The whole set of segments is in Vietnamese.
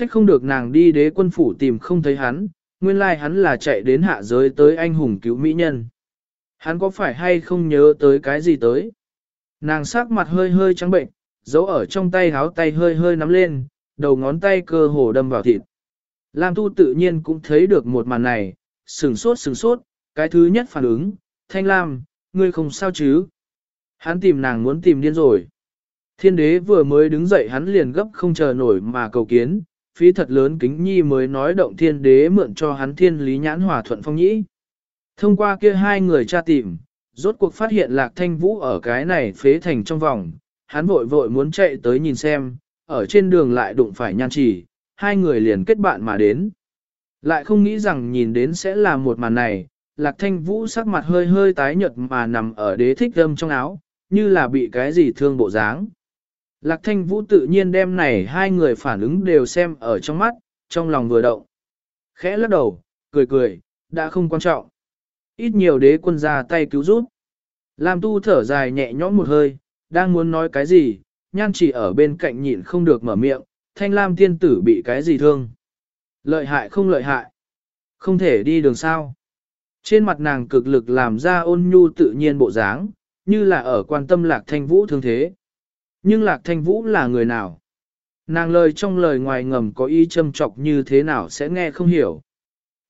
Trách không được nàng đi đế quân phủ tìm không thấy hắn, nguyên lai hắn là chạy đến hạ giới tới anh hùng cứu mỹ nhân. Hắn có phải hay không nhớ tới cái gì tới? Nàng sắc mặt hơi hơi trắng bệnh, giấu ở trong tay háo tay hơi hơi nắm lên, đầu ngón tay cơ hồ đâm vào thịt. Lam Tu tự nhiên cũng thấy được một màn này, sừng sốt sừng sốt, cái thứ nhất phản ứng, Thanh Lam, ngươi không sao chứ? Hắn tìm nàng muốn tìm điên rồi. Thiên đế vừa mới đứng dậy hắn liền gấp không chờ nổi mà cầu kiến, phí thật lớn kính nhi mới nói động thiên đế mượn cho hắn thiên lý nhãn hòa thuận phong nhĩ. Thông qua kia hai người tra tìm, rốt cuộc phát hiện lạc thanh vũ ở cái này phế thành trong vòng, hắn vội vội muốn chạy tới nhìn xem, ở trên đường lại đụng phải nhan chỉ, hai người liền kết bạn mà đến. Lại không nghĩ rằng nhìn đến sẽ là một màn này, lạc thanh vũ sắc mặt hơi hơi tái nhợt mà nằm ở đế thích âm trong áo, như là bị cái gì thương bộ dáng. Lạc thanh vũ tự nhiên đem này hai người phản ứng đều xem ở trong mắt, trong lòng vừa động. Khẽ lắc đầu, cười cười, đã không quan trọng. Ít nhiều đế quân ra tay cứu giúp. Lam tu thở dài nhẹ nhõm một hơi, đang muốn nói cái gì, nhan chỉ ở bên cạnh nhịn không được mở miệng, thanh lam tiên tử bị cái gì thương. Lợi hại không lợi hại. Không thể đi đường sao. Trên mặt nàng cực lực làm ra ôn nhu tự nhiên bộ dáng, như là ở quan tâm lạc thanh vũ thương thế. Nhưng lạc thanh vũ là người nào? Nàng lời trong lời ngoài ngầm có ý châm chọc như thế nào sẽ nghe không hiểu.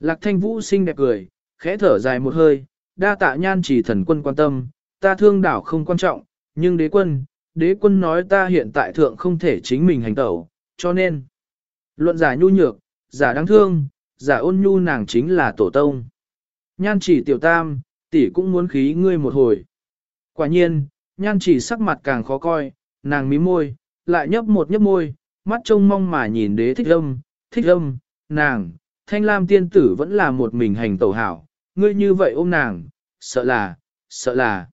Lạc thanh vũ xinh đẹp cười, khẽ thở dài một hơi, đa tạ nhan chỉ thần quân quan tâm, ta thương đảo không quan trọng, nhưng đế quân, đế quân nói ta hiện tại thượng không thể chính mình hành tẩu, cho nên, luận giả nhu nhược, giả đáng thương, giả ôn nhu nàng chính là tổ tông. Nhan chỉ tiểu tam, tỷ cũng muốn khí ngươi một hồi. Quả nhiên, nhan chỉ sắc mặt càng khó coi, nàng mím môi, lại nhấp một nhấp môi, mắt trông mong mà nhìn đế thích âm, thích âm, nàng, thanh lam tiên tử vẫn là một mình hành tẩu hảo, ngươi như vậy ôm nàng, sợ là, sợ là.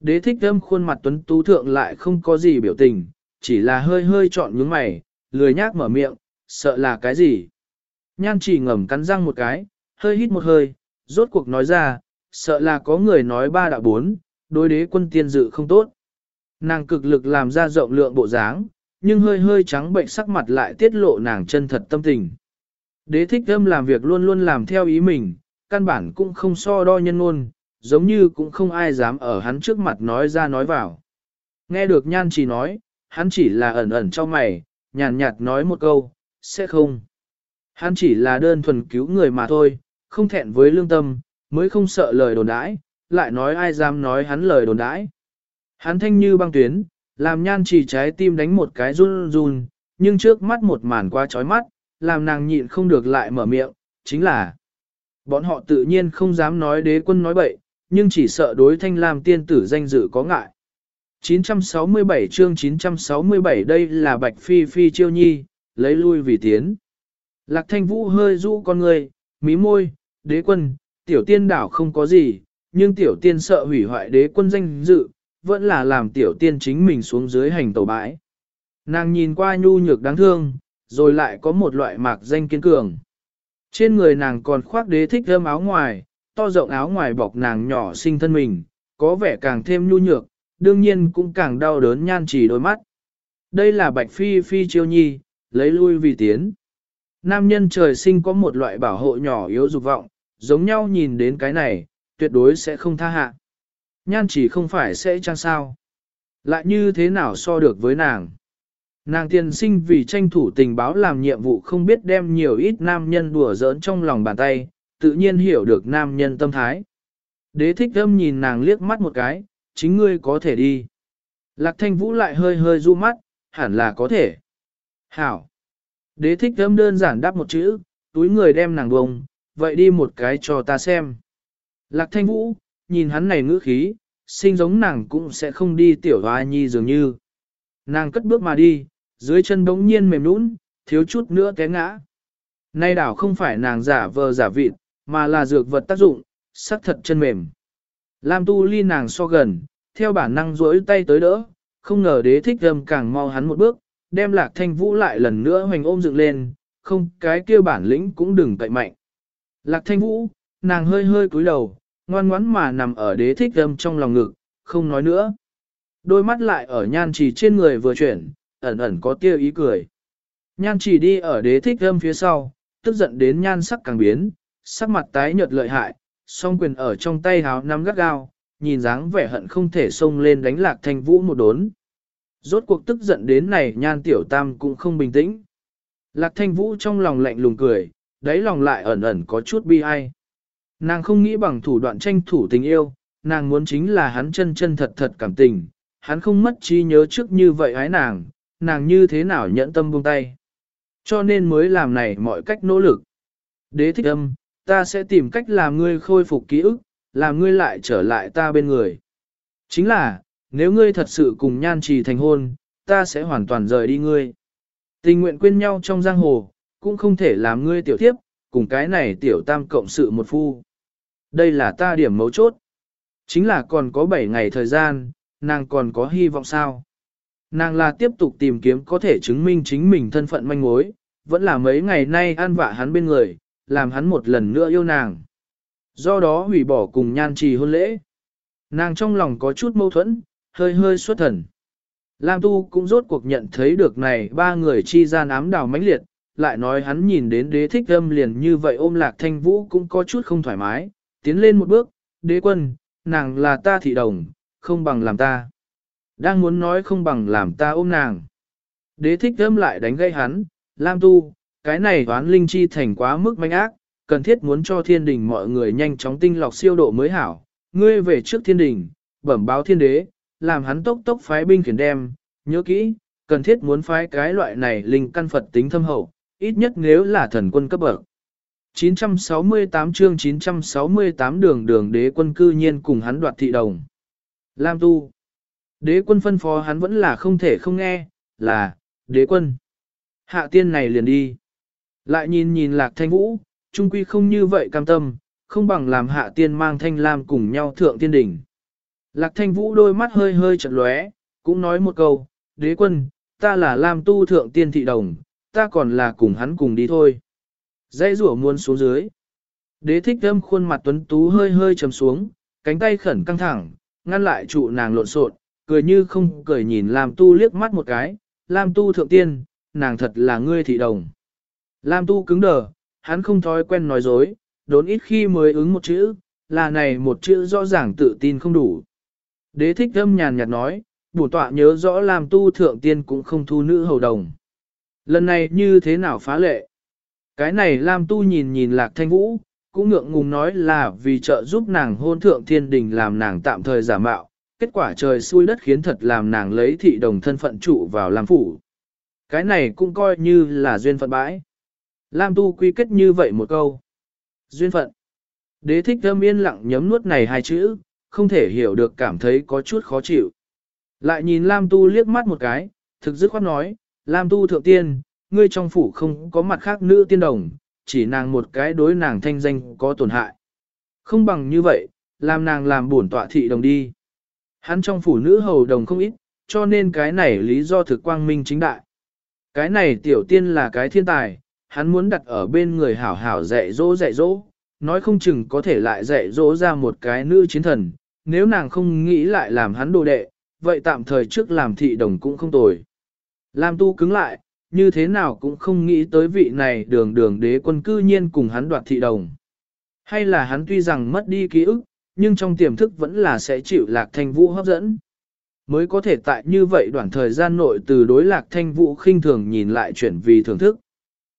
Đế thích âm khuôn mặt tuấn tú thượng lại không có gì biểu tình, chỉ là hơi hơi trọn nhướng mày, lười nhác mở miệng, sợ là cái gì. Nhan chỉ ngầm cắn răng một cái, hơi hít một hơi, rốt cuộc nói ra, sợ là có người nói ba đạo bốn, đối đế quân tiên dự không tốt. Nàng cực lực làm ra rộng lượng bộ dáng, nhưng hơi hơi trắng bệnh sắc mặt lại tiết lộ nàng chân thật tâm tình. Đế thích âm làm việc luôn luôn làm theo ý mình, căn bản cũng không so đo nhân ngôn, giống như cũng không ai dám ở hắn trước mặt nói ra nói vào. Nghe được nhan chỉ nói, hắn chỉ là ẩn ẩn trong mày, nhàn nhạt nói một câu, sẽ không. Hắn chỉ là đơn thuần cứu người mà thôi, không thẹn với lương tâm, mới không sợ lời đồn đãi, lại nói ai dám nói hắn lời đồn đãi. Hắn thanh như băng tuyến, làm nhan chỉ trái tim đánh một cái run run, nhưng trước mắt một màn qua chói mắt, làm nàng nhịn không được lại mở miệng, chính là bọn họ tự nhiên không dám nói đế quân nói bậy, nhưng chỉ sợ đối thanh lam tiên tử danh dự có ngại. 967 chương 967 đây là Bạch Phi Phi chiêu nhi, lấy lui vì tiến. Lạc thanh vũ hơi rũ con người, mí môi, đế quân, tiểu tiên đảo không có gì, nhưng tiểu tiên sợ hủy hoại đế quân danh dự, vẫn là làm tiểu tiên chính mình xuống dưới hành tàu bãi. Nàng nhìn qua nhu nhược đáng thương, rồi lại có một loại mạc danh kiên cường. Trên người nàng còn khoác đế thích thơm áo ngoài, to rộng áo ngoài bọc nàng nhỏ sinh thân mình, có vẻ càng thêm nhu nhược, đương nhiên cũng càng đau đớn nhan chỉ đôi mắt. Đây là bạch phi phi chiêu nhi, lấy lui vì tiến. Nam nhân trời sinh có một loại bảo hộ nhỏ yếu dục vọng, giống nhau nhìn đến cái này, tuyệt đối sẽ không tha hạ. Nhan chỉ không phải sẽ chăng sao. Lại như thế nào so được với nàng. Nàng tiên sinh vì tranh thủ tình báo làm nhiệm vụ không biết đem nhiều ít nam nhân đùa giỡn trong lòng bàn tay, tự nhiên hiểu được nam nhân tâm thái. Đế thích âm nhìn nàng liếc mắt một cái, chính ngươi có thể đi. Lạc thanh vũ lại hơi hơi du mắt, hẳn là có thể. Hảo. Đế thích âm đơn giản đáp một chữ, túi người đem nàng bông, vậy đi một cái cho ta xem. Lạc thanh vũ, nhìn hắn này ngữ khí, sinh giống nàng cũng sẽ không đi tiểu hoa nhi dường như. Nàng cất bước mà đi, dưới chân bỗng nhiên mềm nũng, thiếu chút nữa té ngã. Nay đảo không phải nàng giả vờ giả vịt, mà là dược vật tác dụng, sắc thật chân mềm. Lam tu ly nàng so gần, theo bản năng duỗi tay tới đỡ, không ngờ đế thích âm càng mau hắn một bước, đem lạc thanh vũ lại lần nữa hoành ôm dựng lên, không cái kia bản lĩnh cũng đừng cậy mạnh. Lạc thanh vũ, nàng hơi hơi cúi đầu, ngoan ngoắn mà nằm ở đế thích âm trong lòng ngực, không nói nữa. Đôi mắt lại ở nhan trì trên người vừa chuyển, ẩn ẩn có tia ý cười. Nhan chỉ đi ở đế thích âm phía sau, tức giận đến nhan sắc càng biến, sắc mặt tái nhợt lợi hại, song quyền ở trong tay háo nắm gắt gao, nhìn dáng vẻ hận không thể xông lên đánh lạc thanh vũ một đốn. Rốt cuộc tức giận đến này nhan tiểu tam cũng không bình tĩnh. Lạc thanh vũ trong lòng lạnh lùng cười, đáy lòng lại ẩn ẩn có chút bi ai. Nàng không nghĩ bằng thủ đoạn tranh thủ tình yêu, nàng muốn chính là hắn chân chân thật thật cảm tình, hắn không mất trí nhớ trước như vậy ái nàng, nàng như thế nào nhẫn tâm buông tay. Cho nên mới làm này mọi cách nỗ lực. Đế thích âm, ta sẽ tìm cách làm ngươi khôi phục ký ức, làm ngươi lại trở lại ta bên người. Chính là, nếu ngươi thật sự cùng nhan trì thành hôn, ta sẽ hoàn toàn rời đi ngươi. Tình nguyện quên nhau trong giang hồ, cũng không thể làm ngươi tiểu tiếp, cùng cái này tiểu tam cộng sự một phu. Đây là ta điểm mấu chốt. Chính là còn có 7 ngày thời gian, nàng còn có hy vọng sao? Nàng là tiếp tục tìm kiếm có thể chứng minh chính mình thân phận manh mối, vẫn là mấy ngày nay an vạ hắn bên người, làm hắn một lần nữa yêu nàng. Do đó hủy bỏ cùng nhan trì hôn lễ. Nàng trong lòng có chút mâu thuẫn, hơi hơi xuất thần. Lam Tu cũng rốt cuộc nhận thấy được này ba người chi gian ám đào mãnh liệt, lại nói hắn nhìn đến đế thích âm liền như vậy ôm lạc thanh vũ cũng có chút không thoải mái, tiến lên một bước, đế quân, nàng là ta thị đồng, không bằng làm ta. Đang muốn nói không bằng làm ta ôm nàng. Đế thích thơm lại đánh gây hắn, Lam Tu, cái này toán linh chi thành quá mức manh ác, cần thiết muốn cho thiên đình mọi người nhanh chóng tinh lọc siêu độ mới hảo. Ngươi về trước thiên đình, bẩm báo thiên đế, làm hắn tốc tốc phái binh khiển đem, nhớ kỹ, cần thiết muốn phái cái loại này linh căn Phật tính thâm hậu, ít nhất nếu là thần quân cấp bậc. 968 chương 968 đường đường đế quân cư nhiên cùng hắn đoạt thị đồng. Lam tu. Đế quân phân phó hắn vẫn là không thể không nghe, là, đế quân. Hạ tiên này liền đi. Lại nhìn nhìn lạc thanh vũ, trung quy không như vậy cam tâm, không bằng làm hạ tiên mang thanh lam cùng nhau thượng tiên đỉnh. Lạc thanh vũ đôi mắt hơi hơi chật lóe, cũng nói một câu, đế quân, ta là lam tu thượng tiên thị đồng, ta còn là cùng hắn cùng đi thôi. Dãy rủa muôn xuống dưới. Đế thích thâm khuôn mặt tuấn tú hơi hơi trầm xuống, cánh tay khẩn căng thẳng, ngăn lại trụ nàng lộn xộn, cười như không cười nhìn Lam Tu liếc mắt một cái, Lam Tu thượng tiên, nàng thật là ngươi thị đồng. Lam Tu cứng đờ, hắn không thói quen nói dối, đốn ít khi mới ứng một chữ, là này một chữ rõ ràng tự tin không đủ. Đế thích thâm nhàn nhạt nói, bổ tọa nhớ rõ Lam Tu thượng tiên cũng không thu nữ hầu đồng. Lần này như thế nào phá lệ? Cái này Lam Tu nhìn nhìn lạc thanh vũ, cũng ngượng ngùng nói là vì trợ giúp nàng hôn thượng thiên đình làm nàng tạm thời giả mạo, kết quả trời xui đất khiến thật làm nàng lấy thị đồng thân phận trụ vào Lam Phủ. Cái này cũng coi như là duyên phận bãi. Lam Tu quy kết như vậy một câu. Duyên phận. Đế thích thâm yên lặng nhấm nuốt này hai chữ, không thể hiểu được cảm thấy có chút khó chịu. Lại nhìn Lam Tu liếc mắt một cái, thực dứt khoát nói, Lam Tu thượng tiên, ngươi trong phủ không có mặt khác nữ tiên đồng, chỉ nàng một cái đối nàng thanh danh có tổn hại. Không bằng như vậy, làm nàng làm bổn tọa thị đồng đi. Hắn trong phủ nữ hầu đồng không ít, cho nên cái này lý do thực quang minh chính đại. Cái này tiểu tiên là cái thiên tài, hắn muốn đặt ở bên người hảo hảo dạy dỗ dạy dỗ, nói không chừng có thể lại dạy dỗ ra một cái nữ chiến thần, nếu nàng không nghĩ lại làm hắn đồ đệ, vậy tạm thời trước làm thị đồng cũng không tồi. Lam tu cứng lại, như thế nào cũng không nghĩ tới vị này đường đường đế quân cư nhiên cùng hắn đoạt thị đồng. Hay là hắn tuy rằng mất đi ký ức, nhưng trong tiềm thức vẫn là sẽ chịu lạc thanh vũ hấp dẫn. Mới có thể tại như vậy đoạn thời gian nội từ đối lạc thanh vũ khinh thường nhìn lại chuyển vì thưởng thức.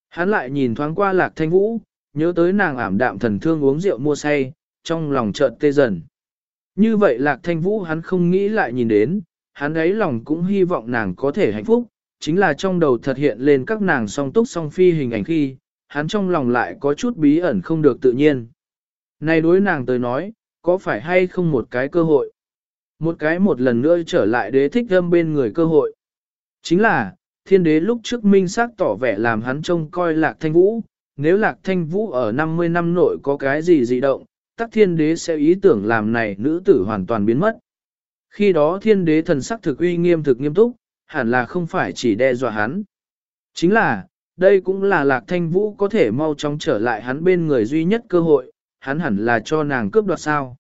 Hắn lại nhìn thoáng qua lạc thanh vũ, nhớ tới nàng ảm đạm thần thương uống rượu mua say, trong lòng chợt tê dần. Như vậy lạc thanh vũ hắn không nghĩ lại nhìn đến, hắn ấy lòng cũng hy vọng nàng có thể hạnh phúc, chính là trong đầu thật hiện lên các nàng song túc song phi hình ảnh khi, hắn trong lòng lại có chút bí ẩn không được tự nhiên. Này đối nàng tới nói, có phải hay không một cái cơ hội? Một cái một lần nữa trở lại đế thích âm bên người cơ hội. Chính là, thiên đế lúc trước minh xác tỏ vẻ làm hắn trông coi lạc thanh vũ, nếu lạc thanh vũ ở 50 năm nội có cái gì dị động, tắc thiên đế sẽ ý tưởng làm này nữ tử hoàn toàn biến mất. Khi đó thiên đế thần sắc thực uy nghiêm thực nghiêm túc, hẳn là không phải chỉ đe dọa hắn. Chính là, đây cũng là lạc thanh vũ có thể mau chóng trở lại hắn bên người duy nhất cơ hội, hắn hẳn là cho nàng cướp đoạt sao.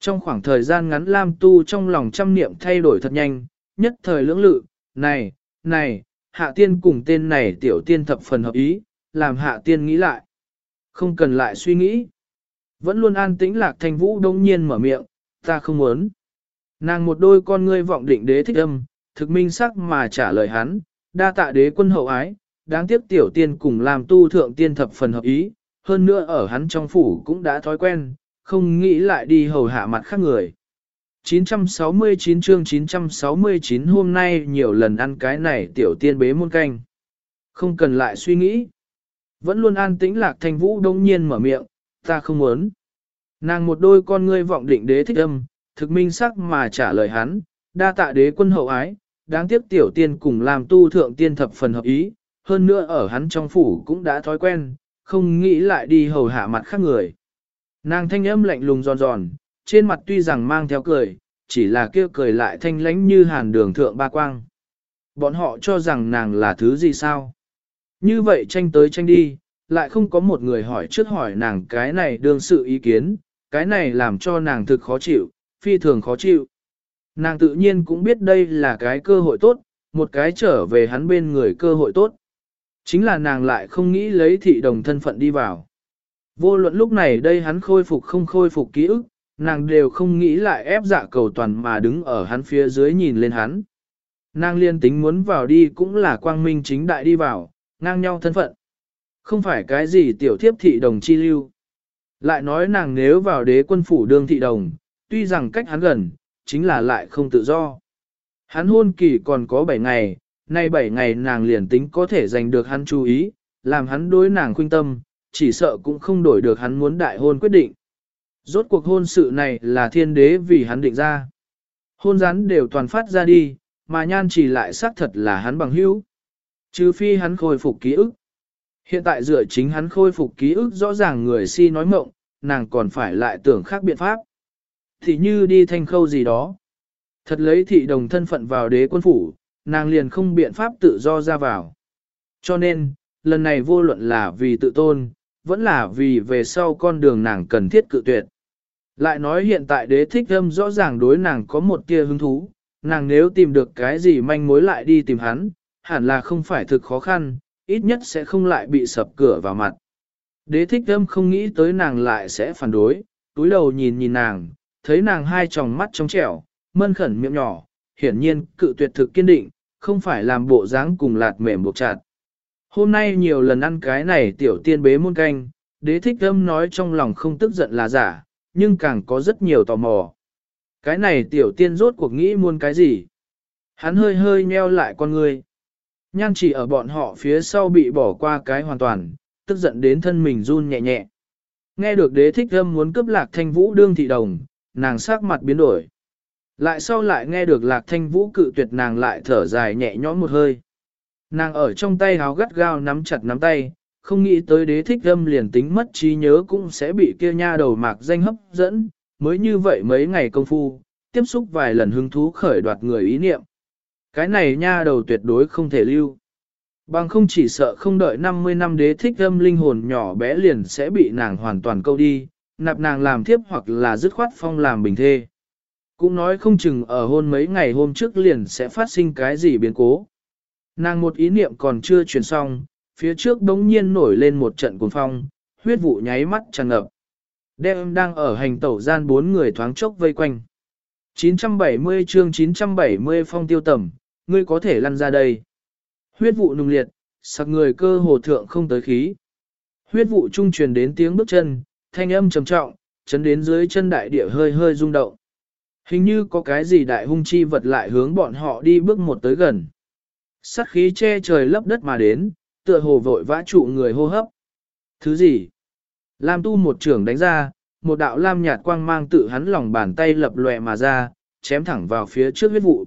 Trong khoảng thời gian ngắn Lam Tu trong lòng trăm niệm thay đổi thật nhanh, nhất thời lưỡng lự, này, này, hạ tiên cùng tên này tiểu tiên thập phần hợp ý, làm hạ tiên nghĩ lại. Không cần lại suy nghĩ. Vẫn luôn an tĩnh lạc thanh vũ đông nhiên mở miệng, ta không muốn. Nàng một đôi con ngươi vọng định đế thích âm, thực minh sắc mà trả lời hắn, đa tạ đế quân hậu ái, đáng tiếc tiểu tiên cùng làm tu thượng tiên thập phần hợp ý, hơn nữa ở hắn trong phủ cũng đã thói quen, không nghĩ lại đi hầu hạ mặt khác người. 969 chương 969 hôm nay nhiều lần ăn cái này tiểu tiên bế muôn canh. Không cần lại suy nghĩ. Vẫn luôn an tĩnh lạc thanh vũ đông nhiên mở miệng, ta không muốn. Nàng một đôi con ngươi vọng định đế thích âm, thực minh sắc mà trả lời hắn, đa tạ đế quân hậu ái, đáng tiếc tiểu tiên cùng làm tu thượng tiên thập phần hợp ý, hơn nữa ở hắn trong phủ cũng đã thói quen, không nghĩ lại đi hầu hạ mặt khác người. Nàng thanh âm lạnh lùng giòn giòn, trên mặt tuy rằng mang theo cười, chỉ là kêu cười lại thanh lánh như hàn đường thượng ba quang. Bọn họ cho rằng nàng là thứ gì sao? Như vậy tranh tới tranh đi, lại không có một người hỏi trước hỏi nàng cái này đương sự ý kiến, cái này làm cho nàng thực khó chịu, phi thường khó chịu. Nàng tự nhiên cũng biết đây là cái cơ hội tốt, một cái trở về hắn bên người cơ hội tốt. Chính là nàng lại không nghĩ lấy thị đồng thân phận đi vào. Vô luận lúc này đây hắn khôi phục không khôi phục ký ức, nàng đều không nghĩ lại ép dạ cầu toàn mà đứng ở hắn phía dưới nhìn lên hắn. Nàng liên tính muốn vào đi cũng là quang minh chính đại đi vào, ngang nhau thân phận. Không phải cái gì tiểu thiếp thị đồng chi lưu. Lại nói nàng nếu vào đế quân phủ đương thị đồng, tuy rằng cách hắn gần, chính là lại không tự do. Hắn hôn kỳ còn có 7 ngày, nay 7 ngày nàng liền tính có thể giành được hắn chú ý, làm hắn đối nàng khuyên tâm, chỉ sợ cũng không đổi được hắn muốn đại hôn quyết định. Rốt cuộc hôn sự này là thiên đế vì hắn định ra. Hôn rắn đều toàn phát ra đi, mà nhan chỉ lại xác thật là hắn bằng hữu. Trừ phi hắn khôi phục ký ức. Hiện tại dựa chính hắn khôi phục ký ức rõ ràng người si nói mộng, nàng còn phải lại tưởng khác biện pháp. Thì như đi thanh khâu gì đó. Thật lấy thị đồng thân phận vào đế quân phủ, nàng liền không biện pháp tự do ra vào. Cho nên, lần này vô luận là vì tự tôn, vẫn là vì về sau con đường nàng cần thiết cự tuyệt. Lại nói hiện tại đế thích âm rõ ràng đối nàng có một tia hứng thú, nàng nếu tìm được cái gì manh mối lại đi tìm hắn, hẳn là không phải thực khó khăn, ít nhất sẽ không lại bị sập cửa vào mặt. Đế thích âm không nghĩ tới nàng lại sẽ phản đối, túi đầu nhìn nhìn nàng, thấy nàng hai tròng mắt trong trẻo, mân khẩn miệng nhỏ, hiển nhiên cự tuyệt thực kiên định, không phải làm bộ dáng cùng lạt mềm buộc chặt. Hôm nay nhiều lần ăn cái này tiểu tiên bế muôn canh, đế thích âm nói trong lòng không tức giận là giả, nhưng càng có rất nhiều tò mò. Cái này tiểu tiên rốt cuộc nghĩ muôn cái gì? Hắn hơi hơi nheo lại con người. Nhan chỉ ở bọn họ phía sau bị bỏ qua cái hoàn toàn, tức giận đến thân mình run nhẹ nhẹ. Nghe được đế thích âm muốn cướp lạc thanh vũ đương thị đồng, nàng sắc mặt biến đổi. Lại sau lại nghe được lạc thanh vũ cự tuyệt nàng lại thở dài nhẹ nhõm một hơi. Nàng ở trong tay háo gắt gao nắm chặt nắm tay, không nghĩ tới đế thích âm liền tính mất trí nhớ cũng sẽ bị kia nha đầu mạc danh hấp dẫn, mới như vậy mấy ngày công phu, tiếp xúc vài lần hứng thú khởi đoạt người ý niệm. Cái này nha đầu tuyệt đối không thể lưu. Bằng không chỉ sợ không đợi 50 năm đế thích âm linh hồn nhỏ bé liền sẽ bị nàng hoàn toàn câu đi, nạp nàng làm tiếp hoặc là dứt khoát phong làm bình thê. Cũng nói không chừng ở hôn mấy ngày hôm trước liền sẽ phát sinh cái gì biến cố. Nàng một ý niệm còn chưa truyền xong, phía trước đống nhiên nổi lên một trận cuồng phong, huyết vụ nháy mắt tràn ngập. Đem đang ở hành tẩu gian bốn người thoáng chốc vây quanh. 970 chương 970 phong tiêu tầm, ngươi có thể lăn ra đây. Huyết vụ nung liệt, sặc người cơ hồ thượng không tới khí. Huyết vụ trung truyền đến tiếng bước chân, thanh âm trầm trọng, chấn đến dưới chân đại địa hơi hơi rung động. Hình như có cái gì đại hung chi vật lại hướng bọn họ đi bước một tới gần. Sát khí che trời lấp đất mà đến, tựa hồ vội vã trụ người hô hấp. Thứ gì? Lam tu một trưởng đánh ra, một đạo lam nhạt quang mang tự hắn lòng bàn tay lập lòe mà ra, chém thẳng vào phía trước huyết vụ.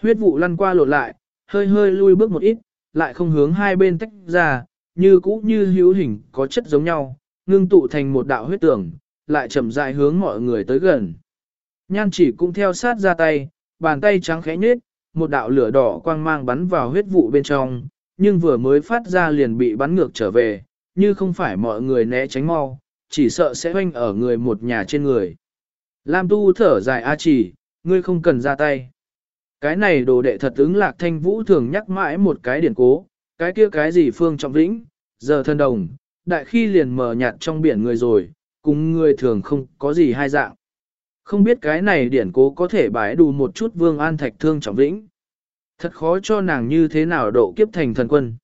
Huyết vụ lăn qua lột lại, hơi hơi lui bước một ít, lại không hướng hai bên tách ra, như cũ như hữu hình có chất giống nhau, ngưng tụ thành một đạo huyết tưởng, lại chậm rãi hướng mọi người tới gần. Nhan chỉ cũng theo sát ra tay, bàn tay trắng khẽ nhết, một đạo lửa đỏ quang mang bắn vào huyết vụ bên trong, nhưng vừa mới phát ra liền bị bắn ngược trở về, như không phải mọi người né tránh mau, chỉ sợ sẽ hoanh ở người một nhà trên người. Lam tu thở dài a chỉ, ngươi không cần ra tay. Cái này đồ đệ thật ứng lạc thanh vũ thường nhắc mãi một cái điển cố, cái kia cái gì phương trọng vĩnh, giờ thân đồng, đại khi liền mờ nhạt trong biển người rồi, cùng người thường không có gì hai dạng. Không biết cái này điển cố có thể bái đủ một chút vương an thạch thương trọng vĩnh. Thật khó cho nàng như thế nào độ kiếp thành thần quân.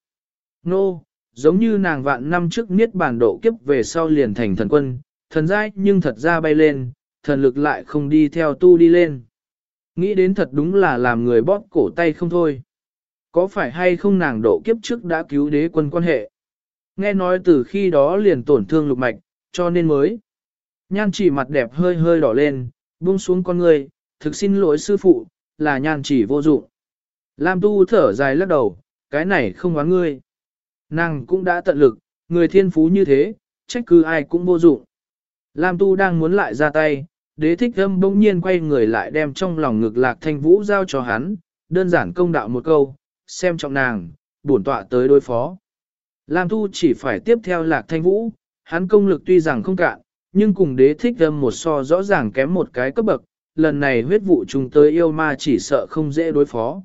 Nô, no, giống như nàng vạn năm trước niết bàn độ kiếp về sau liền thành thần quân, thần giai nhưng thật ra bay lên, thần lực lại không đi theo tu đi lên. Nghĩ đến thật đúng là làm người bóp cổ tay không thôi. Có phải hay không nàng độ kiếp trước đã cứu đế quân quan hệ? Nghe nói từ khi đó liền tổn thương lục mạch, cho nên mới. Nhan chỉ mặt đẹp hơi hơi đỏ lên, buông xuống con người, thực xin lỗi sư phụ, là nhan chỉ vô dụng. Lam tu thở dài lắc đầu, cái này không oán ngươi. Nàng cũng đã tận lực, người thiên phú như thế, trách cứ ai cũng vô dụng. Lam tu đang muốn lại ra tay, đế thích âm bỗng nhiên quay người lại đem trong lòng ngực lạc thanh vũ giao cho hắn, đơn giản công đạo một câu, xem trọng nàng, bổn tọa tới đối phó. Lam Thu chỉ phải tiếp theo lạc thanh vũ, hắn công lực tuy rằng không cạn, nhưng cùng đế thích âm một so rõ ràng kém một cái cấp bậc, lần này huyết vụ chúng tới yêu ma chỉ sợ không dễ đối phó.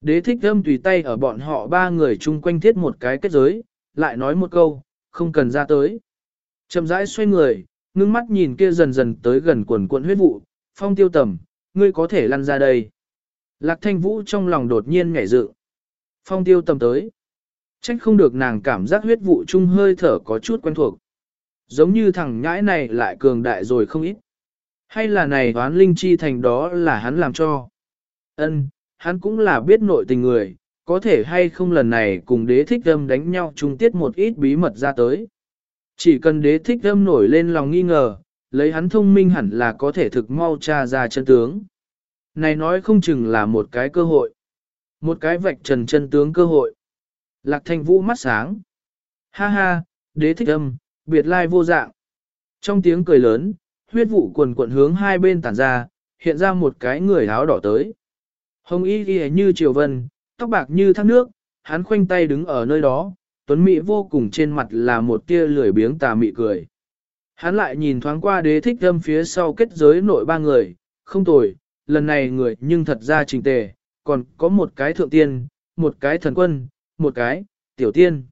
Đế thích âm tùy tay ở bọn họ ba người chung quanh thiết một cái kết giới, lại nói một câu, không cần ra tới. Chậm rãi xoay người, ngưng mắt nhìn kia dần dần tới gần quần cuộn huyết vụ, phong tiêu tầm, ngươi có thể lăn ra đây. Lạc thanh vũ trong lòng đột nhiên nhảy dự. Phong tiêu tầm tới. Trách không được nàng cảm giác huyết vụ chung hơi thở có chút quen thuộc. Giống như thằng nhãi này lại cường đại rồi không ít. Hay là này toán linh chi thành đó là hắn làm cho. Ân, hắn cũng là biết nội tình người, có thể hay không lần này cùng đế thích âm đánh nhau chung tiết một ít bí mật ra tới. Chỉ cần đế thích âm nổi lên lòng nghi ngờ, lấy hắn thông minh hẳn là có thể thực mau tra ra chân tướng. Này nói không chừng là một cái cơ hội. Một cái vạch trần chân tướng cơ hội. Lạc thanh vũ mắt sáng. Ha ha, đế thích âm, biệt lai vô dạng. Trong tiếng cười lớn, huyết vụ quần quận hướng hai bên tản ra, hiện ra một cái người áo đỏ tới. Hồng y ghi như triều vân, tóc bạc như thác nước, hắn khoanh tay đứng ở nơi đó, tuấn mỹ vô cùng trên mặt là một tia lười biếng tà mị cười. Hắn lại nhìn thoáng qua đế thích âm phía sau kết giới nội ba người, không tồi, lần này người nhưng thật ra trình tề, còn có một cái thượng tiên, một cái thần quân, một cái, tiểu tiên.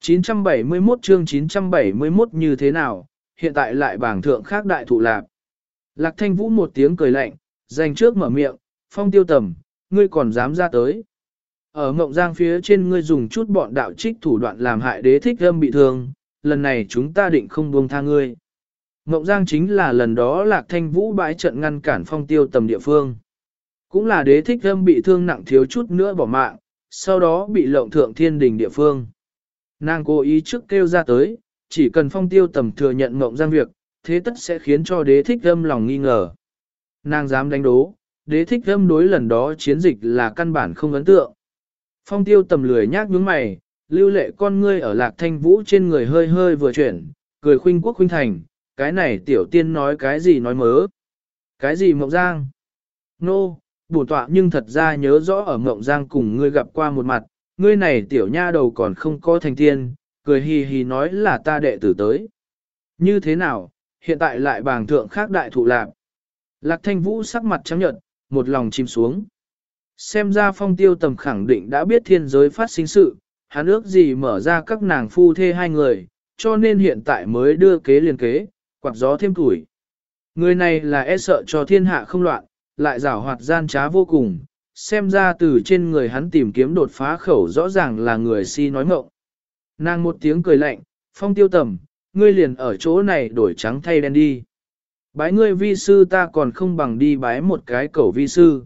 971 chương 971 như thế nào, hiện tại lại bảng thượng khác đại thụ lạp. Lạc thanh vũ một tiếng cười lạnh, dành trước mở miệng, phong tiêu tầm, ngươi còn dám ra tới. Ở ngộng giang phía trên ngươi dùng chút bọn đạo trích thủ đoạn làm hại đế thích âm bị thương, lần này chúng ta định không buông tha ngươi. Ngộng giang chính là lần đó lạc thanh vũ bãi trận ngăn cản phong tiêu tầm địa phương. Cũng là đế thích âm bị thương nặng thiếu chút nữa bỏ mạng, sau đó bị lộng thượng thiên đình địa phương. Nàng cố ý trước kêu ra tới, chỉ cần phong tiêu tầm thừa nhận mộng giang việc, thế tất sẽ khiến cho đế thích âm lòng nghi ngờ. Nàng dám đánh đố, đế thích âm đối lần đó chiến dịch là căn bản không ấn tượng. Phong tiêu tầm lười nhác nhướng mày, lưu lệ con ngươi ở lạc thanh vũ trên người hơi hơi vừa chuyển, cười khuynh quốc khuynh thành, cái này tiểu tiên nói cái gì nói mớ. Cái gì mộng giang? Nô, no, bổn tọa nhưng thật ra nhớ rõ ở mộng giang cùng ngươi gặp qua một mặt, ngươi này tiểu nha đầu còn không có thành tiên, cười hì hì nói là ta đệ tử tới. Như thế nào, hiện tại lại bàng thượng khác đại thụ lạc. Lạc thanh vũ sắc mặt trắng nhợt, một lòng chìm xuống. Xem ra phong tiêu tầm khẳng định đã biết thiên giới phát sinh sự, hắn ước gì mở ra các nàng phu thê hai người, cho nên hiện tại mới đưa kế liền kế, quạt gió thêm tuổi. Người này là e sợ cho thiên hạ không loạn, lại rảo hoạt gian trá vô cùng, xem ra từ trên người hắn tìm kiếm đột phá khẩu rõ ràng là người si nói mộng. Nàng một tiếng cười lạnh, phong tiêu tầm, ngươi liền ở chỗ này đổi trắng thay đen đi. Bái ngươi vi sư ta còn không bằng đi bái một cái cẩu vi sư.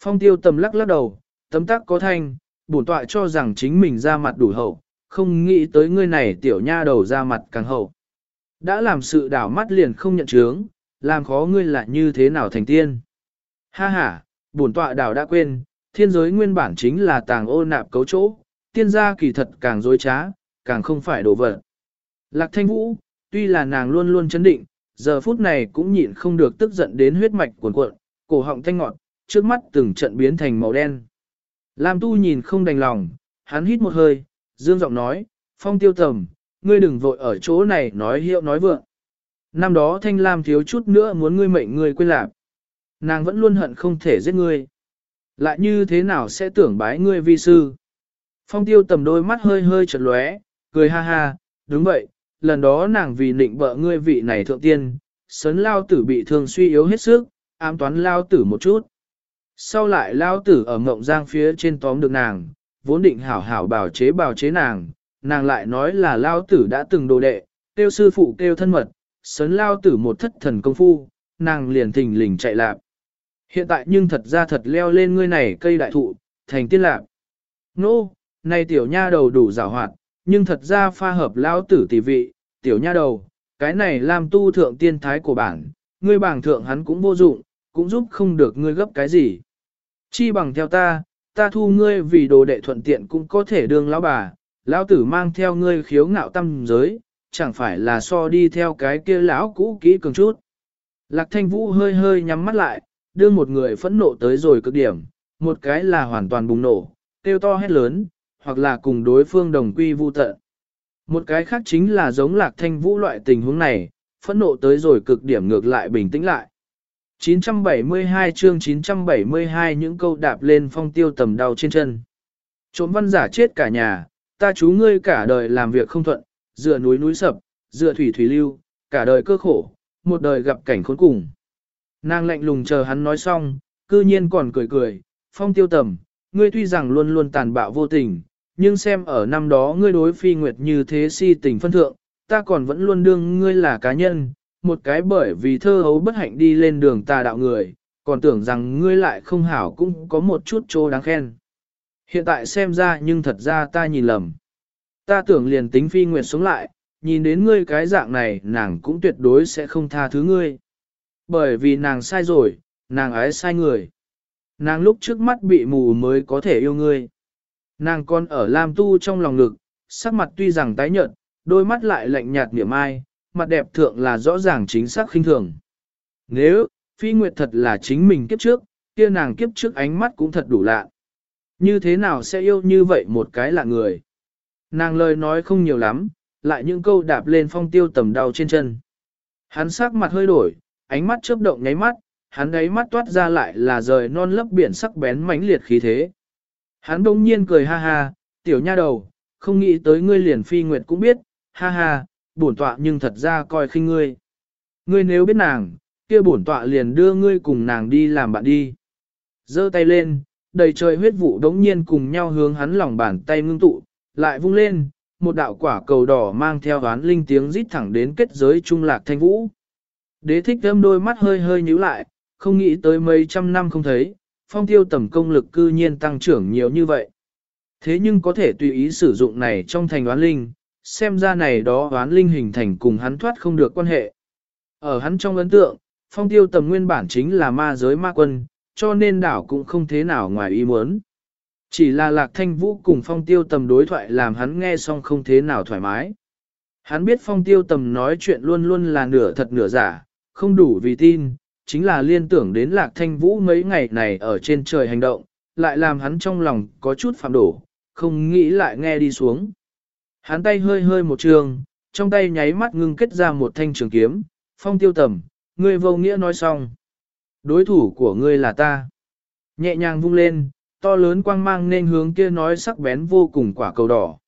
Phong tiêu tầm lắc lắc đầu, tấm tắc có thanh, bổn tọa cho rằng chính mình ra mặt đủ hậu, không nghĩ tới ngươi này tiểu nha đầu ra mặt càng hậu. Đã làm sự đảo mắt liền không nhận chướng, làm khó ngươi là như thế nào thành tiên. Ha ha, bổn tọa đảo đã quên, thiên giới nguyên bản chính là tàng ô nạp cấu chỗ, tiên gia kỳ thật càng dối trá, càng không phải đổ vật. Lạc thanh vũ, tuy là nàng luôn luôn chấn định, giờ phút này cũng nhịn không được tức giận đến huyết mạch cuồn cuộn, cổ họng thanh ngọt, trước mắt từng trận biến thành màu đen. Lam tu nhìn không đành lòng, hắn hít một hơi, dương giọng nói, phong tiêu tầm, ngươi đừng vội ở chỗ này nói hiệu nói vượng. Năm đó thanh lam thiếu chút nữa muốn ngươi mệnh ngươi quên lạc. Nàng vẫn luôn hận không thể giết ngươi. Lại như thế nào sẽ tưởng bái ngươi vi sư? Phong tiêu tầm đôi mắt hơi hơi chật lóe, cười ha ha, đúng vậy, lần đó nàng vì định bợ ngươi vị này thượng tiên, sấn lao tử bị thương suy yếu hết sức, ám toán lao tử một chút. Sau lại lao tử ở mộng giang phía trên tóm được nàng, vốn định hảo hảo bảo chế bảo chế nàng, nàng lại nói là lao tử đã từng đồ đệ, tiêu sư phụ tiêu thân mật, sấn lao tử một thất thần công phu, nàng liền thình lình chạy lạp. Hiện tại nhưng thật ra thật leo lên ngươi này cây đại thụ, thành tiên lạc. Nô, no, này tiểu nha đầu đủ rào hoạt, nhưng thật ra pha hợp lão tử tỷ vị, tiểu nha đầu, cái này làm tu thượng tiên thái của bản, ngươi bảng thượng hắn cũng vô dụng, cũng giúp không được ngươi gấp cái gì. Chi bằng theo ta, ta thu ngươi vì đồ đệ thuận tiện cũng có thể đương lão bà, lão tử mang theo ngươi khiếu ngạo tâm giới, chẳng phải là so đi theo cái kia lão cũ kỹ cường chút. Lạc thanh vũ hơi hơi nhắm mắt lại, đưa một người phẫn nộ tới rồi cực điểm, một cái là hoàn toàn bùng nổ, tiêu to hết lớn, hoặc là cùng đối phương đồng quy vu tận. Một cái khác chính là giống lạc thanh vũ loại tình huống này, phẫn nộ tới rồi cực điểm ngược lại bình tĩnh lại. 972 chương 972 những câu đạp lên phong tiêu tầm đau trên chân. Trộm văn giả chết cả nhà, ta chú ngươi cả đời làm việc không thuận, dựa núi núi sập, dựa thủy thủy lưu, cả đời cơ khổ, một đời gặp cảnh khốn cùng. Nàng lạnh lùng chờ hắn nói xong, cư nhiên còn cười cười, phong tiêu tầm, ngươi tuy rằng luôn luôn tàn bạo vô tình, nhưng xem ở năm đó ngươi đối phi nguyệt như thế si tình phân thượng, ta còn vẫn luôn đương ngươi là cá nhân, một cái bởi vì thơ hấu bất hạnh đi lên đường tà đạo người, còn tưởng rằng ngươi lại không hảo cũng có một chút chỗ đáng khen. Hiện tại xem ra nhưng thật ra ta nhìn lầm. Ta tưởng liền tính phi nguyệt sống lại, nhìn đến ngươi cái dạng này nàng cũng tuyệt đối sẽ không tha thứ ngươi. Bởi vì nàng sai rồi, nàng ái sai người. Nàng lúc trước mắt bị mù mới có thể yêu ngươi. Nàng còn ở Lam Tu trong lòng ngực, sắc mặt tuy rằng tái nhợt, đôi mắt lại lạnh nhạt niệm ai, mặt đẹp thượng là rõ ràng chính xác khinh thường. Nếu, Phi Nguyệt thật là chính mình kiếp trước, kia nàng kiếp trước ánh mắt cũng thật đủ lạ. Như thế nào sẽ yêu như vậy một cái lạ người? Nàng lời nói không nhiều lắm, lại những câu đạp lên phong tiêu tầm đau trên chân. Hắn sắc mặt hơi đổi, ánh mắt chớp động nháy mắt, hắn ấy mắt toát ra lại là rời non lấp biển sắc bén mãnh liệt khí thế. Hắn đông nhiên cười ha ha, tiểu nha đầu, không nghĩ tới ngươi liền phi nguyệt cũng biết, ha ha, bổn tọa nhưng thật ra coi khinh ngươi. Ngươi nếu biết nàng, kia bổn tọa liền đưa ngươi cùng nàng đi làm bạn đi. giơ tay lên, đầy trời huyết vụ đống nhiên cùng nhau hướng hắn lòng bàn tay ngưng tụ, lại vung lên, một đạo quả cầu đỏ mang theo đoán linh tiếng rít thẳng đến kết giới trung lạc thanh vũ. Đế thích thơm đôi mắt hơi hơi nhíu lại, không nghĩ tới mấy trăm năm không thấy, phong tiêu tầm công lực cư nhiên tăng trưởng nhiều như vậy. Thế nhưng có thể tùy ý sử dụng này trong thành đoán linh, xem ra này đó đoán linh hình thành cùng hắn thoát không được quan hệ. Ở hắn trong ấn tượng, phong tiêu tầm nguyên bản chính là ma giới ma quân, cho nên đảo cũng không thế nào ngoài ý muốn. Chỉ là lạc thanh vũ cùng phong tiêu tầm đối thoại làm hắn nghe xong không thế nào thoải mái. Hắn biết phong tiêu tầm nói chuyện luôn luôn là nửa thật nửa giả, không đủ vì tin, chính là liên tưởng đến lạc thanh vũ mấy ngày này ở trên trời hành động, lại làm hắn trong lòng có chút phạm đổ, không nghĩ lại nghe đi xuống. Hắn tay hơi hơi một trường, trong tay nháy mắt ngưng kết ra một thanh trường kiếm, phong tiêu tầm, ngươi vô nghĩa nói xong. Đối thủ của ngươi là ta. Nhẹ nhàng vung lên, to lớn quang mang nên hướng kia nói sắc bén vô cùng quả cầu đỏ.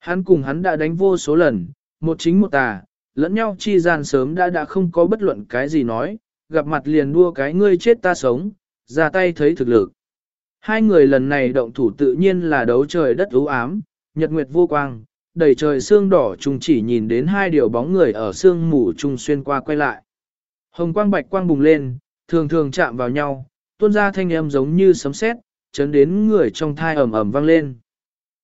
Hắn cùng hắn đã đánh vô số lần, một chính một tà, lẫn nhau chi gian sớm đã đã không có bất luận cái gì nói, gặp mặt liền đua cái ngươi chết ta sống, ra tay thấy thực lực. Hai người lần này động thủ tự nhiên là đấu trời đất ưu ám, nhật nguyệt vô quang, đầy trời xương đỏ trùng chỉ nhìn đến hai điều bóng người ở xương mù trùng xuyên qua quay lại. Hồng quang bạch quang bùng lên, thường thường chạm vào nhau, tuôn ra thanh âm giống như sấm sét, chấn đến người trong thai ầm ầm vang lên.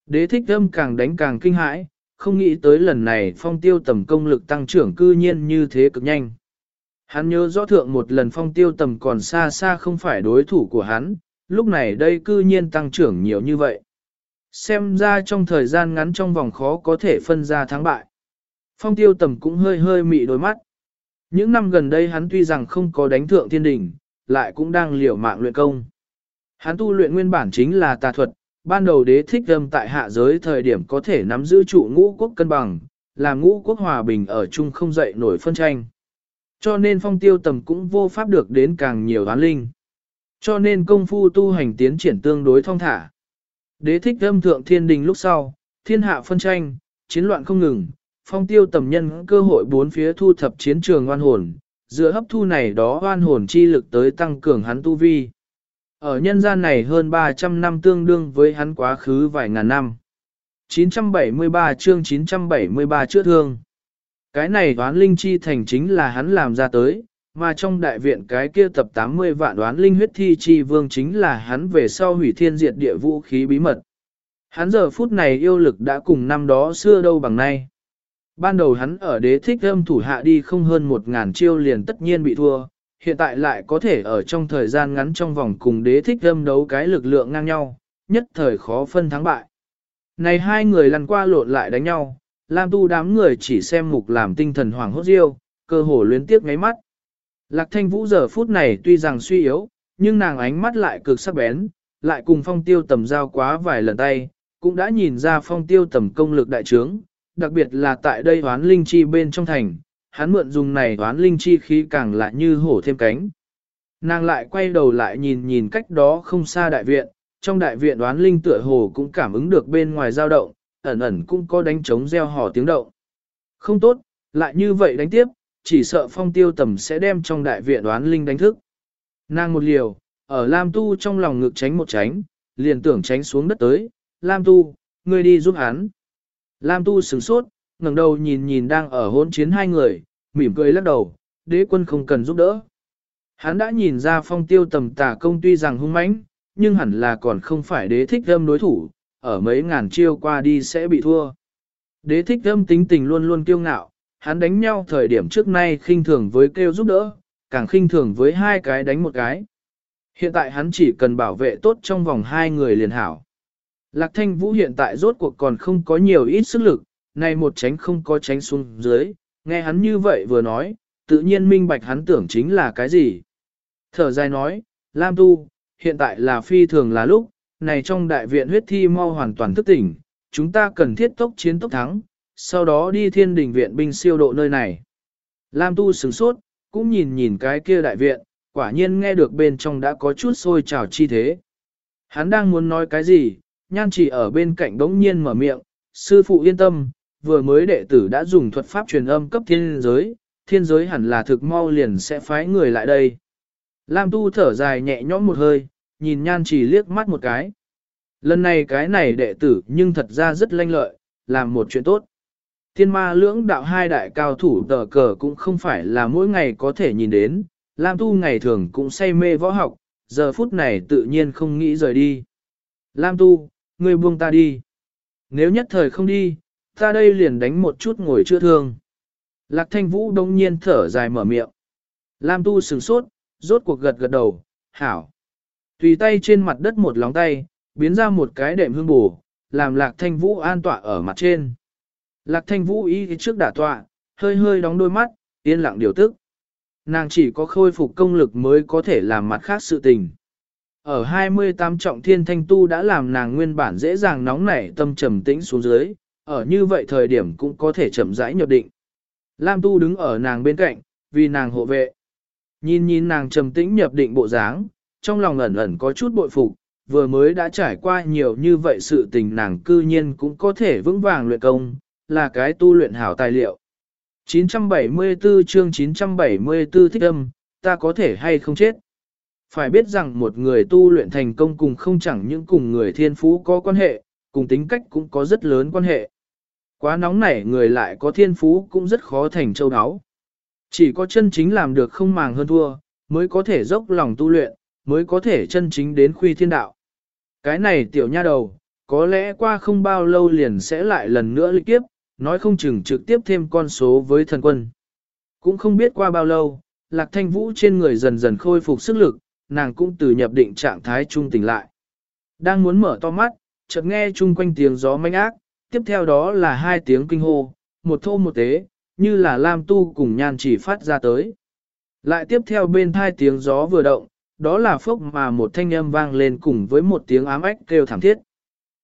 Đế thích âm càng đánh càng kinh hãi, không nghĩ tới lần này phong tiêu tầm công lực tăng trưởng cư nhiên như thế cực nhanh. Hắn nhớ rõ thượng một lần phong tiêu tầm còn xa xa không phải đối thủ của hắn, lúc này đây cư nhiên tăng trưởng nhiều như vậy. Xem ra trong thời gian ngắn trong vòng khó có thể phân ra thắng bại. Phong tiêu tầm cũng hơi hơi mị đôi mắt. Những năm gần đây hắn tuy rằng không có đánh thượng thiên đỉnh, lại cũng đang liều mạng luyện công. Hắn tu luyện nguyên bản chính là tà thuật, ban đầu đế thích âm tại hạ giới thời điểm có thể nắm giữ trụ ngũ quốc cân bằng, làm ngũ quốc hòa bình ở chung không dậy nổi phân tranh. Cho nên phong tiêu tầm cũng vô pháp được đến càng nhiều đoán linh. Cho nên công phu tu hành tiến triển tương đối thong thả. Đế thích âm thượng thiên đình lúc sau, thiên hạ phân tranh, chiến loạn không ngừng, phong tiêu tầm nhân cơ hội bốn phía thu thập chiến trường oan hồn, dựa hấp thu này đó oan hồn chi lực tới tăng cường hắn tu vi. Ở nhân gian này hơn 300 năm tương đương với hắn quá khứ vài ngàn năm. 973 chương 973 chữa thương. Cái này đoán linh chi thành chính là hắn làm ra tới, mà trong đại viện cái kia tập 80 vạn đoán linh huyết thi chi vương chính là hắn về sau hủy thiên diệt địa vũ khí bí mật. Hắn giờ phút này yêu lực đã cùng năm đó xưa đâu bằng nay. Ban đầu hắn ở đế thích âm thủ hạ đi không hơn một ngàn chiêu liền tất nhiên bị thua, hiện tại lại có thể ở trong thời gian ngắn trong vòng cùng đế thích âm đấu cái lực lượng ngang nhau, nhất thời khó phân thắng bại. Này hai người lăn qua lộn lại đánh nhau, Lam tu đám người chỉ xem mục làm tinh thần hoảng hốt riêu, cơ hồ luyến tiếc ngáy mắt. Lạc thanh vũ giờ phút này tuy rằng suy yếu, nhưng nàng ánh mắt lại cực sắc bén, lại cùng phong tiêu tầm giao quá vài lần tay, cũng đã nhìn ra phong tiêu tầm công lực đại trướng, đặc biệt là tại đây hoán linh chi bên trong thành, hắn mượn dùng này đoán linh chi khí càng lại như hổ thêm cánh. Nàng lại quay đầu lại nhìn nhìn cách đó không xa đại viện, trong đại viện đoán linh tựa hồ cũng cảm ứng được bên ngoài dao động, ẩn ẩn cũng có đánh trống gieo hò tiếng động. Không tốt, lại như vậy đánh tiếp, chỉ sợ phong tiêu tầm sẽ đem trong đại viện đoán linh đánh thức. Nàng một liều, ở Lam Tu trong lòng ngực tránh một tránh, liền tưởng tránh xuống đất tới, Lam Tu, ngươi đi giúp hắn. Lam Tu sửng sốt, ngẩng đầu nhìn nhìn đang ở hỗn chiến hai người, mỉm cười lắc đầu, đế quân không cần giúp đỡ. Hắn đã nhìn ra phong tiêu tầm tà công tuy rằng hung mãnh, nhưng hẳn là còn không phải đế thích âm đối thủ, ở mấy ngàn chiêu qua đi sẽ bị thua. Đế thích âm tính tình luôn luôn kiêu ngạo, hắn đánh nhau thời điểm trước nay khinh thường với kêu giúp đỡ, càng khinh thường với hai cái đánh một cái. Hiện tại hắn chỉ cần bảo vệ tốt trong vòng hai người liền hảo. Lạc thanh vũ hiện tại rốt cuộc còn không có nhiều ít sức lực, này một tránh không có tránh xuống dưới, nghe hắn như vậy vừa nói, tự nhiên minh bạch hắn tưởng chính là cái gì. Thở dài nói, Lam Tu, hiện tại là phi thường là lúc, này trong đại viện huyết thi mau hoàn toàn thức tỉnh, chúng ta cần thiết tốc chiến tốc thắng, sau đó đi thiên đình viện binh siêu độ nơi này. Lam Tu sửng sốt, cũng nhìn nhìn cái kia đại viện, quả nhiên nghe được bên trong đã có chút sôi trào chi thế. Hắn đang muốn nói cái gì, nhan chỉ ở bên cạnh đống nhiên mở miệng, sư phụ yên tâm, vừa mới đệ tử đã dùng thuật pháp truyền âm cấp thiên giới, thiên giới hẳn là thực mau liền sẽ phái người lại đây. Lam tu thở dài nhẹ nhõm một hơi, nhìn nhan chỉ liếc mắt một cái. Lần này cái này đệ tử nhưng thật ra rất lanh lợi, làm một chuyện tốt. Thiên ma lưỡng đạo hai đại cao thủ tờ cờ cũng không phải là mỗi ngày có thể nhìn đến, Lam tu ngày thường cũng say mê võ học, giờ phút này tự nhiên không nghĩ rời đi. Lam tu, ngươi buông ta đi. Nếu nhất thời không đi, ta đây liền đánh một chút ngồi chưa thương. Lạc thanh vũ đông nhiên thở dài mở miệng. Lam tu sừng sốt, rốt cuộc gật gật đầu, hảo. Tùy tay trên mặt đất một lóng tay, biến ra một cái đệm hương bù, làm lạc thanh vũ an tọa ở mặt trên. Lạc thanh vũ ý trước đả tọa, hơi hơi đóng đôi mắt, yên lặng điều tức. Nàng chỉ có khôi phục công lực mới có thể làm mặt khác sự tình. Ở 28 trọng thiên thanh tu đã làm nàng nguyên bản dễ dàng nóng nảy tâm trầm tĩnh xuống dưới, ở như vậy thời điểm cũng có thể chậm rãi nhập định. Lam tu đứng ở nàng bên cạnh, vì nàng hộ vệ. Nhìn nhìn nàng trầm tĩnh nhập định bộ dáng, trong lòng ẩn ẩn có chút bội phục, vừa mới đã trải qua nhiều như vậy sự tình nàng cư nhiên cũng có thể vững vàng luyện công, là cái tu luyện hảo tài liệu. 974 chương 974 thích âm, ta có thể hay không chết. Phải biết rằng một người tu luyện thành công cùng không chẳng những cùng người thiên phú có quan hệ, cùng tính cách cũng có rất lớn quan hệ. Quá nóng nảy người lại có thiên phú cũng rất khó thành châu áo. Chỉ có chân chính làm được không màng hơn thua, mới có thể dốc lòng tu luyện, mới có thể chân chính đến khuy thiên đạo. Cái này tiểu nha đầu, có lẽ qua không bao lâu liền sẽ lại lần nữa lịch tiếp, nói không chừng trực tiếp thêm con số với thần quân. Cũng không biết qua bao lâu, lạc thanh vũ trên người dần dần khôi phục sức lực, nàng cũng từ nhập định trạng thái trung tỉnh lại. Đang muốn mở to mắt, chợt nghe chung quanh tiếng gió manh ác, tiếp theo đó là hai tiếng kinh hô, một thô một tế, như là lam tu cùng nhan chỉ phát ra tới. Lại tiếp theo bên hai tiếng gió vừa động, đó là phốc mà một thanh âm vang lên cùng với một tiếng ám ách kêu thảm thiết.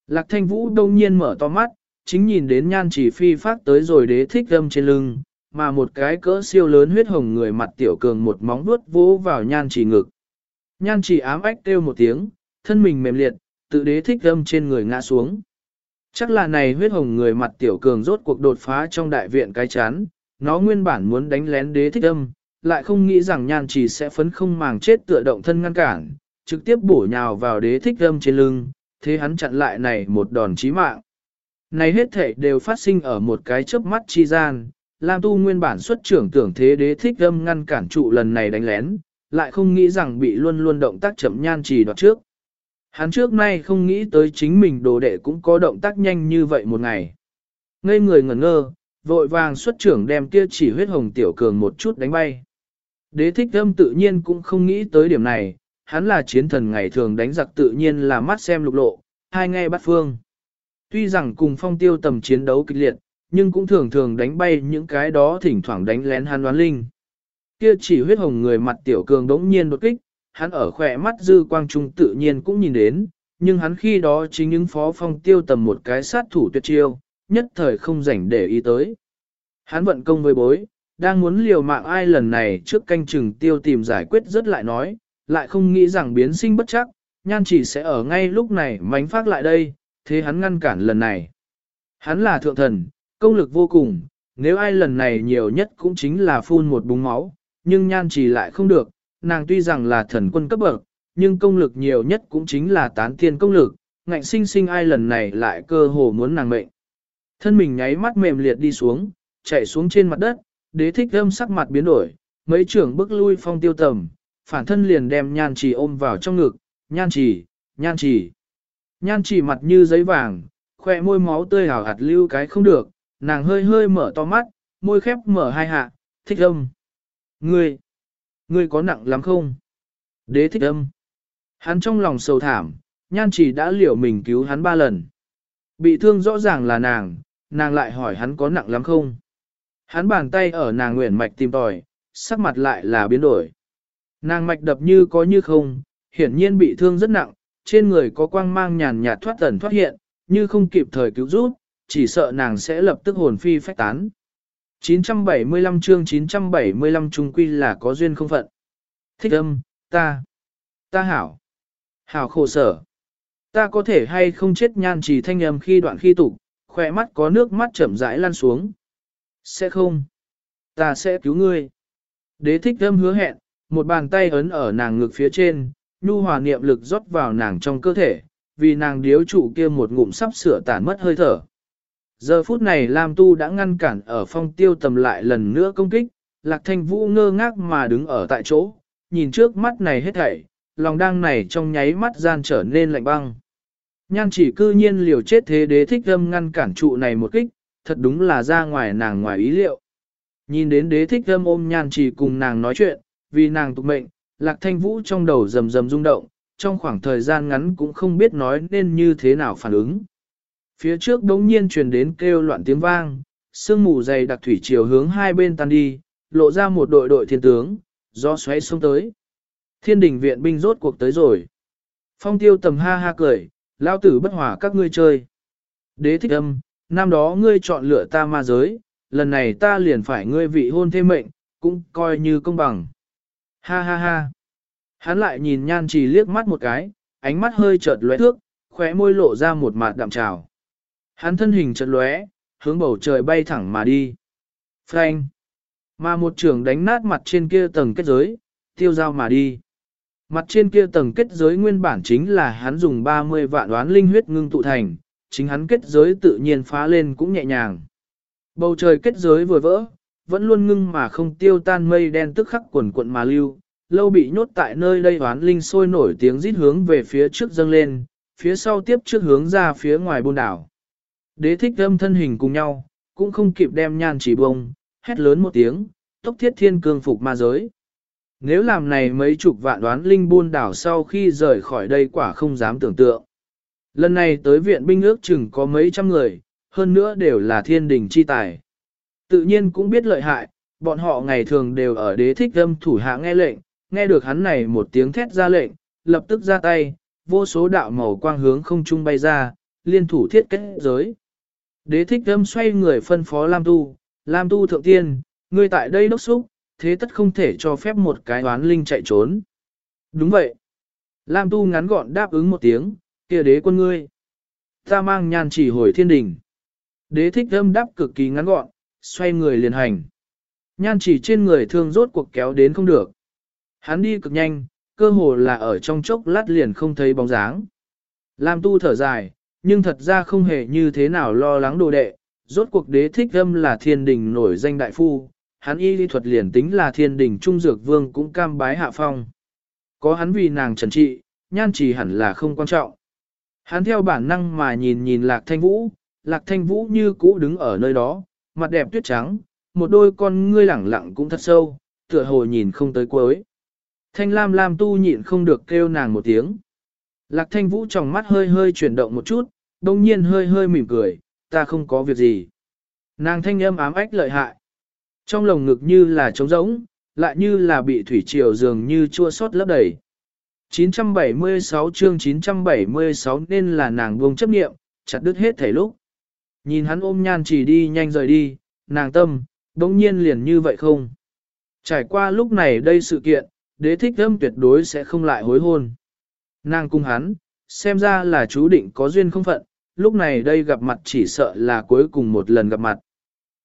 Lạc thanh vũ đông nhiên mở to mắt, chính nhìn đến nhan chỉ phi phát tới rồi đế thích âm trên lưng, mà một cái cỡ siêu lớn huyết hồng người mặt tiểu cường một móng vuốt vỗ vào nhan chỉ ngực. Nhan chỉ ám ách kêu một tiếng, thân mình mềm liệt, tự đế thích âm trên người ngã xuống. Chắc là này huyết hồng người mặt tiểu cường rốt cuộc đột phá trong đại viện cái chán, nó nguyên bản muốn đánh lén đế thích âm, lại không nghĩ rằng nhan chỉ sẽ phấn không màng chết tựa động thân ngăn cản, trực tiếp bổ nhào vào đế thích âm trên lưng, thế hắn chặn lại này một đòn chí mạng. Này hết thể đều phát sinh ở một cái chớp mắt chi gian, Lam Tu nguyên bản xuất trưởng tưởng thế đế thích âm ngăn cản trụ lần này đánh lén, lại không nghĩ rằng bị luôn luôn động tác chậm nhan trì đoạt trước. Hắn trước nay không nghĩ tới chính mình đồ đệ cũng có động tác nhanh như vậy một ngày. Ngây người ngẩn ngơ, vội vàng xuất trưởng đem kia chỉ huyết hồng tiểu cường một chút đánh bay. Đế thích âm tự nhiên cũng không nghĩ tới điểm này, hắn là chiến thần ngày thường đánh giặc tự nhiên là mắt xem lục lộ, hai nghe bắt phương. Tuy rằng cùng phong tiêu tầm chiến đấu kịch liệt, nhưng cũng thường thường đánh bay những cái đó thỉnh thoảng đánh lén hắn đoán linh. Kia chỉ huyết hồng người mặt tiểu cường đống nhiên đột kích, hắn ở khỏe mắt dư quang trung tự nhiên cũng nhìn đến, nhưng hắn khi đó chính những phó phong tiêu tầm một cái sát thủ tuyệt chiêu, nhất thời không rảnh để ý tới. Hắn vận công với bối, đang muốn liều mạng ai lần này trước canh chừng tiêu tìm giải quyết rất lại nói, lại không nghĩ rằng biến sinh bất chắc, nhan chỉ sẽ ở ngay lúc này mánh phát lại đây, thế hắn ngăn cản lần này. Hắn là thượng thần, công lực vô cùng, nếu ai lần này nhiều nhất cũng chính là phun một búng máu, nhưng nhan chỉ lại không được, nàng tuy rằng là thần quân cấp bậc, nhưng công lực nhiều nhất cũng chính là tán thiên công lực, ngạnh sinh sinh ai lần này lại cơ hồ muốn nàng mệnh. Thân mình nháy mắt mềm liệt đi xuống, chạy xuống trên mặt đất, đế thích âm sắc mặt biến đổi, mấy trưởng bước lui phong tiêu tầm, phản thân liền đem nhan trì ôm vào trong ngực, nhan trì, nhan trì. Nhan trì mặt như giấy vàng, khoe môi máu tươi hào hạt lưu cái không được, nàng hơi hơi mở to mắt, môi khép mở hai hạ, thích âm. Ngươi, ngươi có nặng lắm không? Đế thích âm. Hắn trong lòng sầu thảm, nhan chỉ đã liều mình cứu hắn ba lần. Bị thương rõ ràng là nàng, nàng lại hỏi hắn có nặng lắm không? Hắn bàn tay ở nàng nguyện mạch tìm tòi, sắc mặt lại là biến đổi. Nàng mạch đập như có như không, hiển nhiên bị thương rất nặng, trên người có quang mang nhàn nhạt thoát tẩn thoát hiện, như không kịp thời cứu giúp, chỉ sợ nàng sẽ lập tức hồn phi phách tán. 975 chương 975 trung quy là có duyên không phận. Thích âm, ta, ta hảo, hảo khổ sở. Ta có thể hay không chết nhan chỉ thanh âm khi đoạn khi tục, khỏe mắt có nước mắt chậm rãi lan xuống. Sẽ không. Ta sẽ cứu ngươi. Đế thích âm hứa hẹn, một bàn tay ấn ở nàng ngực phía trên, nhu hòa niệm lực rót vào nàng trong cơ thể, vì nàng điếu trụ kia một ngụm sắp sửa tản mất hơi thở. Giờ phút này Lam Tu đã ngăn cản ở phong tiêu tầm lại lần nữa công kích, Lạc Thanh Vũ ngơ ngác mà đứng ở tại chỗ, nhìn trước mắt này hết thảy, lòng đang này trong nháy mắt gian trở nên lạnh băng. Nhan chỉ cư nhiên liều chết thế đế thích âm ngăn cản trụ này một kích, thật đúng là ra ngoài nàng ngoài ý liệu. Nhìn đến đế thích âm ôm nhan chỉ cùng nàng nói chuyện, vì nàng tục mệnh, lạc thanh vũ trong đầu rầm rầm rung động, trong khoảng thời gian ngắn cũng không biết nói nên như thế nào phản ứng. Phía trước đống nhiên truyền đến kêu loạn tiếng vang, sương mù dày đặc thủy chiều hướng hai bên tan đi, lộ ra một đội đội thiên tướng, do xoáy xuống tới. Thiên đình viện binh rốt cuộc tới rồi. Phong tiêu tầm ha ha cười, lao tử bất hòa các ngươi chơi. Đế thích âm, năm đó ngươi chọn lựa ta ma giới, lần này ta liền phải ngươi vị hôn thêm mệnh, cũng coi như công bằng. Ha ha ha. Hắn lại nhìn nhan trì liếc mắt một cái, ánh mắt hơi chợt lóe thước, khóe môi lộ ra một mạt đạm trào. Hắn thân hình chợt lóe, hướng bầu trời bay thẳng mà đi. Phanh. Mà một trường đánh nát mặt trên kia tầng kết giới, tiêu dao mà đi. Mặt trên kia tầng kết giới nguyên bản chính là hắn dùng 30 vạn đoán linh huyết ngưng tụ thành, chính hắn kết giới tự nhiên phá lên cũng nhẹ nhàng. Bầu trời kết giới vừa vỡ, vẫn luôn ngưng mà không tiêu tan mây đen tức khắc quần cuộn mà lưu, lâu bị nhốt tại nơi đây hoán linh sôi nổi tiếng rít hướng về phía trước dâng lên, phía sau tiếp trước hướng ra phía ngoài buôn đảo. Đế thích âm thân hình cùng nhau, cũng không kịp đem nhan chỉ bông, hét lớn một tiếng, tốc thiết thiên cương phục ma giới. Nếu làm này mấy chục vạn đoán linh buôn đảo sau khi rời khỏi đây quả không dám tưởng tượng. Lần này tới viện binh ước chừng có mấy trăm người, hơn nữa đều là thiên đình chi tài. Tự nhiên cũng biết lợi hại, bọn họ ngày thường đều ở đế thích âm thủ hạ nghe lệnh, nghe được hắn này một tiếng thét ra lệnh, lập tức ra tay, vô số đạo màu quang hướng không trung bay ra, liên thủ thiết kết giới. Đế thích âm xoay người phân phó Lam Tu, Lam Tu thượng tiên, ngươi tại đây đốc xúc, thế tất không thể cho phép một cái oán linh chạy trốn. Đúng vậy. Lam tu ngắn gọn đáp ứng một tiếng, kia đế quân ngươi. Ta mang nhan chỉ hồi thiên đình. Đế thích âm đáp cực kỳ ngắn gọn, xoay người liền hành. Nhan chỉ trên người thương rốt cuộc kéo đến không được. Hắn đi cực nhanh, cơ hồ là ở trong chốc lát liền không thấy bóng dáng. Lam tu thở dài, nhưng thật ra không hề như thế nào lo lắng đồ đệ, rốt cuộc đế thích âm là thiên đình nổi danh đại phu, hắn y lý thuật liền tính là thiên đình trung dược vương cũng cam bái hạ phong. Có hắn vì nàng trần trị, nhan chỉ hẳn là không quan trọng. Hắn theo bản năng mà nhìn nhìn lạc thanh vũ, lạc thanh vũ như cũ đứng ở nơi đó, mặt đẹp tuyết trắng, một đôi con ngươi lẳng lặng cũng thật sâu, tựa hồ nhìn không tới cuối. Thanh lam lam tu nhịn không được kêu nàng một tiếng. Lạc thanh vũ trong mắt hơi hơi chuyển động một chút, đông nhiên hơi hơi mỉm cười, ta không có việc gì. Nàng thanh âm ám ách lợi hại. Trong lồng ngực như là trống rỗng, lại như là bị thủy triều dường như chua sót lấp đầy. 976 chương 976 nên là nàng buông chấp niệm, chặt đứt hết thể lúc. Nhìn hắn ôm nhan chỉ đi nhanh rời đi, nàng tâm, đống nhiên liền như vậy không. Trải qua lúc này đây sự kiện, đế thích âm tuyệt đối sẽ không lại hối hôn. Nàng cung hắn, xem ra là chú định có duyên không phận, lúc này đây gặp mặt chỉ sợ là cuối cùng một lần gặp mặt.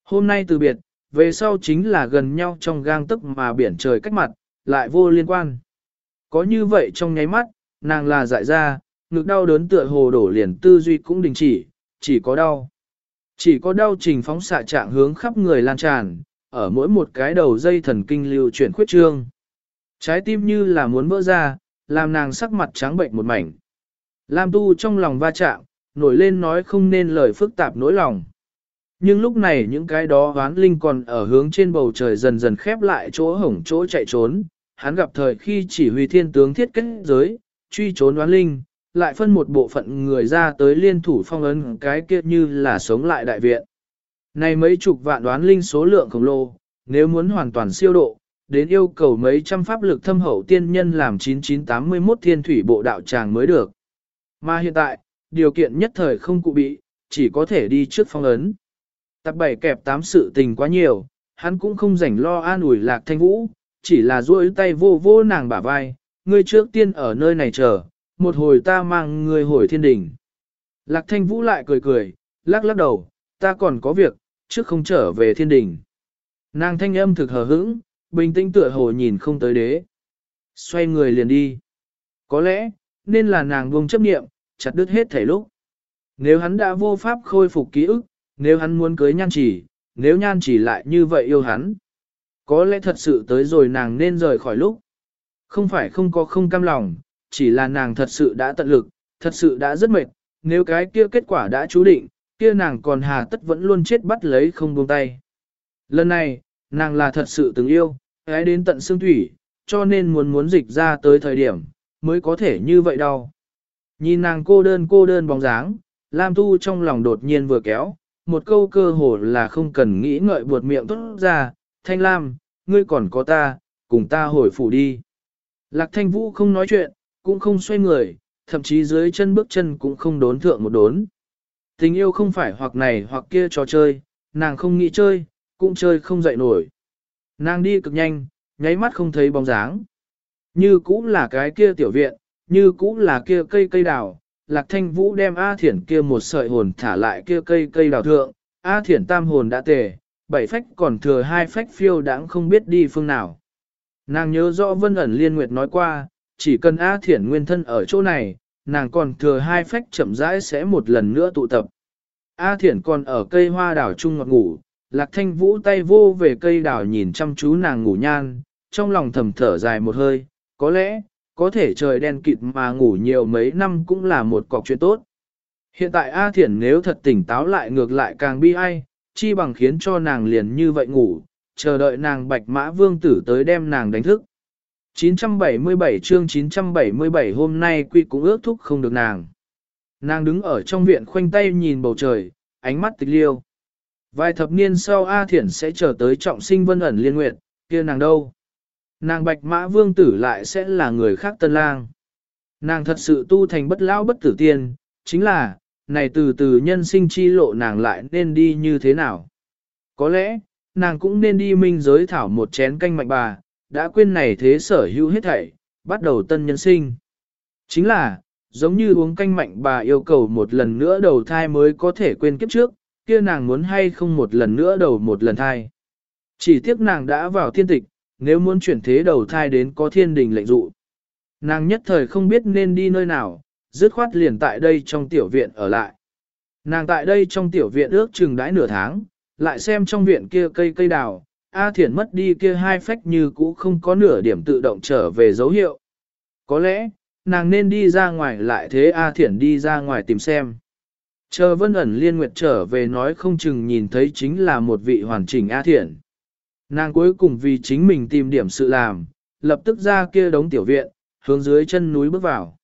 Hôm nay từ biệt, về sau chính là gần nhau trong gang tức mà biển trời cách mặt, lại vô liên quan. Có như vậy trong nháy mắt, nàng là dại ra, ngực đau đớn tựa hồ đổ liền tư duy cũng đình chỉ, chỉ có đau. Chỉ có đau trình phóng xạ trạng hướng khắp người lan tràn, ở mỗi một cái đầu dây thần kinh lưu chuyển khuyết trương. Trái tim như là muốn vỡ ra, làm nàng sắc mặt trắng bệnh một mảnh. Lam tu trong lòng va chạm, nổi lên nói không nên lời phức tạp nỗi lòng. Nhưng lúc này những cái đó hoán linh còn ở hướng trên bầu trời dần dần khép lại chỗ hổng chỗ chạy trốn, hắn gặp thời khi chỉ huy thiên tướng thiết kết giới, truy trốn hoán linh, lại phân một bộ phận người ra tới liên thủ phong ấn cái kia như là sống lại đại viện. Này mấy chục vạn đoán linh số lượng khổng lồ, nếu muốn hoàn toàn siêu độ, đến yêu cầu mấy trăm pháp lực thâm hậu tiên nhân làm 9981 thiên thủy bộ đạo tràng mới được. Mà hiện tại, điều kiện nhất thời không cụ bị, chỉ có thể đi trước phong ấn. Tập bảy kẹp tám sự tình quá nhiều, hắn cũng không rảnh lo an ủi lạc thanh vũ, chỉ là duỗi tay vô vô nàng bả vai, ngươi trước tiên ở nơi này chờ, một hồi ta mang ngươi hồi thiên đình. Lạc thanh vũ lại cười cười, lắc lắc đầu, ta còn có việc, trước không trở về thiên đình. Nàng thanh âm thực hờ hững, bình tĩnh tựa hồ nhìn không tới đế. Xoay người liền đi. Có lẽ, nên là nàng buông chấp niệm, chặt đứt hết thể lúc. Nếu hắn đã vô pháp khôi phục ký ức, nếu hắn muốn cưới nhan chỉ, nếu nhan chỉ lại như vậy yêu hắn. Có lẽ thật sự tới rồi nàng nên rời khỏi lúc. Không phải không có không cam lòng, chỉ là nàng thật sự đã tận lực, thật sự đã rất mệt, nếu cái kia kết quả đã chú định, kia nàng còn hà tất vẫn luôn chết bắt lấy không buông tay. Lần này, nàng là thật sự từng yêu, ái đến tận xương thủy, cho nên muốn muốn dịch ra tới thời điểm, mới có thể như vậy đâu. Nhìn nàng cô đơn cô đơn bóng dáng, Lam Tu trong lòng đột nhiên vừa kéo, một câu cơ hồ là không cần nghĩ ngợi buột miệng tốt ra, Thanh Lam, ngươi còn có ta, cùng ta hồi phủ đi. Lạc Thanh Vũ không nói chuyện, cũng không xoay người, thậm chí dưới chân bước chân cũng không đốn thượng một đốn. Tình yêu không phải hoặc này hoặc kia trò chơi, nàng không nghĩ chơi, cũng chơi không dậy nổi. Nàng đi cực nhanh, nháy mắt không thấy bóng dáng. Như cũ là cái kia tiểu viện, như cũ là kia cây cây đào. Lạc thanh vũ đem A thiển kia một sợi hồn thả lại kia cây cây đào thượng, A thiển tam hồn đã tề, bảy phách còn thừa hai phách phiêu đãng không biết đi phương nào. Nàng nhớ rõ vân ẩn liên nguyệt nói qua, chỉ cần A thiển nguyên thân ở chỗ này, nàng còn thừa hai phách chậm rãi sẽ một lần nữa tụ tập. A thiển còn ở cây hoa đảo chung ngọt ngủ, lạc thanh vũ tay vô về cây đào nhìn chăm chú nàng ngủ nhan, trong lòng thầm thở dài một hơi, có lẽ, có thể trời đen kịt mà ngủ nhiều mấy năm cũng là một cọc chuyện tốt. Hiện tại A thiển nếu thật tỉnh táo lại ngược lại càng bi ai, chi bằng khiến cho nàng liền như vậy ngủ, chờ đợi nàng bạch mã vương tử tới đem nàng đánh thức. 977 chương 977 hôm nay quy cũng ước thúc không được nàng. Nàng đứng ở trong viện khoanh tay nhìn bầu trời, ánh mắt tịch liêu. Vài thập niên sau A Thiển sẽ trở tới trọng sinh vân ẩn liên nguyện, kia nàng đâu? Nàng bạch mã vương tử lại sẽ là người khác tân lang. Nàng thật sự tu thành bất lão bất tử tiên, chính là, này từ từ nhân sinh chi lộ nàng lại nên đi như thế nào? Có lẽ, nàng cũng nên đi minh giới thảo một chén canh mạnh bà, đã quên này thế sở hữu hết thảy, bắt đầu tân nhân sinh. Chính là, giống như uống canh mạnh bà yêu cầu một lần nữa đầu thai mới có thể quên kiếp trước, kia nàng muốn hay không một lần nữa đầu một lần thai. Chỉ tiếc nàng đã vào thiên tịch, nếu muốn chuyển thế đầu thai đến có thiên đình lệnh dụ. Nàng nhất thời không biết nên đi nơi nào, dứt khoát liền tại đây trong tiểu viện ở lại. Nàng tại đây trong tiểu viện ước chừng đãi nửa tháng, lại xem trong viện kia cây cây đào, A Thiển mất đi kia hai phách như cũ không có nửa điểm tự động trở về dấu hiệu. Có lẽ, nàng nên đi ra ngoài lại thế A Thiển đi ra ngoài tìm xem. Chờ vân ẩn liên nguyệt trở về nói không chừng nhìn thấy chính là một vị hoàn chỉnh A thiện. Nàng cuối cùng vì chính mình tìm điểm sự làm, lập tức ra kia đống tiểu viện, hướng dưới chân núi bước vào.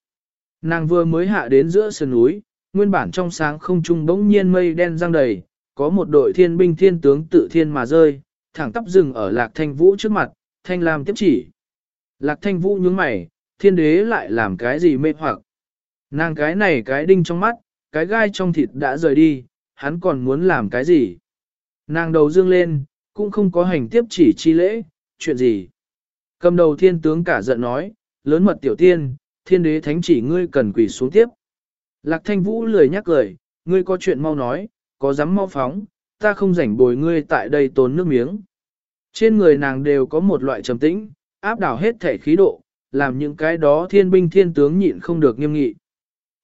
Nàng vừa mới hạ đến giữa sườn núi, nguyên bản trong sáng không trung bỗng nhiên mây đen răng đầy, có một đội thiên binh thiên tướng tự thiên mà rơi, thẳng tắp rừng ở lạc thanh vũ trước mặt, thanh lam tiếp chỉ. Lạc thanh vũ nhướng mày, thiên đế lại làm cái gì mê hoặc. Nàng cái này cái đinh trong mắt, cái gai trong thịt đã rời đi, hắn còn muốn làm cái gì. Nàng đầu dương lên, cũng không có hành tiếp chỉ chi lễ, chuyện gì. Cầm đầu thiên tướng cả giận nói, lớn mật tiểu tiên, thiên đế thánh chỉ ngươi cần quỷ xuống tiếp. Lạc thanh vũ lười nhắc lời, ngươi có chuyện mau nói, có dám mau phóng, ta không rảnh bồi ngươi tại đây tốn nước miếng. Trên người nàng đều có một loại trầm tĩnh, áp đảo hết thể khí độ, làm những cái đó thiên binh thiên tướng nhịn không được nghiêm nghị.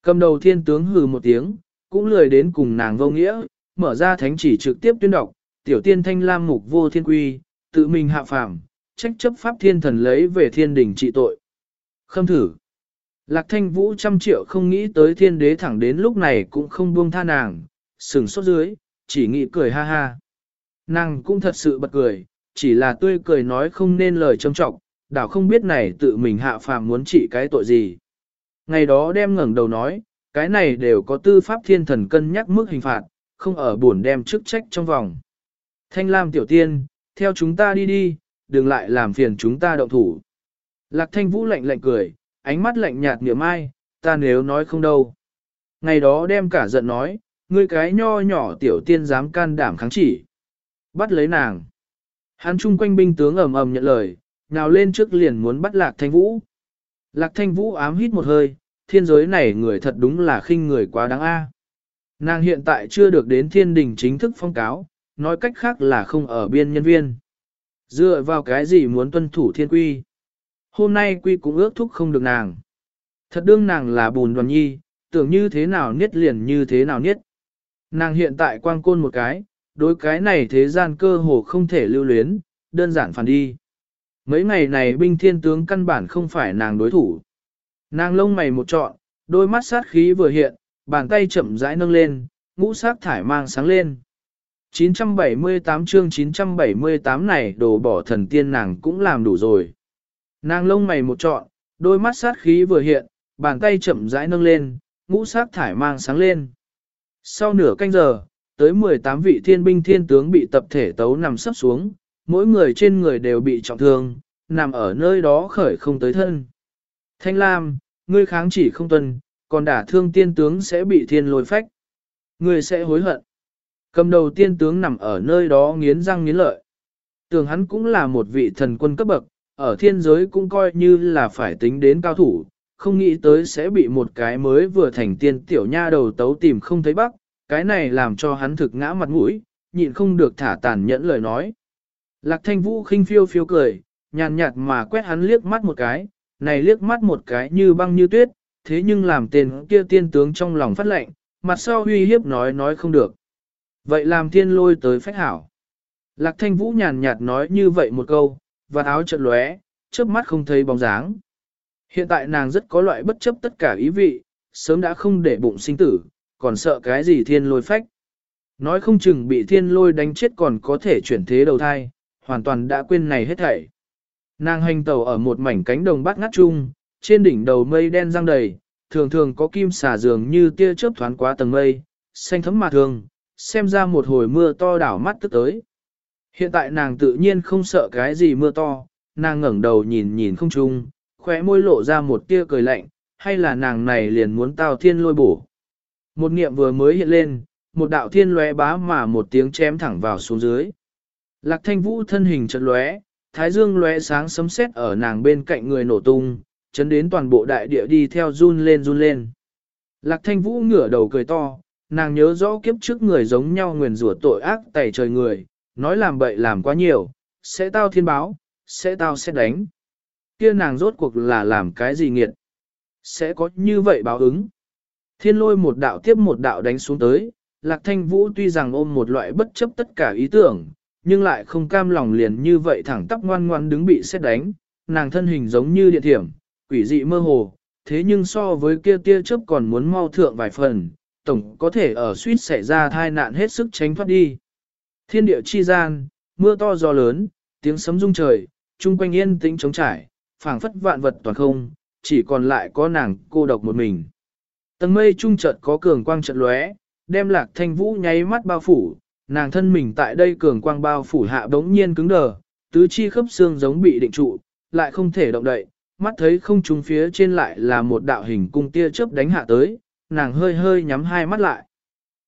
Cầm đầu thiên tướng hừ một tiếng, cũng lười đến cùng nàng vô nghĩa, mở ra thánh chỉ trực tiếp tuyên đọc, tiểu tiên thanh lam mục vô thiên quy, tự mình hạ phàm, trách chấp pháp thiên thần lấy về thiên đình trị tội. Khâm thử. Lạc thanh vũ trăm triệu không nghĩ tới thiên đế thẳng đến lúc này cũng không buông tha nàng, sừng sốt dưới, chỉ nghĩ cười ha ha. Nàng cũng thật sự bật cười, chỉ là tươi cười nói không nên lời trâm trọng, đảo không biết này tự mình hạ phàm muốn trị cái tội gì. Ngày đó đem ngẩng đầu nói, cái này đều có tư pháp thiên thần cân nhắc mức hình phạt, không ở buồn đem chức trách trong vòng. Thanh Lam tiểu tiên, theo chúng ta đi đi, đừng lại làm phiền chúng ta động thủ. Lạc thanh vũ lạnh lạnh cười, ánh mắt lạnh nhạt niệm ai, ta nếu nói không đâu. Ngày đó đem cả giận nói, ngươi cái nho nhỏ tiểu tiên dám can đảm kháng chỉ. Bắt lấy nàng. Hắn chung quanh binh tướng ầm ầm nhận lời, nào lên trước liền muốn bắt lạc thanh vũ. Lạc thanh vũ ám hít một hơi, thiên giới này người thật đúng là khinh người quá đáng a. Nàng hiện tại chưa được đến thiên đình chính thức phong cáo, nói cách khác là không ở biên nhân viên. Dựa vào cái gì muốn tuân thủ thiên quy? Hôm nay quy cũng ước thúc không được nàng. Thật đương nàng là bùn đoàn nhi, tưởng như thế nào niết liền như thế nào niết. Nàng hiện tại quang côn một cái, đối cái này thế gian cơ hồ không thể lưu luyến, đơn giản phản đi. Mấy ngày này binh thiên tướng căn bản không phải nàng đối thủ. Nàng lông mày một trọn, đôi mắt sát khí vừa hiện, bàn tay chậm rãi nâng lên, ngũ sát thải mang sáng lên. 978 chương 978 này đồ bỏ thần tiên nàng cũng làm đủ rồi. Nàng lông mày một trọn, đôi mắt sát khí vừa hiện, bàn tay chậm rãi nâng lên, ngũ sát thải mang sáng lên. Sau nửa canh giờ, tới 18 vị thiên binh thiên tướng bị tập thể tấu nằm sắp xuống, mỗi người trên người đều bị trọng thương, nằm ở nơi đó khởi không tới thân. Thanh Lam, ngươi kháng chỉ không tuân, còn đả thương tiên tướng sẽ bị thiên lôi phách. Ngươi sẽ hối hận. Cầm đầu tiên tướng nằm ở nơi đó nghiến răng nghiến lợi. Tưởng hắn cũng là một vị thần quân cấp bậc, ở thiên giới cũng coi như là phải tính đến cao thủ, không nghĩ tới sẽ bị một cái mới vừa thành tiên tiểu nha đầu tấu tìm không thấy bắc, cái này làm cho hắn thực ngã mặt mũi, nhịn không được thả tàn nhẫn lời nói. Lạc thanh vũ khinh phiêu phiêu cười, nhàn nhạt mà quét hắn liếc mắt một cái, này liếc mắt một cái như băng như tuyết, thế nhưng làm tên kia tiên tướng trong lòng phát lệnh, mặt sau uy hiếp nói nói không được. Vậy làm thiên lôi tới phách hảo. Lạc thanh vũ nhàn nhạt nói như vậy một câu, và áo trận lóe, chớp mắt không thấy bóng dáng. Hiện tại nàng rất có loại bất chấp tất cả ý vị, sớm đã không để bụng sinh tử, còn sợ cái gì thiên lôi phách. Nói không chừng bị thiên lôi đánh chết còn có thể chuyển thế đầu thai, hoàn toàn đã quên này hết thảy. Nàng hành tàu ở một mảnh cánh đồng bát ngát chung, trên đỉnh đầu mây đen răng đầy, thường thường có kim xà dường như tia chớp thoáng qua tầng mây, xanh thấm mà thường, xem ra một hồi mưa to đảo mắt tức tới. Hiện tại nàng tự nhiên không sợ cái gì mưa to, nàng ngẩng đầu nhìn nhìn không chung, khóe môi lộ ra một tia cười lạnh, hay là nàng này liền muốn tao thiên lôi bổ. Một niệm vừa mới hiện lên, một đạo thiên lóe bá mà một tiếng chém thẳng vào xuống dưới. Lạc thanh vũ thân hình chật lóe, thái dương lóe sáng sấm sét ở nàng bên cạnh người nổ tung, chấn đến toàn bộ đại địa đi theo run lên run lên. Lạc thanh vũ ngửa đầu cười to, nàng nhớ rõ kiếp trước người giống nhau nguyền rủa tội ác tẩy trời người, nói làm bậy làm quá nhiều, sẽ tao thiên báo, sẽ tao sẽ đánh. Kia nàng rốt cuộc là làm cái gì nghiệt? Sẽ có như vậy báo ứng. Thiên lôi một đạo tiếp một đạo đánh xuống tới, Lạc Thanh Vũ tuy rằng ôm một loại bất chấp tất cả ý tưởng, nhưng lại không cam lòng liền như vậy thẳng tắp ngoan ngoan đứng bị xét đánh, nàng thân hình giống như điện thiểm, quỷ dị mơ hồ, thế nhưng so với kia tia chớp còn muốn mau thượng vài phần, tổng có thể ở suýt xảy ra thai nạn hết sức tránh thoát đi. Thiên địa chi gian, mưa to gió lớn, tiếng sấm rung trời, chung quanh yên tĩnh trống trải, phảng phất vạn vật toàn không, chỉ còn lại có nàng cô độc một mình. Tầng mây trung chợt có cường quang trận lóe, đem lạc thanh vũ nháy mắt bao phủ, nàng thân mình tại đây cường quang bao phủ hạ bỗng nhiên cứng đờ, tứ chi khớp xương giống bị định trụ, lại không thể động đậy, mắt thấy không trung phía trên lại là một đạo hình cung tia chớp đánh hạ tới, nàng hơi hơi nhắm hai mắt lại.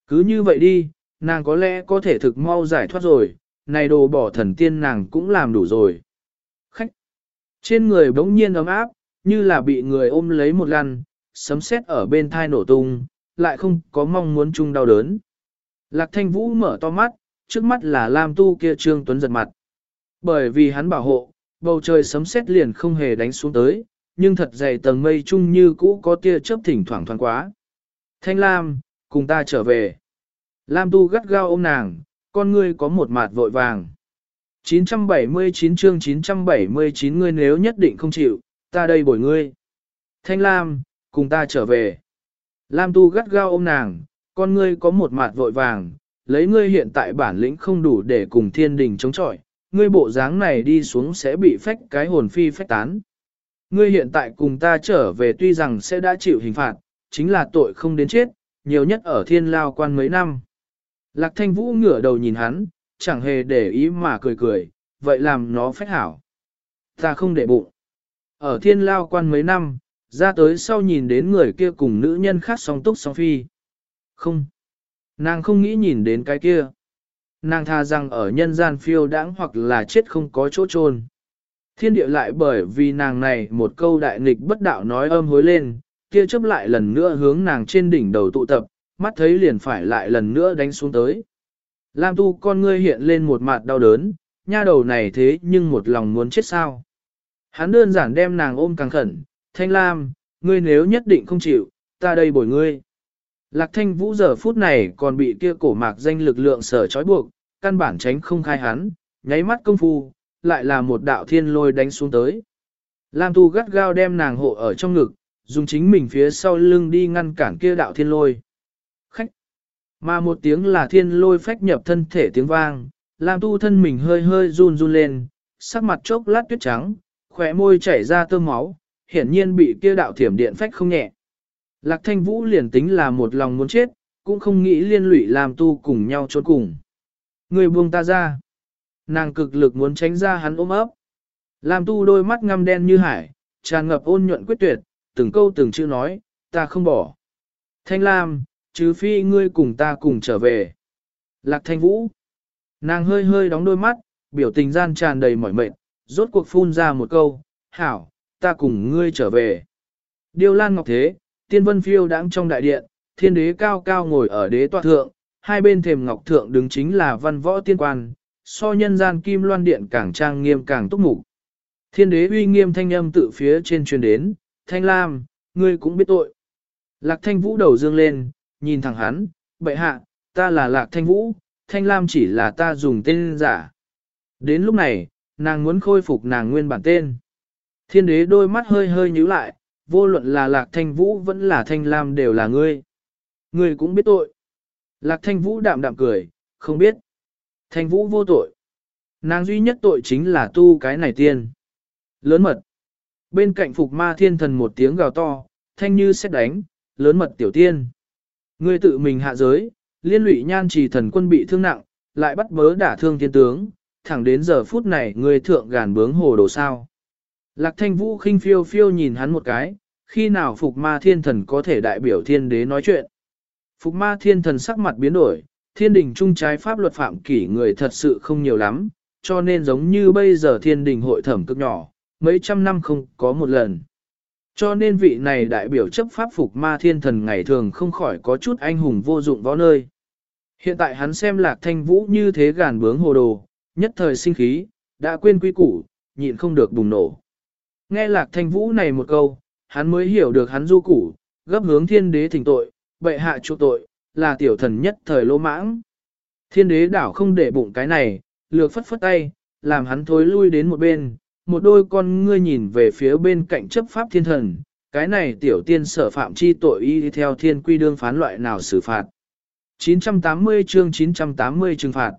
Cứ như vậy đi, nàng có lẽ có thể thực mau giải thoát rồi, này đồ bỏ thần tiên nàng cũng làm đủ rồi. Khách! Trên người bỗng nhiên ấm áp, như là bị người ôm lấy một lần, sấm sét ở bên thai nổ tung, lại không có mong muốn chung đau đớn. Lạc thanh vũ mở to mắt, trước mắt là Lam Tu kia trương tuấn giật mặt. Bởi vì hắn bảo hộ, bầu trời sấm sét liền không hề đánh xuống tới, nhưng thật dày tầng mây chung như cũ có tia chớp thỉnh thoảng thoáng quá. Thanh Lam, cùng ta trở về. Lam Tu gắt gao ôm nàng, con ngươi có một mạt vội vàng. 979 chương 979 ngươi nếu nhất định không chịu, ta đây bồi ngươi. Thanh Lam, cùng ta trở về. Lam Tu gắt gao ôm nàng, con ngươi có một mặt vội vàng, lấy ngươi hiện tại bản lĩnh không đủ để cùng thiên đình chống chọi, ngươi bộ dáng này đi xuống sẽ bị phách cái hồn phi phách tán. Ngươi hiện tại cùng ta trở về tuy rằng sẽ đã chịu hình phạt, chính là tội không đến chết, nhiều nhất ở thiên lao quan mấy năm. Lạc thanh vũ ngửa đầu nhìn hắn, chẳng hề để ý mà cười cười, vậy làm nó phách hảo. Ta không để bụng. Ở thiên lao quan mấy năm, ra tới sau nhìn đến người kia cùng nữ nhân khác song túc song phi. Không. Nàng không nghĩ nhìn đến cái kia. Nàng tha rằng ở nhân gian phiêu đãng hoặc là chết không có chỗ chôn. Thiên địa lại bởi vì nàng này một câu đại nghịch bất đạo nói âm hối lên, kia chấp lại lần nữa hướng nàng trên đỉnh đầu tụ tập, mắt thấy liền phải lại lần nữa đánh xuống tới. Lam tu con ngươi hiện lên một mặt đau đớn, nha đầu này thế nhưng một lòng muốn chết sao. Hắn đơn giản đem nàng ôm càng khẩn, thanh lam, ngươi nếu nhất định không chịu, ta đây bồi ngươi. Lạc thanh vũ giờ phút này còn bị kia cổ mạc danh lực lượng sở trói buộc, căn bản tránh không khai hắn, nháy mắt công phu, lại là một đạo thiên lôi đánh xuống tới. Lam tu gắt gao đem nàng hộ ở trong ngực, dùng chính mình phía sau lưng đi ngăn cản kia đạo thiên lôi. Khách! Mà một tiếng là thiên lôi phách nhập thân thể tiếng vang, Lam tu thân mình hơi hơi run run lên, sắc mặt chốc lát tuyết trắng, khỏe môi chảy ra tơ máu, hiển nhiên bị kia đạo thiểm điện phách không nhẹ. Lạc thanh vũ liền tính là một lòng muốn chết, cũng không nghĩ liên lụy làm tu cùng nhau trốn cùng. Người buông ta ra. Nàng cực lực muốn tránh ra hắn ôm ấp. Làm tu đôi mắt ngăm đen như hải, tràn ngập ôn nhuận quyết tuyệt, từng câu từng chữ nói, ta không bỏ. Thanh Lam, chứ phi ngươi cùng ta cùng trở về. Lạc thanh vũ. Nàng hơi hơi đóng đôi mắt, biểu tình gian tràn đầy mỏi mệt, rốt cuộc phun ra một câu, hảo, ta cùng ngươi trở về. Điêu Lan Ngọc Thế, tiên vân phiêu đáng trong đại điện, thiên đế cao cao ngồi ở đế tọa thượng, hai bên thềm ngọc thượng đứng chính là văn võ tiên quan, so nhân gian kim loan điện càng trang nghiêm càng túc mục. Thiên đế uy nghiêm thanh âm tự phía trên truyền đến, thanh lam, ngươi cũng biết tội. Lạc thanh vũ đầu dương lên, nhìn thẳng hắn, bệ hạ, ta là lạc thanh vũ, thanh lam chỉ là ta dùng tên giả. Đến lúc này, nàng muốn khôi phục nàng nguyên bản tên. Thiên đế đôi mắt hơi hơi nhíu lại, vô luận là lạc thanh vũ vẫn là thanh lam đều là ngươi. Ngươi cũng biết tội. Lạc thanh vũ đạm đạm cười, không biết. Thanh vũ vô tội. Nàng duy nhất tội chính là tu cái này tiên. Lớn mật. Bên cạnh phục ma thiên thần một tiếng gào to, thanh như xét đánh, lớn mật tiểu tiên. Ngươi tự mình hạ giới, liên lụy nhan trì thần quân bị thương nặng, lại bắt bớ đả thương thiên tướng, thẳng đến giờ phút này ngươi thượng gàn bướng hồ đồ sao. Lạc thanh vũ khinh phiêu phiêu nhìn hắn một cái, khi nào phục ma thiên thần có thể đại biểu thiên đế nói chuyện. Phục ma thiên thần sắc mặt biến đổi, thiên đình trung trái pháp luật phạm kỷ người thật sự không nhiều lắm, cho nên giống như bây giờ thiên đình hội thẩm cực nhỏ, mấy trăm năm không có một lần. Cho nên vị này đại biểu chấp pháp phục ma thiên thần ngày thường không khỏi có chút anh hùng vô dụng võ nơi. Hiện tại hắn xem lạc thanh vũ như thế gàn bướng hồ đồ, nhất thời sinh khí, đã quên quy củ, nhịn không được bùng nổ. Nghe lạc thanh vũ này một câu, hắn mới hiểu được hắn du củ, gấp hướng thiên đế thỉnh tội, bệ hạ chu tội, là tiểu thần nhất thời lô mãng. Thiên đế đảo không để bụng cái này, lược phất phất tay, làm hắn thối lui đến một bên, một đôi con ngươi nhìn về phía bên cạnh chấp pháp thiên thần, cái này tiểu tiên sở phạm chi tội y theo thiên quy đương phán loại nào xử phạt. 980 chương 980 trừng phạt.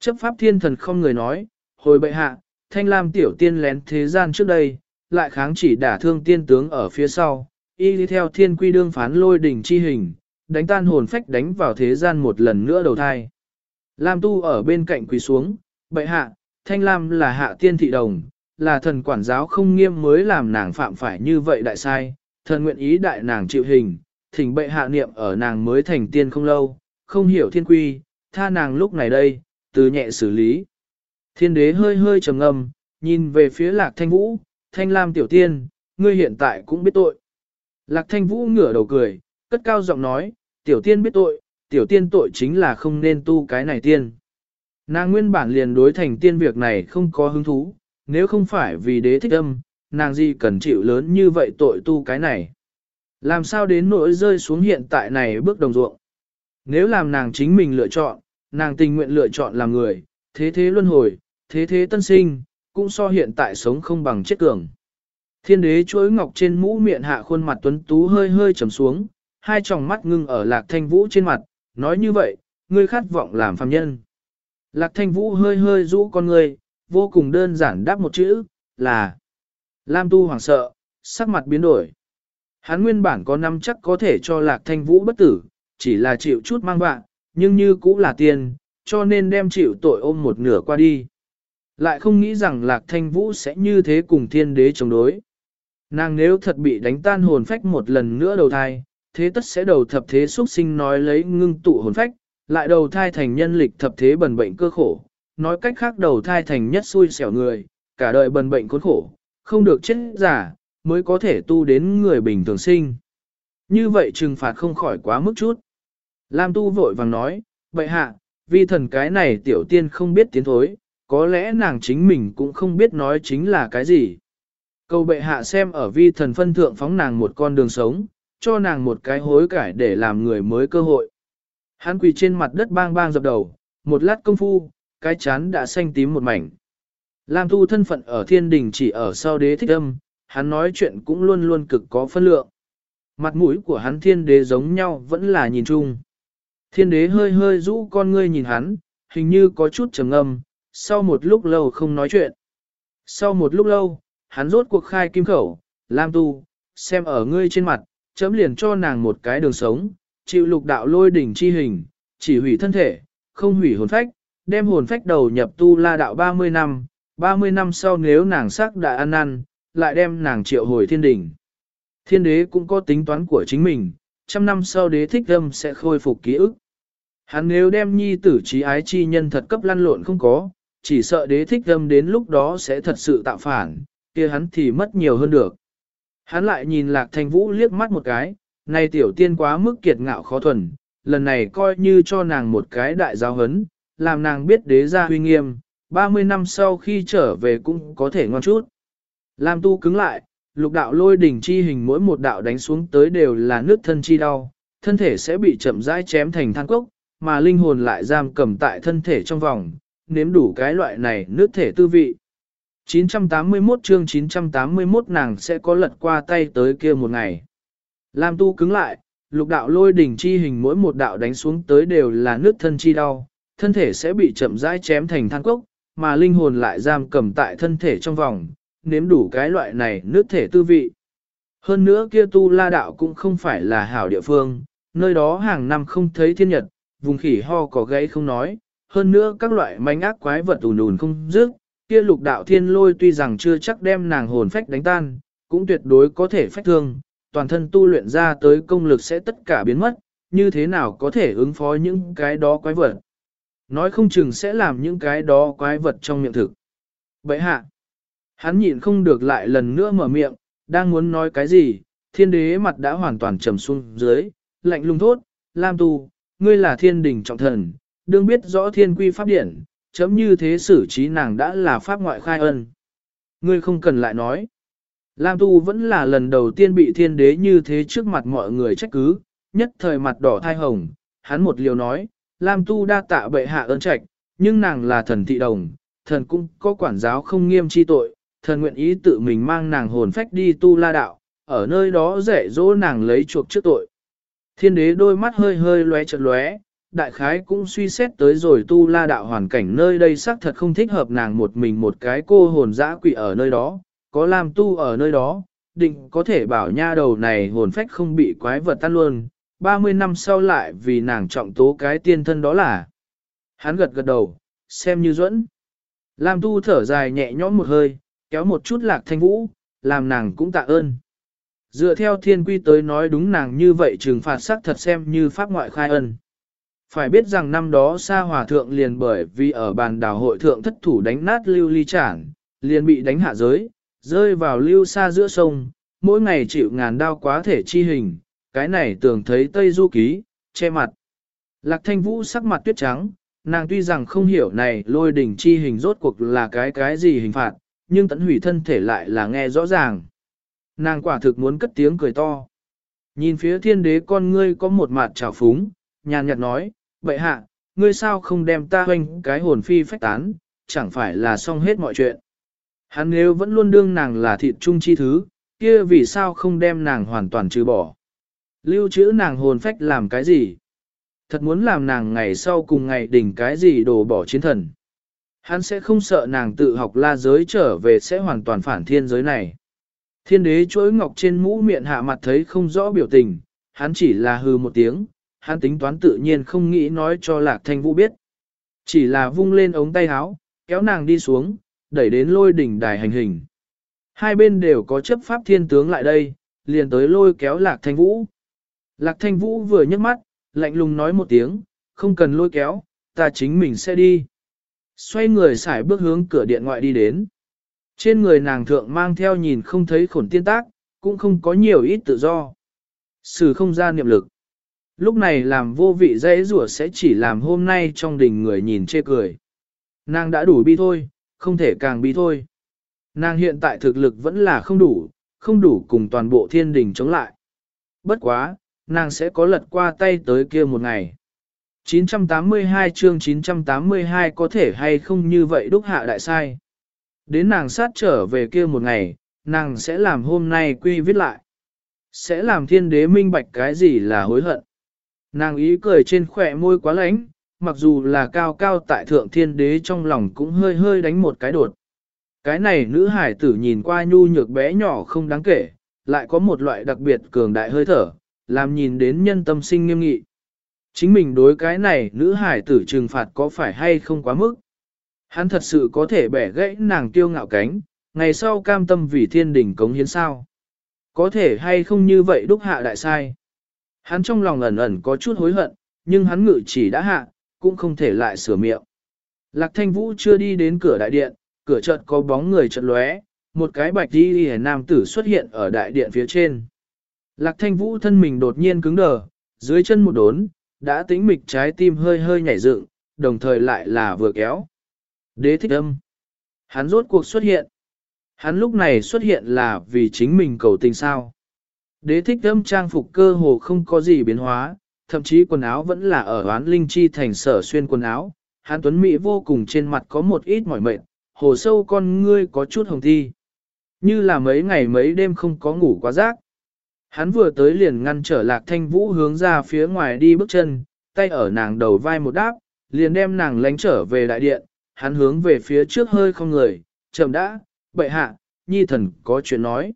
Chấp pháp thiên thần không người nói, hồi bệ hạ, thanh lam tiểu tiên lén thế gian trước đây, lại kháng chỉ đả thương tiên tướng ở phía sau, y đi theo thiên quy đương phán lôi đỉnh chi hình, đánh tan hồn phách đánh vào thế gian một lần nữa đầu thai. Lam tu ở bên cạnh quỳ xuống, bệ hạ, thanh lam là hạ tiên thị đồng, là thần quản giáo không nghiêm mới làm nàng phạm phải như vậy đại sai, thần nguyện ý đại nàng chịu hình, thỉnh bệ hạ niệm ở nàng mới thành tiên không lâu, không hiểu thiên quy, tha nàng lúc này đây, từ nhẹ xử lý. Thiên đế hơi hơi trầm ngâm, nhìn về phía lạc thanh vũ, thanh lam tiểu tiên, ngươi hiện tại cũng biết tội. Lạc thanh vũ ngửa đầu cười, cất cao giọng nói, tiểu tiên biết tội, tiểu tiên tội chính là không nên tu cái này tiên. Nàng nguyên bản liền đối thành tiên việc này không có hứng thú, nếu không phải vì đế thích âm, nàng gì cần chịu lớn như vậy tội tu cái này. Làm sao đến nỗi rơi xuống hiện tại này bước đồng ruộng. Nếu làm nàng chính mình lựa chọn, nàng tình nguyện lựa chọn làm người, thế thế luân hồi, thế thế tân sinh, cũng so hiện tại sống không bằng chết cường. Thiên đế chuỗi ngọc trên mũ miệng hạ khuôn mặt tuấn tú hơi hơi trầm xuống, hai tròng mắt ngưng ở lạc thanh vũ trên mặt, nói như vậy, ngươi khát vọng làm phàm nhân. Lạc thanh vũ hơi hơi rũ con ngươi, vô cùng đơn giản đáp một chữ, là Lam tu hoảng sợ, sắc mặt biến đổi. Hắn nguyên bản có năm chắc có thể cho lạc thanh vũ bất tử, chỉ là chịu chút mang vạ, nhưng như cũng là tiền, cho nên đem chịu tội ôm một nửa qua đi. Lại không nghĩ rằng lạc thanh vũ sẽ như thế cùng thiên đế chống đối. Nàng nếu thật bị đánh tan hồn phách một lần nữa đầu thai, thế tất sẽ đầu thập thế xuất sinh nói lấy ngưng tụ hồn phách, lại đầu thai thành nhân lịch thập thế bần bệnh cơ khổ, nói cách khác đầu thai thành nhất xui xẻo người, cả đời bần bệnh khốn khổ, không được chết giả, mới có thể tu đến người bình thường sinh. Như vậy trừng phạt không khỏi quá mức chút. Lam tu vội vàng nói, vậy hạ, vì thần cái này tiểu tiên không biết tiến thối, có lẽ nàng chính mình cũng không biết nói chính là cái gì. Cầu bệ hạ xem ở vi thần phân thượng phóng nàng một con đường sống, cho nàng một cái hối cải để làm người mới cơ hội. Hắn quỳ trên mặt đất bang bang dập đầu, một lát công phu, cái chán đã xanh tím một mảnh. Lam tu thân phận ở thiên đình chỉ ở sau đế thích âm, hắn nói chuyện cũng luôn luôn cực có phân lượng. Mặt mũi của hắn thiên đế giống nhau vẫn là nhìn chung. Thiên đế hơi hơi rũ con ngươi nhìn hắn, hình như có chút trầm ngâm, sau một lúc lâu không nói chuyện. Sau một lúc lâu, hắn rốt cuộc khai kim khẩu, Lam tu, xem ở ngươi trên mặt, chấm liền cho nàng một cái đường sống, chịu lục đạo lôi đỉnh chi hình, chỉ hủy thân thể, không hủy hồn phách, đem hồn phách đầu nhập tu la đạo 30 năm, 30 năm sau nếu nàng sắc đã ăn năn, lại đem nàng triệu hồi thiên đỉnh. Thiên đế cũng có tính toán của chính mình, trăm năm sau đế thích âm sẽ khôi phục ký ức. Hắn nếu đem nhi tử trí ái chi nhân thật cấp lăn lộn không có, chỉ sợ đế thích âm đến lúc đó sẽ thật sự tạo phản, kia hắn thì mất nhiều hơn được. Hắn lại nhìn lạc thanh vũ liếc mắt một cái, này tiểu tiên quá mức kiệt ngạo khó thuần, lần này coi như cho nàng một cái đại giáo hấn, làm nàng biết đế gia huy nghiêm, 30 năm sau khi trở về cũng có thể ngon chút. Lam tu cứng lại, lục đạo lôi đỉnh chi hình mỗi một đạo đánh xuống tới đều là nước thân chi đau, thân thể sẽ bị chậm rãi chém thành than cốc, mà linh hồn lại giam cầm tại thân thể trong vòng, nếm đủ cái loại này nước thể tư vị. 981 chương 981 nàng sẽ có lật qua tay tới kia một ngày. Lam tu cứng lại, lục đạo lôi đỉnh chi hình mỗi một đạo đánh xuống tới đều là nước thân chi đau, thân thể sẽ bị chậm rãi chém thành than cốc, mà linh hồn lại giam cầm tại thân thể trong vòng, nếm đủ cái loại này nước thể tư vị. Hơn nữa kia tu la đạo cũng không phải là hảo địa phương, nơi đó hàng năm không thấy thiên nhật, vùng khỉ ho có gãy không nói, hơn nữa các loại manh ác quái vật ùn ùn không dứt, kia lục đạo thiên lôi tuy rằng chưa chắc đem nàng hồn phách đánh tan, cũng tuyệt đối có thể phách thương, toàn thân tu luyện ra tới công lực sẽ tất cả biến mất, như thế nào có thể ứng phó những cái đó quái vật. Nói không chừng sẽ làm những cái đó quái vật trong miệng thực. Vậy hạ, hắn nhịn không được lại lần nữa mở miệng, đang muốn nói cái gì, thiên đế mặt đã hoàn toàn trầm xuống dưới, lạnh lùng thốt, Lam Tu, ngươi là thiên đình trọng thần, đương biết rõ thiên quy pháp điển, chấm như thế xử trí nàng đã là pháp ngoại khai ân. Ngươi không cần lại nói. Lam Tu vẫn là lần đầu tiên bị thiên đế như thế trước mặt mọi người trách cứ, nhất thời mặt đỏ thai hồng, hắn một liều nói, Lam Tu đa tạ bệ hạ ơn trạch, nhưng nàng là thần thị đồng, thần cũng có quản giáo không nghiêm chi tội, thần nguyện ý tự mình mang nàng hồn phách đi tu la đạo, ở nơi đó dạy dỗ nàng lấy chuộc trước tội. Thiên đế đôi mắt hơi hơi lóe chợt lóe, đại khái cũng suy xét tới rồi tu la đạo hoàn cảnh nơi đây xác thật không thích hợp nàng một mình một cái cô hồn dã quỷ ở nơi đó, có làm tu ở nơi đó, định có thể bảo nha đầu này hồn phách không bị quái vật tan luôn, 30 năm sau lại vì nàng trọng tố cái tiên thân đó là. Hắn gật gật đầu, xem như dẫn. Lam tu thở dài nhẹ nhõm một hơi, kéo một chút lạc thanh vũ, làm nàng cũng tạ ơn. Dựa theo thiên quy tới nói đúng nàng như vậy trừng phạt sắc thật xem như pháp ngoại khai ân. Phải biết rằng năm đó Sa Hòa Thượng liền bởi vì ở bàn đảo hội thượng thất thủ đánh nát lưu ly trảng, liền bị đánh hạ giới, rơi vào lưu xa giữa sông, mỗi ngày chịu ngàn đao quá thể chi hình, cái này tưởng thấy Tây Du Ký, che mặt. Lạc thanh vũ sắc mặt tuyết trắng, nàng tuy rằng không hiểu này lôi đỉnh chi hình rốt cuộc là cái cái gì hình phạt, nhưng tận hủy thân thể lại là nghe rõ ràng. Nàng quả thực muốn cất tiếng cười to. Nhìn phía thiên đế con ngươi có một mặt trào phúng, nhàn nhạt nói, vậy hạ, ngươi sao không đem ta hoanh cái hồn phi phách tán, chẳng phải là xong hết mọi chuyện. Hắn nếu vẫn luôn đương nàng là thịt chung chi thứ, kia vì sao không đem nàng hoàn toàn trừ bỏ. Lưu trữ nàng hồn phách làm cái gì? Thật muốn làm nàng ngày sau cùng ngày đỉnh cái gì đổ bỏ chiến thần. Hắn sẽ không sợ nàng tự học la giới trở về sẽ hoàn toàn phản thiên giới này. Thiên đế chuỗi ngọc trên mũ miệng hạ mặt thấy không rõ biểu tình, hắn chỉ là hư một tiếng, hắn tính toán tự nhiên không nghĩ nói cho lạc thanh vũ biết. Chỉ là vung lên ống tay áo, kéo nàng đi xuống, đẩy đến lôi đỉnh đài hành hình. Hai bên đều có chấp pháp thiên tướng lại đây, liền tới lôi kéo lạc thanh vũ. Lạc thanh vũ vừa nhấc mắt, lạnh lùng nói một tiếng, không cần lôi kéo, ta chính mình sẽ đi. Xoay người xài bước hướng cửa điện ngoại đi đến. Trên người nàng thượng mang theo nhìn không thấy khổn tiên tác, cũng không có nhiều ít tự do. Sử không ra niệm lực. Lúc này làm vô vị dễ rủa sẽ chỉ làm hôm nay trong đình người nhìn chê cười. Nàng đã đủ bi thôi, không thể càng bi thôi. Nàng hiện tại thực lực vẫn là không đủ, không đủ cùng toàn bộ thiên đình chống lại. Bất quá, nàng sẽ có lật qua tay tới kia một ngày. 982 chương 982 có thể hay không như vậy đúc hạ đại sai. Đến nàng sát trở về kia một ngày, nàng sẽ làm hôm nay quy viết lại. Sẽ làm thiên đế minh bạch cái gì là hối hận. Nàng ý cười trên khỏe môi quá lánh, mặc dù là cao cao tại thượng thiên đế trong lòng cũng hơi hơi đánh một cái đột. Cái này nữ hải tử nhìn qua nhu nhược bé nhỏ không đáng kể, lại có một loại đặc biệt cường đại hơi thở, làm nhìn đến nhân tâm sinh nghiêm nghị. Chính mình đối cái này nữ hải tử trừng phạt có phải hay không quá mức? Hắn thật sự có thể bẻ gãy nàng tiêu ngạo cánh, ngày sau cam tâm vì thiên đình cống hiến sao? Có thể hay không như vậy đúc hạ đại sai? Hắn trong lòng ẩn ẩn có chút hối hận, nhưng hắn ngự chỉ đã hạ, cũng không thể lại sửa miệng. Lạc thanh vũ chưa đi đến cửa đại điện, cửa chợt có bóng người chợt lóe, một cái bạch đi hề nam tử xuất hiện ở đại điện phía trên. Lạc thanh vũ thân mình đột nhiên cứng đờ, dưới chân một đốn, đã tính mịch trái tim hơi hơi nhảy dựng, đồng thời lại là vừa kéo. Đế thích âm. Hắn rốt cuộc xuất hiện. Hắn lúc này xuất hiện là vì chính mình cầu tình sao. Đế thích âm trang phục cơ hồ không có gì biến hóa, thậm chí quần áo vẫn là ở oán linh chi thành sở xuyên quần áo. Hán tuấn Mỹ vô cùng trên mặt có một ít mỏi mệt, hồ sâu con ngươi có chút hồng thi. Như là mấy ngày mấy đêm không có ngủ quá giấc. Hắn vừa tới liền ngăn trở lạc thanh vũ hướng ra phía ngoài đi bước chân, tay ở nàng đầu vai một đáp, liền đem nàng lánh trở về đại điện, hắn hướng về phía trước hơi không người, chậm đã, bệ hạ, nhi thần có chuyện nói.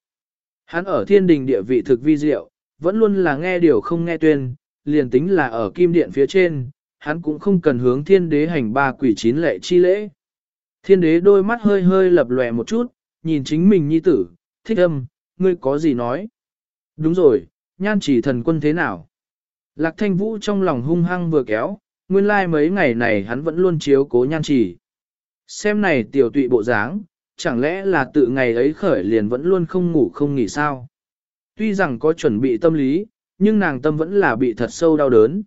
Hắn ở thiên đình địa vị thực vi diệu, vẫn luôn là nghe điều không nghe tuyên, liền tính là ở kim điện phía trên, hắn cũng không cần hướng thiên đế hành ba quỷ chín lệ chi lễ. Thiên đế đôi mắt hơi hơi lập lòe một chút, nhìn chính mình nhi tử, thích âm, ngươi có gì nói? Đúng rồi, nhan chỉ thần quân thế nào? Lạc thanh vũ trong lòng hung hăng vừa kéo, nguyên lai like mấy ngày này hắn vẫn luôn chiếu cố nhan chỉ. Xem này tiểu tụy bộ dáng, chẳng lẽ là tự ngày ấy khởi liền vẫn luôn không ngủ không nghỉ sao? Tuy rằng có chuẩn bị tâm lý, nhưng nàng tâm vẫn là bị thật sâu đau đớn.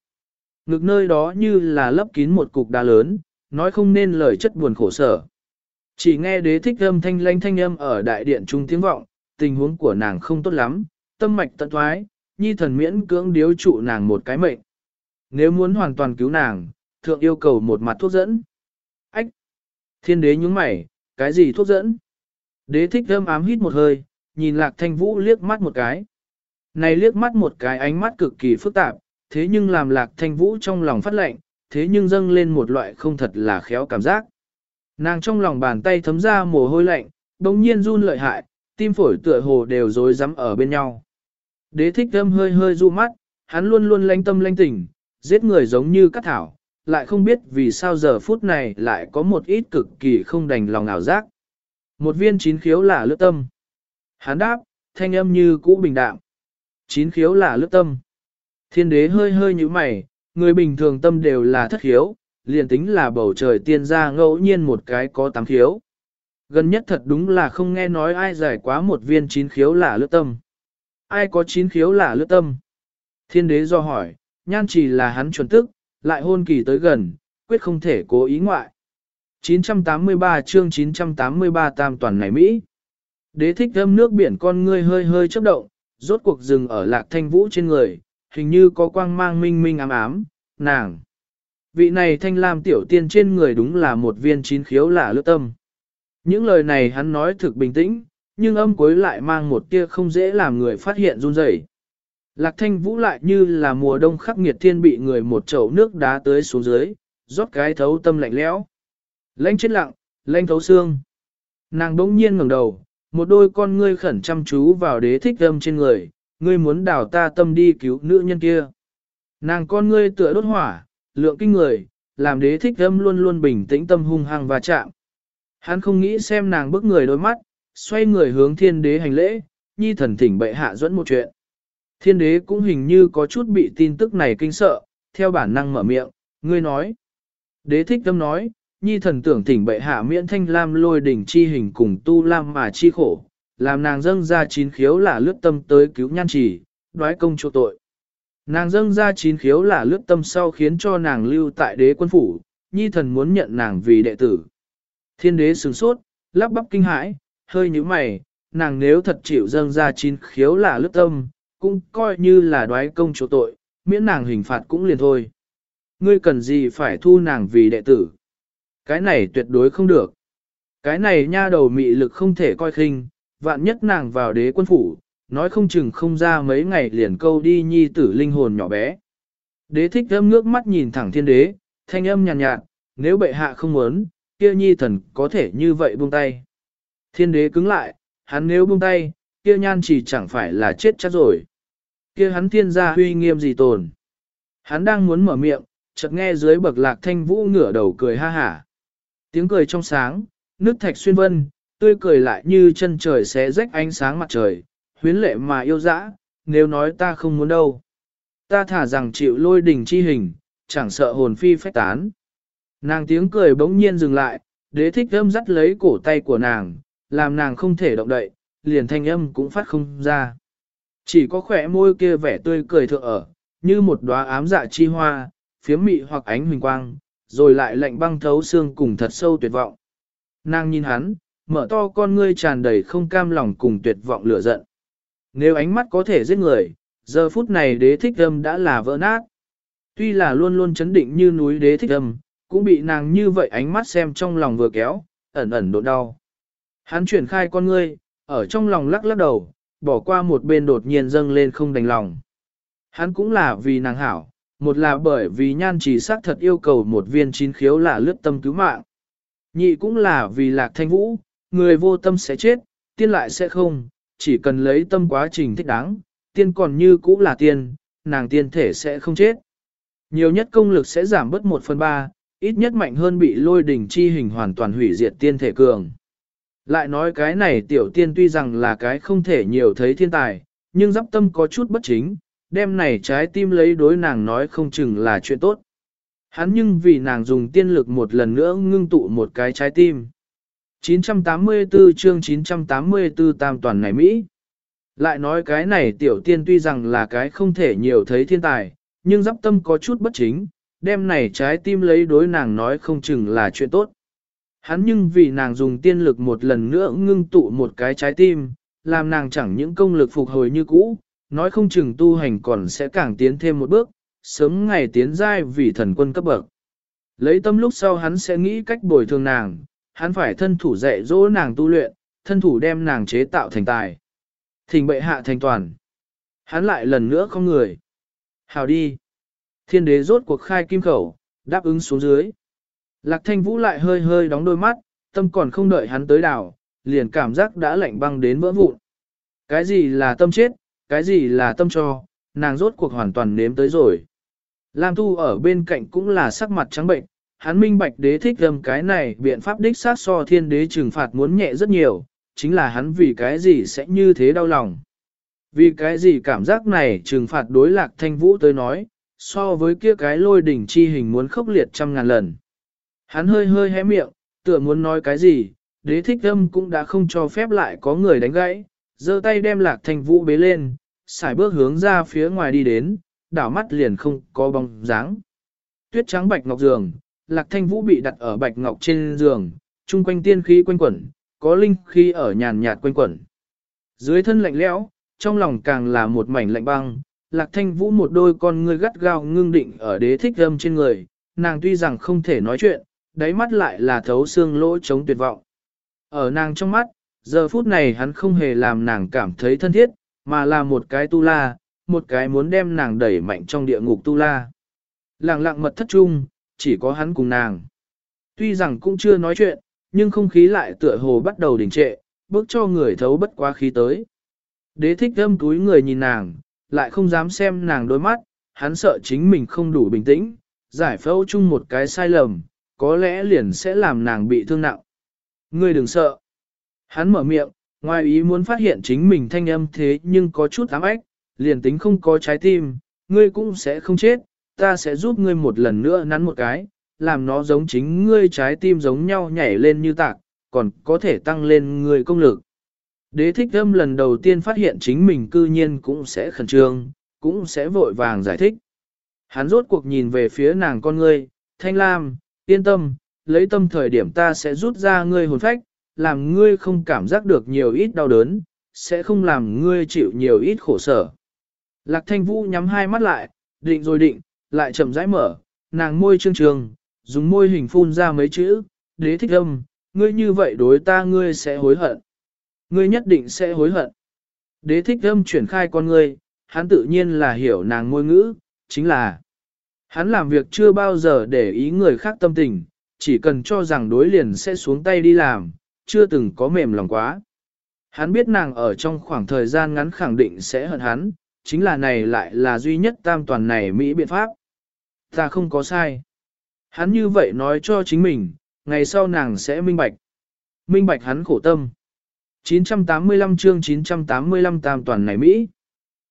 Ngực nơi đó như là lấp kín một cục đá lớn, nói không nên lời chất buồn khổ sở. Chỉ nghe đế thích âm thanh lanh thanh âm ở đại điện trung tiếng vọng, tình huống của nàng không tốt lắm, tâm mạch tận thoái, nhi thần miễn cưỡng điếu trụ nàng một cái mệnh. Nếu muốn hoàn toàn cứu nàng, thượng yêu cầu một mặt thuốc dẫn. Ách! Thiên đế nhúng mày, cái gì thuốc dẫn? Đế thích thơm ám hít một hơi, nhìn lạc thanh vũ liếc mắt một cái. Này liếc mắt một cái ánh mắt cực kỳ phức tạp, thế nhưng làm lạc thanh vũ trong lòng phát lệnh, thế nhưng dâng lên một loại không thật là khéo cảm giác. Nàng trong lòng bàn tay thấm ra mồ hôi lạnh, đồng nhiên run lợi hại, tim phổi tựa hồ đều rối rắm ở bên nhau. Đế thích thơm hơi hơi du mắt, hắn luôn luôn lanh tâm lanh tỉnh, giết người giống như cắt thảo, lại không biết vì sao giờ phút này lại có một ít cực kỳ không đành lòng ảo giác. Một viên chín khiếu là lướt tâm. Hắn đáp, thanh âm như cũ bình đạm. Chín khiếu là lướt tâm. Thiên đế hơi hơi như mày, người bình thường tâm đều là thất khiếu, liền tính là bầu trời tiên ra ngẫu nhiên một cái có tám khiếu. Gần nhất thật đúng là không nghe nói ai giải quá một viên chín khiếu là lướt tâm. Ai có chín khiếu là lướt tâm? Thiên đế do hỏi, nhan chỉ là hắn chuẩn tức, lại hôn kỳ tới gần, quyết không thể cố ý ngoại. 983 chương 983 tam toàn này Mỹ. Đế thích thâm nước biển con ngươi hơi hơi chớp động, rốt cuộc dừng ở lạc thanh vũ trên người, hình như có quang mang minh minh ám ám, nàng. Vị này thanh lam tiểu tiên trên người đúng là một viên chín khiếu lạ lướt tâm. Những lời này hắn nói thực bình tĩnh, nhưng âm cuối lại mang một tia không dễ làm người phát hiện run rẩy. Lạc thanh vũ lại như là mùa đông khắc nghiệt thiên bị người một chậu nước đá tới xuống dưới, rót cái thấu tâm lạnh lẽo. Lanh chết lặng, lanh thấu xương. Nàng đỗng nhiên ngẩng đầu, một đôi con ngươi khẩn chăm chú vào đế thích âm trên người, ngươi muốn đào ta tâm đi cứu nữ nhân kia. Nàng con ngươi tựa đốt hỏa, lượng kinh người, làm đế thích âm luôn luôn bình tĩnh tâm hung hăng và chạm. Hắn không nghĩ xem nàng bức người đôi mắt, xoay người hướng thiên đế hành lễ, nhi thần thỉnh bệ hạ dẫn một chuyện. Thiên đế cũng hình như có chút bị tin tức này kinh sợ, theo bản năng mở miệng, ngươi nói. Đế thích tâm nói, nhi thần tưởng thỉnh bệ hạ miễn thanh lam lôi đỉnh chi hình cùng tu lam mà chi khổ, làm nàng dâng ra chín khiếu là lướt tâm tới cứu nhan trì, đoái công chỗ tội. Nàng dâng ra chín khiếu là lướt tâm sau khiến cho nàng lưu tại đế quân phủ, nhi thần muốn nhận nàng vì đệ tử. Thiên đế sửng sốt, lắp bắp kinh hãi, hơi như mày, nàng nếu thật chịu dâng ra chín khiếu là lướt tâm, cũng coi như là đoái công chỗ tội, miễn nàng hình phạt cũng liền thôi. Ngươi cần gì phải thu nàng vì đệ tử? Cái này tuyệt đối không được. Cái này nha đầu mị lực không thể coi khinh, vạn nhất nàng vào đế quân phủ, nói không chừng không ra mấy ngày liền câu đi nhi tử linh hồn nhỏ bé. Đế thích âm ngước mắt nhìn thẳng thiên đế, thanh âm nhàn nhạt, nhạt, nếu bệ hạ không muốn, kia nhi thần có thể như vậy buông tay. Thiên đế cứng lại, hắn nếu buông tay, kia nhan chỉ chẳng phải là chết chắc rồi. Kia hắn thiên gia huy nghiêm gì tồn. Hắn đang muốn mở miệng, chợt nghe dưới bậc lạc thanh vũ ngửa đầu cười ha hả. Tiếng cười trong sáng, nước thạch xuyên vân, tươi cười lại như chân trời xé rách ánh sáng mặt trời, huyến lệ mà yêu dã, nếu nói ta không muốn đâu. Ta thả rằng chịu lôi đỉnh chi hình, chẳng sợ hồn phi phách tán. Nàng tiếng cười bỗng nhiên dừng lại, đế thích âm dắt lấy cổ tay của nàng, làm nàng không thể động đậy, liền thanh âm cũng phát không ra. Chỉ có khỏe môi kia vẻ tươi cười thượng ở, như một đóa ám dạ chi hoa, phiếm mị hoặc ánh huỳnh quang, rồi lại lạnh băng thấu xương cùng thật sâu tuyệt vọng. Nàng nhìn hắn, mở to con ngươi tràn đầy không cam lòng cùng tuyệt vọng lửa giận. Nếu ánh mắt có thể giết người, giờ phút này đế thích âm đã là vỡ nát. Tuy là luôn luôn chấn định như núi đế thích âm, cũng bị nàng như vậy ánh mắt xem trong lòng vừa kéo, ẩn ẩn độ đau. Hắn chuyển khai con ngươi, ở trong lòng lắc lắc đầu, bỏ qua một bên đột nhiên dâng lên không đành lòng. Hắn cũng là vì nàng hảo, một là bởi vì nhan chỉ xác thật yêu cầu một viên chín khiếu là lướt tâm cứu mạng. Nhị cũng là vì lạc thanh vũ, người vô tâm sẽ chết, tiên lại sẽ không, chỉ cần lấy tâm quá trình thích đáng, tiên còn như cũ là tiên, nàng tiên thể sẽ không chết. Nhiều nhất công lực sẽ giảm bớt một phần ba, ít nhất mạnh hơn bị lôi đỉnh chi hình hoàn toàn hủy diệt tiên thể cường. Lại nói cái này tiểu tiên tuy rằng là cái không thể nhiều thấy thiên tài, nhưng dắp tâm có chút bất chính, đêm này trái tim lấy đối nàng nói không chừng là chuyện tốt. Hắn nhưng vì nàng dùng tiên lực một lần nữa ngưng tụ một cái trái tim. 984 chương 984 tam toàn này Mỹ. Lại nói cái này tiểu tiên tuy rằng là cái không thể nhiều thấy thiên tài, nhưng dắp tâm có chút bất chính, đem này trái tim lấy đối nàng nói không chừng là chuyện tốt. Hắn nhưng vì nàng dùng tiên lực một lần nữa ngưng tụ một cái trái tim, làm nàng chẳng những công lực phục hồi như cũ, nói không chừng tu hành còn sẽ càng tiến thêm một bước, sớm ngày tiến giai vì thần quân cấp bậc. Lấy tâm lúc sau hắn sẽ nghĩ cách bồi thường nàng, hắn phải thân thủ dạy dỗ nàng tu luyện, thân thủ đem nàng chế tạo thành tài. Thỉnh bệ hạ thành toàn. Hắn lại lần nữa không người. Hào đi. Thiên đế rốt cuộc khai kim khẩu, đáp ứng xuống dưới. Lạc thanh vũ lại hơi hơi đóng đôi mắt, tâm còn không đợi hắn tới đảo, liền cảm giác đã lạnh băng đến vỡ vụn. Cái gì là tâm chết, cái gì là tâm cho, nàng rốt cuộc hoàn toàn nếm tới rồi. Lam Tu ở bên cạnh cũng là sắc mặt trắng bệnh, hắn minh bạch đế thích gầm cái này biện pháp đích sát so thiên đế trừng phạt muốn nhẹ rất nhiều, chính là hắn vì cái gì sẽ như thế đau lòng. Vì cái gì cảm giác này trừng phạt đối lạc thanh vũ tới nói, so với kia cái lôi đỉnh chi hình muốn khốc liệt trăm ngàn lần. Hắn hơi hơi hé miệng, tựa muốn nói cái gì, đế thích âm cũng đã không cho phép lại có người đánh gãy, giơ tay đem lạc thanh vũ bế lên, xài bước hướng ra phía ngoài đi đến, đảo mắt liền không có bóng dáng. Tuyết trắng bạch ngọc giường, lạc thanh vũ bị đặt ở bạch ngọc trên giường, chung quanh tiên khí quanh quẩn, có linh khí ở nhàn nhạt quanh quẩn. Dưới thân lạnh lẽo, trong lòng càng là một mảnh lạnh băng, lạc thanh vũ một đôi con ngươi gắt gao ngưng định ở đế thích âm trên người, nàng tuy rằng không thể nói chuyện, đáy mắt lại là thấu xương lỗ chống tuyệt vọng. Ở nàng trong mắt, giờ phút này hắn không hề làm nàng cảm thấy thân thiết, mà là một cái tu la, một cái muốn đem nàng đẩy mạnh trong địa ngục tu la. Lặng lặng mật thất chung, chỉ có hắn cùng nàng. Tuy rằng cũng chưa nói chuyện, nhưng không khí lại tựa hồ bắt đầu đình trệ, bước cho người thấu bất quá khí tới. Đế thích thâm túi người nhìn nàng, lại không dám xem nàng đôi mắt, hắn sợ chính mình không đủ bình tĩnh, giải phẫu chung một cái sai lầm, có lẽ liền sẽ làm nàng bị thương nặng. Ngươi đừng sợ. Hắn mở miệng, ngoài ý muốn phát hiện chính mình thanh âm thế nhưng có chút ám ếch, liền tính không có trái tim, ngươi cũng sẽ không chết, ta sẽ giúp ngươi một lần nữa nắn một cái, làm nó giống chính ngươi trái tim giống nhau nhảy lên như tạc, còn có thể tăng lên ngươi công lực. Đế thích âm lần đầu tiên phát hiện chính mình cư nhiên cũng sẽ khẩn trương, cũng sẽ vội vàng giải thích. Hắn rốt cuộc nhìn về phía nàng con ngươi, thanh lam, yên tâm, lấy tâm thời điểm ta sẽ rút ra ngươi hồn phách, làm ngươi không cảm giác được nhiều ít đau đớn, sẽ không làm ngươi chịu nhiều ít khổ sở. Lạc thanh vũ nhắm hai mắt lại, định rồi định, lại chậm rãi mở, nàng môi trương trường, dùng môi hình phun ra mấy chữ, đế thích âm, ngươi như vậy đối ta ngươi sẽ hối hận. Ngươi nhất định sẽ hối hận. Đế thích âm chuyển khai con ngươi, hắn tự nhiên là hiểu nàng ngôi ngữ, chính là hắn làm việc chưa bao giờ để ý người khác tâm tình, chỉ cần cho rằng đối liền sẽ xuống tay đi làm, chưa từng có mềm lòng quá. Hắn biết nàng ở trong khoảng thời gian ngắn khẳng định sẽ hận hắn, chính là này lại là duy nhất tam toàn này Mỹ biện pháp. Ta không có sai. Hắn như vậy nói cho chính mình, ngày sau nàng sẽ minh bạch. Minh bạch hắn khổ tâm. 985 chương 985 tam toàn này Mỹ.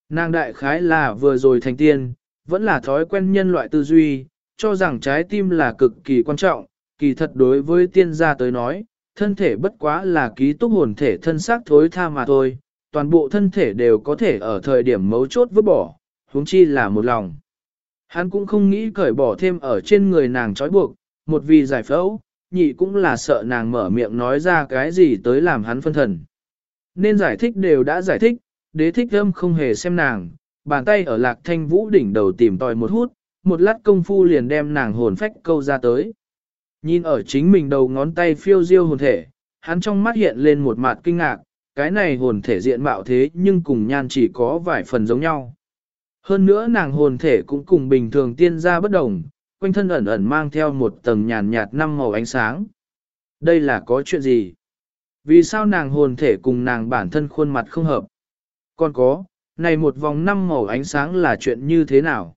Nàng đại khái là vừa rồi thành tiên, vẫn là thói quen nhân loại tư duy, cho rằng trái tim là cực kỳ quan trọng, kỳ thật đối với tiên gia tới nói, thân thể bất quá là ký túc hồn thể thân xác thối tha mà thôi, toàn bộ thân thể đều có thể ở thời điểm mấu chốt vứt bỏ, huống chi là một lòng. Hắn cũng không nghĩ cởi bỏ thêm ở trên người nàng trói buộc, một vì giải phẫu, nhị cũng là sợ nàng mở miệng nói ra cái gì tới làm hắn phân thần. Nên giải thích đều đã giải thích, đế thích âm không hề xem nàng, bàn tay ở lạc thanh vũ đỉnh đầu tìm tòi một hút, một lát công phu liền đem nàng hồn phách câu ra tới. Nhìn ở chính mình đầu ngón tay phiêu diêu hồn thể, hắn trong mắt hiện lên một mặt kinh ngạc, cái này hồn thể diện mạo thế nhưng cùng nhan chỉ có vài phần giống nhau. Hơn nữa nàng hồn thể cũng cùng bình thường tiên ra bất đồng, quanh thân ẩn ẩn mang theo một tầng nhàn nhạt năm màu ánh sáng. Đây là có chuyện gì? Vì sao nàng hồn thể cùng nàng bản thân khuôn mặt không hợp? Còn có, này một vòng năm màu ánh sáng là chuyện như thế nào?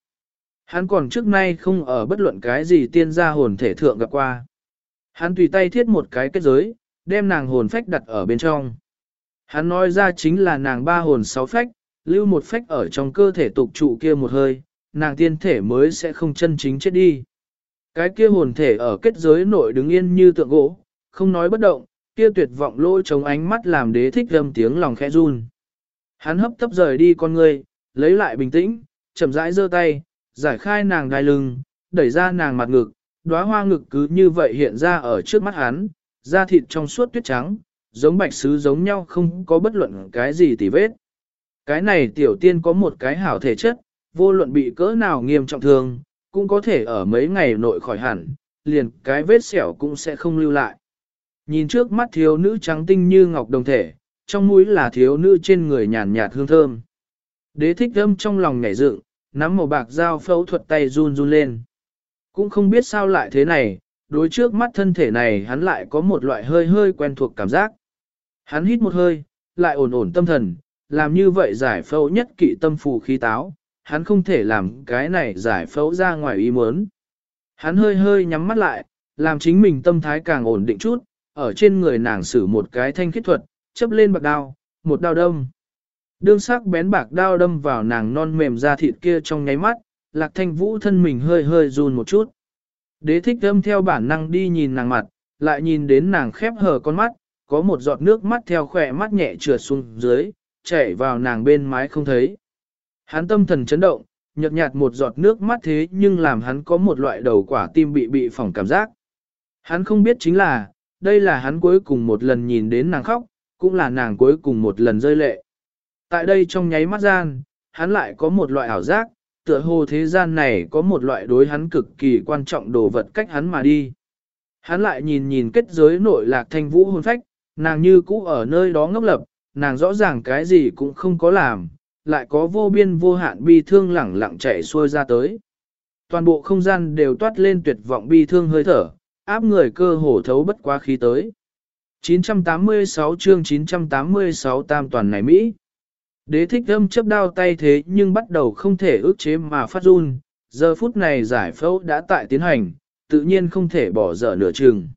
Hắn còn trước nay không ở bất luận cái gì tiên gia hồn thể thượng gặp qua. Hắn tùy tay thiết một cái kết giới, đem nàng hồn phách đặt ở bên trong. Hắn nói ra chính là nàng ba hồn sáu phách, lưu một phách ở trong cơ thể tục trụ kia một hơi, nàng tiên thể mới sẽ không chân chính chết đi. Cái kia hồn thể ở kết giới nội đứng yên như tượng gỗ, không nói bất động, kia tuyệt vọng lôi chống ánh mắt làm đế thích âm tiếng lòng khẽ run. Hắn hấp tấp rời đi con người, lấy lại bình tĩnh, chậm rãi giơ tay, giải khai nàng đai lưng, đẩy ra nàng mặt ngực, đóa hoa ngực cứ như vậy hiện ra ở trước mắt hắn, da thịt trong suốt tuyết trắng, giống bạch sứ giống nhau không có bất luận cái gì tỉ vết. Cái này tiểu tiên có một cái hảo thể chất, vô luận bị cỡ nào nghiêm trọng thương, cũng có thể ở mấy ngày nội khỏi hẳn, liền cái vết sẹo cũng sẽ không lưu lại. Nhìn trước mắt thiếu nữ trắng tinh như ngọc đồng thể, trong mũi là thiếu nữ trên người nhàn nhạt hương thơm. Đế thích âm trong lòng nhảy dựng, nắm màu bạc dao phẫu thuật tay run run lên. Cũng không biết sao lại thế này, đối trước mắt thân thể này hắn lại có một loại hơi hơi quen thuộc cảm giác. Hắn hít một hơi, lại ổn ổn tâm thần, làm như vậy giải phẫu nhất kỵ tâm phù khí táo, hắn không thể làm cái này giải phẫu ra ngoài ý muốn. Hắn hơi hơi nhắm mắt lại, làm chính mình tâm thái càng ổn định chút, ở trên người nàng sử một cái thanh khiết thuật, chấp lên bạc đao, một đao đâm. Đương sắc bén bạc đao đâm vào nàng non mềm da thịt kia trong nháy mắt, lạc thanh vũ thân mình hơi hơi run một chút. Đế thích âm theo bản năng đi nhìn nàng mặt, lại nhìn đến nàng khép hờ con mắt, có một giọt nước mắt theo khỏe mắt nhẹ trượt xuống dưới, chảy vào nàng bên mái không thấy. Hắn tâm thần chấn động, nhợt nhạt một giọt nước mắt thế nhưng làm hắn có một loại đầu quả tim bị bị phỏng cảm giác. Hắn không biết chính là, đây là hắn cuối cùng một lần nhìn đến nàng khóc, cũng là nàng cuối cùng một lần rơi lệ. Tại đây trong nháy mắt gian, hắn lại có một loại ảo giác, tựa hồ thế gian này có một loại đối hắn cực kỳ quan trọng đồ vật cách hắn mà đi. Hắn lại nhìn nhìn kết giới nội lạc thanh vũ hồn phách, nàng như cũ ở nơi đó ngốc lập, nàng rõ ràng cái gì cũng không có làm, lại có vô biên vô hạn bi thương lẳng lặng chạy xuôi ra tới. Toàn bộ không gian đều toát lên tuyệt vọng bi thương hơi thở, áp người cơ hồ thấu bất quá khí tới. 986 chương 986 tam toàn này Mỹ. Đế thích âm chấp đao tay thế nhưng bắt đầu không thể ước chế mà phát run, giờ phút này giải phẫu đã tại tiến hành, tự nhiên không thể bỏ dở nửa chừng.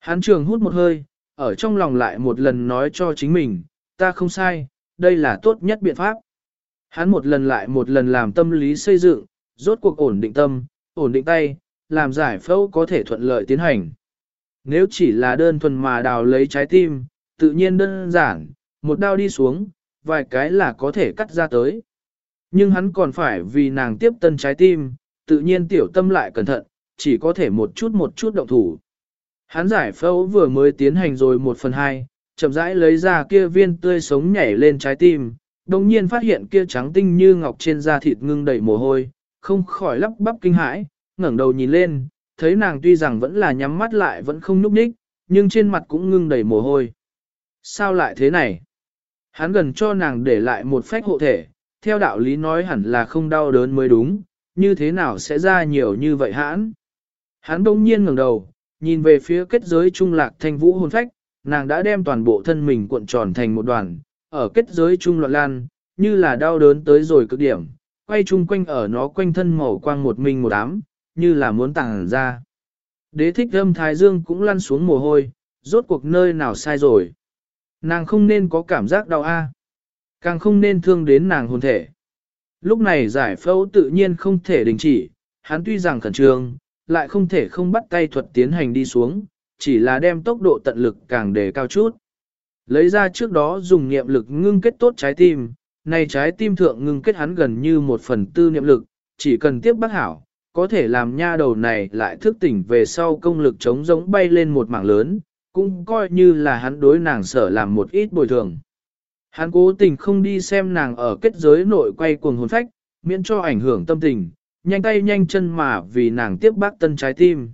Hán trường hút một hơi, ở trong lòng lại một lần nói cho chính mình, ta không sai, đây là tốt nhất biện pháp. Hắn một lần lại một lần làm tâm lý xây dựng, rốt cuộc ổn định tâm, ổn định tay, làm giải phẫu có thể thuận lợi tiến hành. Nếu chỉ là đơn thuần mà đào lấy trái tim, tự nhiên đơn giản, một đao đi xuống, vài cái là có thể cắt ra tới. Nhưng hắn còn phải vì nàng tiếp tân trái tim, tự nhiên tiểu tâm lại cẩn thận, chỉ có thể một chút một chút động thủ. Hắn giải phẫu vừa mới tiến hành rồi một phần hai, chậm rãi lấy ra kia viên tươi sống nhảy lên trái tim, đồng nhiên phát hiện kia trắng tinh như ngọc trên da thịt ngưng đầy mồ hôi, không khỏi lắp bắp kinh hãi, ngẩng đầu nhìn lên, thấy nàng tuy rằng vẫn là nhắm mắt lại vẫn không nhúc nhích, nhưng trên mặt cũng ngưng đầy mồ hôi. Sao lại thế này? Hắn gần cho nàng để lại một phách hộ thể, theo đạo lý nói hẳn là không đau đớn mới đúng, như thế nào sẽ ra nhiều như vậy hãn? Hắn đông nhiên ngẩng đầu, nhìn về phía kết giới trung lạc thanh vũ hồn phách, nàng đã đem toàn bộ thân mình cuộn tròn thành một đoàn, ở kết giới trung loạn lan, như là đau đớn tới rồi cực điểm, quay chung quanh ở nó quanh thân màu quang một mình một đám như là muốn tàng ra. Đế thích âm thái dương cũng lăn xuống mồ hôi, rốt cuộc nơi nào sai rồi. Nàng không nên có cảm giác đau a, càng không nên thương đến nàng hồn thể. Lúc này giải phẫu tự nhiên không thể đình chỉ, hắn tuy rằng khẩn trương, lại không thể không bắt tay thuật tiến hành đi xuống, chỉ là đem tốc độ tận lực càng đề cao chút. Lấy ra trước đó dùng niệm lực ngưng kết tốt trái tim, này trái tim thượng ngưng kết hắn gần như một phần tư niệm lực, chỉ cần tiếp bác hảo, có thể làm nha đầu này lại thức tỉnh về sau công lực chống giống bay lên một mảng lớn, cũng coi như là hắn đối nàng sở làm một ít bồi thường. Hắn cố tình không đi xem nàng ở kết giới nội quay cuồng hồn phách, miễn cho ảnh hưởng tâm tình, nhanh tay nhanh chân mà vì nàng tiếp bác tân trái tim.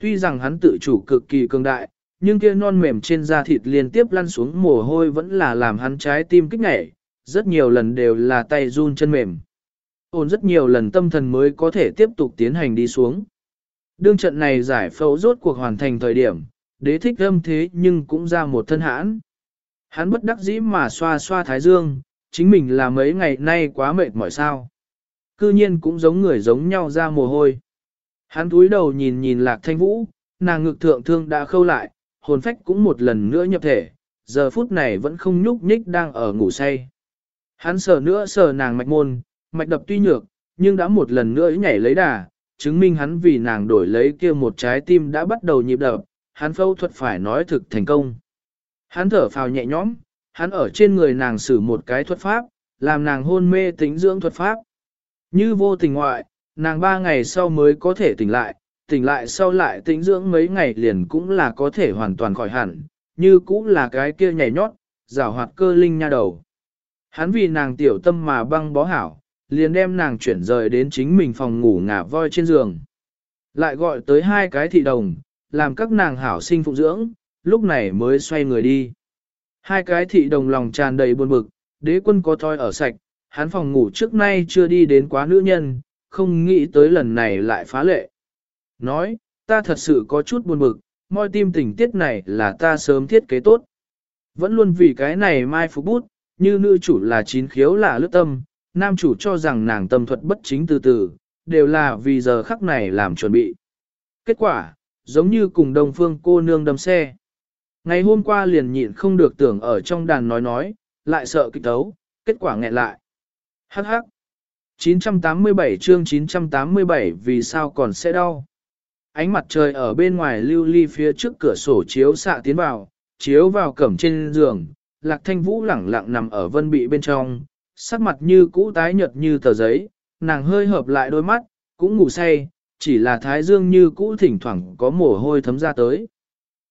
Tuy rằng hắn tự chủ cực kỳ cường đại, nhưng kia non mềm trên da thịt liên tiếp lăn xuống mồ hôi vẫn là làm hắn trái tim kích nhảy, rất nhiều lần đều là tay run chân mềm ổn rất nhiều lần tâm thần mới có thể tiếp tục tiến hành đi xuống. Đương trận này giải phẫu rốt cuộc hoàn thành thời điểm, đế thích âm thế nhưng cũng ra một thân hãn. Hắn bất đắc dĩ mà xoa xoa thái dương, chính mình là mấy ngày nay quá mệt mỏi sao. Cư nhiên cũng giống người giống nhau ra mồ hôi. Hắn túi đầu nhìn nhìn lạc thanh vũ, nàng ngực thượng thương đã khâu lại, hồn phách cũng một lần nữa nhập thể, giờ phút này vẫn không nhúc nhích đang ở ngủ say. Hắn sờ nữa sờ nàng mạch môn, mạch đập tuy nhược, nhưng đã một lần nữa nhảy lấy đà, chứng minh hắn vì nàng đổi lấy kia một trái tim đã bắt đầu nhịp đập, hắn phẫu thuật phải nói thực thành công. Hắn thở phào nhẹ nhõm, hắn ở trên người nàng sử một cái thuật pháp, làm nàng hôn mê tính dưỡng thuật pháp. Như vô tình ngoại, nàng ba ngày sau mới có thể tỉnh lại, tỉnh lại sau lại tĩnh dưỡng mấy ngày liền cũng là có thể hoàn toàn khỏi hẳn, như cũng là cái kia nhảy nhót, rào hoạt cơ linh nha đầu. Hắn vì nàng tiểu tâm mà băng bó hảo, liền đem nàng chuyển rời đến chính mình phòng ngủ ngả voi trên giường. Lại gọi tới hai cái thị đồng, làm các nàng hảo sinh phụ dưỡng, lúc này mới xoay người đi. Hai cái thị đồng lòng tràn đầy buồn bực, đế quân có thoi ở sạch, hắn phòng ngủ trước nay chưa đi đến quá nữ nhân, không nghĩ tới lần này lại phá lệ. Nói, ta thật sự có chút buồn bực, mọi tim tình tiết này là ta sớm thiết kế tốt. Vẫn luôn vì cái này mai phục bút, như nữ chủ là chín khiếu là lướt tâm, nam chủ cho rằng nàng tâm thuật bất chính từ từ, đều là vì giờ khắc này làm chuẩn bị. Kết quả, giống như cùng đồng phương cô nương đâm xe. Ngày hôm qua liền nhịn không được tưởng ở trong đàn nói nói, lại sợ kịch tấu, kết quả nghẹn lại. Hắc hắc. 987 chương 987 vì sao còn sẽ đau. Ánh mặt trời ở bên ngoài lưu ly phía trước cửa sổ chiếu xạ tiến vào, chiếu vào cẩm trên giường, lạc thanh vũ lẳng lặng nằm ở vân bị bên trong, sắc mặt như cũ tái nhợt như tờ giấy, nàng hơi hợp lại đôi mắt, cũng ngủ say, chỉ là thái dương như cũ thỉnh thoảng có mồ hôi thấm ra tới.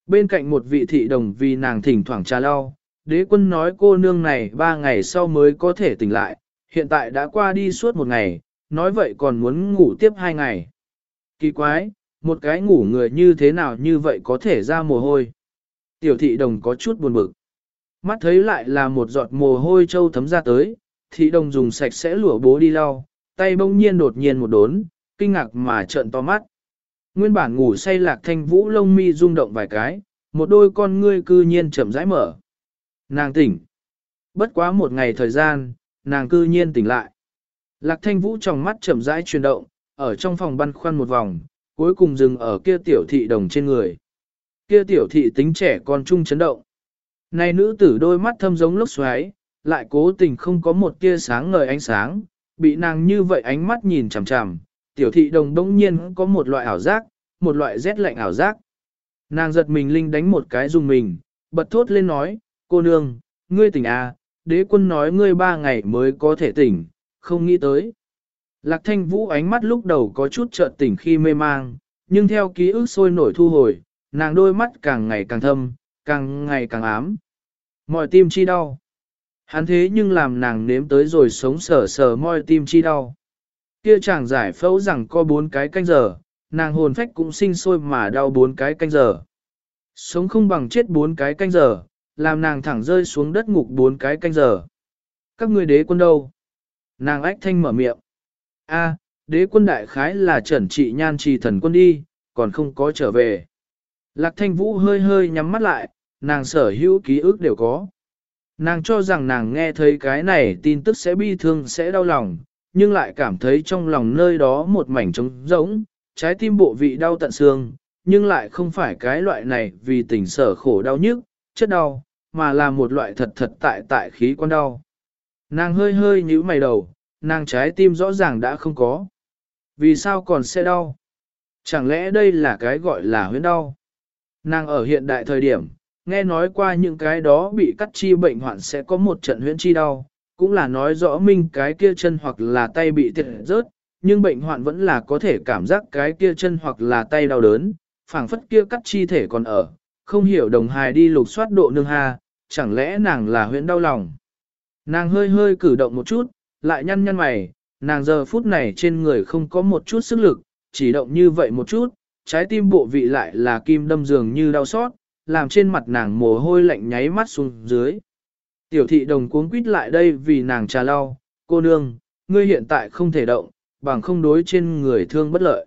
Bên cạnh một vị thị đồng vì nàng thỉnh thoảng trà lau, đế quân nói cô nương này ba ngày sau mới có thể tỉnh lại, hiện tại đã qua đi suốt một ngày, nói vậy còn muốn ngủ tiếp hai ngày. Kỳ quái, một cái ngủ người như thế nào như vậy có thể ra mồ hôi. Tiểu thị đồng có chút buồn bực. Mắt thấy lại là một giọt mồ hôi trâu thấm ra tới, thị đồng dùng sạch sẽ lụa bố đi lau, tay bỗng nhiên đột nhiên một đốn, kinh ngạc mà trợn to mắt. Nguyên bản ngủ say lạc thanh vũ lông mi rung động vài cái, một đôi con ngươi cư nhiên chậm rãi mở. Nàng tỉnh. Bất quá một ngày thời gian, nàng cư nhiên tỉnh lại. Lạc thanh vũ trong mắt chậm rãi chuyển động, ở trong phòng băn khoăn một vòng, cuối cùng dừng ở kia tiểu thị đồng trên người. Kia tiểu thị tính trẻ con trung chấn động. Này nữ tử đôi mắt thâm giống lốc xoáy, lại cố tình không có một tia sáng ngời ánh sáng, bị nàng như vậy ánh mắt nhìn chằm chằm, tiểu thị đồng đông nhiên có một loại ảo giác, một loại rét lạnh ảo giác. Nàng giật mình linh đánh một cái dùng mình, bật thốt lên nói, cô nương, ngươi tỉnh à, đế quân nói ngươi ba ngày mới có thể tỉnh, không nghĩ tới. Lạc thanh vũ ánh mắt lúc đầu có chút chợt tỉnh khi mê mang, nhưng theo ký ức sôi nổi thu hồi, nàng đôi mắt càng ngày càng thâm, càng ngày càng ám. Mọi tim chi đau. Hắn thế nhưng làm nàng nếm tới rồi sống sờ sờ moi tim chi đau. Kia chàng giải phẫu rằng có bốn cái canh giờ, nàng hồn phách cũng sinh sôi mà đau bốn cái canh giờ. Sống không bằng chết bốn cái canh giờ, làm nàng thẳng rơi xuống đất ngục bốn cái canh giờ. Các ngươi đế quân đâu? Nàng ách thanh mở miệng. A, đế quân đại khái là trần trị nhan trì thần quân đi, còn không có trở về. Lạc thanh vũ hơi hơi nhắm mắt lại, nàng sở hữu ký ức đều có. Nàng cho rằng nàng nghe thấy cái này tin tức sẽ bi thương sẽ đau lòng, nhưng lại cảm thấy trong lòng nơi đó một mảnh trống rỗng, trái tim bộ vị đau tận xương, nhưng lại không phải cái loại này vì tình sở khổ đau nhức, chất đau, mà là một loại thật thật tại tại khí quan đau. Nàng hơi hơi nhíu mày đầu, nàng trái tim rõ ràng đã không có. Vì sao còn sẽ đau? Chẳng lẽ đây là cái gọi là huyễn đau? Nàng ở hiện đại thời điểm, nghe nói qua những cái đó bị cắt chi bệnh hoạn sẽ có một trận huyễn chi đau, cũng là nói rõ minh cái kia chân hoặc là tay bị tiệt rớt, nhưng bệnh hoạn vẫn là có thể cảm giác cái kia chân hoặc là tay đau đớn, phảng phất kia cắt chi thể còn ở, không hiểu đồng hài đi lục soát độ nương ha, chẳng lẽ nàng là huyễn đau lòng. Nàng hơi hơi cử động một chút, lại nhăn nhăn mày, nàng giờ phút này trên người không có một chút sức lực, chỉ động như vậy một chút, trái tim bộ vị lại là kim đâm dường như đau xót, làm trên mặt nàng mồ hôi lạnh nháy mắt xuống dưới. Tiểu thị đồng cuống quýt lại đây vì nàng trà lau, cô nương, ngươi hiện tại không thể động, bằng không đối trên người thương bất lợi.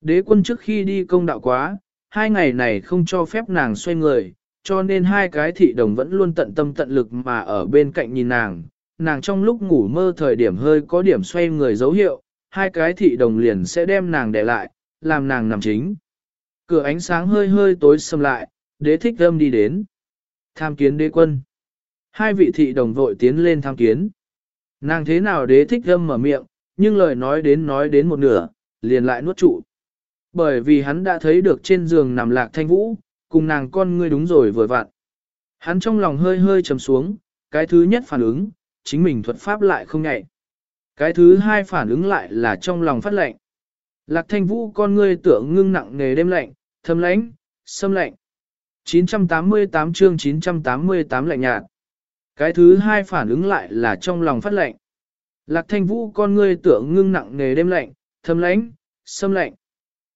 Đế quân trước khi đi công đạo quá, hai ngày này không cho phép nàng xoay người, cho nên hai cái thị đồng vẫn luôn tận tâm tận lực mà ở bên cạnh nhìn nàng. Nàng trong lúc ngủ mơ thời điểm hơi có điểm xoay người dấu hiệu, hai cái thị đồng liền sẽ đem nàng để lại, làm nàng nằm chính. Cửa ánh sáng hơi hơi tối sầm lại, đế thích âm đi đến. Tham kiến đế quân. Hai vị thị đồng vội tiến lên tham kiến. Nàng thế nào đế thích âm mở miệng, nhưng lời nói đến nói đến một nửa, liền lại nuốt trụ. Bởi vì hắn đã thấy được trên giường nằm lạc thanh vũ, cùng nàng con ngươi đúng rồi vừa vặn. Hắn trong lòng hơi hơi trầm xuống, cái thứ nhất phản ứng, chính mình thuật pháp lại không nhạy. Cái thứ hai phản ứng lại là trong lòng phát lệnh. Lạc thanh vũ con ngươi tưởng ngưng nặng nề đêm lạnh, thâm lãnh, xâm lạnh. 988 chương 988 lạnh nhạt. Cái thứ hai phản ứng lại là trong lòng phát lệnh. Lạc thanh vũ con ngươi tưởng ngưng nặng nề đêm lạnh, thâm lãnh, xâm lạnh.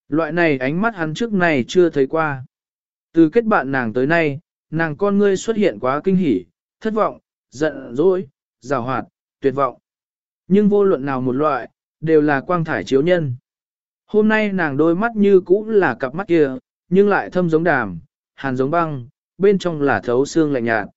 Loại này ánh mắt hắn trước này chưa thấy qua. Từ kết bạn nàng tới nay, nàng con ngươi xuất hiện quá kinh hỉ, thất vọng, giận dỗi, rào hoạt, tuyệt vọng. Nhưng vô luận nào một loại, đều là quang thải chiếu nhân. Hôm nay nàng đôi mắt như cũ là cặp mắt kia, nhưng lại thâm giống đàm, hàn giống băng, bên trong là thấu xương lạnh nhạt.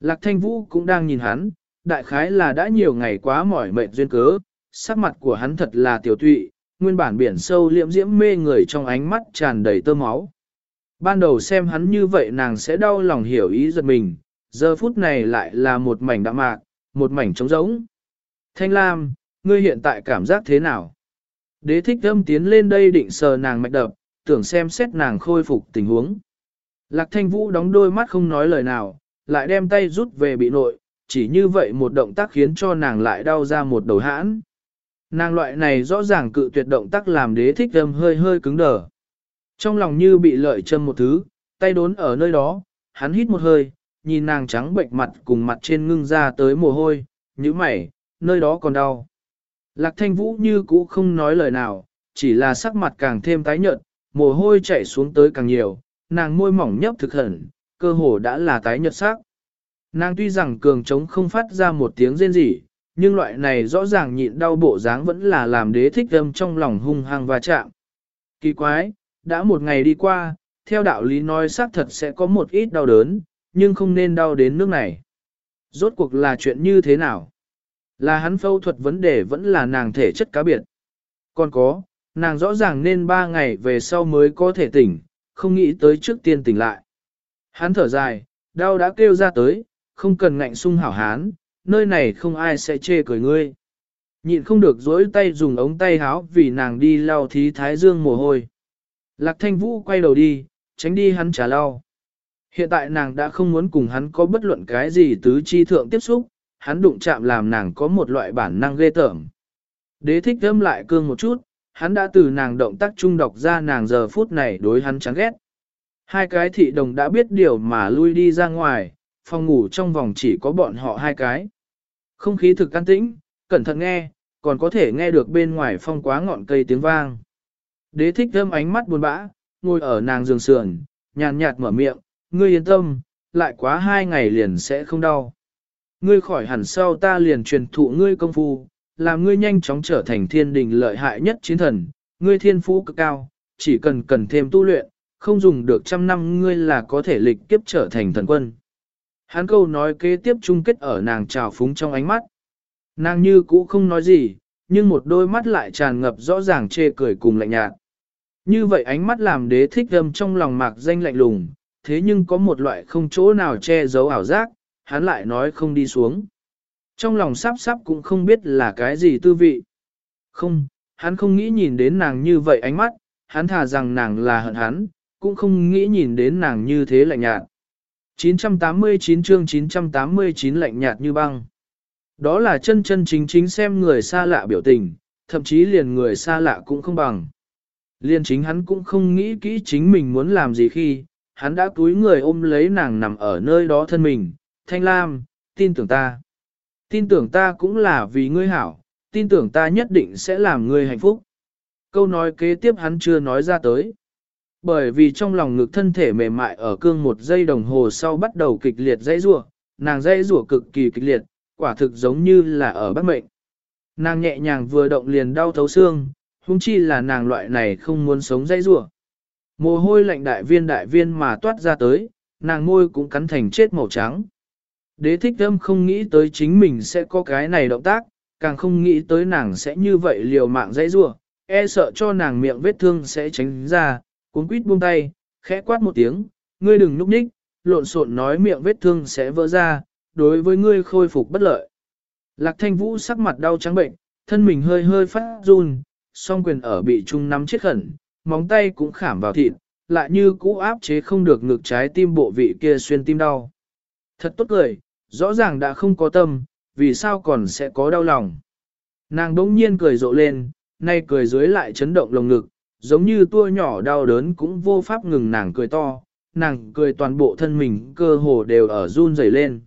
Lạc thanh vũ cũng đang nhìn hắn, đại khái là đã nhiều ngày quá mỏi mệt duyên cớ, sắc mặt của hắn thật là tiểu tụy, nguyên bản biển sâu liễm diễm mê người trong ánh mắt tràn đầy tơ máu. Ban đầu xem hắn như vậy nàng sẽ đau lòng hiểu ý giật mình, giờ phút này lại là một mảnh đạm mạc, một mảnh trống rỗng. Thanh Lam, ngươi hiện tại cảm giác thế nào? Đế thích âm tiến lên đây định sờ nàng mạch đập, tưởng xem xét nàng khôi phục tình huống. Lạc thanh vũ đóng đôi mắt không nói lời nào, lại đem tay rút về bị nội, chỉ như vậy một động tác khiến cho nàng lại đau ra một đầu hãn. Nàng loại này rõ ràng cự tuyệt động tác làm đế thích âm hơi hơi cứng đờ. Trong lòng như bị lợi châm một thứ, tay đốn ở nơi đó, hắn hít một hơi, nhìn nàng trắng bệnh mặt cùng mặt trên ngưng ra tới mồ hôi, như mày, nơi đó còn đau. Lạc thanh vũ như cũ không nói lời nào, chỉ là sắc mặt càng thêm tái nhợt, mồ hôi chảy xuống tới càng nhiều, nàng môi mỏng nhấp thực hẩn, cơ hồ đã là tái nhợt sắc. Nàng tuy rằng cường trống không phát ra một tiếng rên rỉ, nhưng loại này rõ ràng nhịn đau bộ dáng vẫn là làm đế thích âm trong lòng hung hăng và chạm. Kỳ quái, đã một ngày đi qua, theo đạo lý nói xác thật sẽ có một ít đau đớn, nhưng không nên đau đến nước này. Rốt cuộc là chuyện như thế nào? Là hắn phẫu thuật vấn đề vẫn là nàng thể chất cá biệt. Còn có, nàng rõ ràng nên ba ngày về sau mới có thể tỉnh, không nghĩ tới trước tiên tỉnh lại. Hắn thở dài, đau đã kêu ra tới, không cần ngạnh sung hảo hán, nơi này không ai sẽ chê cười ngươi. Nhịn không được dối tay dùng ống tay háo vì nàng đi lau thí thái dương mồ hôi. Lạc thanh vũ quay đầu đi, tránh đi hắn trả lau. Hiện tại nàng đã không muốn cùng hắn có bất luận cái gì tứ chi thượng tiếp xúc, hắn đụng chạm làm nàng có một loại bản năng ghê tởm. Đế thích thơm lại cương một chút, hắn đã từ nàng động tác trung đọc ra nàng giờ phút này đối hắn chán ghét. Hai cái thị đồng đã biết điều mà lui đi ra ngoài, phòng ngủ trong vòng chỉ có bọn họ hai cái. Không khí thực an tĩnh, cẩn thận nghe, còn có thể nghe được bên ngoài phong quá ngọn cây tiếng vang. Đế thích thơm ánh mắt buồn bã, ngồi ở nàng giường sườn, nhàn nhạt mở miệng, ngươi yên tâm, lại quá hai ngày liền sẽ không đau. Ngươi khỏi hẳn sau ta liền truyền thụ ngươi công phu, làm ngươi nhanh chóng trở thành thiên đình lợi hại nhất chiến thần, ngươi thiên phú cực cao, chỉ cần cần thêm tu luyện, không dùng được trăm năm ngươi là có thể lịch kiếp trở thành thần quân. Hắn câu nói kế tiếp chung kết ở nàng trào phúng trong ánh mắt. Nàng như cũ không nói gì, nhưng một đôi mắt lại tràn ngập rõ ràng chê cười cùng lạnh nhạt. Như vậy ánh mắt làm đế thích âm trong lòng mạc danh lạnh lùng, thế nhưng có một loại không chỗ nào che giấu ảo giác, hắn lại nói không đi xuống. Trong lòng sắp sắp cũng không biết là cái gì tư vị. Không, hắn không nghĩ nhìn đến nàng như vậy ánh mắt, hắn thà rằng nàng là hận hắn, cũng không nghĩ nhìn đến nàng như thế lạnh nhạt. 989 chương 989 lạnh nhạt như băng. Đó là chân chân chính chính xem người xa lạ biểu tình, thậm chí liền người xa lạ cũng không bằng. Liên chính hắn cũng không nghĩ kỹ chính mình muốn làm gì khi, hắn đã túi người ôm lấy nàng nằm ở nơi đó thân mình, Thanh Lam, tin tưởng ta. Tin tưởng ta cũng là vì ngươi hảo, tin tưởng ta nhất định sẽ làm ngươi hạnh phúc. Câu nói kế tiếp hắn chưa nói ra tới. Bởi vì trong lòng ngực thân thể mềm mại ở cương một giây đồng hồ sau bắt đầu kịch liệt dãy rủa, nàng dãy rủa cực kỳ kịch liệt, quả thực giống như là ở bắt mệnh. Nàng nhẹ nhàng vừa động liền đau thấu xương, huống chi là nàng loại này không muốn sống dãy rủa. Mồ hôi lạnh đại viên đại viên mà toát ra tới, nàng môi cũng cắn thành chết màu trắng. Đế thích âm không nghĩ tới chính mình sẽ có cái này động tác, càng không nghĩ tới nàng sẽ như vậy liều mạng dãy rua, e sợ cho nàng miệng vết thương sẽ tránh ra, cuốn quýt buông tay, khẽ quát một tiếng, ngươi đừng núp ních, lộn xộn nói miệng vết thương sẽ vỡ ra, đối với ngươi khôi phục bất lợi. Lạc thanh vũ sắc mặt đau trắng bệnh, thân mình hơi hơi phát run, song quyền ở bị trung nắm chết khẩn, móng tay cũng khảm vào thịt, lại như cũ áp chế không được ngực trái tim bộ vị kia xuyên tim đau. Thật tốt cười, rõ ràng đã không có tâm, vì sao còn sẽ có đau lòng. Nàng đỗng nhiên cười rộ lên, nay cười dưới lại chấn động lồng ngực, giống như tua nhỏ đau đớn cũng vô pháp ngừng nàng cười to, nàng cười toàn bộ thân mình cơ hồ đều ở run rẩy lên.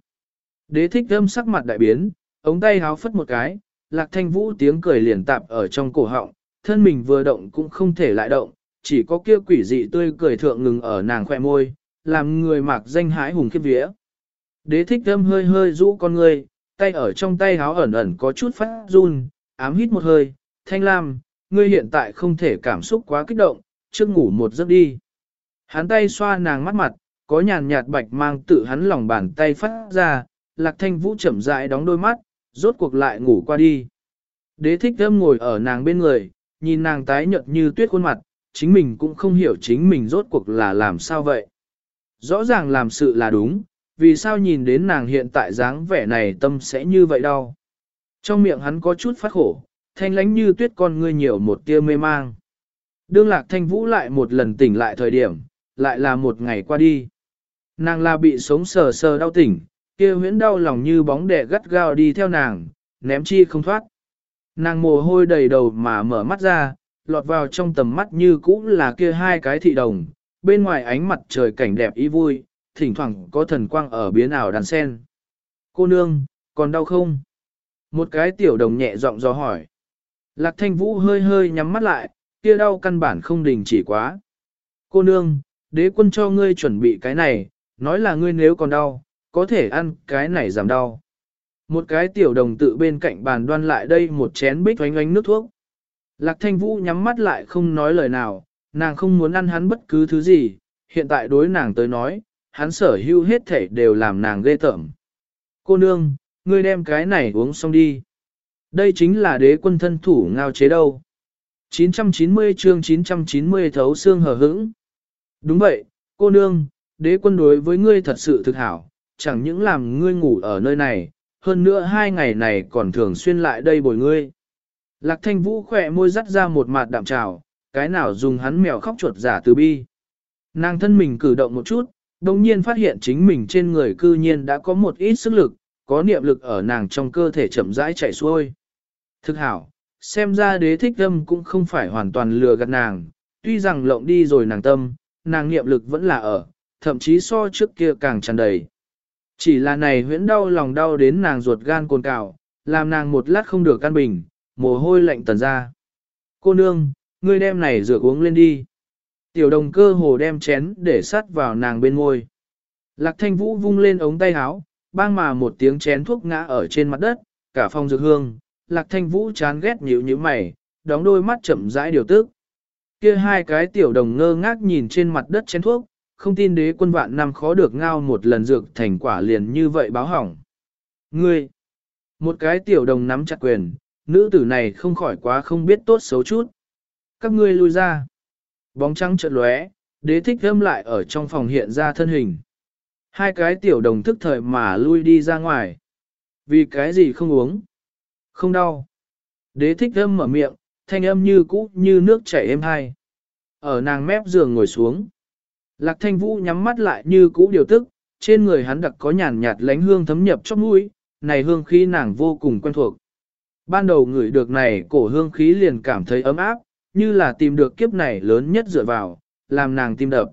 Đế thích thâm sắc mặt đại biến, ống tay háo phất một cái, lạc thanh vũ tiếng cười liền tạp ở trong cổ họng, thân mình vừa động cũng không thể lại động, chỉ có kia quỷ dị tươi cười thượng ngừng ở nàng khoe môi, làm người mặc danh hãi hùng khiếp vía. Đế thích thâm hơi hơi rũ con người, tay ở trong tay háo ẩn ẩn có chút phát run, ám hít một hơi, thanh lam, ngươi hiện tại không thể cảm xúc quá kích động, trước ngủ một giấc đi. Hắn tay xoa nàng mắt mặt, có nhàn nhạt bạch mang tự hắn lòng bàn tay phát ra, lạc thanh vũ chậm rãi đóng đôi mắt, rốt cuộc lại ngủ qua đi. Đế thích thâm ngồi ở nàng bên người, nhìn nàng tái nhợt như tuyết khuôn mặt, chính mình cũng không hiểu chính mình rốt cuộc là làm sao vậy. Rõ ràng làm sự là đúng, vì sao nhìn đến nàng hiện tại dáng vẻ này tâm sẽ như vậy đau Trong miệng hắn có chút phát khổ, thanh lánh như tuyết con ngươi nhiều một tia mê mang. Đương lạc thanh vũ lại một lần tỉnh lại thời điểm, lại là một ngày qua đi. Nàng là bị sống sờ sờ đau tỉnh, kia huyễn đau lòng như bóng đè gắt gao đi theo nàng, ném chi không thoát. Nàng mồ hôi đầy đầu mà mở mắt ra, lọt vào trong tầm mắt như cũ là kia hai cái thị đồng, bên ngoài ánh mặt trời cảnh đẹp ý vui, thỉnh thoảng có thần quang ở biến ảo đàn sen. Cô nương, còn đau không? Một cái tiểu đồng nhẹ giọng do hỏi. Lạc thanh vũ hơi hơi nhắm mắt lại, kia đau căn bản không đình chỉ quá. Cô nương, đế quân cho ngươi chuẩn bị cái này, nói là ngươi nếu còn đau, có thể ăn cái này giảm đau. Một cái tiểu đồng tự bên cạnh bàn đoan lại đây một chén bích oánh oánh nước thuốc. Lạc thanh vũ nhắm mắt lại không nói lời nào, nàng không muốn ăn hắn bất cứ thứ gì, hiện tại đối nàng tới nói, hắn sở hữu hết thể đều làm nàng ghê tởm. Cô nương, ngươi đem cái này uống xong đi. Đây chính là đế quân thân thủ ngao chế đâu. 990 chương 990 thấu xương hờ hững. Đúng vậy, cô nương, đế quân đối với ngươi thật sự thực hảo, chẳng những làm ngươi ngủ ở nơi này, hơn nữa hai ngày này còn thường xuyên lại đây bồi ngươi. Lạc thanh vũ khỏe môi dắt ra một mặt đạm trào, cái nào dùng hắn mèo khóc chuột giả từ bi. Nàng thân mình cử động một chút, đồng nhiên phát hiện chính mình trên người cư nhiên đã có một ít sức lực, có niệm lực ở nàng trong cơ thể chậm rãi chạy xuôi. Thực hảo, xem ra đế thích âm cũng không phải hoàn toàn lừa gạt nàng, tuy rằng lộng đi rồi nàng tâm, nàng niệm lực vẫn là ở, thậm chí so trước kia càng tràn đầy. Chỉ là này huyễn đau lòng đau đến nàng ruột gan cồn cào, làm nàng một lát không được căn bình, mồ hôi lạnh tần ra. Cô nương, ngươi đem này rửa uống lên đi. Tiểu đồng cơ hồ đem chén để sắt vào nàng bên ngôi. Lạc thanh vũ vung lên ống tay áo, bang mà một tiếng chén thuốc ngã ở trên mặt đất, cả phòng dược hương. Lạc thanh vũ chán ghét nhíu nhíu mày, đóng đôi mắt chậm rãi điều tức. Kia hai cái tiểu đồng ngơ ngác nhìn trên mặt đất chén thuốc, không tin đế quân vạn năm khó được ngao một lần dược thành quả liền như vậy báo hỏng. Ngươi, một cái tiểu đồng nắm chặt quyền, nữ tử này không khỏi quá không biết tốt xấu chút. Các ngươi lui ra. Bóng trắng chợt lóe, đế thích thơm lại ở trong phòng hiện ra thân hình. Hai cái tiểu đồng thức thời mà lui đi ra ngoài. Vì cái gì không uống? Không đau. Đế thích thơm mở miệng, thanh âm như cũ như nước chảy êm hai. Ở nàng mép giường ngồi xuống. Lạc thanh vũ nhắm mắt lại như cũ điều tức, trên người hắn đặc có nhàn nhạt lánh hương thấm nhập trong mũi, này hương khí nàng vô cùng quen thuộc. Ban đầu ngửi được này cổ hương khí liền cảm thấy ấm áp, như là tìm được kiếp này lớn nhất dựa vào, làm nàng tim đập.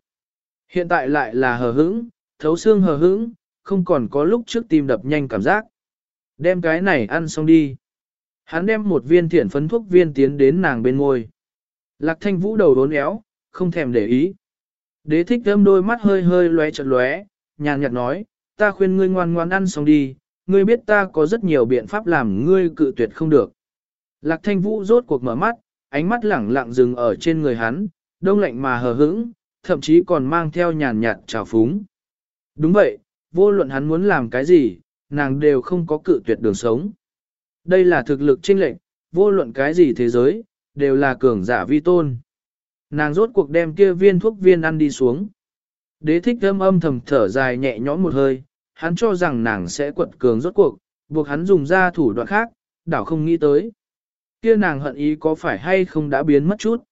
Hiện tại lại là hờ hững, thấu xương hờ hững, không còn có lúc trước tim đập nhanh cảm giác. Đem cái này ăn xong đi. Hắn đem một viên thiển phấn thuốc viên tiến đến nàng bên ngôi. Lạc thanh vũ đầu đốn éo, không thèm để ý. Đế thích thơm đôi mắt hơi hơi lóe chật lóe, nhàn nhạt nói, ta khuyên ngươi ngoan ngoan ăn xong đi, ngươi biết ta có rất nhiều biện pháp làm ngươi cự tuyệt không được. Lạc thanh vũ rốt cuộc mở mắt, ánh mắt lẳng lặng dừng ở trên người hắn, đông lạnh mà hờ hững, thậm chí còn mang theo nhàn nhạt trào phúng. Đúng vậy, vô luận hắn muốn làm cái gì, nàng đều không có cự tuyệt đường sống. Đây là thực lực chênh lệnh, vô luận cái gì thế giới, đều là cường giả vi tôn. Nàng rốt cuộc đem kia viên thuốc viên ăn đi xuống. Đế thích thơm âm thầm thở dài nhẹ nhõm một hơi, hắn cho rằng nàng sẽ quật cường rốt cuộc, buộc hắn dùng ra thủ đoạn khác, đảo không nghĩ tới. Kia nàng hận ý có phải hay không đã biến mất chút.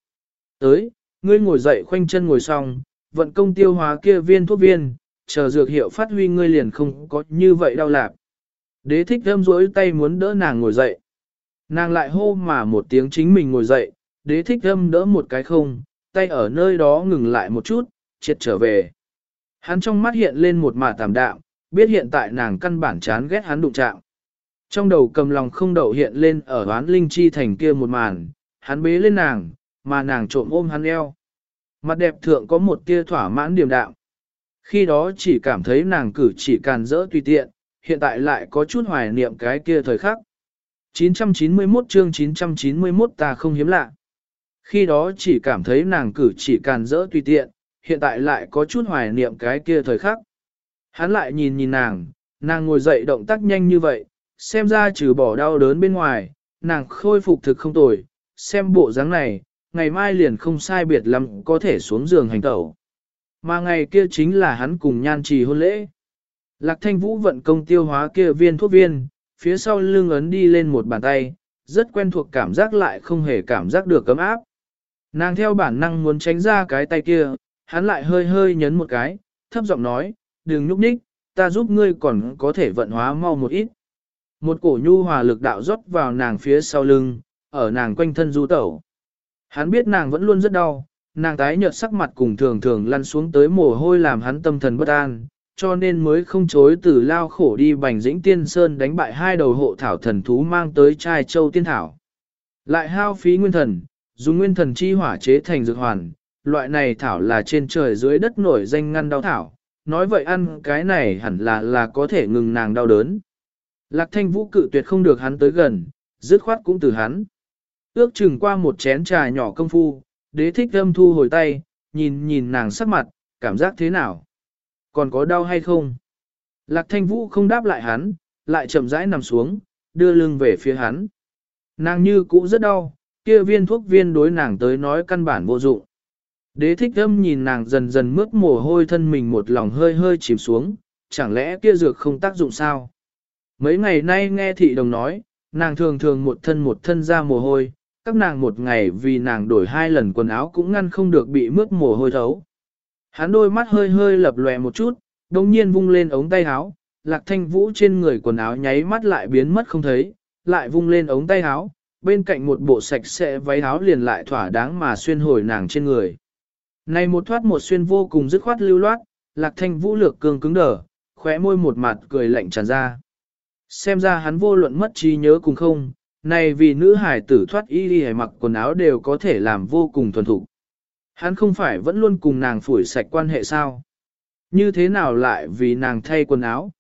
Tới, ngươi ngồi dậy khoanh chân ngồi xong, vận công tiêu hóa kia viên thuốc viên, chờ dược hiệu phát huy ngươi liền không có như vậy đau lạc. Đế thích thơm rỗi tay muốn đỡ nàng ngồi dậy. Nàng lại hô mà một tiếng chính mình ngồi dậy, đế thích thơm đỡ một cái không, tay ở nơi đó ngừng lại một chút, triệt trở về. Hắn trong mắt hiện lên một mả tạm đạm, biết hiện tại nàng căn bản chán ghét hắn đụng chạm. Trong đầu cầm lòng không đậu hiện lên ở oán linh chi thành kia một màn, hắn bế lên nàng, mà nàng trộm ôm hắn eo. Mặt đẹp thượng có một tia thỏa mãn điềm đạm. Khi đó chỉ cảm thấy nàng cử chỉ càn rỡ tùy tiện, hiện tại lại có chút hoài niệm cái kia thời khắc. 991 chương 991 ta không hiếm lạ. Khi đó chỉ cảm thấy nàng cử chỉ càn rỡ tùy tiện, hiện tại lại có chút hoài niệm cái kia thời khắc. Hắn lại nhìn nhìn nàng, nàng ngồi dậy động tác nhanh như vậy, xem ra trừ bỏ đau đớn bên ngoài, nàng khôi phục thực không tồi, xem bộ dáng này, ngày mai liền không sai biệt lắm có thể xuống giường hành tẩu. Mà ngày kia chính là hắn cùng nhan trì hôn lễ. Lạc thanh vũ vận công tiêu hóa kia viên thuốc viên, phía sau lưng ấn đi lên một bàn tay, rất quen thuộc cảm giác lại không hề cảm giác được cấm áp. Nàng theo bản năng muốn tránh ra cái tay kia, hắn lại hơi hơi nhấn một cái, thấp giọng nói, đừng nhúc nhích, ta giúp ngươi còn có thể vận hóa mau một ít. Một cổ nhu hòa lực đạo rót vào nàng phía sau lưng, ở nàng quanh thân du tẩu. Hắn biết nàng vẫn luôn rất đau, nàng tái nhợt sắc mặt cùng thường thường lăn xuống tới mồ hôi làm hắn tâm thần bất an, cho nên mới không chối từ lao khổ đi bành dĩnh tiên sơn đánh bại hai đầu hộ thảo thần thú mang tới trai châu tiên thảo. Lại hao phí nguyên thần, dùng nguyên thần chi hỏa chế thành dược hoàn, loại này thảo là trên trời dưới đất nổi danh ngăn đau thảo, nói vậy ăn cái này hẳn là là có thể ngừng nàng đau đớn. Lạc thanh vũ cự tuyệt không được hắn tới gần, dứt khoát cũng từ hắn. Ước chừng qua một chén trà nhỏ công phu, đế thích âm thu hồi tay, nhìn nhìn nàng sắc mặt, cảm giác thế nào? Còn có đau hay không? Lạc thanh vũ không đáp lại hắn, lại chậm rãi nằm xuống, đưa lưng về phía hắn. Nàng như cũ rất đau, kia viên thuốc viên đối nàng tới nói căn bản vô dụng. Đế thích âm nhìn nàng dần dần mướt mồ hôi thân mình một lòng hơi hơi chìm xuống, chẳng lẽ kia dược không tác dụng sao? Mấy ngày nay nghe thị đồng nói, nàng thường thường một thân một thân ra mồ hôi, các nàng một ngày vì nàng đổi hai lần quần áo cũng ngăn không được bị mướt mồ hôi thấu. Hắn đôi mắt hơi hơi lập lòe một chút, đồng nhiên vung lên ống tay áo, lạc thanh vũ trên người quần áo nháy mắt lại biến mất không thấy, lại vung lên ống tay áo, bên cạnh một bộ sạch sẽ váy áo liền lại thỏa đáng mà xuyên hồi nàng trên người. Này một thoát một xuyên vô cùng dứt khoát lưu loát, lạc thanh vũ lược cường cứng đờ, khóe môi một mặt cười lạnh tràn ra. Xem ra hắn vô luận mất trí nhớ cùng không, này vì nữ hải tử thoát y đi hay mặc quần áo đều có thể làm vô cùng thuần thục. Hắn không phải vẫn luôn cùng nàng phủi sạch quan hệ sao? Như thế nào lại vì nàng thay quần áo?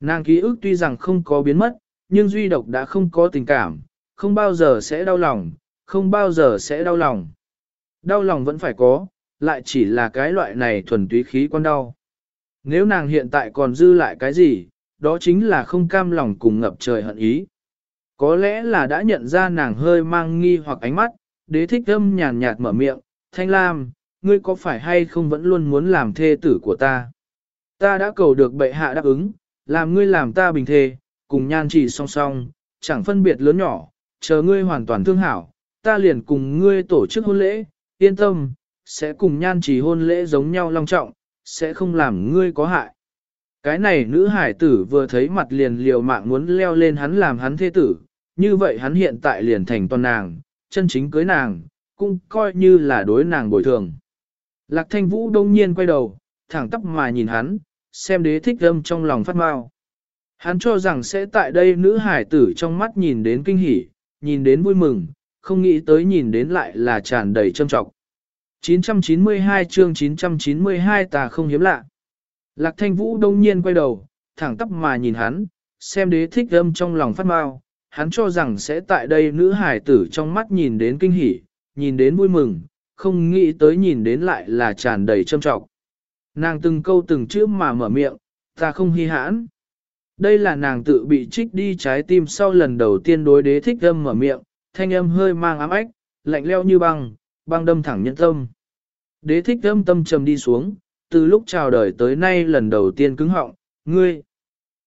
Nàng ký ức tuy rằng không có biến mất, nhưng duy độc đã không có tình cảm, không bao giờ sẽ đau lòng, không bao giờ sẽ đau lòng. Đau lòng vẫn phải có, lại chỉ là cái loại này thuần túy khí quan đau. Nếu nàng hiện tại còn dư lại cái gì, đó chính là không cam lòng cùng ngập trời hận ý. Có lẽ là đã nhận ra nàng hơi mang nghi hoặc ánh mắt, đế thích âm nhàn nhạt mở miệng, Thanh Lam, ngươi có phải hay không vẫn luôn muốn làm thê tử của ta? Ta đã cầu được bệ hạ đáp ứng, làm ngươi làm ta bình thê, cùng nhan chỉ song song, chẳng phân biệt lớn nhỏ, chờ ngươi hoàn toàn thương hảo, ta liền cùng ngươi tổ chức hôn lễ, yên tâm, sẽ cùng nhan chỉ hôn lễ giống nhau long trọng, sẽ không làm ngươi có hại. Cái này nữ hải tử vừa thấy mặt liền liều mạng muốn leo lên hắn làm hắn thế tử, như vậy hắn hiện tại liền thành toàn nàng, chân chính cưới nàng, cũng coi như là đối nàng bồi thường. Lạc thanh vũ đông nhiên quay đầu, thẳng tắp mà nhìn hắn, xem đế thích âm trong lòng phát mau. Hắn cho rằng sẽ tại đây nữ hải tử trong mắt nhìn đến kinh hỉ, nhìn đến vui mừng, không nghĩ tới nhìn đến lại là tràn đầy trâm trọng. 992 chương 992 ta không hiếm lạ. Lạc thanh vũ đông nhiên quay đầu, thẳng tắp mà nhìn hắn, xem đế thích âm trong lòng phát mau, hắn cho rằng sẽ tại đây nữ hải tử trong mắt nhìn đến kinh hỉ, nhìn đến vui mừng, không nghĩ tới nhìn đến lại là tràn đầy trâm trọng. Nàng từng câu từng chữ mà mở miệng, ta không hy hãn. Đây là nàng tự bị trích đi trái tim sau lần đầu tiên đối đế thích âm mở miệng, thanh âm hơi mang ám ách, lạnh leo như băng, băng đâm thẳng nhân tâm. Đế thích âm tâm trầm đi xuống, từ lúc chào đời tới nay lần đầu tiên cứng họng, ngươi.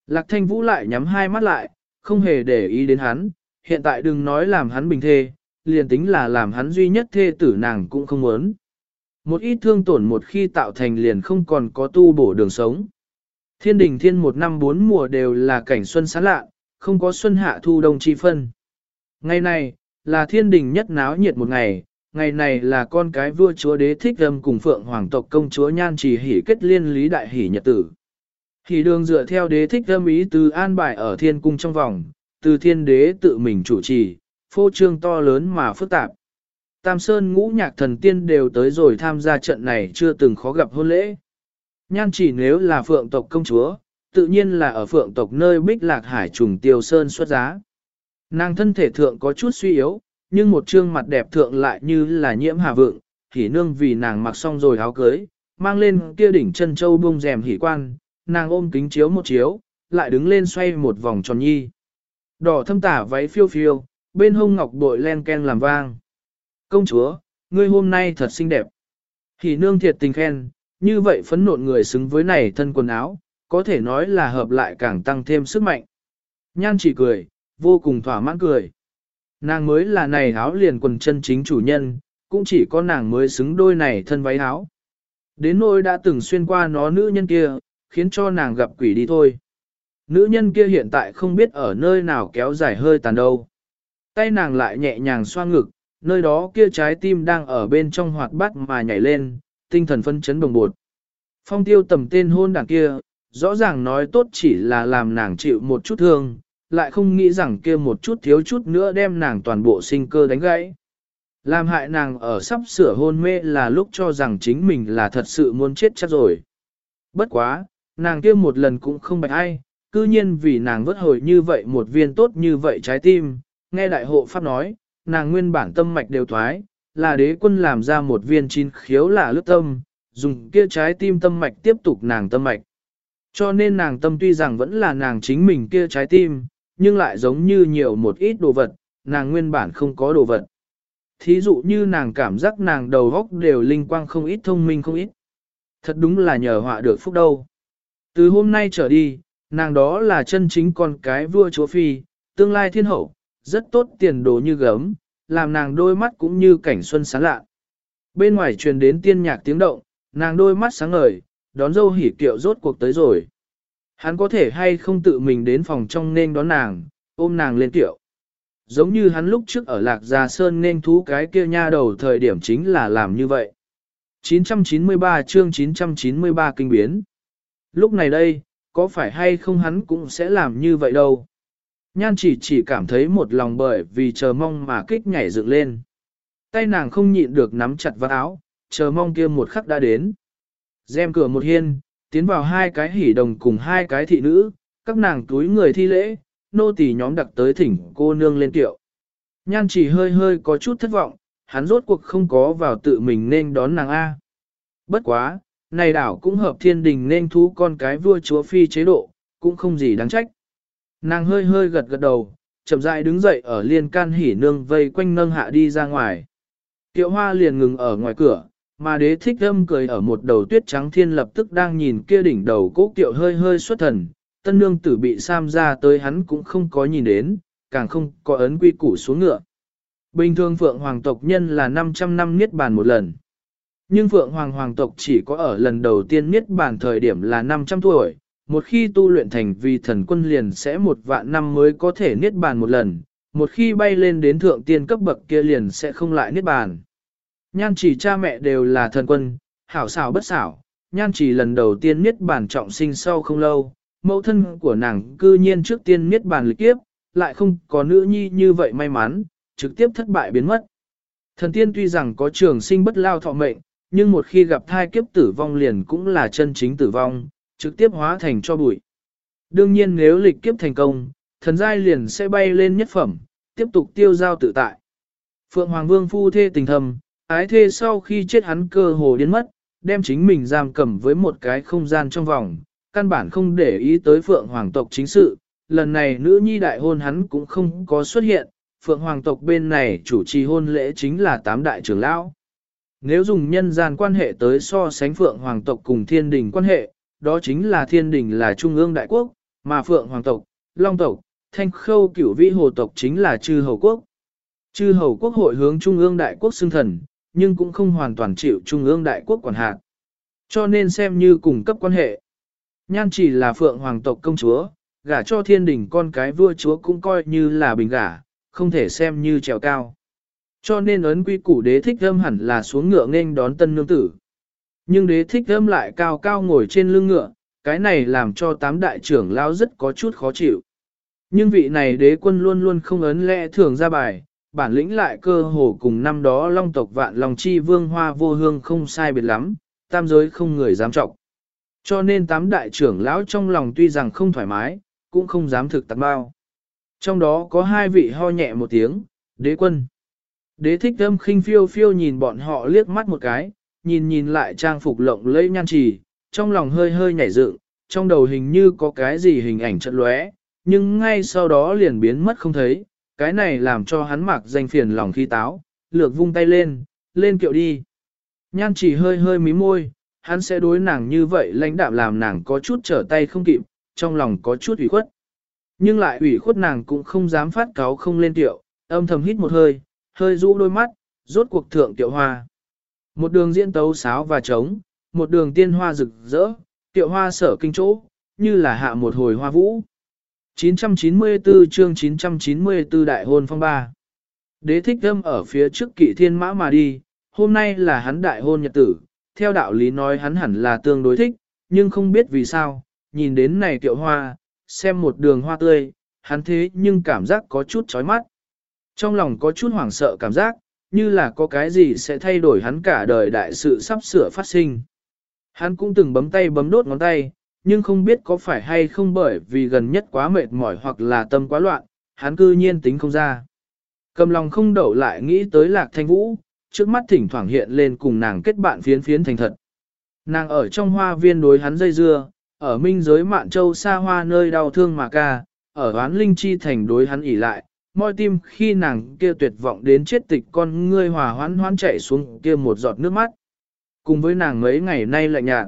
Lạc thanh vũ lại nhắm hai mắt lại, không hề để ý đến hắn, hiện tại đừng nói làm hắn bình thê, liền tính là làm hắn duy nhất thê tử nàng cũng không muốn. Một ít thương tổn một khi tạo thành liền không còn có tu bổ đường sống. Thiên đình thiên một năm bốn mùa đều là cảnh xuân sáng lạ, không có xuân hạ thu đông chi phân. Ngày này, là thiên đình nhất náo nhiệt một ngày, ngày này là con cái vua chúa đế thích âm cùng phượng hoàng tộc công chúa nhan trì hỉ kết liên lý đại hỉ nhật tử. hỉ đường dựa theo đế thích âm ý từ an bài ở thiên cung trong vòng, từ thiên đế tự mình chủ trì, phô trương to lớn mà phức tạp. Tam Sơn ngũ nhạc thần tiên đều tới rồi tham gia trận này chưa từng khó gặp hôn lễ. Nhan chỉ nếu là phượng tộc công chúa, tự nhiên là ở phượng tộc nơi bích lạc hải trùng tiêu sơn xuất giá. Nàng thân thể thượng có chút suy yếu, nhưng một trương mặt đẹp thượng lại như là nhiễm hà vượng, hỉ nương vì nàng mặc xong rồi áo cưới, mang lên kia đỉnh chân châu bông rèm hỉ quan, nàng ôm kính chiếu một chiếu, lại đứng lên xoay một vòng tròn nhi. Đỏ thâm tả váy phiêu phiêu, bên hông ngọc bội len ken làm vang. Công chúa, ngươi hôm nay thật xinh đẹp. Hỉ nương thiệt tình khen, như vậy phấn nộn người xứng với này thân quần áo, có thể nói là hợp lại càng tăng thêm sức mạnh. Nhan chỉ cười, vô cùng thỏa mãn cười. Nàng mới là này áo liền quần chân chính chủ nhân, cũng chỉ có nàng mới xứng đôi này thân váy áo. Đến nỗi đã từng xuyên qua nó nữ nhân kia, khiến cho nàng gặp quỷ đi thôi. Nữ nhân kia hiện tại không biết ở nơi nào kéo dài hơi tàn đâu. Tay nàng lại nhẹ nhàng xoa ngực, nơi đó kia trái tim đang ở bên trong hoạt bát mà nhảy lên, tinh thần phân chấn bồng bột. Phong tiêu tầm tên hôn đảng kia, rõ ràng nói tốt chỉ là làm nàng chịu một chút thương, lại không nghĩ rằng kia một chút thiếu chút nữa đem nàng toàn bộ sinh cơ đánh gãy. Làm hại nàng ở sắp sửa hôn mê là lúc cho rằng chính mình là thật sự muốn chết chắc rồi. Bất quá, nàng kia một lần cũng không bạch ai, cư nhiên vì nàng vất hồi như vậy một viên tốt như vậy trái tim, nghe đại hộ pháp nói, nàng nguyên bản tâm mạch đều thoái, là đế quân làm ra một viên chín khiếu là lướt tâm, dùng kia trái tim tâm mạch tiếp tục nàng tâm mạch. Cho nên nàng tâm tuy rằng vẫn là nàng chính mình kia trái tim, nhưng lại giống như nhiều một ít đồ vật, nàng nguyên bản không có đồ vật. Thí dụ như nàng cảm giác nàng đầu góc đều linh quang không ít thông minh không ít. Thật đúng là nhờ họa được phúc đâu. Từ hôm nay trở đi, nàng đó là chân chính con cái vua chúa phi, tương lai thiên hậu, rất tốt tiền đồ như gấm, làm nàng đôi mắt cũng như cảnh xuân sáng lạ. Bên ngoài truyền đến tiên nhạc tiếng động, nàng đôi mắt sáng ngời, đón dâu hỉ kiệu rốt cuộc tới rồi. Hắn có thể hay không tự mình đến phòng trong nên đón nàng, ôm nàng lên tiểu, Giống như hắn lúc trước ở Lạc Gia Sơn nên thú cái kia nha đầu thời điểm chính là làm như vậy. 993 chương 993 kinh biến. Lúc này đây, có phải hay không hắn cũng sẽ làm như vậy đâu. Nhan chỉ chỉ cảm thấy một lòng bởi vì chờ mong mà kích nhảy dựng lên. Tay nàng không nhịn được nắm chặt vào áo, chờ mong kia một khắc đã đến. Dèm cửa một hiên, tiến vào hai cái hỉ đồng cùng hai cái thị nữ, các nàng túi người thi lễ, nô tỳ nhóm đặc tới thỉnh cô nương lên tiệu. Nhan chỉ hơi hơi có chút thất vọng, hắn rốt cuộc không có vào tự mình nên đón nàng A. Bất quá, này đảo cũng hợp thiên đình nên thú con cái vua chúa phi chế độ, cũng không gì đáng trách. Nàng hơi hơi gật gật đầu, chậm rãi đứng dậy ở liên can hỉ nương vây quanh nâng hạ đi ra ngoài. Tiệu hoa liền ngừng ở ngoài cửa, mà đế thích âm cười ở một đầu tuyết trắng thiên lập tức đang nhìn kia đỉnh đầu cố kiệu hơi hơi xuất thần, tân nương tử bị sam ra tới hắn cũng không có nhìn đến, càng không có ấn quy củ xuống ngựa. Bình thường Phượng Hoàng tộc nhân là 500 năm niết bàn một lần. Nhưng Phượng Hoàng Hoàng tộc chỉ có ở lần đầu tiên niết bàn thời điểm là 500 tuổi, một khi tu luyện thành vì thần quân liền sẽ một vạn năm mới có thể niết bàn một lần, một khi bay lên đến thượng tiên cấp bậc kia liền sẽ không lại niết bàn. Nhan chỉ cha mẹ đều là thần quân, hảo xảo bất xảo, nhan chỉ lần đầu tiên niết bàn trọng sinh sau không lâu, mẫu thân của nàng cư nhiên trước tiên niết bàn lịch kiếp, lại không có nữ nhi như vậy may mắn, trực tiếp thất bại biến mất. Thần tiên tuy rằng có trường sinh bất lao thọ mệnh, nhưng một khi gặp thai kiếp tử vong liền cũng là chân chính tử vong, trực tiếp hóa thành cho bụi. Đương nhiên nếu lịch kiếp thành công, thần giai liền sẽ bay lên nhất phẩm, tiếp tục tiêu giao tự tại. Phượng Hoàng Vương phu thê tình thầm, ái thê sau khi chết hắn cơ hồ điên mất, đem chính mình giam cầm với một cái không gian trong vòng, căn bản không để ý tới Phượng Hoàng tộc chính sự. Lần này nữ nhi đại hôn hắn cũng không có xuất hiện, Phượng Hoàng tộc bên này chủ trì hôn lễ chính là tám đại trưởng lão. Nếu dùng nhân gian quan hệ tới so sánh Phượng Hoàng tộc cùng thiên đình quan hệ, đó chính là thiên đình là trung ương đại quốc, mà Phượng Hoàng tộc, Long tộc, Thanh Khâu cửu vĩ hồ tộc chính là chư hầu quốc. Chư hầu quốc hội hướng trung ương đại quốc xưng thần, nhưng cũng không hoàn toàn chịu trung ương đại quốc quản hạt. Cho nên xem như cùng cấp quan hệ. Nhan chỉ là phượng hoàng tộc công chúa, gả cho thiên đình con cái vua chúa cũng coi như là bình gả, không thể xem như trèo cao. Cho nên ấn quy củ đế thích âm hẳn là xuống ngựa nghênh đón tân nương tử. Nhưng đế thích âm lại cao cao ngồi trên lưng ngựa, cái này làm cho tám đại trưởng lao rất có chút khó chịu. Nhưng vị này đế quân luôn luôn không ấn lẽ thường ra bài, bản lĩnh lại cơ hồ cùng năm đó long tộc vạn lòng chi vương hoa vô hương không sai biệt lắm, tam giới không người dám trọng. Cho nên tám đại trưởng lão trong lòng tuy rằng không thoải mái, cũng không dám thực tặng bao. Trong đó có hai vị ho nhẹ một tiếng, đế quân. Đế thích âm khinh phiêu phiêu nhìn bọn họ liếc mắt một cái, nhìn nhìn lại trang phục lộng lẫy nhan trì, trong lòng hơi hơi nhảy dựng, trong đầu hình như có cái gì hình ảnh trận lóe, nhưng ngay sau đó liền biến mất không thấy, cái này làm cho hắn mặc danh phiền lòng khi táo, lược vung tay lên, lên kiệu đi. Nhan chỉ hơi hơi mí môi, hắn sẽ đối nàng như vậy lãnh đạm làm nàng có chút trở tay không kịp, trong lòng có chút ủy khuất. Nhưng lại ủy khuất nàng cũng không dám phát cáo không lên tiệu, âm thầm hít một hơi, hơi rũ đôi mắt, rốt cuộc thượng tiệu hoa. Một đường diễn tấu sáo và trống, một đường tiên hoa rực rỡ, tiệu hoa sở kinh chỗ, như là hạ một hồi hoa vũ. 994 chương 994 đại hôn phong ba. Đế thích thâm ở phía trước kỵ thiên mã mà đi, hôm nay là hắn đại hôn nhật tử, theo đạo lý nói hắn hẳn là tương đối thích, nhưng không biết vì sao, nhìn đến này tiệu hoa, xem một đường hoa tươi, hắn thế nhưng cảm giác có chút chói mắt. Trong lòng có chút hoảng sợ cảm giác, như là có cái gì sẽ thay đổi hắn cả đời đại sự sắp sửa phát sinh. Hắn cũng từng bấm tay bấm đốt ngón tay, nhưng không biết có phải hay không bởi vì gần nhất quá mệt mỏi hoặc là tâm quá loạn, hắn cư nhiên tính không ra. Cầm lòng không đậu lại nghĩ tới lạc thanh vũ, trước mắt thỉnh thoảng hiện lên cùng nàng kết bạn phiến phiến thành thật. Nàng ở trong hoa viên đối hắn dây dưa, ở minh giới mạn châu xa hoa nơi đau thương mà ca, ở oán linh chi thành đối hắn ỉ lại, môi tim khi nàng kia tuyệt vọng đến chết tịch con ngươi hòa hoãn hoãn chạy xuống kia một giọt nước mắt. Cùng với nàng mấy ngày nay lạnh nhạt.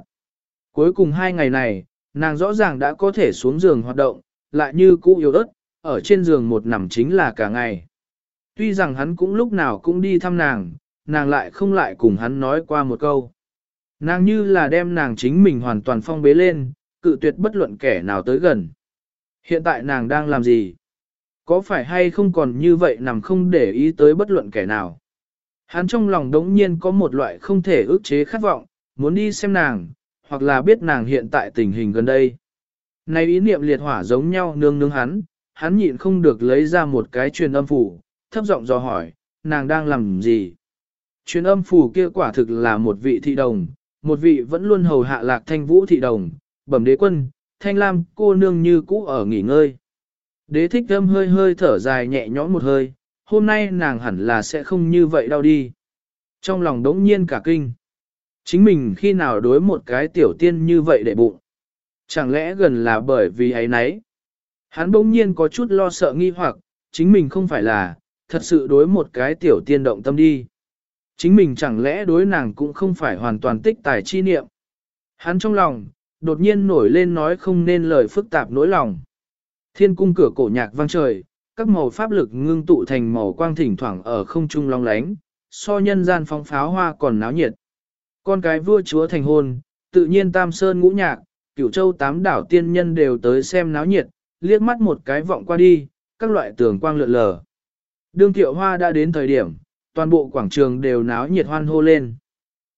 Cuối cùng hai ngày này, nàng rõ ràng đã có thể xuống giường hoạt động, lại như cũ yếu ớt, ở trên giường một nằm chính là cả ngày. Tuy rằng hắn cũng lúc nào cũng đi thăm nàng, nàng lại không lại cùng hắn nói qua một câu. Nàng như là đem nàng chính mình hoàn toàn phong bế lên, cự tuyệt bất luận kẻ nào tới gần. Hiện tại nàng đang làm gì? Có phải hay không còn như vậy nằm không để ý tới bất luận kẻ nào? Hắn trong lòng đống nhiên có một loại không thể ước chế khát vọng, muốn đi xem nàng, hoặc là biết nàng hiện tại tình hình gần đây. Này ý niệm liệt hỏa giống nhau nương nương hắn, hắn nhịn không được lấy ra một cái truyền âm phủ, thấp giọng dò hỏi, nàng đang làm gì? Truyền âm phủ kia quả thực là một vị thị đồng, một vị vẫn luôn hầu hạ lạc thanh vũ thị đồng, bẩm đế quân, thanh lam cô nương như cũ ở nghỉ ngơi. Đế thích âm hơi hơi thở dài nhẹ nhõm một hơi, hôm nay nàng hẳn là sẽ không như vậy đau đi. Trong lòng đống nhiên cả kinh. Chính mình khi nào đối một cái tiểu tiên như vậy để bụng. Chẳng lẽ gần là bởi vì ấy nấy. Hắn bỗng nhiên có chút lo sợ nghi hoặc, chính mình không phải là, thật sự đối một cái tiểu tiên động tâm đi. Chính mình chẳng lẽ đối nàng cũng không phải hoàn toàn tích tài chi niệm. Hắn trong lòng, đột nhiên nổi lên nói không nên lời phức tạp nỗi lòng. Thiên cung cửa cổ nhạc vang trời, các màu pháp lực ngưng tụ thành màu quang thỉnh thoảng ở không trung long lánh, so nhân gian phóng pháo hoa còn náo nhiệt. Con cái vua chúa thành hôn, tự nhiên tam sơn ngũ nhạc, cửu châu tám đảo tiên nhân đều tới xem náo nhiệt, liếc mắt một cái vọng qua đi, các loại tường quang lượn lờ. Đương tiệu hoa đã đến thời điểm, toàn bộ quảng trường đều náo nhiệt hoan hô lên.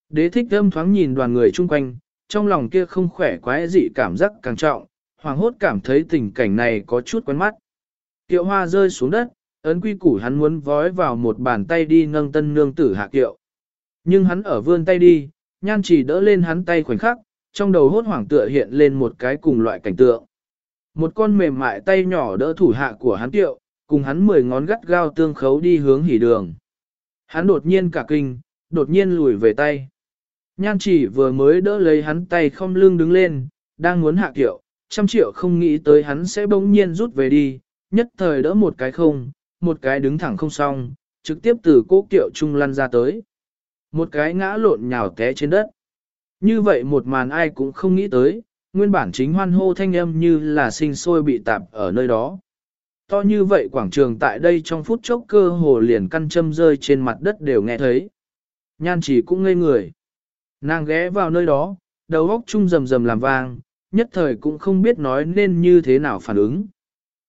Đế thích âm thoáng nhìn đoàn người chung quanh, trong lòng kia không khỏe quái dị cảm giác càng trọng, hoàng hốt cảm thấy tình cảnh này có chút quen mắt. Tiệu hoa rơi xuống đất, ấn quy củ hắn muốn vói vào một bàn tay đi nâng tân nương tử hạ kiệu. Nhưng hắn ở vươn tay đi, nhan chỉ đỡ lên hắn tay khoảnh khắc, trong đầu hốt hoảng tựa hiện lên một cái cùng loại cảnh tượng. Một con mềm mại tay nhỏ đỡ thủ hạ của hắn tiệu, cùng hắn mười ngón gắt gao tương khấu đi hướng hỉ đường. Hắn đột nhiên cả kinh, đột nhiên lùi về tay. Nhan chỉ vừa mới đỡ lấy hắn tay không lưng đứng lên, đang muốn hạ tiệu, trăm triệu không nghĩ tới hắn sẽ bỗng nhiên rút về đi, nhất thời đỡ một cái không, một cái đứng thẳng không xong, trực tiếp từ cố kiệu trung lăn ra tới. Một cái ngã lộn nhào té trên đất. Như vậy một màn ai cũng không nghĩ tới, nguyên bản chính hoan hô thanh âm như là sinh sôi bị tạp ở nơi đó. To như vậy quảng trường tại đây trong phút chốc cơ hồ liền căn châm rơi trên mặt đất đều nghe thấy. Nhan chỉ cũng ngây người. Nàng ghé vào nơi đó, đầu óc chung rầm rầm làm vang, nhất thời cũng không biết nói nên như thế nào phản ứng.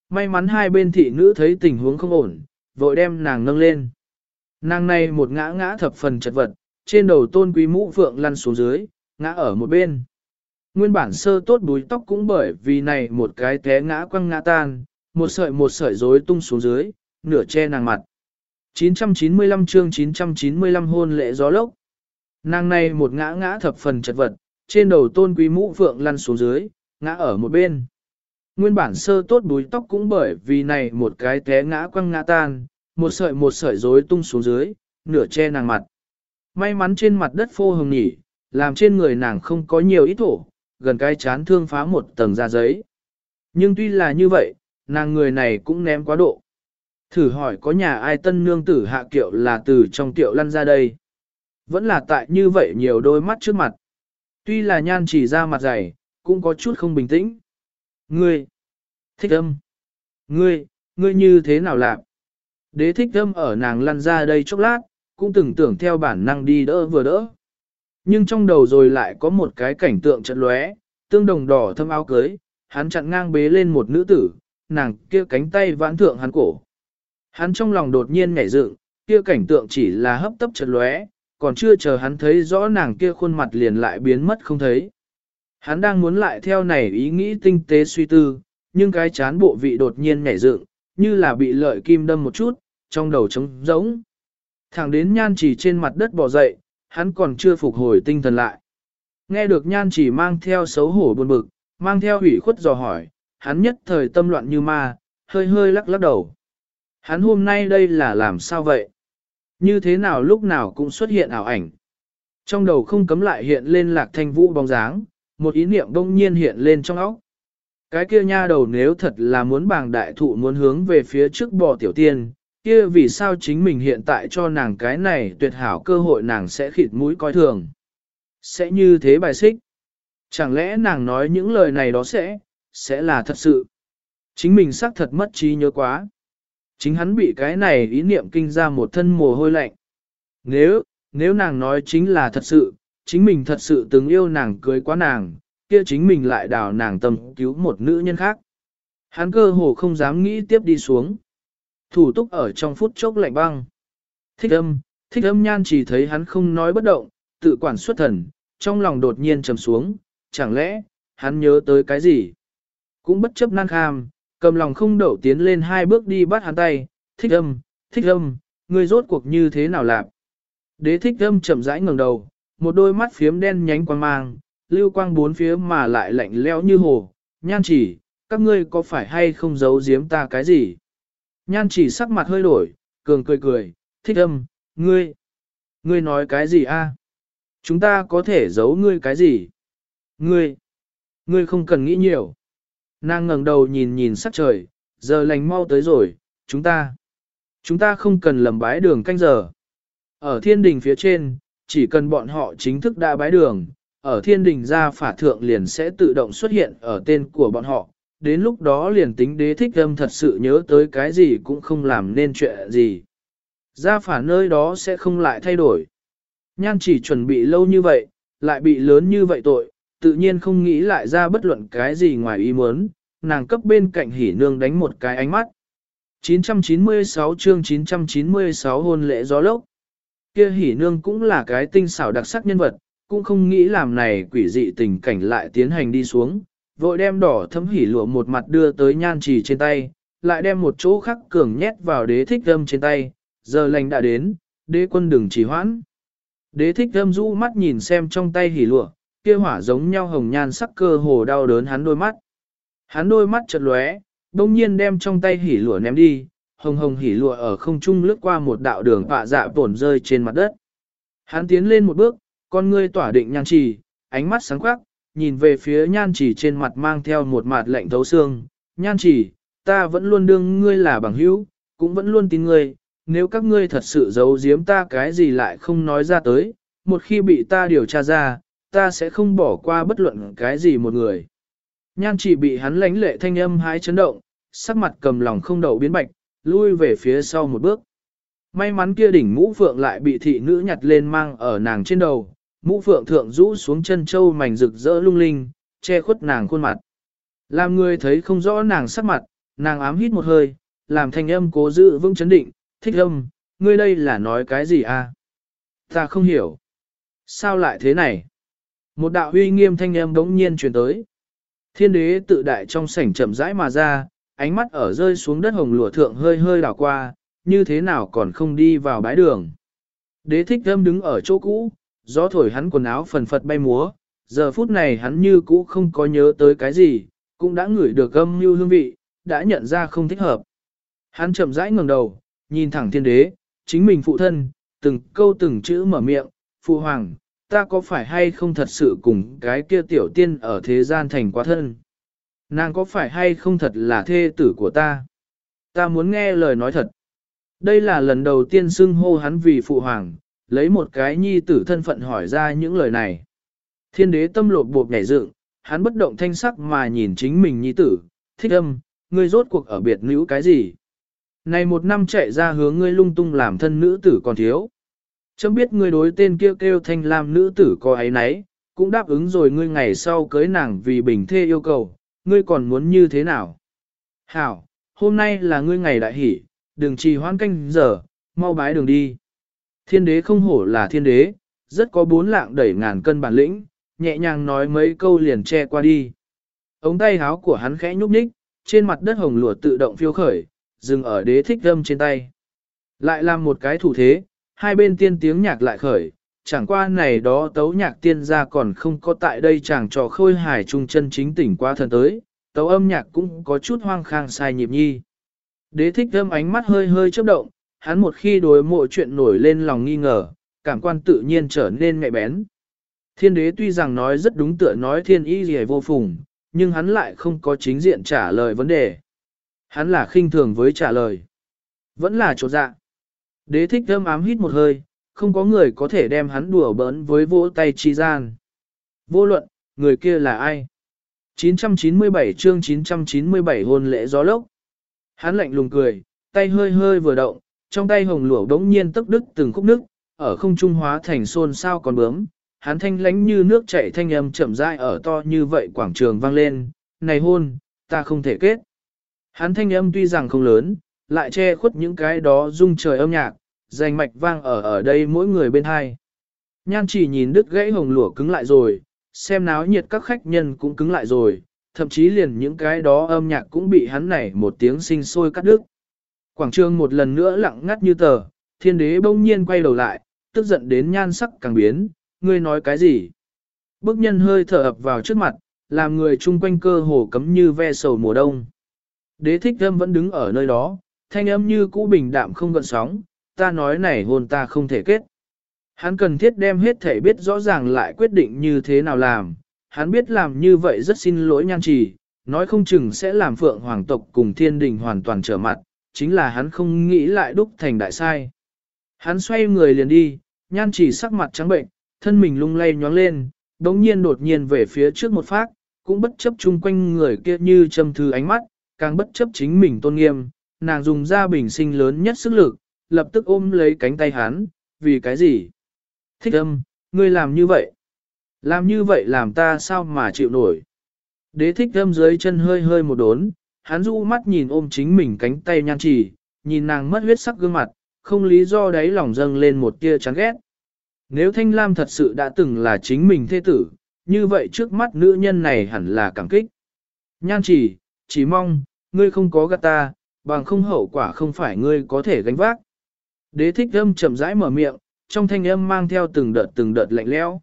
May mắn hai bên thị nữ thấy tình huống không ổn, vội đem nàng nâng lên. Nàng này một ngã ngã thập phần chật vật, trên đầu tôn quý mũ phượng lăn xuống dưới, ngã ở một bên. Nguyên bản sơ tốt búi tóc cũng bởi vì này một cái té ngã quăng ngã tan, một sợi một sợi rối tung xuống dưới, nửa che nàng mặt. 995 chương 995 hôn lễ gió lốc. Nàng này một ngã ngã thập phần chật vật, trên đầu tôn quý mũ phượng lăn xuống dưới, ngã ở một bên. Nguyên bản sơ tốt búi tóc cũng bởi vì này một cái té ngã quăng ngã tan, một sợi một sợi rối tung xuống dưới, nửa che nàng mặt. May mắn trên mặt đất phô hồng nhỉ, làm trên người nàng không có nhiều ít thổ, gần cái chán thương phá một tầng da giấy. Nhưng tuy là như vậy, nàng người này cũng ném quá độ. Thử hỏi có nhà ai tân nương tử hạ kiệu là từ trong kiệu lăn ra đây. Vẫn là tại như vậy nhiều đôi mắt trước mặt. Tuy là nhan chỉ ra mặt dày, cũng có chút không bình tĩnh. Ngươi, thích âm. Ngươi, ngươi như thế nào làm? Đế thích thâm ở nàng lăn ra đây chốc lát, cũng từng tưởng theo bản năng đi đỡ vừa đỡ. Nhưng trong đầu rồi lại có một cái cảnh tượng trận lóe, tương đồng đỏ thâm áo cưới, hắn chặn ngang bế lên một nữ tử, nàng kia cánh tay vãn thượng hắn cổ. Hắn trong lòng đột nhiên nhảy dựng, kia cảnh tượng chỉ là hấp tấp trận lóe, còn chưa chờ hắn thấy rõ nàng kia khuôn mặt liền lại biến mất không thấy. Hắn đang muốn lại theo này ý nghĩ tinh tế suy tư, nhưng cái chán bộ vị đột nhiên nhảy dựng, như là bị lợi kim đâm một chút, trong đầu trống rỗng. Thẳng đến nhan chỉ trên mặt đất bò dậy, hắn còn chưa phục hồi tinh thần lại. Nghe được nhan chỉ mang theo xấu hổ buồn bực, mang theo hủy khuất dò hỏi, hắn nhất thời tâm loạn như ma, hơi hơi lắc lắc đầu. Hắn hôm nay đây là làm sao vậy? Như thế nào lúc nào cũng xuất hiện ảo ảnh. Trong đầu không cấm lại hiện lên lạc thanh vũ bóng dáng, một ý niệm đông nhiên hiện lên trong óc. Cái kia nha đầu nếu thật là muốn bàng đại thụ muốn hướng về phía trước bò tiểu tiên, kia vì sao chính mình hiện tại cho nàng cái này tuyệt hảo cơ hội nàng sẽ khịt mũi coi thường. Sẽ như thế bài xích. Chẳng lẽ nàng nói những lời này đó sẽ, sẽ là thật sự. Chính mình xác thật mất trí nhớ quá. Chính hắn bị cái này ý niệm kinh ra một thân mồ hôi lạnh. Nếu, nếu nàng nói chính là thật sự, chính mình thật sự từng yêu nàng cưới quá nàng, kia chính mình lại đào nàng tâm cứu một nữ nhân khác. Hắn cơ hồ không dám nghĩ tiếp đi xuống. Thủ túc ở trong phút chốc lạnh băng. Thích âm, thích âm nhan chỉ thấy hắn không nói bất động, tự quản xuất thần, trong lòng đột nhiên trầm xuống, chẳng lẽ, hắn nhớ tới cái gì? Cũng bất chấp nan kham, cầm lòng không đậu tiến lên hai bước đi bắt hắn tay, thích âm, thích âm, ngươi rốt cuộc như thế nào làm? Đế thích âm chậm rãi ngẩng đầu, một đôi mắt phiếm đen nhánh quang mang, lưu quang bốn phía mà lại lạnh lẽo như hồ, nhan chỉ, các ngươi có phải hay không giấu giếm ta cái gì? Nhan chỉ sắc mặt hơi đổi, cường cười cười, thích âm, ngươi, ngươi nói cái gì a? Chúng ta có thể giấu ngươi cái gì? Ngươi, ngươi không cần nghĩ nhiều. Nàng ngẩng đầu nhìn nhìn sắc trời, giờ lành mau tới rồi, chúng ta, chúng ta không cần lầm bái đường canh giờ. Ở thiên đình phía trên, chỉ cần bọn họ chính thức đã bái đường, ở thiên đình gia phả thượng liền sẽ tự động xuất hiện ở tên của bọn họ, đến lúc đó liền tính đế thích âm thật sự nhớ tới cái gì cũng không làm nên chuyện gì. gia phả nơi đó sẽ không lại thay đổi. Nhan chỉ chuẩn bị lâu như vậy, lại bị lớn như vậy tội, tự nhiên không nghĩ lại ra bất luận cái gì ngoài ý muốn, nàng cấp bên cạnh hỉ nương đánh một cái ánh mắt. 996 chương 996 hôn lễ gió lốc. Kia hỉ nương cũng là cái tinh xảo đặc sắc nhân vật, cũng không nghĩ làm này quỷ dị tình cảnh lại tiến hành đi xuống, vội đem đỏ thấm hỉ lụa một mặt đưa tới nhan trì trên tay, lại đem một chỗ khắc cường nhét vào đế thích âm trên tay, giờ lành đã đến, đế quân đừng trì hoãn. Đế thích âm rũ mắt nhìn xem trong tay hỉ lụa, kia hỏa giống nhau hồng nhan sắc cơ hồ đau đớn hắn đôi mắt. Hắn đôi mắt chợt lóe, đông nhiên đem trong tay hỉ lụa ném đi, hồng hồng hỉ lụa ở không trung lướt qua một đạo đường họa dạ tổn rơi trên mặt đất. Hắn tiến lên một bước, con ngươi tỏa định nhan trì, ánh mắt sáng quắc, nhìn về phía nhan trì trên mặt mang theo một mặt lạnh thấu xương. Nhan trì, ta vẫn luôn đương ngươi là bằng hữu, cũng vẫn luôn tin ngươi, nếu các ngươi thật sự giấu giếm ta cái gì lại không nói ra tới, một khi bị ta điều tra ra, ta sẽ không bỏ qua bất luận cái gì một người. Nhan chỉ bị hắn lánh lệ thanh âm hái chấn động, sắc mặt cầm lòng không đậu biến bạch, lui về phía sau một bước. May mắn kia đỉnh mũ phượng lại bị thị nữ nhặt lên mang ở nàng trên đầu, mũ phượng thượng rũ xuống chân châu mảnh rực rỡ lung linh, che khuất nàng khuôn mặt. Làm người thấy không rõ nàng sắc mặt, nàng ám hít một hơi, làm thanh âm cố giữ vững chấn định, thích âm, ngươi đây là nói cái gì à? Ta không hiểu. Sao lại thế này? Một đạo huy nghiêm thanh âm đống nhiên truyền tới. Thiên đế tự đại trong sảnh chậm rãi mà ra, ánh mắt ở rơi xuống đất hồng lụa thượng hơi hơi đảo qua, như thế nào còn không đi vào bãi đường. Đế thích âm đứng ở chỗ cũ, gió thổi hắn quần áo phần phật bay múa, giờ phút này hắn như cũ không có nhớ tới cái gì, cũng đã ngửi được âm như hương vị, đã nhận ra không thích hợp. Hắn chậm rãi ngẩng đầu, nhìn thẳng thiên đế, chính mình phụ thân, từng câu từng chữ mở miệng, phụ hoàng, ta có phải hay không thật sự cùng cái kia tiểu tiên ở thế gian thành quá thân? Nàng có phải hay không thật là thê tử của ta? Ta muốn nghe lời nói thật. Đây là lần đầu tiên xưng hô hắn vì phụ hoàng, lấy một cái nhi tử thân phận hỏi ra những lời này. Thiên đế tâm lột bột nhảy dựng, hắn bất động thanh sắc mà nhìn chính mình nhi tử, thích âm, ngươi rốt cuộc ở biệt nữ cái gì? Này một năm chạy ra hướng ngươi lung tung làm thân nữ tử còn thiếu. Chấm biết ngươi đối tên kia kêu, kêu thanh lam nữ tử có ấy nấy, cũng đáp ứng rồi ngươi ngày sau cưới nàng vì bình thê yêu cầu, ngươi còn muốn như thế nào? Hảo, hôm nay là ngươi ngày đại hỷ, đừng trì hoãn canh giờ, mau bái đường đi. Thiên đế không hổ là thiên đế, rất có bốn lạng đẩy ngàn cân bản lĩnh, nhẹ nhàng nói mấy câu liền che qua đi. Ống tay háo của hắn khẽ nhúc nhích, trên mặt đất hồng lụa tự động phiêu khởi, dừng ở đế thích đâm trên tay. Lại làm một cái thủ thế, hai bên tiên tiếng nhạc lại khởi, chẳng qua này đó tấu nhạc tiên gia còn không có tại đây chẳng trò khôi hài trung chân chính tỉnh qua thần tới, tấu âm nhạc cũng có chút hoang khang sai nhịp nhi. Đế thích thơm ánh mắt hơi hơi chớp động, hắn một khi đối mộ chuyện nổi lên lòng nghi ngờ, cảm quan tự nhiên trở nên mẹ bén. Thiên đế tuy rằng nói rất đúng tựa nói thiên y gì vô phùng, nhưng hắn lại không có chính diện trả lời vấn đề. Hắn là khinh thường với trả lời. Vẫn là chỗ dạ. Đế thích thơm ám hít một hơi, không có người có thể đem hắn đùa bỡn với vỗ tay chi gian. Vô luận, người kia là ai? 997 chương 997 hôn lễ gió lốc. Hắn lạnh lùng cười, tay hơi hơi vừa động, trong tay hồng lụa đống nhiên tức đứt từng khúc nước, ở không trung hóa thành xôn sao còn bướm. Hắn thanh lánh như nước chảy thanh âm chậm rãi ở to như vậy quảng trường vang lên, này hôn, ta không thể kết. Hắn thanh âm tuy rằng không lớn, lại che khuất những cái đó rung trời âm nhạc, dành mạch vang ở ở đây mỗi người bên hai. Nhan chỉ nhìn đứt gãy hồng lụa cứng lại rồi, xem náo nhiệt các khách nhân cũng cứng lại rồi, thậm chí liền những cái đó âm nhạc cũng bị hắn này một tiếng sinh sôi cắt đứt. Quảng trường một lần nữa lặng ngắt như tờ, thiên đế bỗng nhiên quay đầu lại, tức giận đến nhan sắc càng biến, ngươi nói cái gì? Bức nhân hơi thở ập vào trước mặt, làm người chung quanh cơ hồ cấm như ve sầu mùa đông. Đế thích âm vẫn đứng ở nơi đó, thanh âm như cũ bình đạm không gợn sóng, ta nói này hôn ta không thể kết. Hắn cần thiết đem hết thể biết rõ ràng lại quyết định như thế nào làm, hắn biết làm như vậy rất xin lỗi nhan trì, nói không chừng sẽ làm phượng hoàng tộc cùng thiên đình hoàn toàn trở mặt, chính là hắn không nghĩ lại đúc thành đại sai. Hắn xoay người liền đi, nhan chỉ sắc mặt trắng bệnh, thân mình lung lay nhoáng lên, đống nhiên đột nhiên về phía trước một phát, cũng bất chấp chung quanh người kia như châm thư ánh mắt, càng bất chấp chính mình tôn nghiêm, nàng dùng ra bình sinh lớn nhất sức lực, lập tức ôm lấy cánh tay hắn, vì cái gì? Thích âm, ngươi làm như vậy. Làm như vậy làm ta sao mà chịu nổi. Đế thích âm dưới chân hơi hơi một đốn, hắn du mắt nhìn ôm chính mình cánh tay nhan trì, nhìn nàng mất huyết sắc gương mặt, không lý do đấy lòng dâng lên một tia chán ghét. Nếu Thanh Lam thật sự đã từng là chính mình thế tử, như vậy trước mắt nữ nhân này hẳn là cảm kích. Nhan chỉ, chỉ mong, ngươi không có gạt ta, bằng không hậu quả không phải ngươi có thể gánh vác. Đế thích âm chậm rãi mở miệng, trong thanh âm mang theo từng đợt từng đợt lạnh lẽo.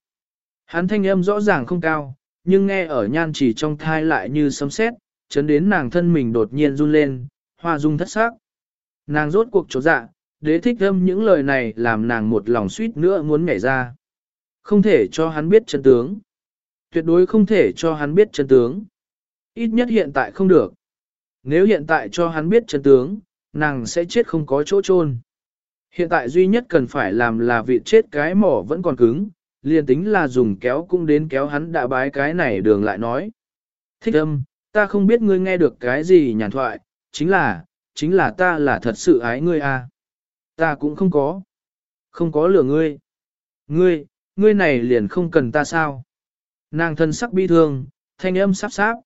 Hắn thanh âm rõ ràng không cao, nhưng nghe ở nhan chỉ trong thai lại như sấm sét, chấn đến nàng thân mình đột nhiên run lên, hoa dung thất sắc. Nàng rốt cuộc chỗ dạ, đế thích âm những lời này làm nàng một lòng suýt nữa muốn nhảy ra. Không thể cho hắn biết chân tướng. Tuyệt đối không thể cho hắn biết chân tướng. Ít nhất hiện tại không được. Nếu hiện tại cho hắn biết chân tướng, nàng sẽ chết không có chỗ chôn. Hiện tại duy nhất cần phải làm là vị chết cái mỏ vẫn còn cứng, liền tính là dùng kéo cũng đến kéo hắn đã bái cái này đường lại nói. Thích âm, ta không biết ngươi nghe được cái gì nhàn thoại, chính là, chính là ta là thật sự ái ngươi à. Ta cũng không có. Không có lửa ngươi. Ngươi, ngươi này liền không cần ta sao. Nàng thân sắc bi thương, thanh âm sắp sáp.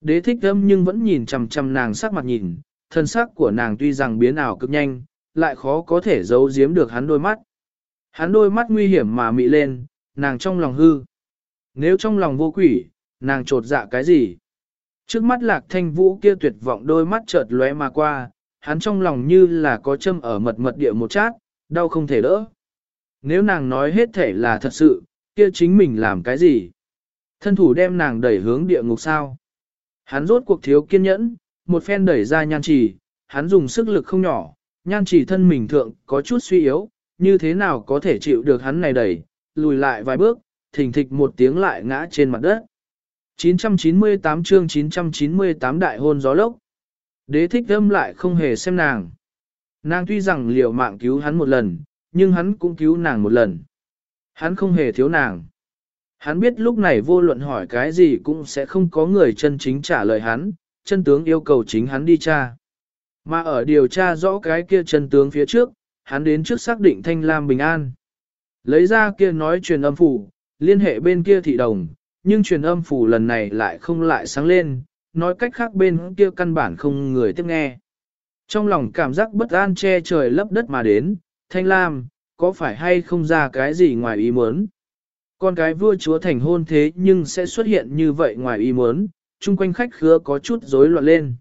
Đế thích âm nhưng vẫn nhìn chằm chằm nàng sắc mặt nhìn, thân sắc của nàng tuy rằng biến ảo cực nhanh, lại khó có thể giấu giếm được hắn đôi mắt. Hắn đôi mắt nguy hiểm mà mị lên, nàng trong lòng hư. Nếu trong lòng vô quỷ, nàng trột dạ cái gì? Trước mắt lạc thanh vũ kia tuyệt vọng đôi mắt chợt lóe mà qua, hắn trong lòng như là có châm ở mật mật địa một chát, đau không thể đỡ. Nếu nàng nói hết thể là thật sự, kia chính mình làm cái gì? Thân thủ đem nàng đẩy hướng địa ngục sao? Hắn rốt cuộc thiếu kiên nhẫn, một phen đẩy ra nhan trì, hắn dùng sức lực không nhỏ, nhan trì thân mình thượng có chút suy yếu, như thế nào có thể chịu được hắn này đẩy, lùi lại vài bước, thình thịch một tiếng lại ngã trên mặt đất. 998 chương 998 đại hôn gió lốc. Đế thích âm lại không hề xem nàng. Nàng tuy rằng liều mạng cứu hắn một lần, nhưng hắn cũng cứu nàng một lần. Hắn không hề thiếu nàng. Hắn biết lúc này vô luận hỏi cái gì cũng sẽ không có người chân chính trả lời hắn, chân tướng yêu cầu chính hắn đi tra. Mà ở điều tra rõ cái kia chân tướng phía trước, hắn đến trước xác định Thanh Lam bình an. Lấy ra kia nói truyền âm phủ, liên hệ bên kia thị đồng, nhưng truyền âm phủ lần này lại không lại sáng lên, nói cách khác bên kia căn bản không người tiếp nghe. Trong lòng cảm giác bất an che trời lấp đất mà đến, Thanh Lam, có phải hay không ra cái gì ngoài ý muốn? Con cái vua chúa thành hôn thế nhưng sẽ xuất hiện như vậy ngoài ý muốn, chung quanh khách khứa có chút rối loạn lên.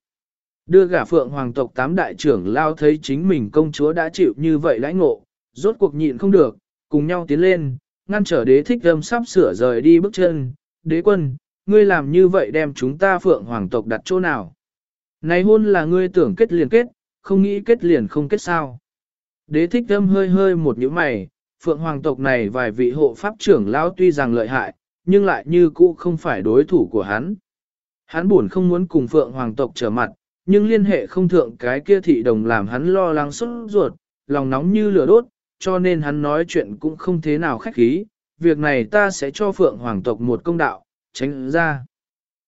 Đưa gả phượng hoàng tộc tám đại trưởng lao thấy chính mình công chúa đã chịu như vậy lãnh ngộ, rốt cuộc nhịn không được, cùng nhau tiến lên, ngăn trở đế thích âm sắp sửa rời đi bước chân. Đế quân, ngươi làm như vậy đem chúng ta phượng hoàng tộc đặt chỗ nào? Này hôn là ngươi tưởng kết liền kết, không nghĩ kết liền không kết sao. Đế thích âm hơi hơi một nhíu mày, phượng hoàng tộc này vài vị hộ pháp trưởng lao tuy rằng lợi hại, nhưng lại như cũ không phải đối thủ của hắn. Hắn buồn không muốn cùng phượng hoàng tộc trở mặt, nhưng liên hệ không thượng cái kia thị đồng làm hắn lo lắng sốt ruột, lòng nóng như lửa đốt, cho nên hắn nói chuyện cũng không thế nào khách khí, việc này ta sẽ cho phượng hoàng tộc một công đạo, tránh ra.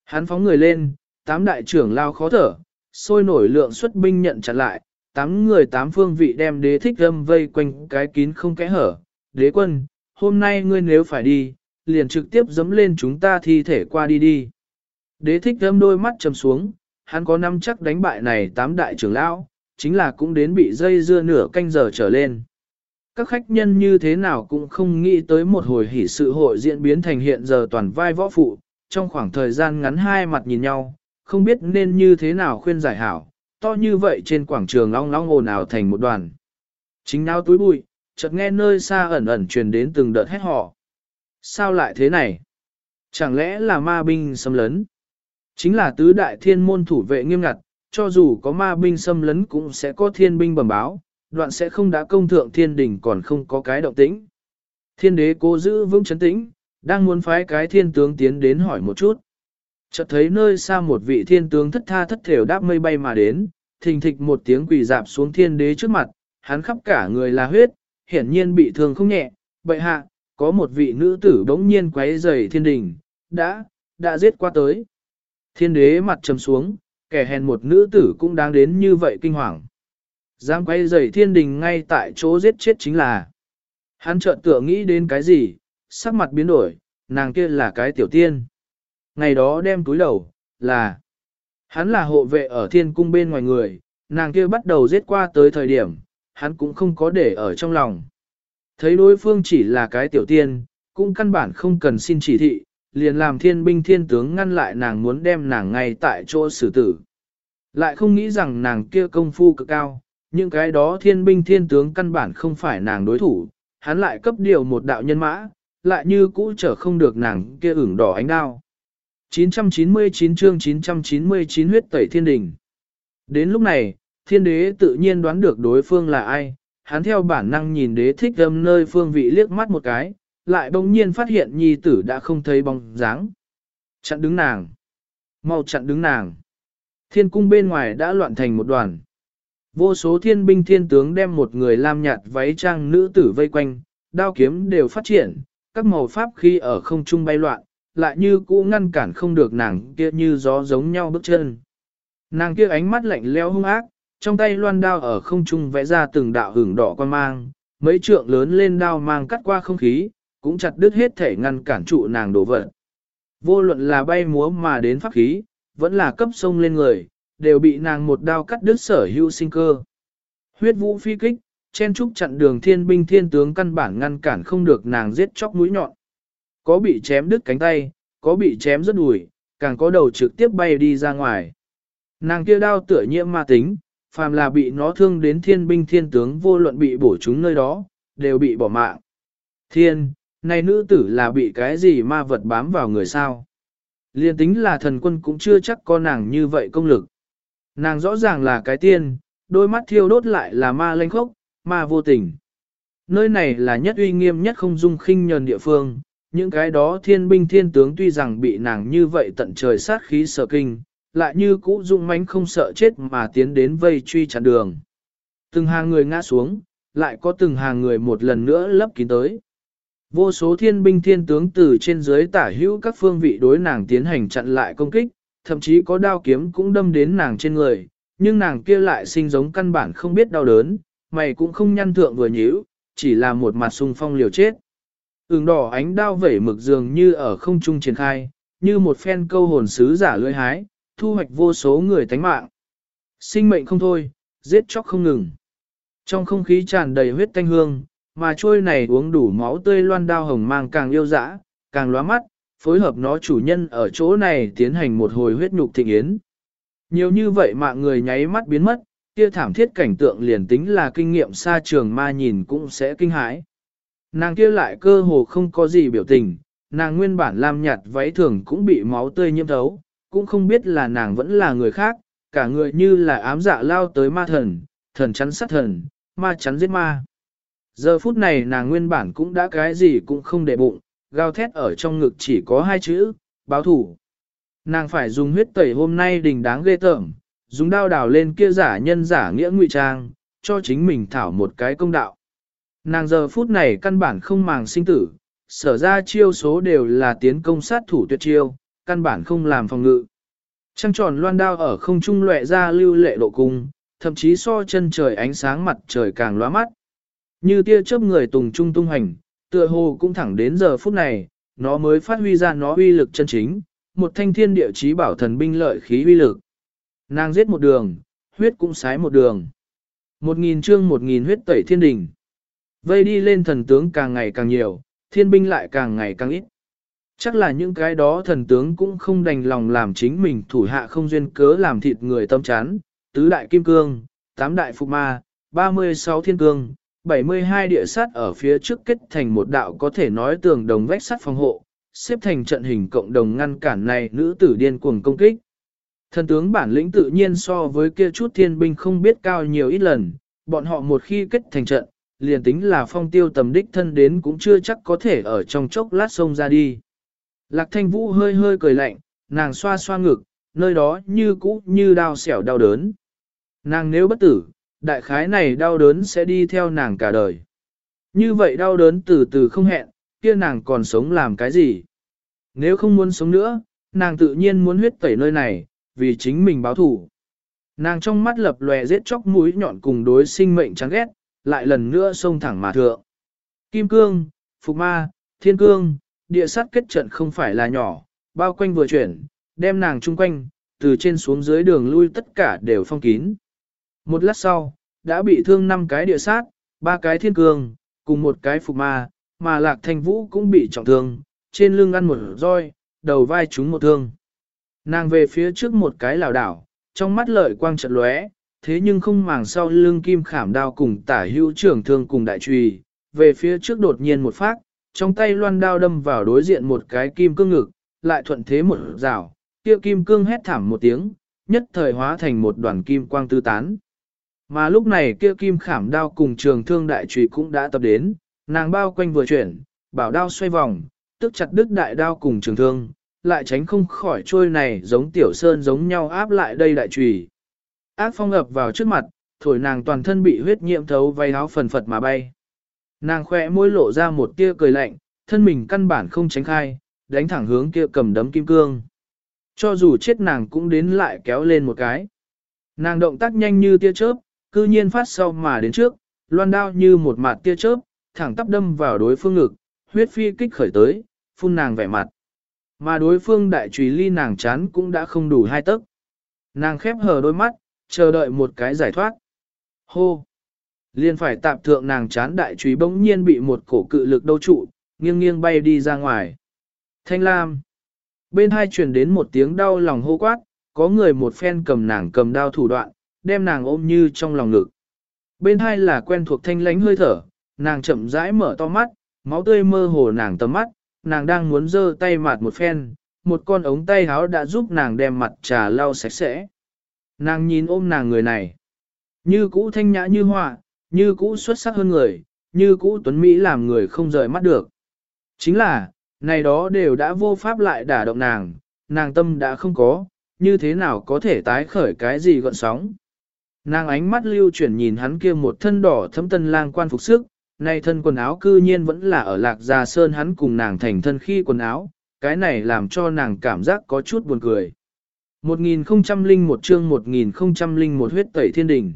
Hắn phóng người lên, tám đại trưởng lao khó thở, sôi nổi lượng xuất binh nhận chặn lại, tám người tám phương vị đem đế thích âm vây quanh cái kín không kẽ hở. Đế quân, hôm nay ngươi nếu phải đi, liền trực tiếp dấm lên chúng ta thi thể qua đi đi. Đế thích âm đôi mắt trầm xuống, hắn có năm chắc đánh bại này tám đại trưởng lão, chính là cũng đến bị dây dưa nửa canh giờ trở lên. Các khách nhân như thế nào cũng không nghĩ tới một hồi hỷ sự hội diễn biến thành hiện giờ toàn vai võ phụ, trong khoảng thời gian ngắn hai mặt nhìn nhau, không biết nên như thế nào khuyên giải hảo, to như vậy trên quảng trường long long ồn ào thành một đoàn. Chính nào túi bụi, chợt nghe nơi xa ẩn ẩn truyền đến từng đợt hét họ. Sao lại thế này? Chẳng lẽ là ma binh xâm lấn? Chính là tứ đại thiên môn thủ vệ nghiêm ngặt, cho dù có ma binh xâm lấn cũng sẽ có thiên binh bẩm báo, đoạn sẽ không đã công thượng thiên đình còn không có cái động tĩnh. Thiên đế cố giữ vững chấn tĩnh, đang muốn phái cái thiên tướng tiến đến hỏi một chút. Chợt thấy nơi xa một vị thiên tướng thất tha thất thểu đáp mây bay mà đến, thình thịch một tiếng quỳ dạp xuống thiên đế trước mặt, hắn khắp cả người là huyết, hiển nhiên bị thương không nhẹ, bệ hạ, có một vị nữ tử bỗng nhiên quấy rầy thiên đình, đã, đã giết qua tới. Thiên đế mặt trầm xuống, kẻ hèn một nữ tử cũng đáng đến như vậy kinh hoàng. Dám quay dậy thiên đình ngay tại chỗ giết chết chính là. Hắn chợt tựa nghĩ đến cái gì, sắc mặt biến đổi, nàng kia là cái tiểu tiên. Ngày đó đem túi đầu, là. Hắn là hộ vệ ở thiên cung bên ngoài người, nàng kia bắt đầu giết qua tới thời điểm, hắn cũng không có để ở trong lòng. Thấy đối phương chỉ là cái tiểu tiên, cũng căn bản không cần xin chỉ thị, liền làm thiên binh thiên tướng ngăn lại nàng muốn đem nàng ngay tại chỗ xử tử. Lại không nghĩ rằng nàng kia công phu cực cao, những cái đó thiên binh thiên tướng căn bản không phải nàng đối thủ, hắn lại cấp điều một đạo nhân mã, lại như cũ trở không được nàng kia ửng đỏ ánh đao. 999 chương 999 huyết tẩy thiên đình. Đến lúc này, thiên đế tự nhiên đoán được đối phương là ai, hắn theo bản năng nhìn đế thích âm nơi phương vị liếc mắt một cái, lại bỗng nhiên phát hiện nhi tử đã không thấy bóng dáng. Chặn đứng nàng. Mau chặn đứng nàng. Thiên cung bên ngoài đã loạn thành một đoàn. Vô số thiên binh thiên tướng đem một người lam nhạt váy trang nữ tử vây quanh, đao kiếm đều phát triển, các màu pháp khi ở không trung bay loạn, lại như cũ ngăn cản không được nàng kia như gió giống nhau bước chân. Nàng kia ánh mắt lạnh leo hung ác, trong tay loan đao ở không trung vẽ ra từng đạo hưởng đỏ quan mang, mấy trượng lớn lên đao mang cắt qua không khí, cũng chặt đứt hết thể ngăn cản trụ nàng đổ vật. Vô luận là bay múa mà đến pháp khí, vẫn là cấp sông lên người, đều bị nàng một đao cắt đứt sở hữu sinh cơ. Huyết vũ phi kích, chen trúc chặn đường thiên binh thiên tướng căn bản ngăn cản không được nàng giết chóc mũi nhọn. Có bị chém đứt cánh tay, có bị chém rất đùi, càng có đầu trực tiếp bay đi ra ngoài. Nàng kia đao tựa nhiễm ma tính, phàm là bị nó thương đến thiên binh thiên tướng vô luận bị bổ chúng nơi đó, đều bị bỏ mạng. Thiên, này nữ tử là bị cái gì ma vật bám vào người sao? Liên tính là thần quân cũng chưa chắc có nàng như vậy công lực. Nàng rõ ràng là cái tiên, đôi mắt thiêu đốt lại là ma lanh khốc, ma vô tình. Nơi này là nhất uy nghiêm nhất không dung khinh nhờn địa phương, những cái đó thiên binh thiên tướng tuy rằng bị nàng như vậy tận trời sát khí sợ kinh, lại như cũ dung mãnh không sợ chết mà tiến đến vây truy chặn đường. Từng hàng người ngã xuống, lại có từng hàng người một lần nữa lấp kín tới. Vô số thiên binh thiên tướng từ trên dưới tả hữu các phương vị đối nàng tiến hành chặn lại công kích, thậm chí có đao kiếm cũng đâm đến nàng trên người, nhưng nàng kia lại sinh giống căn bản không biết đau đớn, mày cũng không nhăn thượng vừa nhíu, chỉ là một mặt sung phong liều chết. Ứng đỏ ánh đao vẩy mực dường như ở không trung triển khai, như một phen câu hồn sứ giả lưỡi hái, thu hoạch vô số người tánh mạng. Sinh mệnh không thôi, giết chóc không ngừng. Trong không khí tràn đầy huyết tanh hương, mà trôi này uống đủ máu tươi loan đao hồng mang càng yêu dã, càng lóa mắt, phối hợp nó chủ nhân ở chỗ này tiến hành một hồi huyết nhục thịnh yến. Nhiều như vậy mạng người nháy mắt biến mất, kia thảm thiết cảnh tượng liền tính là kinh nghiệm xa trường ma nhìn cũng sẽ kinh hãi. Nàng kia lại cơ hồ không có gì biểu tình, nàng nguyên bản lam nhạt váy thường cũng bị máu tươi nhiễm thấu, cũng không biết là nàng vẫn là người khác, cả người như là ám dạ lao tới ma thần, thần chắn sát thần, ma chắn giết ma. Giờ phút này nàng nguyên bản cũng đã cái gì cũng không để bụng, gào thét ở trong ngực chỉ có hai chữ, báo thủ. Nàng phải dùng huyết tẩy hôm nay đình đáng ghê tởm, dùng đao đào lên kia giả nhân giả nghĩa ngụy trang, cho chính mình thảo một cái công đạo. Nàng giờ phút này căn bản không màng sinh tử, sở ra chiêu số đều là tiến công sát thủ tuyệt chiêu, căn bản không làm phòng ngự. Trăng tròn loan đao ở không trung lệ ra lưu lệ độ cung, thậm chí so chân trời ánh sáng mặt trời càng lóa mắt. Như tia chớp người tùng trung tung hành, tựa hồ cũng thẳng đến giờ phút này, nó mới phát huy ra nó uy lực chân chính, một thanh thiên địa chí bảo thần binh lợi khí uy lực. Nàng giết một đường, huyết cũng sái một đường. Một nghìn chương một nghìn huyết tẩy thiên đình. Vây đi lên thần tướng càng ngày càng nhiều, thiên binh lại càng ngày càng ít. Chắc là những cái đó thần tướng cũng không đành lòng làm chính mình thủ hạ không duyên cớ làm thịt người tâm chán, tứ đại kim cương, tám đại phục ma, 36 thiên cương, 72 địa sát ở phía trước kết thành một đạo có thể nói tường đồng vách sắt phòng hộ, xếp thành trận hình cộng đồng ngăn cản này nữ tử điên cuồng công kích. Thần tướng bản lĩnh tự nhiên so với kia chút thiên binh không biết cao nhiều ít lần, bọn họ một khi kết thành trận, liền tính là phong tiêu tầm đích thân đến cũng chưa chắc có thể ở trong chốc lát sông ra đi. Lạc thanh vũ hơi hơi cười lạnh, nàng xoa xoa ngực, nơi đó như cũ như đau xẻo đau đớn. Nàng nếu bất tử, đại khái này đau đớn sẽ đi theo nàng cả đời. Như vậy đau đớn từ từ không hẹn, kia nàng còn sống làm cái gì? Nếu không muốn sống nữa, nàng tự nhiên muốn huyết tẩy nơi này, vì chính mình báo thủ. Nàng trong mắt lập lòe giết chóc mũi nhọn cùng đối sinh mệnh chán ghét, lại lần nữa xông thẳng mà thượng. Kim cương, phục ma, thiên cương, địa sát kết trận không phải là nhỏ, bao quanh vừa chuyển, đem nàng chung quanh, từ trên xuống dưới đường lui tất cả đều phong kín. Một lát sau, đã bị thương năm cái địa sát, ba cái thiên cường, cùng một cái phục ma, mà lạc thanh vũ cũng bị trọng thương, trên lưng ăn một roi, đầu vai trúng một thương. Nàng về phía trước một cái lảo đảo, trong mắt lợi quang trận lóe, thế nhưng không màng sau lưng kim khảm đao cùng tả hữu trưởng thương cùng đại trùy, về phía trước đột nhiên một phát, trong tay loan đao đâm vào đối diện một cái kim cương ngực, lại thuận thế một rào, kia kim cương hét thảm một tiếng, nhất thời hóa thành một đoàn kim quang tư tán. Mà lúc này kia kim khảm đao cùng trường thương đại trùy cũng đã tập đến, nàng bao quanh vừa chuyển, bảo đao xoay vòng, tức chặt đứt đại đao cùng trường thương, lại tránh không khỏi trôi này giống tiểu sơn giống nhau áp lại đây đại trùy. Ác phong ập vào trước mặt, thổi nàng toàn thân bị huyết nhiễm thấu vay áo phần phật mà bay. Nàng khỏe môi lộ ra một tia cười lạnh, thân mình căn bản không tránh khai, đánh thẳng hướng kia cầm đấm kim cương. Cho dù chết nàng cũng đến lại kéo lên một cái. Nàng động tác nhanh như tia chớp, cư nhiên phát sau mà đến trước, loan đao như một mặt tia chớp, thẳng tắp đâm vào đối phương ngực, huyết phi kích khởi tới, phun nàng vẻ mặt. Mà đối phương đại trùy ly nàng chán cũng đã không đủ hai tấc. Nàng khép hờ đôi mắt, chờ đợi một cái giải thoát. Hô! Liên phải tạp thượng nàng chán đại trùy bỗng nhiên bị một cổ cự lực đâu trụ, nghiêng nghiêng bay đi ra ngoài. Thanh Lam! Bên hai truyền đến một tiếng đau lòng hô quát, có người một phen cầm nàng cầm đao thủ đoạn, đem nàng ôm như trong lòng ngực. Bên hai là quen thuộc thanh lánh hơi thở, nàng chậm rãi mở to mắt, máu tươi mơ hồ nàng tầm mắt, nàng đang muốn giơ tay mạt một phen, một con ống tay háo đã giúp nàng đem mặt trà lau sạch sẽ. Nàng nhìn ôm nàng người này, như cũ thanh nhã như họa, như cũ xuất sắc hơn người, như cũ tuấn Mỹ làm người không rời mắt được. Chính là, này đó đều đã vô pháp lại đả động nàng, nàng tâm đã không có, như thế nào có thể tái khởi cái gì gọn sóng. Nàng ánh mắt lưu chuyển nhìn hắn kia một thân đỏ thấm tân lang quan phục sức, nay thân quần áo cư nhiên vẫn là ở lạc gia sơn hắn cùng nàng thành thân khi quần áo, cái này làm cho nàng cảm giác có chút buồn cười. 1001 chương 1001 huyết tẩy thiên đình.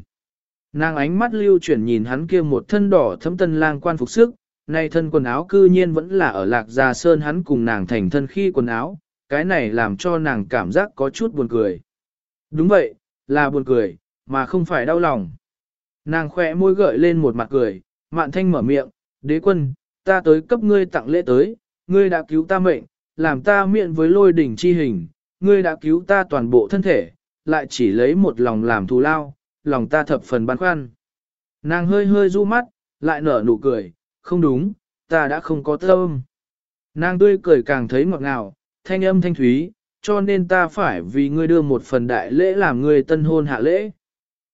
Nàng ánh mắt lưu chuyển nhìn hắn kia một thân đỏ thấm tân lang quan phục sức, nay thân quần áo cư nhiên vẫn là ở lạc gia sơn hắn cùng nàng thành thân khi quần áo, cái này làm cho nàng cảm giác có chút buồn cười. Đúng vậy, là buồn cười, mà không phải đau lòng. Nàng khỏe môi gợi lên một mặt cười, mạn thanh mở miệng, đế quân, ta tới cấp ngươi tặng lễ tới, ngươi đã cứu ta mệnh, làm ta miệng với lôi đỉnh chi hình, ngươi đã cứu ta toàn bộ thân thể, lại chỉ lấy một lòng làm thù lao, lòng ta thập phần băn khoăn. Nàng hơi hơi du mắt, lại nở nụ cười, không đúng, ta đã không có tâm. Nàng tươi cười càng thấy ngọt ngào, thanh âm thanh thúy, cho nên ta phải vì ngươi đưa một phần đại lễ làm ngươi tân hôn hạ lễ.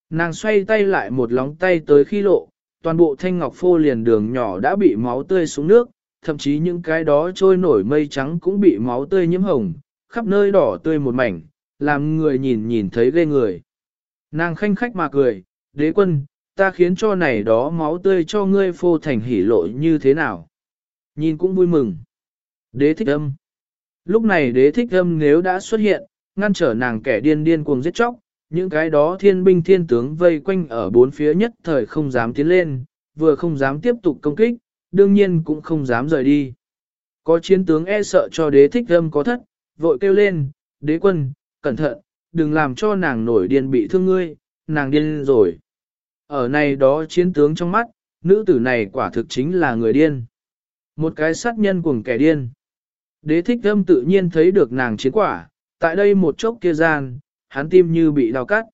Nàng xoay tay lại một lóng tay tới khi lộ, toàn bộ thanh ngọc phô liền đường nhỏ đã bị máu tươi xuống nước, thậm chí những cái đó trôi nổi mây trắng cũng bị máu tươi nhiễm hồng, khắp nơi đỏ tươi một mảnh, làm người nhìn nhìn thấy ghê người. Nàng khanh khách mà cười, đế quân, ta khiến cho này đó máu tươi cho ngươi phô thành hỉ lộ như thế nào. Nhìn cũng vui mừng. Đế thích âm. Lúc này đế thích âm nếu đã xuất hiện, ngăn trở nàng kẻ điên điên cuồng giết chóc, những cái đó thiên binh thiên tướng vây quanh ở bốn phía nhất thời không dám tiến lên, vừa không dám tiếp tục công kích, đương nhiên cũng không dám rời đi. Có chiến tướng e sợ cho đế thích âm có thất, vội kêu lên, đế quân, cẩn thận, đừng làm cho nàng nổi điên bị thương ngươi, nàng điên rồi. Ở này đó chiến tướng trong mắt, nữ tử này quả thực chính là người điên. Một cái sát nhân cùng kẻ điên. Đế thích âm tự nhiên thấy được nàng chiến quả, tại đây một chốc kia gian, hắn tim như bị đau cắt.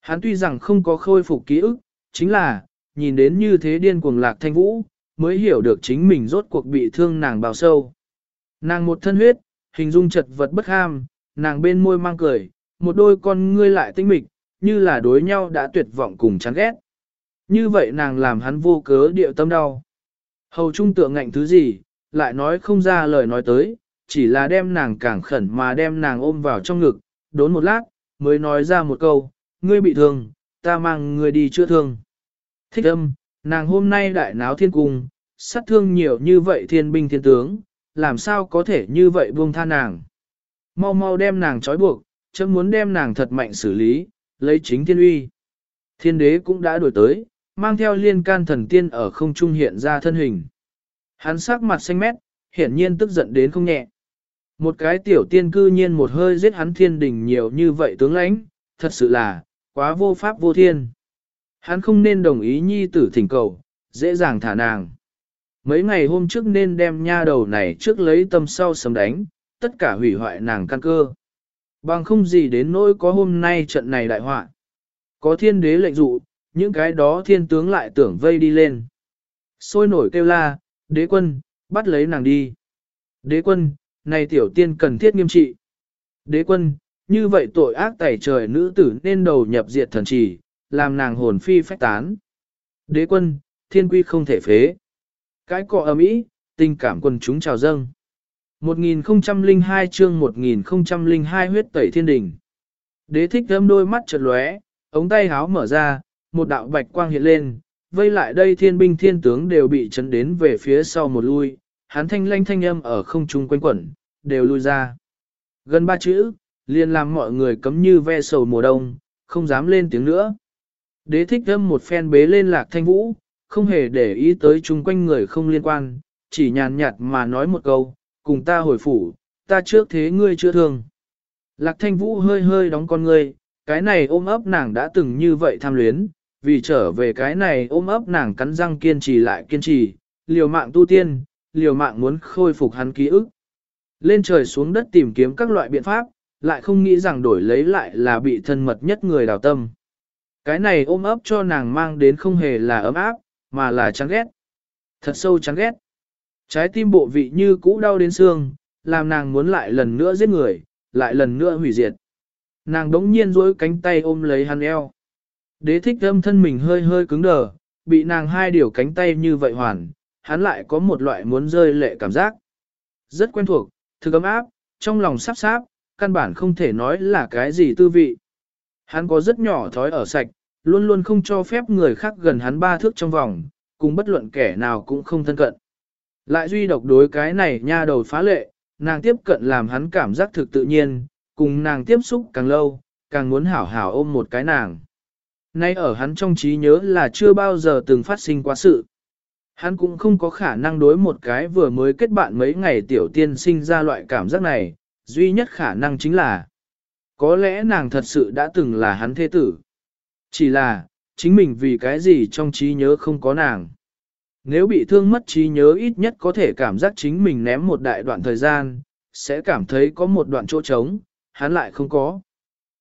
Hắn tuy rằng không có khôi phục ký ức, chính là, nhìn đến như thế điên cuồng lạc thanh vũ, mới hiểu được chính mình rốt cuộc bị thương nàng bao sâu. Nàng một thân huyết, hình dung chật vật bất ham, nàng bên môi mang cười, một đôi con ngươi lại tinh mịch, như là đối nhau đã tuyệt vọng cùng chán ghét. Như vậy nàng làm hắn vô cớ điệu tâm đau. Hầu trung tượng ngạnh thứ gì, lại nói không ra lời nói tới, chỉ là đem nàng càng khẩn mà đem nàng ôm vào trong ngực, đốn một lát, mới nói ra một câu, ngươi bị thương, ta mang ngươi đi chữa thương. Thích âm, nàng hôm nay đại náo thiên cung, sát thương nhiều như vậy thiên binh thiên tướng, làm sao có thể như vậy buông tha nàng. Mau mau đem nàng trói buộc, chấm muốn đem nàng thật mạnh xử lý, lấy chính thiên uy. Thiên đế cũng đã đuổi tới, mang theo liên can thần tiên ở không trung hiện ra thân hình. Hắn sắc mặt xanh mét, hiển nhiên tức giận đến không nhẹ. Một cái tiểu tiên cư nhiên một hơi giết hắn thiên đình nhiều như vậy tướng lãnh, thật sự là, quá vô pháp vô thiên. Hắn không nên đồng ý nhi tử thỉnh cầu, dễ dàng thả nàng. Mấy ngày hôm trước nên đem nha đầu này trước lấy tâm sau sấm đánh, tất cả hủy hoại nàng căn cơ. Bằng không gì đến nỗi có hôm nay trận này đại họa. Có thiên đế lệnh dụ, những cái đó thiên tướng lại tưởng vây đi lên. Sôi nổi kêu la, đế quân, bắt lấy nàng đi. Đế quân, này tiểu tiên cần thiết nghiêm trị. Đế quân, như vậy tội ác tẩy trời nữ tử nên đầu nhập diệt thần trì, làm nàng hồn phi phách tán. Đế quân, thiên quy không thể phế. Cái cọ ấm ý, tình cảm quần chúng trào dâng. 1002 chương 1002 huyết tẩy thiên đình. Đế thích thơm đôi mắt chợt lóe, ống tay háo mở ra, một đạo bạch quang hiện lên, vây lại đây thiên binh thiên tướng đều bị chấn đến về phía sau một lui, hắn thanh lanh thanh âm ở không trung quanh quẩn, đều lui ra. Gần ba chữ, liền làm mọi người cấm như ve sầu mùa đông, không dám lên tiếng nữa. Đế thích âm một phen bế lên lạc thanh vũ, không hề để ý tới chung quanh người không liên quan, chỉ nhàn nhạt mà nói một câu, cùng ta hồi phủ, ta trước thế ngươi chưa thương. Lạc thanh vũ hơi hơi đóng con ngươi, cái này ôm ấp nàng đã từng như vậy tham luyến, vì trở về cái này ôm ấp nàng cắn răng kiên trì lại kiên trì, liều mạng tu tiên, liều mạng muốn khôi phục hắn ký ức. Lên trời xuống đất tìm kiếm các loại biện pháp, lại không nghĩ rằng đổi lấy lại là bị thân mật nhất người đào tâm. Cái này ôm ấp cho nàng mang đến không hề là ấm áp, mà là chán ghét. Thật sâu chán ghét. Trái tim bộ vị như cũ đau đến xương, làm nàng muốn lại lần nữa giết người, lại lần nữa hủy diệt. Nàng đống nhiên duỗi cánh tay ôm lấy hắn eo. Đế thích âm thân mình hơi hơi cứng đờ, bị nàng hai điều cánh tay như vậy hoàn, hắn lại có một loại muốn rơi lệ cảm giác. Rất quen thuộc, thực ấm áp, trong lòng sắp sáp, căn bản không thể nói là cái gì tư vị. Hắn có rất nhỏ thói ở sạch, luôn luôn không cho phép người khác gần hắn ba thước trong vòng, cùng bất luận kẻ nào cũng không thân cận. Lại duy độc đối cái này nha đầu phá lệ, nàng tiếp cận làm hắn cảm giác thực tự nhiên, cùng nàng tiếp xúc càng lâu, càng muốn hảo hảo ôm một cái nàng. Nay ở hắn trong trí nhớ là chưa bao giờ từng phát sinh quá sự. Hắn cũng không có khả năng đối một cái vừa mới kết bạn mấy ngày tiểu tiên sinh ra loại cảm giác này, duy nhất khả năng chính là có lẽ nàng thật sự đã từng là hắn thế tử. Chỉ là, chính mình vì cái gì trong trí nhớ không có nàng. Nếu bị thương mất trí nhớ ít nhất có thể cảm giác chính mình ném một đại đoạn thời gian, sẽ cảm thấy có một đoạn chỗ trống, hắn lại không có.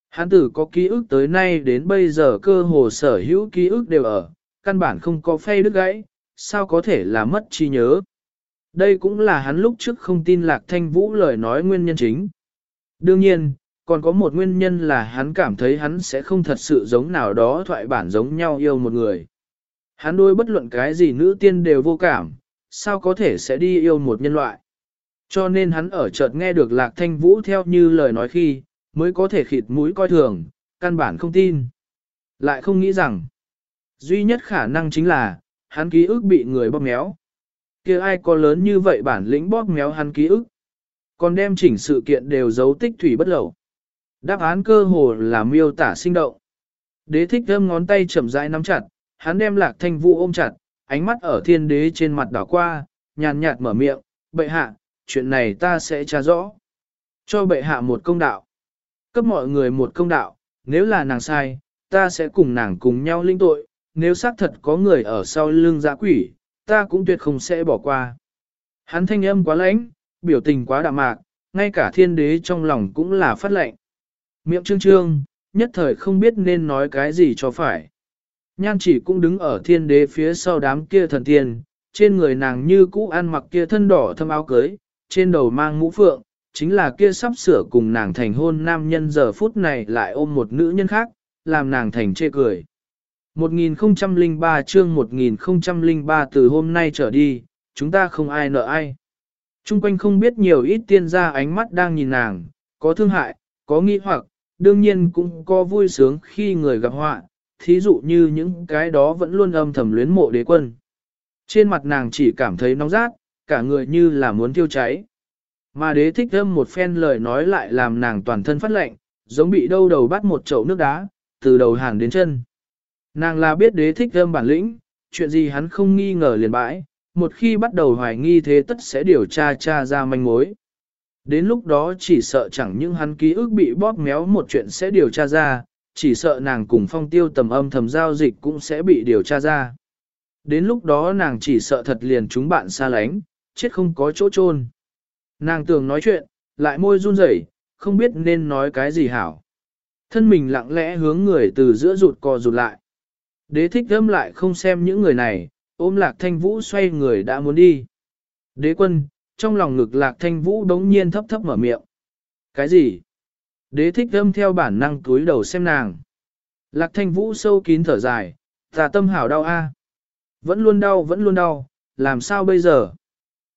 Hắn tử có ký ức tới nay đến bây giờ cơ hồ sở hữu ký ức đều ở, căn bản không có phay đứt gãy, sao có thể là mất trí nhớ. Đây cũng là hắn lúc trước không tin lạc thanh vũ lời nói nguyên nhân chính. Đương nhiên, còn có một nguyên nhân là hắn cảm thấy hắn sẽ không thật sự giống nào đó thoại bản giống nhau yêu một người. Hắn đôi bất luận cái gì nữ tiên đều vô cảm, sao có thể sẽ đi yêu một nhân loại. Cho nên hắn ở chợt nghe được lạc thanh vũ theo như lời nói khi, mới có thể khịt mũi coi thường, căn bản không tin. Lại không nghĩ rằng, duy nhất khả năng chính là, hắn ký ức bị người bóp méo. kia ai có lớn như vậy bản lĩnh bóp méo hắn ký ức. Còn đem chỉnh sự kiện đều giấu tích thủy bất lậu. Đáp án cơ hồ là miêu tả sinh động. Đế thích thơm ngón tay chậm rãi nắm chặt, hắn đem lạc thanh vũ ôm chặt, ánh mắt ở thiên đế trên mặt đảo qua, nhàn nhạt mở miệng, bệ hạ, chuyện này ta sẽ tra rõ. Cho bệ hạ một công đạo. Cấp mọi người một công đạo, nếu là nàng sai, ta sẽ cùng nàng cùng nhau linh tội, nếu xác thật có người ở sau lưng giã quỷ, ta cũng tuyệt không sẽ bỏ qua. Hắn thanh âm quá lãnh, biểu tình quá đạm mạc, ngay cả thiên đế trong lòng cũng là phát lệnh. Miệng trương trương, nhất thời không biết nên nói cái gì cho phải. Nhan chỉ cũng đứng ở thiên đế phía sau đám kia thần tiên, trên người nàng như cũ ăn mặc kia thân đỏ thâm áo cưới, trên đầu mang mũ phượng, chính là kia sắp sửa cùng nàng thành hôn nam nhân giờ phút này lại ôm một nữ nhân khác, làm nàng thành chê cười. 1003 chương 1003 từ hôm nay trở đi, chúng ta không ai nợ ai. Trung quanh không biết nhiều ít tiên gia ánh mắt đang nhìn nàng, có thương hại, có nghi hoặc, đương nhiên cũng có vui sướng khi người gặp họa, thí dụ như những cái đó vẫn luôn âm thầm luyến mộ đế quân. Trên mặt nàng chỉ cảm thấy nóng rát, cả người như là muốn thiêu cháy. Mà đế thích âm một phen lời nói lại làm nàng toàn thân phát lạnh giống bị đâu đầu bắt một chậu nước đá, từ đầu hàng đến chân. Nàng là biết đế thích âm bản lĩnh, chuyện gì hắn không nghi ngờ liền bãi, một khi bắt đầu hoài nghi thế tất sẽ điều tra tra ra manh mối. Đến lúc đó chỉ sợ chẳng những hắn ký ức bị bóp méo một chuyện sẽ điều tra ra, chỉ sợ nàng cùng phong tiêu tầm âm thầm giao dịch cũng sẽ bị điều tra ra. Đến lúc đó nàng chỉ sợ thật liền chúng bạn xa lánh, chết không có chỗ chôn. Nàng tưởng nói chuyện, lại môi run rẩy, không biết nên nói cái gì hảo. Thân mình lặng lẽ hướng người từ giữa rụt co rụt lại. Đế thích thâm lại không xem những người này, ôm lạc thanh vũ xoay người đã muốn đi. Đế quân, trong lòng ngực lạc thanh vũ đống nhiên thấp thấp mở miệng. Cái gì? Đế thích thâm theo bản năng túi đầu xem nàng. Lạc thanh vũ sâu kín thở dài, tà tâm hảo đau a, Vẫn luôn đau, vẫn luôn đau, làm sao bây giờ?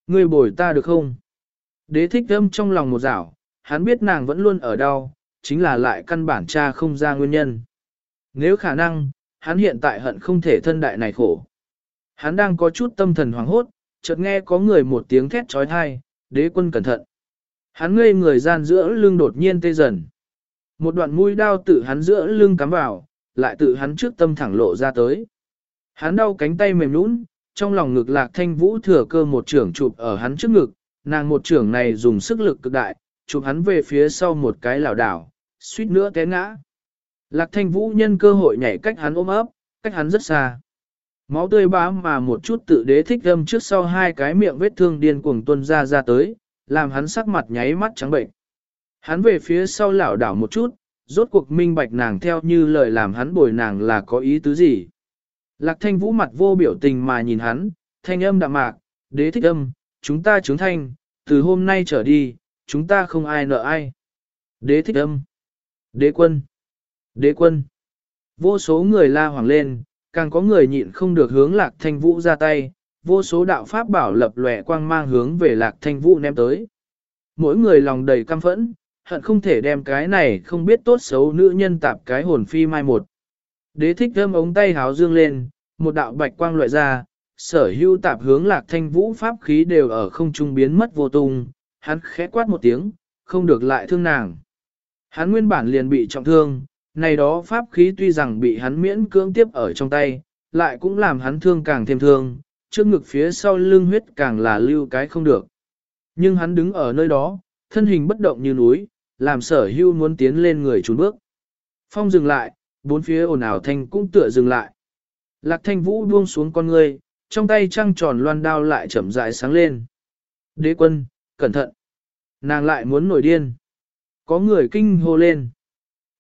Ngươi bồi ta được không? Đế thích thâm trong lòng một rảo, hắn biết nàng vẫn luôn ở đau, chính là lại căn bản cha không ra nguyên nhân. Nếu khả năng, hắn hiện tại hận không thể thân đại này khổ. Hắn đang có chút tâm thần hoảng hốt, chợt nghe có người một tiếng thét trói thai, đế quân cẩn thận. Hắn ngây người gian giữa lưng đột nhiên tê dần. Một đoạn mũi đao tự hắn giữa lưng cắm vào, lại tự hắn trước tâm thẳng lộ ra tới. Hắn đau cánh tay mềm nũng, trong lòng ngực lạc thanh vũ thừa cơ một trưởng chụp ở hắn trước ngực, nàng một trưởng này dùng sức lực cực đại, chụp hắn về phía sau một cái lảo đảo, suýt nữa té ngã. Lạc thanh vũ nhân cơ hội nhảy cách hắn ôm ấp, cách hắn rất xa. Máu tươi bá mà một chút tự đế thích âm trước sau hai cái miệng vết thương điên cuồng tuôn ra ra tới, làm hắn sắc mặt nháy mắt trắng bệnh. Hắn về phía sau lảo đảo một chút, rốt cuộc minh bạch nàng theo như lời làm hắn bồi nàng là có ý tứ gì. Lạc thanh vũ mặt vô biểu tình mà nhìn hắn, thanh âm đạm mạc, đế thích âm, chúng ta trướng thanh, từ hôm nay trở đi, chúng ta không ai nợ ai. Đế thích âm, đế quân, đế quân. Vô số người la hoàng lên, càng có người nhịn không được hướng lạc thanh vũ ra tay, vô số đạo pháp bảo lập lòe quang mang hướng về lạc thanh vũ ném tới. Mỗi người lòng đầy căm phẫn, hận không thể đem cái này không biết tốt xấu nữ nhân tạp cái hồn phi mai một. Đế thích thơm ống tay háo dương lên, một đạo bạch quang loại ra, sở hưu tạp hướng lạc thanh vũ pháp khí đều ở không trung biến mất vô tung, hắn khẽ quát một tiếng, không được lại thương nàng. Hắn nguyên bản liền bị trọng thương, này đó pháp khí tuy rằng bị hắn miễn cưỡng tiếp ở trong tay, lại cũng làm hắn thương càng thêm thương, trước ngực phía sau lưng huyết càng là lưu cái không được. Nhưng hắn đứng ở nơi đó, thân hình bất động như núi, làm sở hưu muốn tiến lên người trốn bước. Phong dừng lại, bốn phía ồn ào thanh cũng tựa dừng lại. Lạc thanh vũ buông xuống con người, trong tay trăng tròn loan đao lại chậm rãi sáng lên. Đế quân, cẩn thận. Nàng lại muốn nổi điên. Có người kinh hô lên.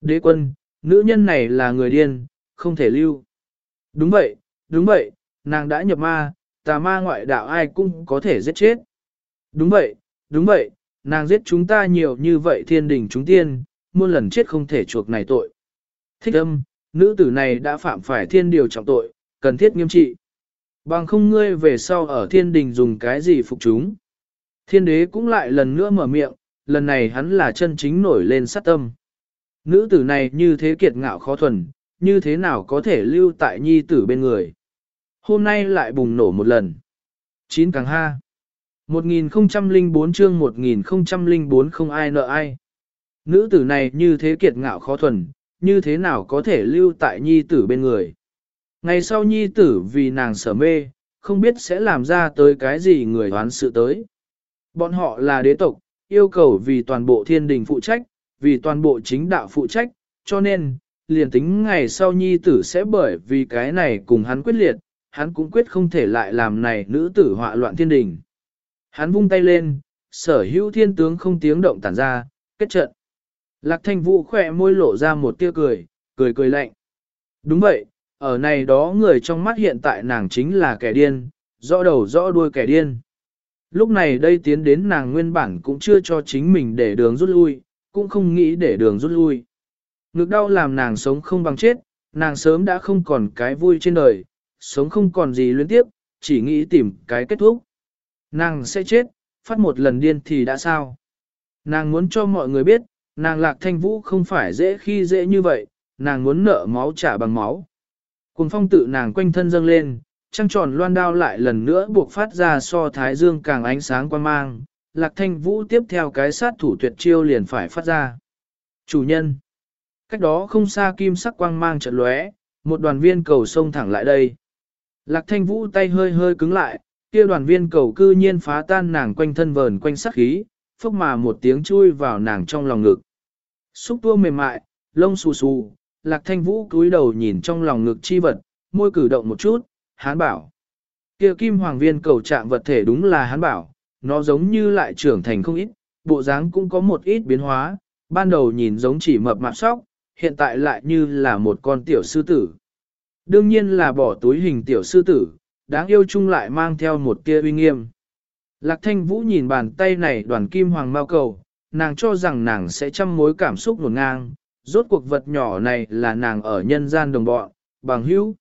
Đế quân, nữ nhân này là người điên, không thể lưu. Đúng vậy, đúng vậy, nàng đã nhập ma, tà ma ngoại đạo ai cũng có thể giết chết. Đúng vậy, đúng vậy, nàng giết chúng ta nhiều như vậy thiên đình chúng tiên, muôn lần chết không thể chuộc này tội. Thích âm, nữ tử này đã phạm phải thiên điều trọng tội, cần thiết nghiêm trị. Bằng không ngươi về sau ở thiên đình dùng cái gì phục chúng. Thiên đế cũng lại lần nữa mở miệng, lần này hắn là chân chính nổi lên sát tâm. Nữ tử này như thế kiệt ngạo khó thuần, như thế nào có thể lưu tại nhi tử bên người. Hôm nay lại bùng nổ một lần. 9 càng ha. 1004 chương 1004 không ai nợ ai. Nữ tử này như thế kiệt ngạo khó thuần, như thế nào có thể lưu tại nhi tử bên người. Ngày sau nhi tử vì nàng sở mê, không biết sẽ làm ra tới cái gì người đoán sự tới. Bọn họ là đế tộc, yêu cầu vì toàn bộ thiên đình phụ trách, vì toàn bộ chính đạo phụ trách, cho nên, liền tính ngày sau nhi tử sẽ bởi vì cái này cùng hắn quyết liệt, hắn cũng quyết không thể lại làm này nữ tử họa loạn thiên đình. Hắn vung tay lên, sở hữu thiên tướng không tiếng động tản ra, kết trận. Lạc thanh vũ khỏe môi lộ ra một tia cười, cười cười lạnh. Đúng vậy, ở này đó người trong mắt hiện tại nàng chính là kẻ điên, rõ đầu rõ đuôi kẻ điên. Lúc này đây tiến đến nàng nguyên bản cũng chưa cho chính mình để đường rút lui, cũng không nghĩ để đường rút lui. Ngực đau làm nàng sống không bằng chết, nàng sớm đã không còn cái vui trên đời, sống không còn gì liên tiếp, chỉ nghĩ tìm cái kết thúc. Nàng sẽ chết, phát một lần điên thì đã sao? Nàng muốn cho mọi người biết, nàng lạc thanh vũ không phải dễ khi dễ như vậy, nàng muốn nợ máu trả bằng máu. Cùng phong tự nàng quanh thân dâng lên, trăng tròn loan đao lại lần nữa buộc phát ra so thái dương càng ánh sáng quan mang, lạc thanh vũ tiếp theo cái sát thủ tuyệt chiêu liền phải phát ra. Chủ nhân. Cách đó không xa kim sắc quang mang trận lóe, một đoàn viên cầu xông thẳng lại đây. Lạc thanh vũ tay hơi hơi cứng lại, kia đoàn viên cầu cư nhiên phá tan nàng quanh thân vờn quanh sắc khí, phốc mà một tiếng chui vào nàng trong lòng ngực. Xúc tua mềm mại, lông xù xù, lạc thanh vũ cúi đầu nhìn trong lòng ngực chi vật, môi cử động một chút, hán bảo. Kia kim hoàng viên cầu chạm vật thể đúng là hán bảo, nó giống như lại trưởng thành không ít, bộ dáng cũng có một ít biến hóa, ban đầu nhìn giống chỉ mập mạp sóc, hiện tại lại như là một con tiểu sư tử. Đương nhiên là bỏ túi hình tiểu sư tử, đáng yêu chung lại mang theo một tia uy nghiêm. Lạc thanh vũ nhìn bàn tay này đoàn kim hoàng mao cầu, nàng cho rằng nàng sẽ chăm mối cảm xúc nguồn ngang, rốt cuộc vật nhỏ này là nàng ở nhân gian đồng bọn, bằng hữu.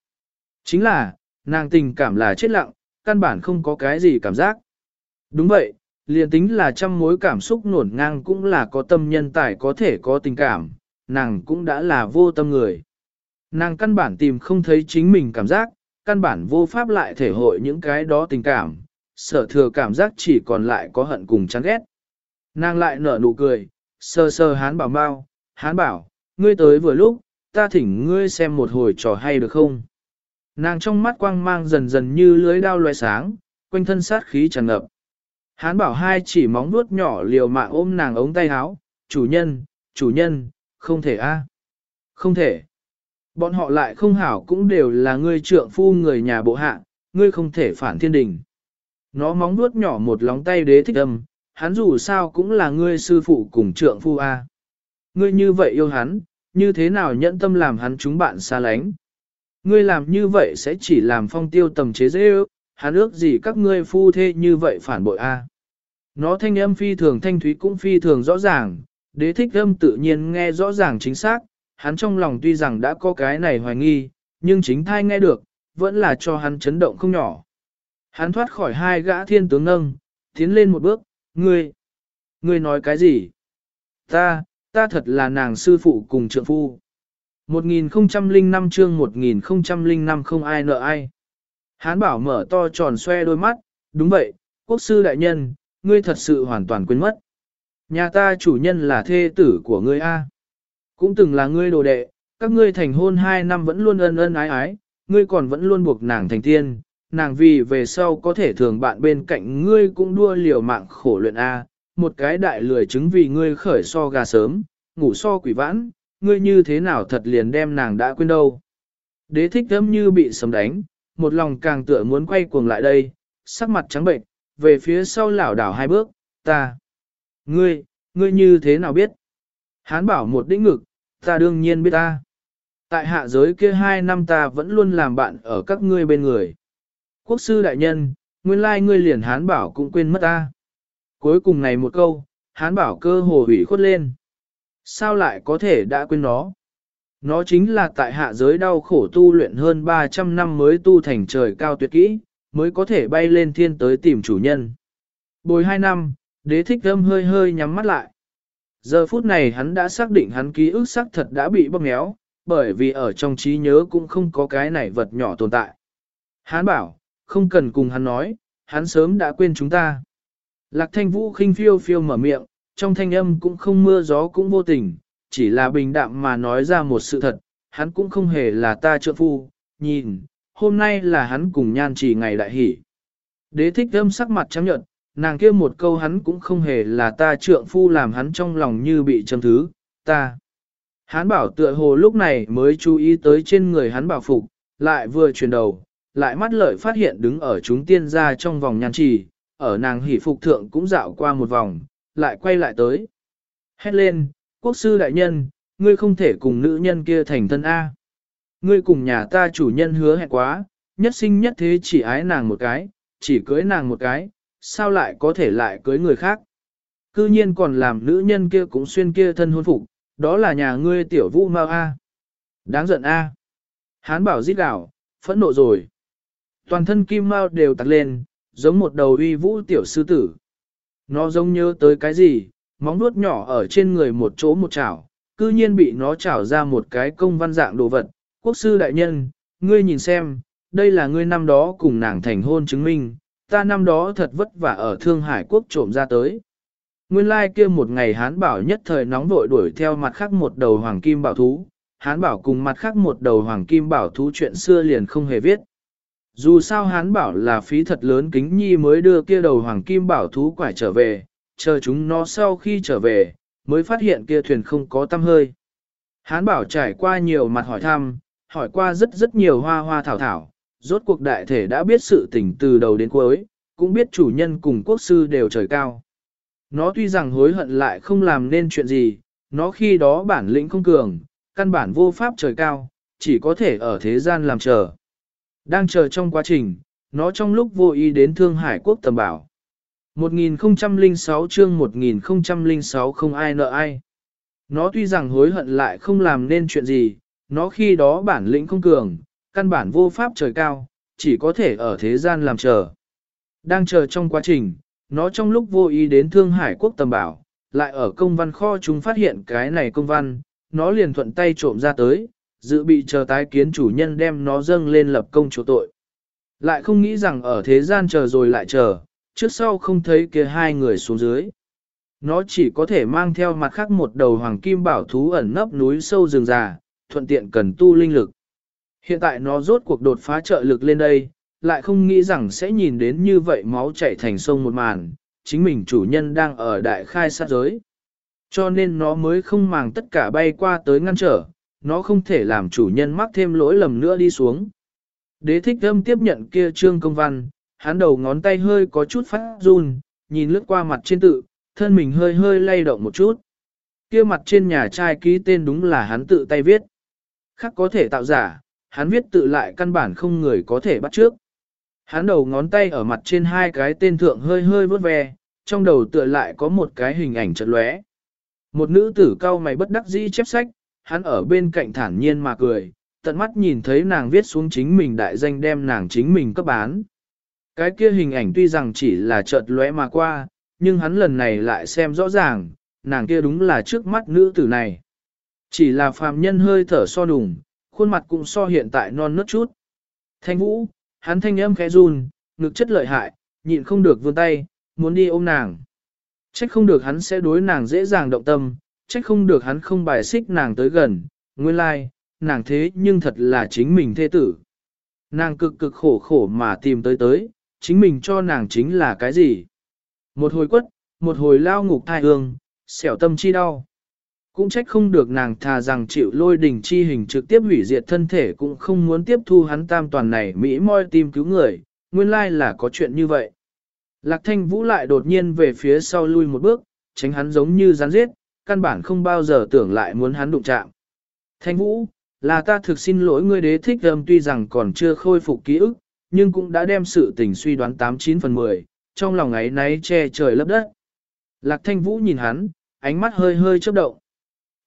Chính là, nàng tình cảm là chết lặng, căn bản không có cái gì cảm giác. Đúng vậy, liền tính là trăm mối cảm xúc nổn ngang cũng là có tâm nhân tài có thể có tình cảm, nàng cũng đã là vô tâm người. Nàng căn bản tìm không thấy chính mình cảm giác, căn bản vô pháp lại thể hội những cái đó tình cảm, sở thừa cảm giác chỉ còn lại có hận cùng chán ghét. Nàng lại nở nụ cười, sơ sơ hán bảo mau, hán bảo, ngươi tới vừa lúc, ta thỉnh ngươi xem một hồi trò hay được không? Nàng trong mắt quang mang dần dần như lưới đao loe sáng, quanh thân sát khí tràn ngập. Hán bảo hai chỉ móng vuốt nhỏ liều mạng ôm nàng ống tay áo, chủ nhân, chủ nhân, không thể a, Không thể. Bọn họ lại không hảo cũng đều là ngươi trượng phu người nhà bộ hạ, ngươi không thể phản thiên đình. Nó móng vuốt nhỏ một lóng tay đế thích âm, hắn dù sao cũng là ngươi sư phụ cùng trượng phu a. Ngươi như vậy yêu hắn, như thế nào nhẫn tâm làm hắn chúng bạn xa lánh. Ngươi làm như vậy sẽ chỉ làm phong tiêu tầm chế dễ ước, hắn ước gì các ngươi phu thê như vậy phản bội a. Nó thanh âm phi thường thanh thúy cũng phi thường rõ ràng, đế thích âm tự nhiên nghe rõ ràng chính xác, hắn trong lòng tuy rằng đã có cái này hoài nghi, nhưng chính thai nghe được, vẫn là cho hắn chấn động không nhỏ. Hắn thoát khỏi hai gã thiên tướng nâng, tiến lên một bước, ngươi, ngươi nói cái gì? Ta, ta thật là nàng sư phụ cùng trượng phu. 1005 chương 1005 không ai nợ ai. Hán bảo mở to tròn xoe đôi mắt, đúng vậy, quốc sư đại nhân, ngươi thật sự hoàn toàn quên mất. Nhà ta chủ nhân là thê tử của ngươi A. Cũng từng là ngươi đồ đệ, các ngươi thành hôn hai năm vẫn luôn ân ân ái ái, ngươi còn vẫn luôn buộc nàng thành tiên, nàng vì về sau có thể thường bạn bên cạnh ngươi cũng đua liều mạng khổ luyện A, một cái đại lười chứng vì ngươi khởi so gà sớm, ngủ so quỷ vãn, ngươi như thế nào thật liền đem nàng đã quên đâu. Đế thích thấm như bị sấm đánh, một lòng càng tựa muốn quay cuồng lại đây, sắc mặt trắng bệnh, về phía sau lảo đảo hai bước, ta. Ngươi, ngươi như thế nào biết? Hán bảo một đĩnh ngực, ta đương nhiên biết ta. Tại hạ giới kia hai năm ta vẫn luôn làm bạn ở các ngươi bên người. Quốc sư đại nhân, nguyên lai ngươi liền hán bảo cũng quên mất ta. Cuối cùng này một câu, hán bảo cơ hồ hủy khuất lên. Sao lại có thể đã quên nó? Nó chính là tại hạ giới đau khổ tu luyện hơn 300 năm mới tu thành trời cao tuyệt kỹ, mới có thể bay lên thiên tới tìm chủ nhân. Bồi hai năm, đế thích âm hơi hơi nhắm mắt lại. Giờ phút này hắn đã xác định hắn ký ức xác thật đã bị bóp méo, bởi vì ở trong trí nhớ cũng không có cái này vật nhỏ tồn tại. Hắn bảo, không cần cùng hắn nói, hắn sớm đã quên chúng ta. Lạc thanh vũ khinh phiêu phiêu mở miệng, trong thanh âm cũng không mưa gió cũng vô tình, chỉ là bình đạm mà nói ra một sự thật, hắn cũng không hề là ta trợ phu, nhìn, hôm nay là hắn cùng nhan trì ngày đại hỷ. Đế thích âm sắc mặt trắng nhợt, nàng kia một câu hắn cũng không hề là ta trượng phu làm hắn trong lòng như bị châm thứ, ta. Hắn bảo tựa hồ lúc này mới chú ý tới trên người hắn bảo phục, lại vừa chuyển đầu, lại mắt lợi phát hiện đứng ở chúng tiên ra trong vòng nhan trì, ở nàng hỷ phục thượng cũng dạo qua một vòng, lại quay lại tới. Hét lên, quốc sư đại nhân, ngươi không thể cùng nữ nhân kia thành thân A. Ngươi cùng nhà ta chủ nhân hứa hẹn quá, nhất sinh nhất thế chỉ ái nàng một cái, chỉ cưới nàng một cái, sao lại có thể lại cưới người khác. Cư nhiên còn làm nữ nhân kia cũng xuyên kia thân hôn phục, đó là nhà ngươi tiểu vũ mau A. Đáng giận A. Hán bảo giết đảo, phẫn nộ rồi. Toàn thân kim mau đều tặc lên, giống một đầu uy vũ tiểu sư tử. Nó giống nhớ tới cái gì, móng nuốt nhỏ ở trên người một chỗ một chảo, cư nhiên bị nó chảo ra một cái công văn dạng đồ vật. Quốc sư đại nhân, ngươi nhìn xem, đây là ngươi năm đó cùng nàng thành hôn chứng minh, ta năm đó thật vất vả ở Thương Hải quốc trộm ra tới. Nguyên lai like kia một ngày hán bảo nhất thời nóng vội đuổi theo mặt khác một đầu hoàng kim bảo thú, hán bảo cùng mặt khác một đầu hoàng kim bảo thú chuyện xưa liền không hề viết. Dù sao hán bảo là phí thật lớn kính nhi mới đưa kia đầu hoàng kim bảo thú quải trở về, chờ chúng nó sau khi trở về, mới phát hiện kia thuyền không có tăm hơi. Hán bảo trải qua nhiều mặt hỏi thăm, hỏi qua rất rất nhiều hoa hoa thảo thảo, rốt cuộc đại thể đã biết sự tình từ đầu đến cuối, cũng biết chủ nhân cùng quốc sư đều trời cao. Nó tuy rằng hối hận lại không làm nên chuyện gì, nó khi đó bản lĩnh không cường, căn bản vô pháp trời cao, chỉ có thể ở thế gian làm chờ. Đang chờ trong quá trình, nó trong lúc vô ý đến Thương Hải Quốc tầm bảo. 1006 chương 1006 không ai nợ ai. Nó tuy rằng hối hận lại không làm nên chuyện gì, nó khi đó bản lĩnh không cường, căn bản vô pháp trời cao, chỉ có thể ở thế gian làm chờ. Đang chờ trong quá trình, nó trong lúc vô ý đến Thương Hải Quốc tầm bảo, lại ở công văn kho chúng phát hiện cái này công văn, nó liền thuận tay trộm ra tới, dự bị chờ tái kiến chủ nhân đem nó dâng lên lập công chỗ tội. Lại không nghĩ rằng ở thế gian chờ rồi lại chờ, trước sau không thấy kia hai người xuống dưới. Nó chỉ có thể mang theo mặt khác một đầu hoàng kim bảo thú ẩn nấp núi sâu rừng già, thuận tiện cần tu linh lực. Hiện tại nó rốt cuộc đột phá trợ lực lên đây, lại không nghĩ rằng sẽ nhìn đến như vậy máu chảy thành sông một màn, chính mình chủ nhân đang ở đại khai sát giới. Cho nên nó mới không màng tất cả bay qua tới ngăn trở, nó không thể làm chủ nhân mắc thêm lỗi lầm nữa đi xuống. Đế thích âm tiếp nhận kia trương công văn, hắn đầu ngón tay hơi có chút phát run, nhìn lướt qua mặt trên tự, thân mình hơi hơi lay động một chút. Kia mặt trên nhà trai ký tên đúng là hắn tự tay viết. Khác có thể tạo giả, hắn viết tự lại căn bản không người có thể bắt trước. Hắn đầu ngón tay ở mặt trên hai cái tên thượng hơi hơi vớt ve, trong đầu tựa lại có một cái hình ảnh chật lóe. Một nữ tử cao mày bất đắc dĩ chép sách, hắn ở bên cạnh thản nhiên mà cười, tận mắt nhìn thấy nàng viết xuống chính mình đại danh đem nàng chính mình cấp bán. Cái kia hình ảnh tuy rằng chỉ là chợt lóe mà qua, nhưng hắn lần này lại xem rõ ràng, nàng kia đúng là trước mắt nữ tử này. Chỉ là phàm nhân hơi thở so đùng, khuôn mặt cũng so hiện tại non nớt chút. Thanh vũ, hắn thanh âm khẽ run, ngực chất lợi hại, nhịn không được vươn tay, muốn đi ôm nàng. Trách không được hắn sẽ đối nàng dễ dàng động tâm, trách không được hắn không bài xích nàng tới gần, nguyên lai, like, nàng thế nhưng thật là chính mình thê tử. Nàng cực cực khổ khổ mà tìm tới tới, chính mình cho nàng chính là cái gì? Một hồi quất, một hồi lao ngục thai hương, xẻo tâm chi đau. Cũng trách không được nàng thà rằng chịu lôi đình chi hình trực tiếp hủy diệt thân thể cũng không muốn tiếp thu hắn tam toàn này Mỹ moi tìm cứu người, nguyên lai là có chuyện như vậy. Lạc thanh vũ lại đột nhiên về phía sau lui một bước, tránh hắn giống như rắn giết, căn bản không bao giờ tưởng lại muốn hắn đụng chạm. Thanh vũ, là ta thực xin lỗi ngươi đế thích âm tuy rằng còn chưa khôi phục ký ức, nhưng cũng đã đem sự tình suy đoán 89 phần 10, trong lòng ấy náy che trời lấp đất. Lạc thanh vũ nhìn hắn, ánh mắt hơi hơi chớp động.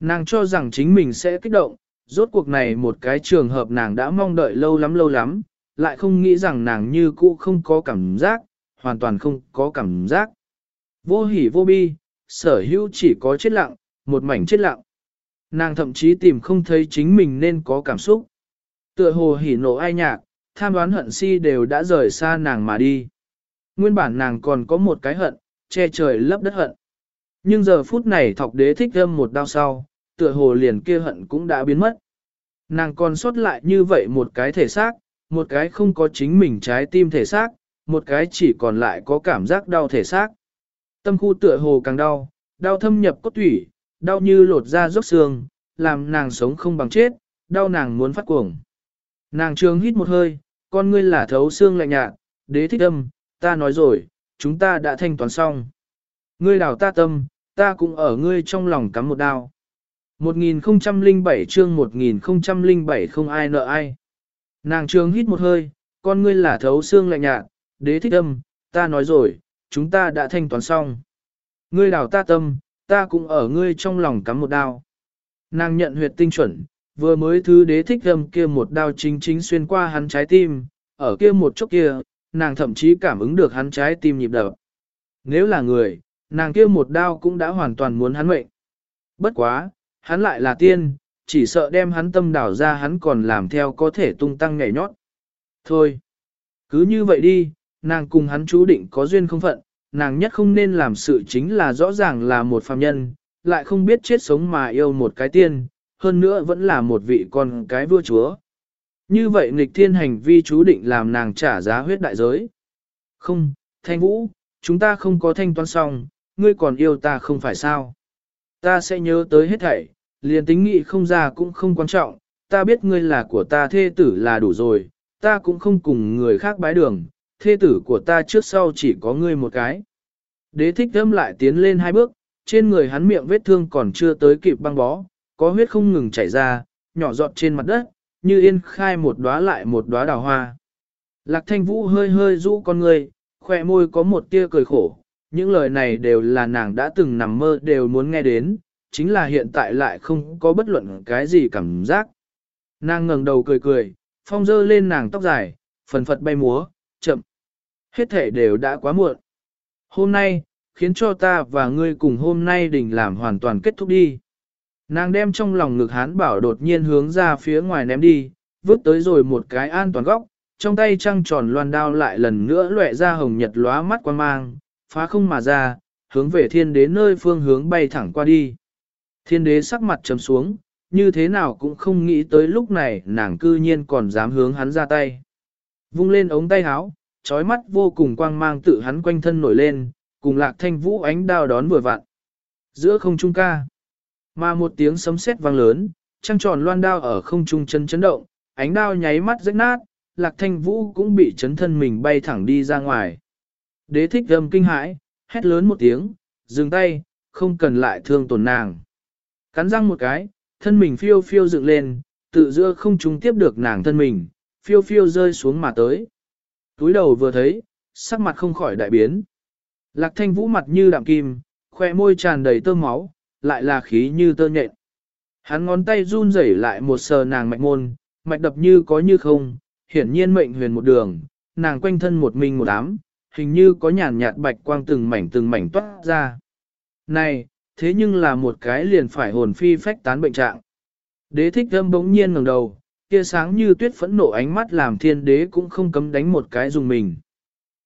Nàng cho rằng chính mình sẽ kích động, rốt cuộc này một cái trường hợp nàng đã mong đợi lâu lắm lâu lắm, lại không nghĩ rằng nàng như cũ không có cảm giác, hoàn toàn không có cảm giác. Vô hỉ vô bi, sở hữu chỉ có chết lặng, một mảnh chết lặng. Nàng thậm chí tìm không thấy chính mình nên có cảm xúc. Tựa hồ hỉ nộ ai nhạc, tham đoán hận si đều đã rời xa nàng mà đi. Nguyên bản nàng còn có một cái hận, che trời lấp đất hận. Nhưng giờ phút này thọc đế thích âm một đau sau, tựa hồ liền kia hận cũng đã biến mất. Nàng còn sót lại như vậy một cái thể xác, một cái không có chính mình trái tim thể xác, một cái chỉ còn lại có cảm giác đau thể xác. Tâm khu tựa hồ càng đau, đau thâm nhập cốt thủy, đau như lột da rốc xương, làm nàng sống không bằng chết, đau nàng muốn phát cuồng. Nàng trường hít một hơi, con ngươi là thấu xương lạnh nhạt, đế thích âm, ta nói rồi, chúng ta đã thanh toán xong. Ngươi đào ta tâm, ta cũng ở ngươi trong lòng cắm một đao. 1007 chương 1007 không ai nợ ai. Nàng trường hít một hơi, con ngươi là thấu xương lạnh nhạt, đế thích âm, ta nói rồi, chúng ta đã thanh toán xong. Ngươi đào ta tâm, ta cũng ở ngươi trong lòng cắm một đao. Nàng nhận huyệt tinh chuẩn, vừa mới thứ đế thích âm kia một đao chính chính xuyên qua hắn trái tim, ở kia một chốc kia, nàng thậm chí cảm ứng được hắn trái tim nhịp đập. Nếu là người, nàng kia một đao cũng đã hoàn toàn muốn hắn mệnh. Bất quá, hắn lại là tiên, chỉ sợ đem hắn tâm đảo ra hắn còn làm theo có thể tung tăng nhảy nhót. Thôi, cứ như vậy đi, nàng cùng hắn chú định có duyên không phận, nàng nhất không nên làm sự chính là rõ ràng là một phàm nhân, lại không biết chết sống mà yêu một cái tiên, hơn nữa vẫn là một vị con cái vua chúa. Như vậy nghịch thiên hành vi chú định làm nàng trả giá huyết đại giới. Không, thanh vũ, chúng ta không có thanh toán xong, ngươi còn yêu ta không phải sao. Ta sẽ nhớ tới hết thảy, liền tính nghị không ra cũng không quan trọng, ta biết ngươi là của ta thê tử là đủ rồi, ta cũng không cùng người khác bái đường, thê tử của ta trước sau chỉ có ngươi một cái. Đế thích thâm lại tiến lên hai bước, trên người hắn miệng vết thương còn chưa tới kịp băng bó, có huyết không ngừng chảy ra, nhỏ giọt trên mặt đất, như yên khai một đóa lại một đóa đào hoa. Lạc thanh vũ hơi hơi rũ con người, khỏe môi có một tia cười khổ, những lời này đều là nàng đã từng nằm mơ đều muốn nghe đến, chính là hiện tại lại không có bất luận cái gì cảm giác. Nàng ngẩng đầu cười cười, phong dơ lên nàng tóc dài, phần phật bay múa, chậm. Hết thể đều đã quá muộn. Hôm nay, khiến cho ta và ngươi cùng hôm nay đình làm hoàn toàn kết thúc đi. Nàng đem trong lòng ngực hán bảo đột nhiên hướng ra phía ngoài ném đi, vứt tới rồi một cái an toàn góc, trong tay trăng tròn loan đao lại lần nữa lệ ra hồng nhật lóa mắt quan mang, phá không mà ra, hướng về thiên đế nơi phương hướng bay thẳng qua đi. Thiên đế sắc mặt trầm xuống, như thế nào cũng không nghĩ tới lúc này nàng cư nhiên còn dám hướng hắn ra tay. Vung lên ống tay háo, trói mắt vô cùng quang mang tự hắn quanh thân nổi lên, cùng lạc thanh vũ ánh đao đón vừa vặn. Giữa không trung ca, mà một tiếng sấm sét vang lớn, trăng tròn loan đao ở không trung chân chấn động, ánh đao nháy mắt rách nát, lạc thanh vũ cũng bị chấn thân mình bay thẳng đi ra ngoài. Đế thích âm kinh hãi, hét lớn một tiếng, dừng tay, không cần lại thương tổn nàng. Cắn răng một cái, thân mình phiêu phiêu dựng lên, tự giữa không trung tiếp được nàng thân mình, phiêu phiêu rơi xuống mà tới. Túi đầu vừa thấy, sắc mặt không khỏi đại biến. Lạc thanh vũ mặt như đạm kim, khoe môi tràn đầy tơ máu, lại là khí như tơ nhện. Hắn ngón tay run rẩy lại một sờ nàng mạch môn, mạch đập như có như không, hiển nhiên mệnh huyền một đường, nàng quanh thân một mình một đám hình như có nhàn nhạt bạch quang từng mảnh từng mảnh toát ra. Này, thế nhưng là một cái liền phải hồn phi phách tán bệnh trạng. Đế thích thâm bỗng nhiên ngẩng đầu, kia sáng như tuyết phẫn nộ ánh mắt làm thiên đế cũng không cấm đánh một cái dùng mình.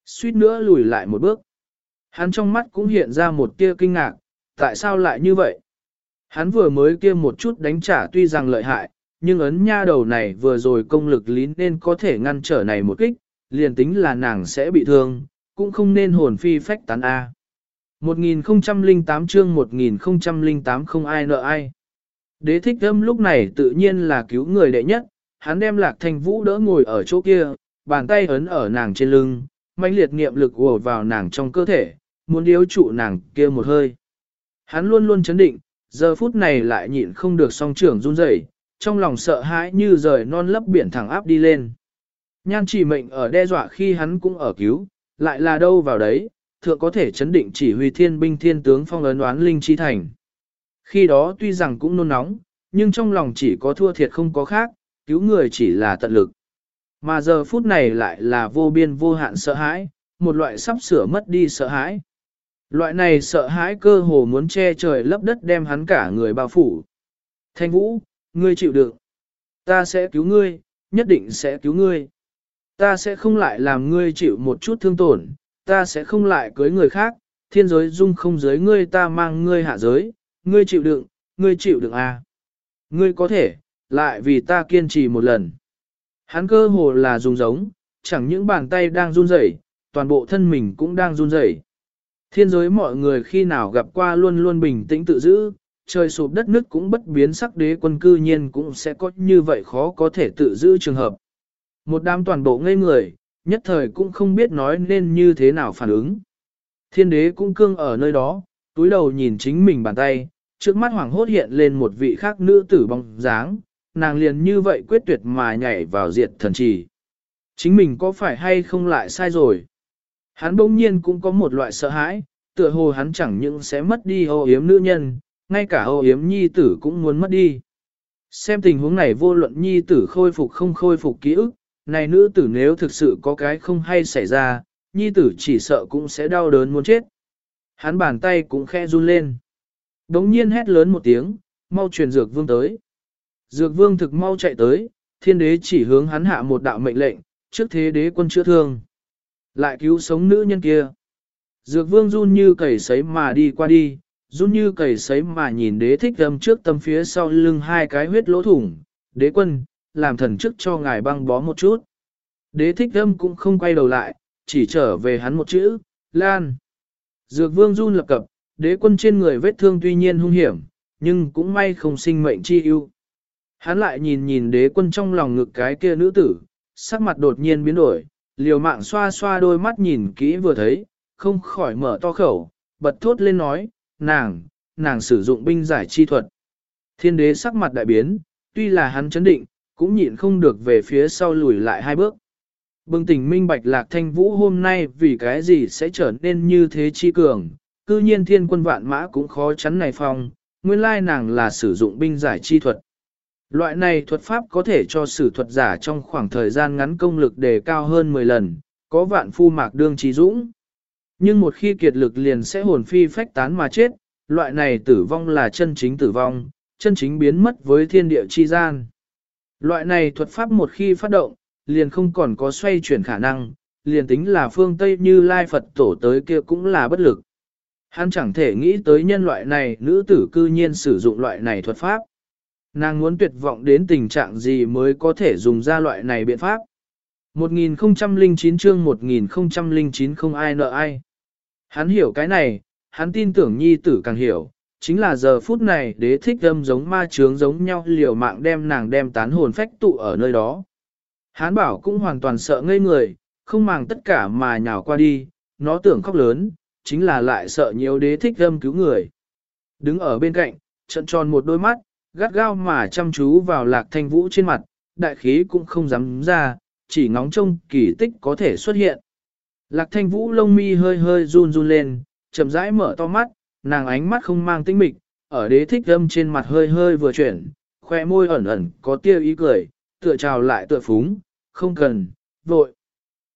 Suýt nữa lùi lại một bước. Hắn trong mắt cũng hiện ra một tia kinh ngạc, tại sao lại như vậy? Hắn vừa mới kia một chút đánh trả tuy rằng lợi hại, nhưng ấn nha đầu này vừa rồi công lực lý nên có thể ngăn trở này một kích, liền tính là nàng sẽ bị thương, cũng không nên hồn phi phách tán A. 1008 chương 1008 không ai nợ ai. Đế thích âm lúc này tự nhiên là cứu người đệ nhất, hắn đem lạc thanh vũ đỡ ngồi ở chỗ kia, bàn tay ấn ở nàng trên lưng, mãnh liệt niệm lực ùa vào nàng trong cơ thể, muốn điếu trụ nàng kia một hơi. Hắn luôn luôn chấn định, giờ phút này lại nhịn không được song trưởng run rẩy, trong lòng sợ hãi như rời non lấp biển thẳng áp đi lên. Nhan chỉ mệnh ở đe dọa khi hắn cũng ở cứu, lại là đâu vào đấy, thượng có thể chấn định chỉ huy thiên binh thiên tướng phong ấn oán linh chi thành. Khi đó tuy rằng cũng nôn nóng, nhưng trong lòng chỉ có thua thiệt không có khác, cứu người chỉ là tận lực. Mà giờ phút này lại là vô biên vô hạn sợ hãi, một loại sắp sửa mất đi sợ hãi. Loại này sợ hãi cơ hồ muốn che trời lấp đất đem hắn cả người bao phủ. Thanh Vũ, ngươi chịu được. Ta sẽ cứu ngươi, nhất định sẽ cứu ngươi. Ta sẽ không lại làm ngươi chịu một chút thương tổn, ta sẽ không lại cưới người khác, thiên giới dung không giới ngươi ta mang ngươi hạ giới, ngươi chịu đựng, ngươi chịu đựng à. Ngươi có thể, lại vì ta kiên trì một lần. Hắn cơ hồ là dùng giống, chẳng những bàn tay đang run rẩy, toàn bộ thân mình cũng đang run rẩy. Thiên giới mọi người khi nào gặp qua luôn luôn bình tĩnh tự giữ, trời sụp đất nước cũng bất biến sắc đế quân cư nhiên cũng sẽ có như vậy khó có thể tự giữ trường hợp. Một đám toàn bộ ngây người, nhất thời cũng không biết nói nên như thế nào phản ứng. Thiên đế cũng cương ở nơi đó, túi đầu nhìn chính mình bàn tay, trước mắt hoàng hốt hiện lên một vị khác nữ tử bóng dáng, nàng liền như vậy quyết tuyệt mà nhảy vào diệt thần trì. Chính mình có phải hay không lại sai rồi? Hắn bỗng nhiên cũng có một loại sợ hãi, tựa hồ hắn chẳng những sẽ mất đi ô yếm nữ nhân, ngay cả ô yếm nhi tử cũng muốn mất đi. Xem tình huống này vô luận nhi tử khôi phục không khôi phục ký ức, này nữ tử nếu thực sự có cái không hay xảy ra, nhi tử chỉ sợ cũng sẽ đau đớn muốn chết. Hắn bàn tay cũng khe run lên. Đống nhiên hét lớn một tiếng, mau truyền dược vương tới. Dược vương thực mau chạy tới, thiên đế chỉ hướng hắn hạ một đạo mệnh lệnh, trước thế đế quân chữa thương. Lại cứu sống nữ nhân kia. Dược vương run như cầy sấy mà đi qua đi, run như cầy sấy mà nhìn đế thích âm trước tâm phía sau lưng hai cái huyết lỗ thủng. Đế quân, làm thần chức cho ngài băng bó một chút. Đế thích âm cũng không quay đầu lại, chỉ trở về hắn một chữ, Lan. Dược vương run lập cập, đế quân trên người vết thương tuy nhiên hung hiểm, nhưng cũng may không sinh mệnh chi ưu. Hắn lại nhìn nhìn đế quân trong lòng ngực cái kia nữ tử, sắc mặt đột nhiên biến đổi, liều mạng xoa xoa đôi mắt nhìn kỹ vừa thấy, không khỏi mở to khẩu, bật thốt lên nói, nàng, nàng sử dụng binh giải chi thuật. Thiên đế sắc mặt đại biến, tuy là hắn chấn định, cũng nhịn không được về phía sau lùi lại hai bước. Bừng tỉnh minh bạch lạc thanh vũ hôm nay vì cái gì sẽ trở nên như thế chi cường, cư nhiên thiên quân vạn mã cũng khó chắn này phong, nguyên lai nàng là sử dụng binh giải chi thuật. Loại này thuật pháp có thể cho sử thuật giả trong khoảng thời gian ngắn công lực đề cao hơn 10 lần, có vạn phu mạc đương trí dũng. Nhưng một khi kiệt lực liền sẽ hồn phi phách tán mà chết, loại này tử vong là chân chính tử vong, chân chính biến mất với thiên địa chi gian. Loại này thuật pháp một khi phát động, liền không còn có xoay chuyển khả năng, liền tính là phương Tây như Lai Phật tổ tới kia cũng là bất lực. Hắn chẳng thể nghĩ tới nhân loại này nữ tử cư nhiên sử dụng loại này thuật pháp. Nàng muốn tuyệt vọng đến tình trạng gì mới có thể dùng ra loại này biện pháp. 1009 chương 1009 không ai nợ ai. Hắn hiểu cái này, hắn tin tưởng nhi tử càng hiểu, chính là giờ phút này đế thích âm giống ma trướng giống nhau liều mạng đem nàng đem tán hồn phách tụ ở nơi đó. Hán bảo cũng hoàn toàn sợ ngây người, không màng tất cả mà nhào qua đi, nó tưởng khóc lớn, chính là lại sợ nhiều đế thích âm cứu người. Đứng ở bên cạnh, trận tròn một đôi mắt, gắt gao mà chăm chú vào lạc thanh vũ trên mặt, đại khí cũng không dám ra, chỉ ngóng trông kỳ tích có thể xuất hiện. Lạc thanh vũ lông mi hơi hơi run run lên, chậm rãi mở to mắt, nàng ánh mắt không mang tinh mịch, ở đế thích âm trên mặt hơi hơi vừa chuyển, khoe môi ẩn ẩn có tia ý cười, tựa trào lại tựa phúng, không cần, vội.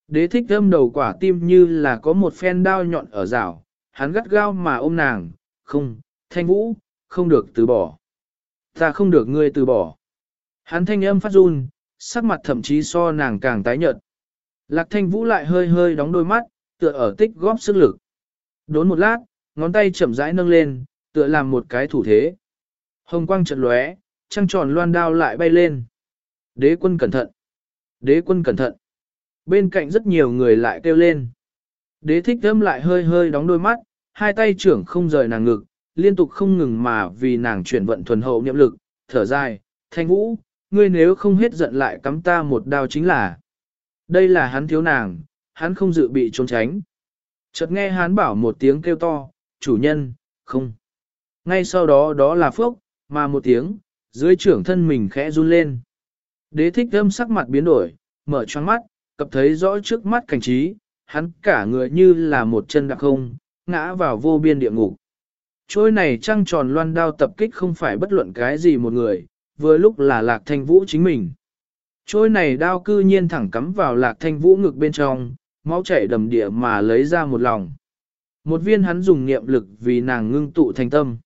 Đế thích âm đầu quả tim như là có một phen đao nhọn ở rào, hắn gắt gao mà ôm nàng, không, thanh vũ, không được từ bỏ. Ta không được ngươi từ bỏ. Hắn thanh âm phát run, sắc mặt thậm chí so nàng càng tái nhợt. Lạc thanh vũ lại hơi hơi đóng đôi mắt, tựa ở tích góp sức lực. Đốn một lát, ngón tay chậm rãi nâng lên, tựa làm một cái thủ thế. Hồng quang trận lóe, trăng tròn loan đao lại bay lên. Đế quân cẩn thận. Đế quân cẩn thận. Bên cạnh rất nhiều người lại kêu lên. Đế thích thơm lại hơi hơi đóng đôi mắt, hai tay trưởng không rời nàng ngực, liên tục không ngừng mà vì nàng chuyển vận thuần hậu niệm lực, thở dài, thanh vũ, ngươi nếu không hết giận lại cắm ta một đao chính là. Đây là hắn thiếu nàng, hắn không dự bị trốn tránh. Chợt nghe hắn bảo một tiếng kêu to, chủ nhân, không. Ngay sau đó đó là phốc, mà một tiếng, dưới trưởng thân mình khẽ run lên. Đế thích âm sắc mặt biến đổi, mở choáng mắt, cập thấy rõ trước mắt cảnh trí, hắn cả người như là một chân đặc không, ngã vào vô biên địa ngục. Trôi này trăng tròn loan đao tập kích không phải bất luận cái gì một người, vừa lúc là lạc thanh vũ chính mình. Trôi này đao cư nhiên thẳng cắm vào lạc thanh vũ ngực bên trong, máu chảy đầm địa mà lấy ra một lòng. Một viên hắn dùng niệm lực vì nàng ngưng tụ thành tâm.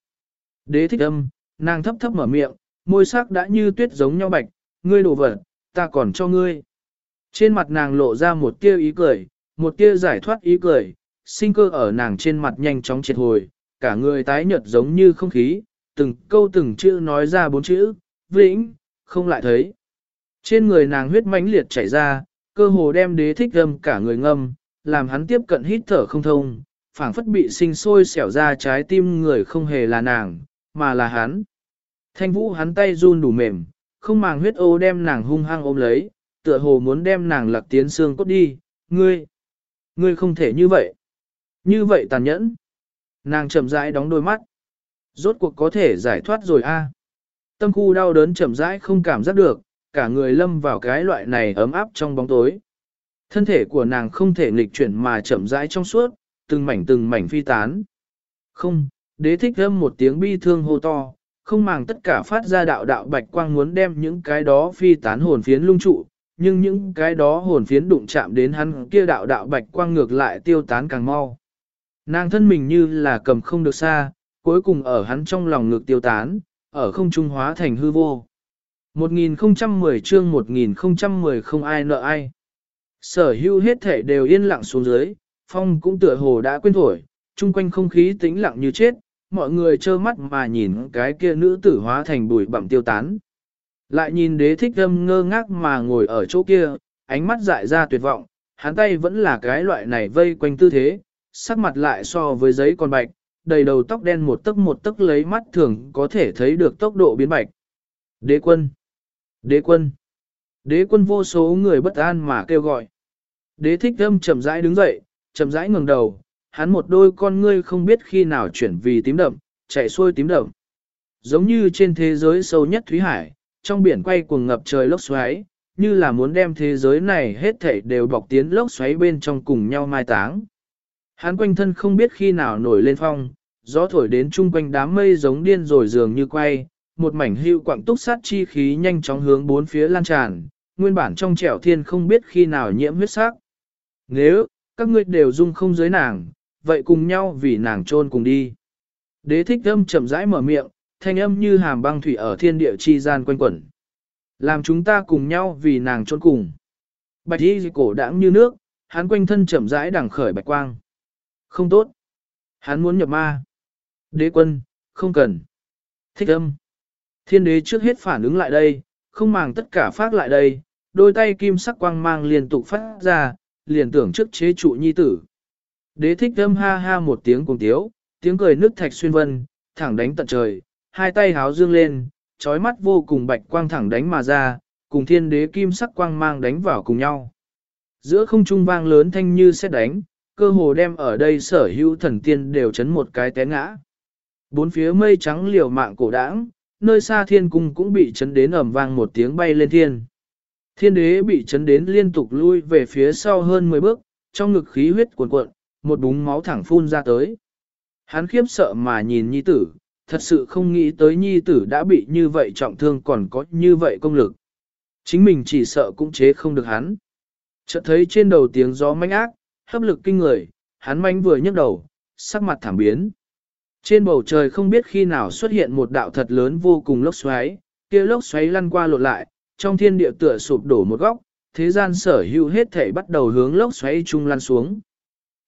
Đế thích âm, nàng thấp thấp mở miệng, môi sắc đã như tuyết giống nhau bạch, ngươi đổ vật, ta còn cho ngươi. Trên mặt nàng lộ ra một tia ý cười, một tia giải thoát ý cười, sinh cơ ở nàng trên mặt nhanh chóng triệt hồi, cả người tái nhợt giống như không khí, từng câu từng chữ nói ra bốn chữ, vĩnh, không lại thấy. Trên người nàng huyết mãnh liệt chảy ra, cơ hồ đem đế thích âm cả người ngâm, làm hắn tiếp cận hít thở không thông, phảng phất bị sinh sôi xẻo ra trái tim người không hề là nàng, mà là hắn. Thanh vũ hắn tay run đủ mềm, không màng huyết ô đem nàng hung hăng ôm lấy, tựa hồ muốn đem nàng lặc tiến xương cốt đi, ngươi, ngươi không thể như vậy. Như vậy tàn nhẫn. Nàng chậm rãi đóng đôi mắt. Rốt cuộc có thể giải thoát rồi a. Tâm khu đau đớn chậm rãi không cảm giác được, cả người lâm vào cái loại này ấm áp trong bóng tối. Thân thể của nàng không thể nghịch chuyển mà chậm rãi trong suốt, từng mảnh từng mảnh phi tán. Không, đế thích âm một tiếng bi thương hô to, không màng tất cả phát ra đạo đạo bạch quang muốn đem những cái đó phi tán hồn phiến lung trụ, nhưng những cái đó hồn phiến đụng chạm đến hắn kia đạo đạo bạch quang ngược lại tiêu tán càng mau. Nàng thân mình như là cầm không được xa, cuối cùng ở hắn trong lòng ngược tiêu tán, ở không trung hóa thành hư vô. 1010 chương 1010 không ai nợ ai. Sở hữu hết thể đều yên lặng xuống dưới, phong cũng tựa hồ đã quên thổi, chung quanh không khí tĩnh lặng như chết, mọi người trơ mắt mà nhìn cái kia nữ tử hóa thành bụi bặm tiêu tán. Lại nhìn đế thích âm ngơ ngác mà ngồi ở chỗ kia, ánh mắt dại ra tuyệt vọng, hắn tay vẫn là cái loại này vây quanh tư thế, sắc mặt lại so với giấy còn bạch, đầy đầu tóc đen một tấc một tấc lấy mắt thường có thể thấy được tốc độ biến bạch. Đế quân! Đế quân! Đế quân vô số người bất an mà kêu gọi. Đế thích âm chậm rãi đứng dậy, chậm rãi ngừng đầu, hắn một đôi con ngươi không biết khi nào chuyển vì tím đậm, chạy xuôi tím đậm. Giống như trên thế giới sâu nhất Thúy Hải, trong biển quay cuồng ngập trời lốc xoáy, như là muốn đem thế giới này hết thảy đều bọc tiến lốc xoáy bên trong cùng nhau mai táng. Hắn quanh thân không biết khi nào nổi lên phong, gió thổi đến chung quanh đám mây giống điên rồi dường như quay, một mảnh hưu quặng túc sát chi khí nhanh chóng hướng bốn phía lan tràn, nguyên bản trong trẻo thiên không biết khi nào nhiễm huyết sắc. Nếu, các ngươi đều dung không giới nàng, vậy cùng nhau vì nàng trôn cùng đi. Đế thích âm chậm rãi mở miệng, thanh âm như hàm băng thủy ở thiên địa chi gian quanh quẩn. Làm chúng ta cùng nhau vì nàng trôn cùng. Bạch y cổ đãng như nước, hắn quanh thân chậm rãi đằng khởi bạch quang. Không tốt. Hắn muốn nhập ma. Đế quân, không cần. Thích âm. Thiên đế trước hết phản ứng lại đây, không màng tất cả phát lại đây, đôi tay kim sắc quang mang liên tục phát ra, liền tưởng trước chế trụ nhi tử. Đế thích thâm ha ha một tiếng cùng tiếu, tiếng cười nước thạch xuyên vân, thẳng đánh tận trời, hai tay háo dương lên, trói mắt vô cùng bạch quang thẳng đánh mà ra, cùng thiên đế kim sắc quang mang đánh vào cùng nhau. Giữa không trung vang lớn thanh như xét đánh, cơ hồ đem ở đây sở hữu thần tiên đều chấn một cái té ngã. Bốn phía mây trắng liều mạng cổ đãng, nơi xa thiên cung cũng bị chấn đến ầm vang một tiếng bay lên thiên. Thiên đế bị chấn đến liên tục lui về phía sau hơn 10 bước, trong ngực khí huyết cuồn cuộn, một búng máu thẳng phun ra tới. Hắn khiếp sợ mà nhìn nhi tử, thật sự không nghĩ tới nhi tử đã bị như vậy trọng thương còn có như vậy công lực. Chính mình chỉ sợ cũng chế không được hắn. Chợt thấy trên đầu tiếng gió manh ác, hấp lực kinh người, hắn manh vừa nhấc đầu, sắc mặt thảm biến. Trên bầu trời không biết khi nào xuất hiện một đạo thật lớn vô cùng lốc xoáy, kia lốc xoáy lăn qua lộn lại, trong thiên địa tựa sụp đổ một góc, thế gian sở hữu hết thể bắt đầu hướng lốc xoáy chung lăn xuống.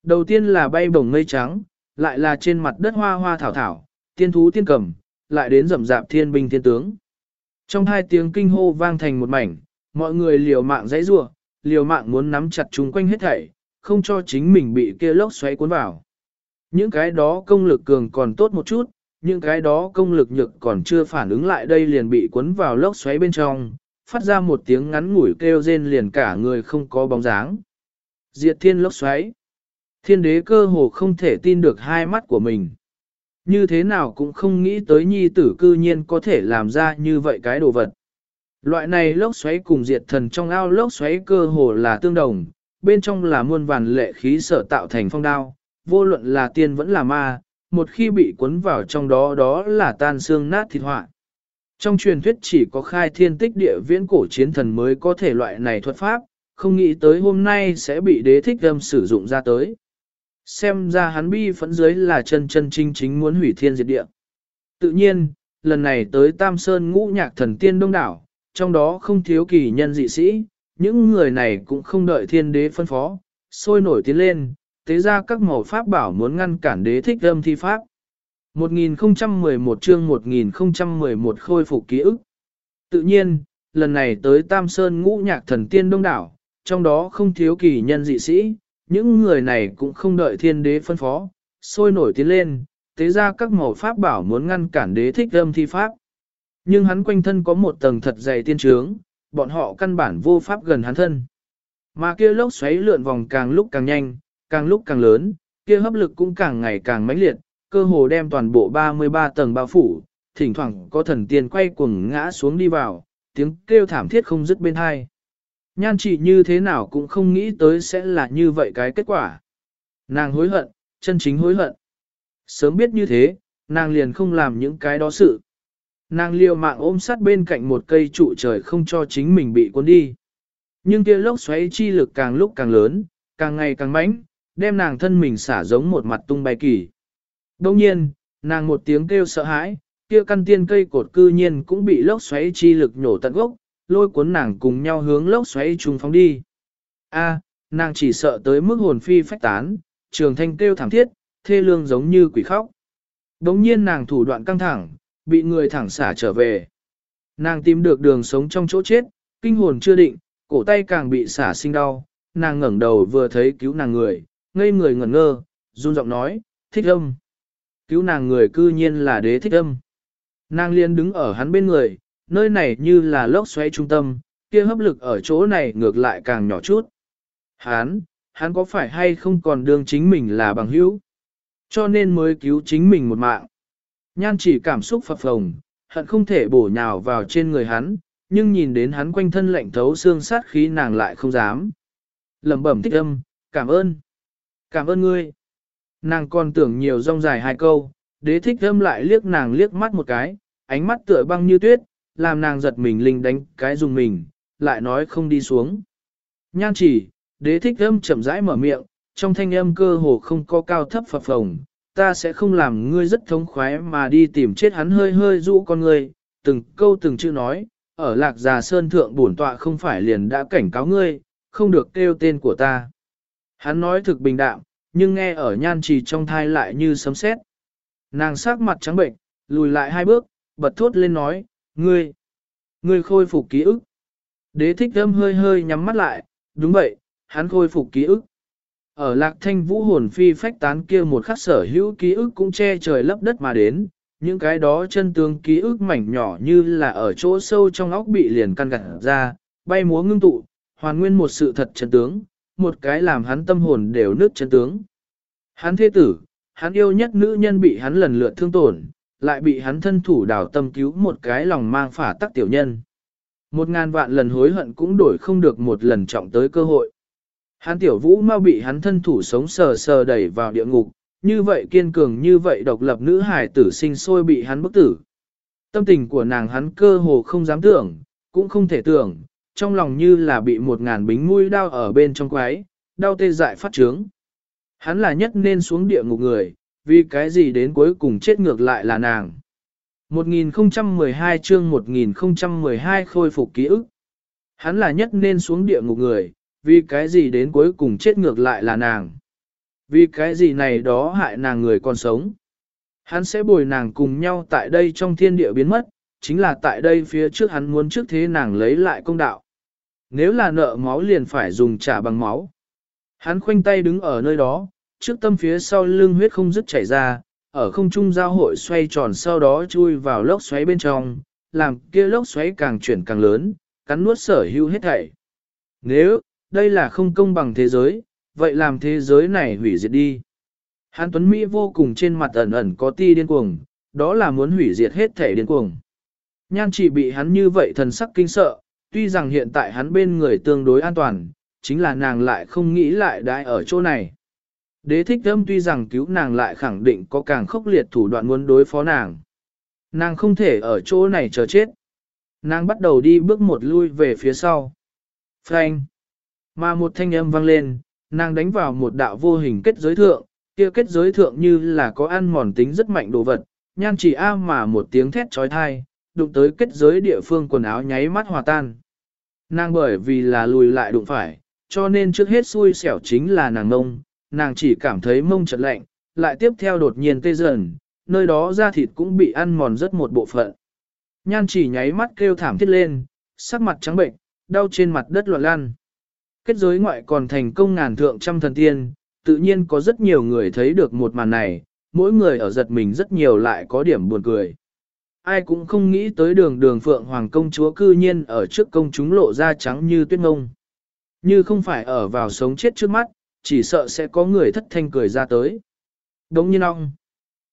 Đầu tiên là bay bổng mây trắng, lại là trên mặt đất hoa hoa thảo thảo, tiên thú tiên cầm, lại đến rầm rạp thiên binh thiên tướng. Trong hai tiếng kinh hô vang thành một mảnh, mọi người liều mạng dãy rua, liều mạng muốn nắm chặt chúng quanh hết thảy, không cho chính mình bị kia lốc xoáy cuốn vào. Những cái đó công lực cường còn tốt một chút, những cái đó công lực nhược còn chưa phản ứng lại đây liền bị cuốn vào lốc xoáy bên trong, phát ra một tiếng ngắn ngủi kêu rên liền cả người không có bóng dáng. Diệt thiên lốc xoáy. Thiên đế cơ hồ không thể tin được hai mắt của mình. Như thế nào cũng không nghĩ tới nhi tử cư nhiên có thể làm ra như vậy cái đồ vật. Loại này lốc xoáy cùng diệt thần trong ao lốc xoáy cơ hồ là tương đồng, bên trong là muôn vàn lệ khí sở tạo thành phong đao, vô luận là tiên vẫn là ma, một khi bị cuốn vào trong đó đó là tan xương nát thịt hoạn. Trong truyền thuyết chỉ có khai thiên tích địa viễn cổ chiến thần mới có thể loại này thuật pháp, không nghĩ tới hôm nay sẽ bị đế thích âm sử dụng ra tới. Xem ra hắn bi phẫn dưới là chân chân chính chính muốn hủy thiên diệt địa. Tự nhiên, lần này tới Tam Sơn ngũ nhạc thần tiên đông đảo, trong đó không thiếu kỳ nhân dị sĩ, những người này cũng không đợi thiên đế phân phó, sôi nổi tiến lên, tế ra các màu pháp bảo muốn ngăn cản đế thích âm thi pháp. 1011 chương 1011 khôi phục ký ức. Tự nhiên, lần này tới Tam Sơn ngũ nhạc thần tiên đông đảo, trong đó không thiếu kỳ nhân dị sĩ, những người này cũng không đợi thiên đế phân phó, sôi nổi tiến lên, tế ra các màu pháp bảo muốn ngăn cản đế thích âm thi pháp. Nhưng hắn quanh thân có một tầng thật dày tiên trướng, bọn họ căn bản vô pháp gần hắn thân. Mà kia lốc xoáy lượn vòng càng lúc càng nhanh, càng lúc càng lớn, kia hấp lực cũng càng ngày càng mãnh liệt, cơ hồ đem toàn bộ 33 tầng bao phủ, thỉnh thoảng có thần tiên quay cuồng ngã xuống đi vào, tiếng kêu thảm thiết không dứt bên hai. Nhan chỉ như thế nào cũng không nghĩ tới sẽ là như vậy cái kết quả. Nàng hối hận, chân chính hối hận. Sớm biết như thế, nàng liền không làm những cái đó sự. Nàng liều mạng ôm sát bên cạnh một cây trụ trời không cho chính mình bị cuốn đi. Nhưng kia lốc xoáy chi lực càng lúc càng lớn, càng ngày càng mãnh, đem nàng thân mình xả giống một mặt tung bay kỳ. Đồng nhiên, nàng một tiếng kêu sợ hãi, kia căn tiên cây cột cư nhiên cũng bị lốc xoáy chi lực nhổ tận gốc, lôi cuốn nàng cùng nhau hướng lốc xoáy trùng phóng đi. A, nàng chỉ sợ tới mức hồn phi phách tán, trường thanh kêu thảm thiết, thê lương giống như quỷ khóc. Đống nhiên nàng thủ đoạn căng thẳng, bị người thẳng xả trở về. Nàng tìm được đường sống trong chỗ chết, kinh hồn chưa định, cổ tay càng bị xả sinh đau, nàng ngẩng đầu vừa thấy cứu nàng người, ngây người ngẩn ngơ, run giọng nói, thích âm. Cứu nàng người cư nhiên là đế thích âm. Nàng liên đứng ở hắn bên người, nơi này như là lốc xoáy trung tâm, kia hấp lực ở chỗ này ngược lại càng nhỏ chút. Hắn, hắn có phải hay không còn đương chính mình là bằng hữu? Cho nên mới cứu chính mình một mạng. Nhan chỉ cảm xúc phập phồng, hận không thể bổ nhào vào trên người hắn, nhưng nhìn đến hắn quanh thân lạnh thấu xương sát khí nàng lại không dám. Lẩm bẩm thích âm, cảm ơn. Cảm ơn ngươi. Nàng còn tưởng nhiều rong dài hai câu, đế thích thâm lại liếc nàng liếc mắt một cái, ánh mắt tựa băng như tuyết, làm nàng giật mình linh đánh cái dùng mình, lại nói không đi xuống. Nhan chỉ, đế thích thâm chậm rãi mở miệng, trong thanh âm cơ hồ không có cao thấp phập phồng, ta sẽ không làm ngươi rất thống khoái mà đi tìm chết hắn hơi hơi rũ con ngươi, từng câu từng chữ nói, ở lạc già sơn thượng bổn tọa không phải liền đã cảnh cáo ngươi, không được kêu tên của ta. Hắn nói thực bình đạm, nhưng nghe ở nhan trì trong thai lại như sấm sét. Nàng sắc mặt trắng bệnh, lùi lại hai bước, bật thốt lên nói, ngươi, ngươi khôi phục ký ức. Đế thích thâm hơi hơi nhắm mắt lại, đúng vậy, hắn khôi phục ký ức. Ở lạc thanh vũ hồn phi phách tán kia một khắc sở hữu ký ức cũng che trời lấp đất mà đến, những cái đó chân tướng ký ức mảnh nhỏ như là ở chỗ sâu trong óc bị liền căn gặt ra, bay múa ngưng tụ, hoàn nguyên một sự thật chân tướng, một cái làm hắn tâm hồn đều nứt chân tướng. Hắn thế tử, hắn yêu nhất nữ nhân bị hắn lần lượt thương tổn, lại bị hắn thân thủ đào tâm cứu một cái lòng mang phả tắc tiểu nhân. Một ngàn vạn lần hối hận cũng đổi không được một lần trọng tới cơ hội. Hắn tiểu vũ mau bị hắn thân thủ sống sờ sờ đẩy vào địa ngục, như vậy kiên cường như vậy độc lập nữ hài tử sinh sôi bị hắn bức tử. Tâm tình của nàng hắn cơ hồ không dám tưởng, cũng không thể tưởng, trong lòng như là bị một ngàn bính mũi đau ở bên trong quái, đau tê dại phát trướng. Hắn là nhất nên xuống địa ngục người, vì cái gì đến cuối cùng chết ngược lại là nàng. 1012 chương 1012 khôi phục ký ức. Hắn là nhất nên xuống địa ngục người, vì cái gì đến cuối cùng chết ngược lại là nàng. Vì cái gì này đó hại nàng người còn sống. Hắn sẽ bồi nàng cùng nhau tại đây trong thiên địa biến mất, chính là tại đây phía trước hắn muốn trước thế nàng lấy lại công đạo. Nếu là nợ máu liền phải dùng trả bằng máu. Hắn khoanh tay đứng ở nơi đó, trước tâm phía sau lưng huyết không dứt chảy ra, ở không trung giao hội xoay tròn sau đó chui vào lốc xoáy bên trong, làm kia lốc xoáy càng chuyển càng lớn, cắn nuốt sở hữu hết thảy. Nếu, đây là không công bằng thế giới, vậy làm thế giới này hủy diệt đi. Hán Tuấn Mỹ vô cùng trên mặt ẩn ẩn có ti điên cuồng, đó là muốn hủy diệt hết thể điên cuồng. Nhan chỉ bị hắn như vậy thần sắc kinh sợ, tuy rằng hiện tại hắn bên người tương đối an toàn, chính là nàng lại không nghĩ lại đãi ở chỗ này. Đế thích âm tuy rằng cứu nàng lại khẳng định có càng khốc liệt thủ đoạn muốn đối phó nàng. Nàng không thể ở chỗ này chờ chết. Nàng bắt đầu đi bước một lui về phía sau. Frank. Mà một thanh âm vang lên, nàng đánh vào một đạo vô hình kết giới thượng, kia kết giới thượng như là có ăn mòn tính rất mạnh đồ vật, nhan chỉ a mà một tiếng thét trói thai, đụng tới kết giới địa phương quần áo nháy mắt hòa tan. Nàng bởi vì là lùi lại đụng phải, cho nên trước hết xui xẻo chính là nàng mông, nàng chỉ cảm thấy mông chật lạnh, lại tiếp theo đột nhiên tê dần, nơi đó da thịt cũng bị ăn mòn rất một bộ phận. Nhan chỉ nháy mắt kêu thảm thiết lên, sắc mặt trắng bệnh, đau trên mặt đất loạn lan. Kết giới ngoại còn thành công ngàn thượng trăm thần tiên, tự nhiên có rất nhiều người thấy được một màn này, mỗi người ở giật mình rất nhiều lại có điểm buồn cười. Ai cũng không nghĩ tới đường đường phượng hoàng công chúa cư nhiên ở trước công chúng lộ ra trắng như tuyết ngông. Như không phải ở vào sống chết trước mắt, chỉ sợ sẽ có người thất thanh cười ra tới. Đống như ong.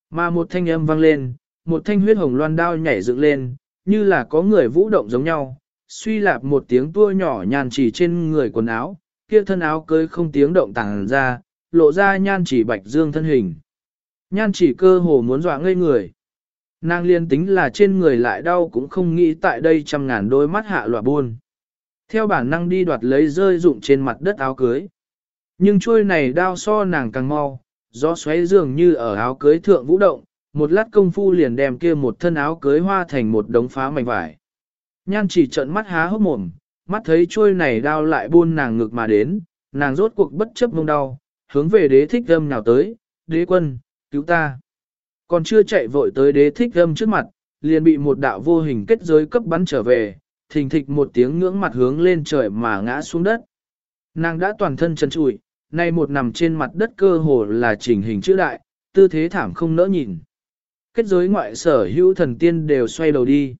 Mà một thanh âm vang lên, một thanh huyết hồng loan đao nhảy dựng lên, như là có người vũ động giống nhau, suy lạp một tiếng tua nhỏ nhàn chỉ trên người quần áo, kia thân áo cưới không tiếng động tàng ra, lộ ra nhan chỉ bạch dương thân hình. Nhan chỉ cơ hồ muốn dọa ngây người. Nàng liên tính là trên người lại đau cũng không nghĩ tại đây trăm ngàn đôi mắt hạ lọa buôn. Theo bản năng đi đoạt lấy rơi rụng trên mặt đất áo cưới. Nhưng chuôi này đao so nàng càng mau, gió xoáy dường như ở áo cưới thượng vũ động, một lát công phu liền đem kia một thân áo cưới hoa thành một đống phá mảnh vải. Nhan chỉ trợn mắt há hốc mồm, mắt thấy chuôi này đao lại buôn nàng ngực mà đến, nàng rốt cuộc bất chấp mông đau, hướng về đế thích âm nào tới, đế quân, cứu ta. Còn chưa chạy vội tới đế thích âm trước mặt, liền bị một đạo vô hình kết giới cấp bắn trở về, thình thịch một tiếng ngưỡng mặt hướng lên trời mà ngã xuống đất. Nàng đã toàn thân chân trụi, nay một nằm trên mặt đất cơ hồ là chỉnh hình chữ đại, tư thế thảm không nỡ nhìn. Kết giới ngoại sở hữu thần tiên đều xoay đầu đi.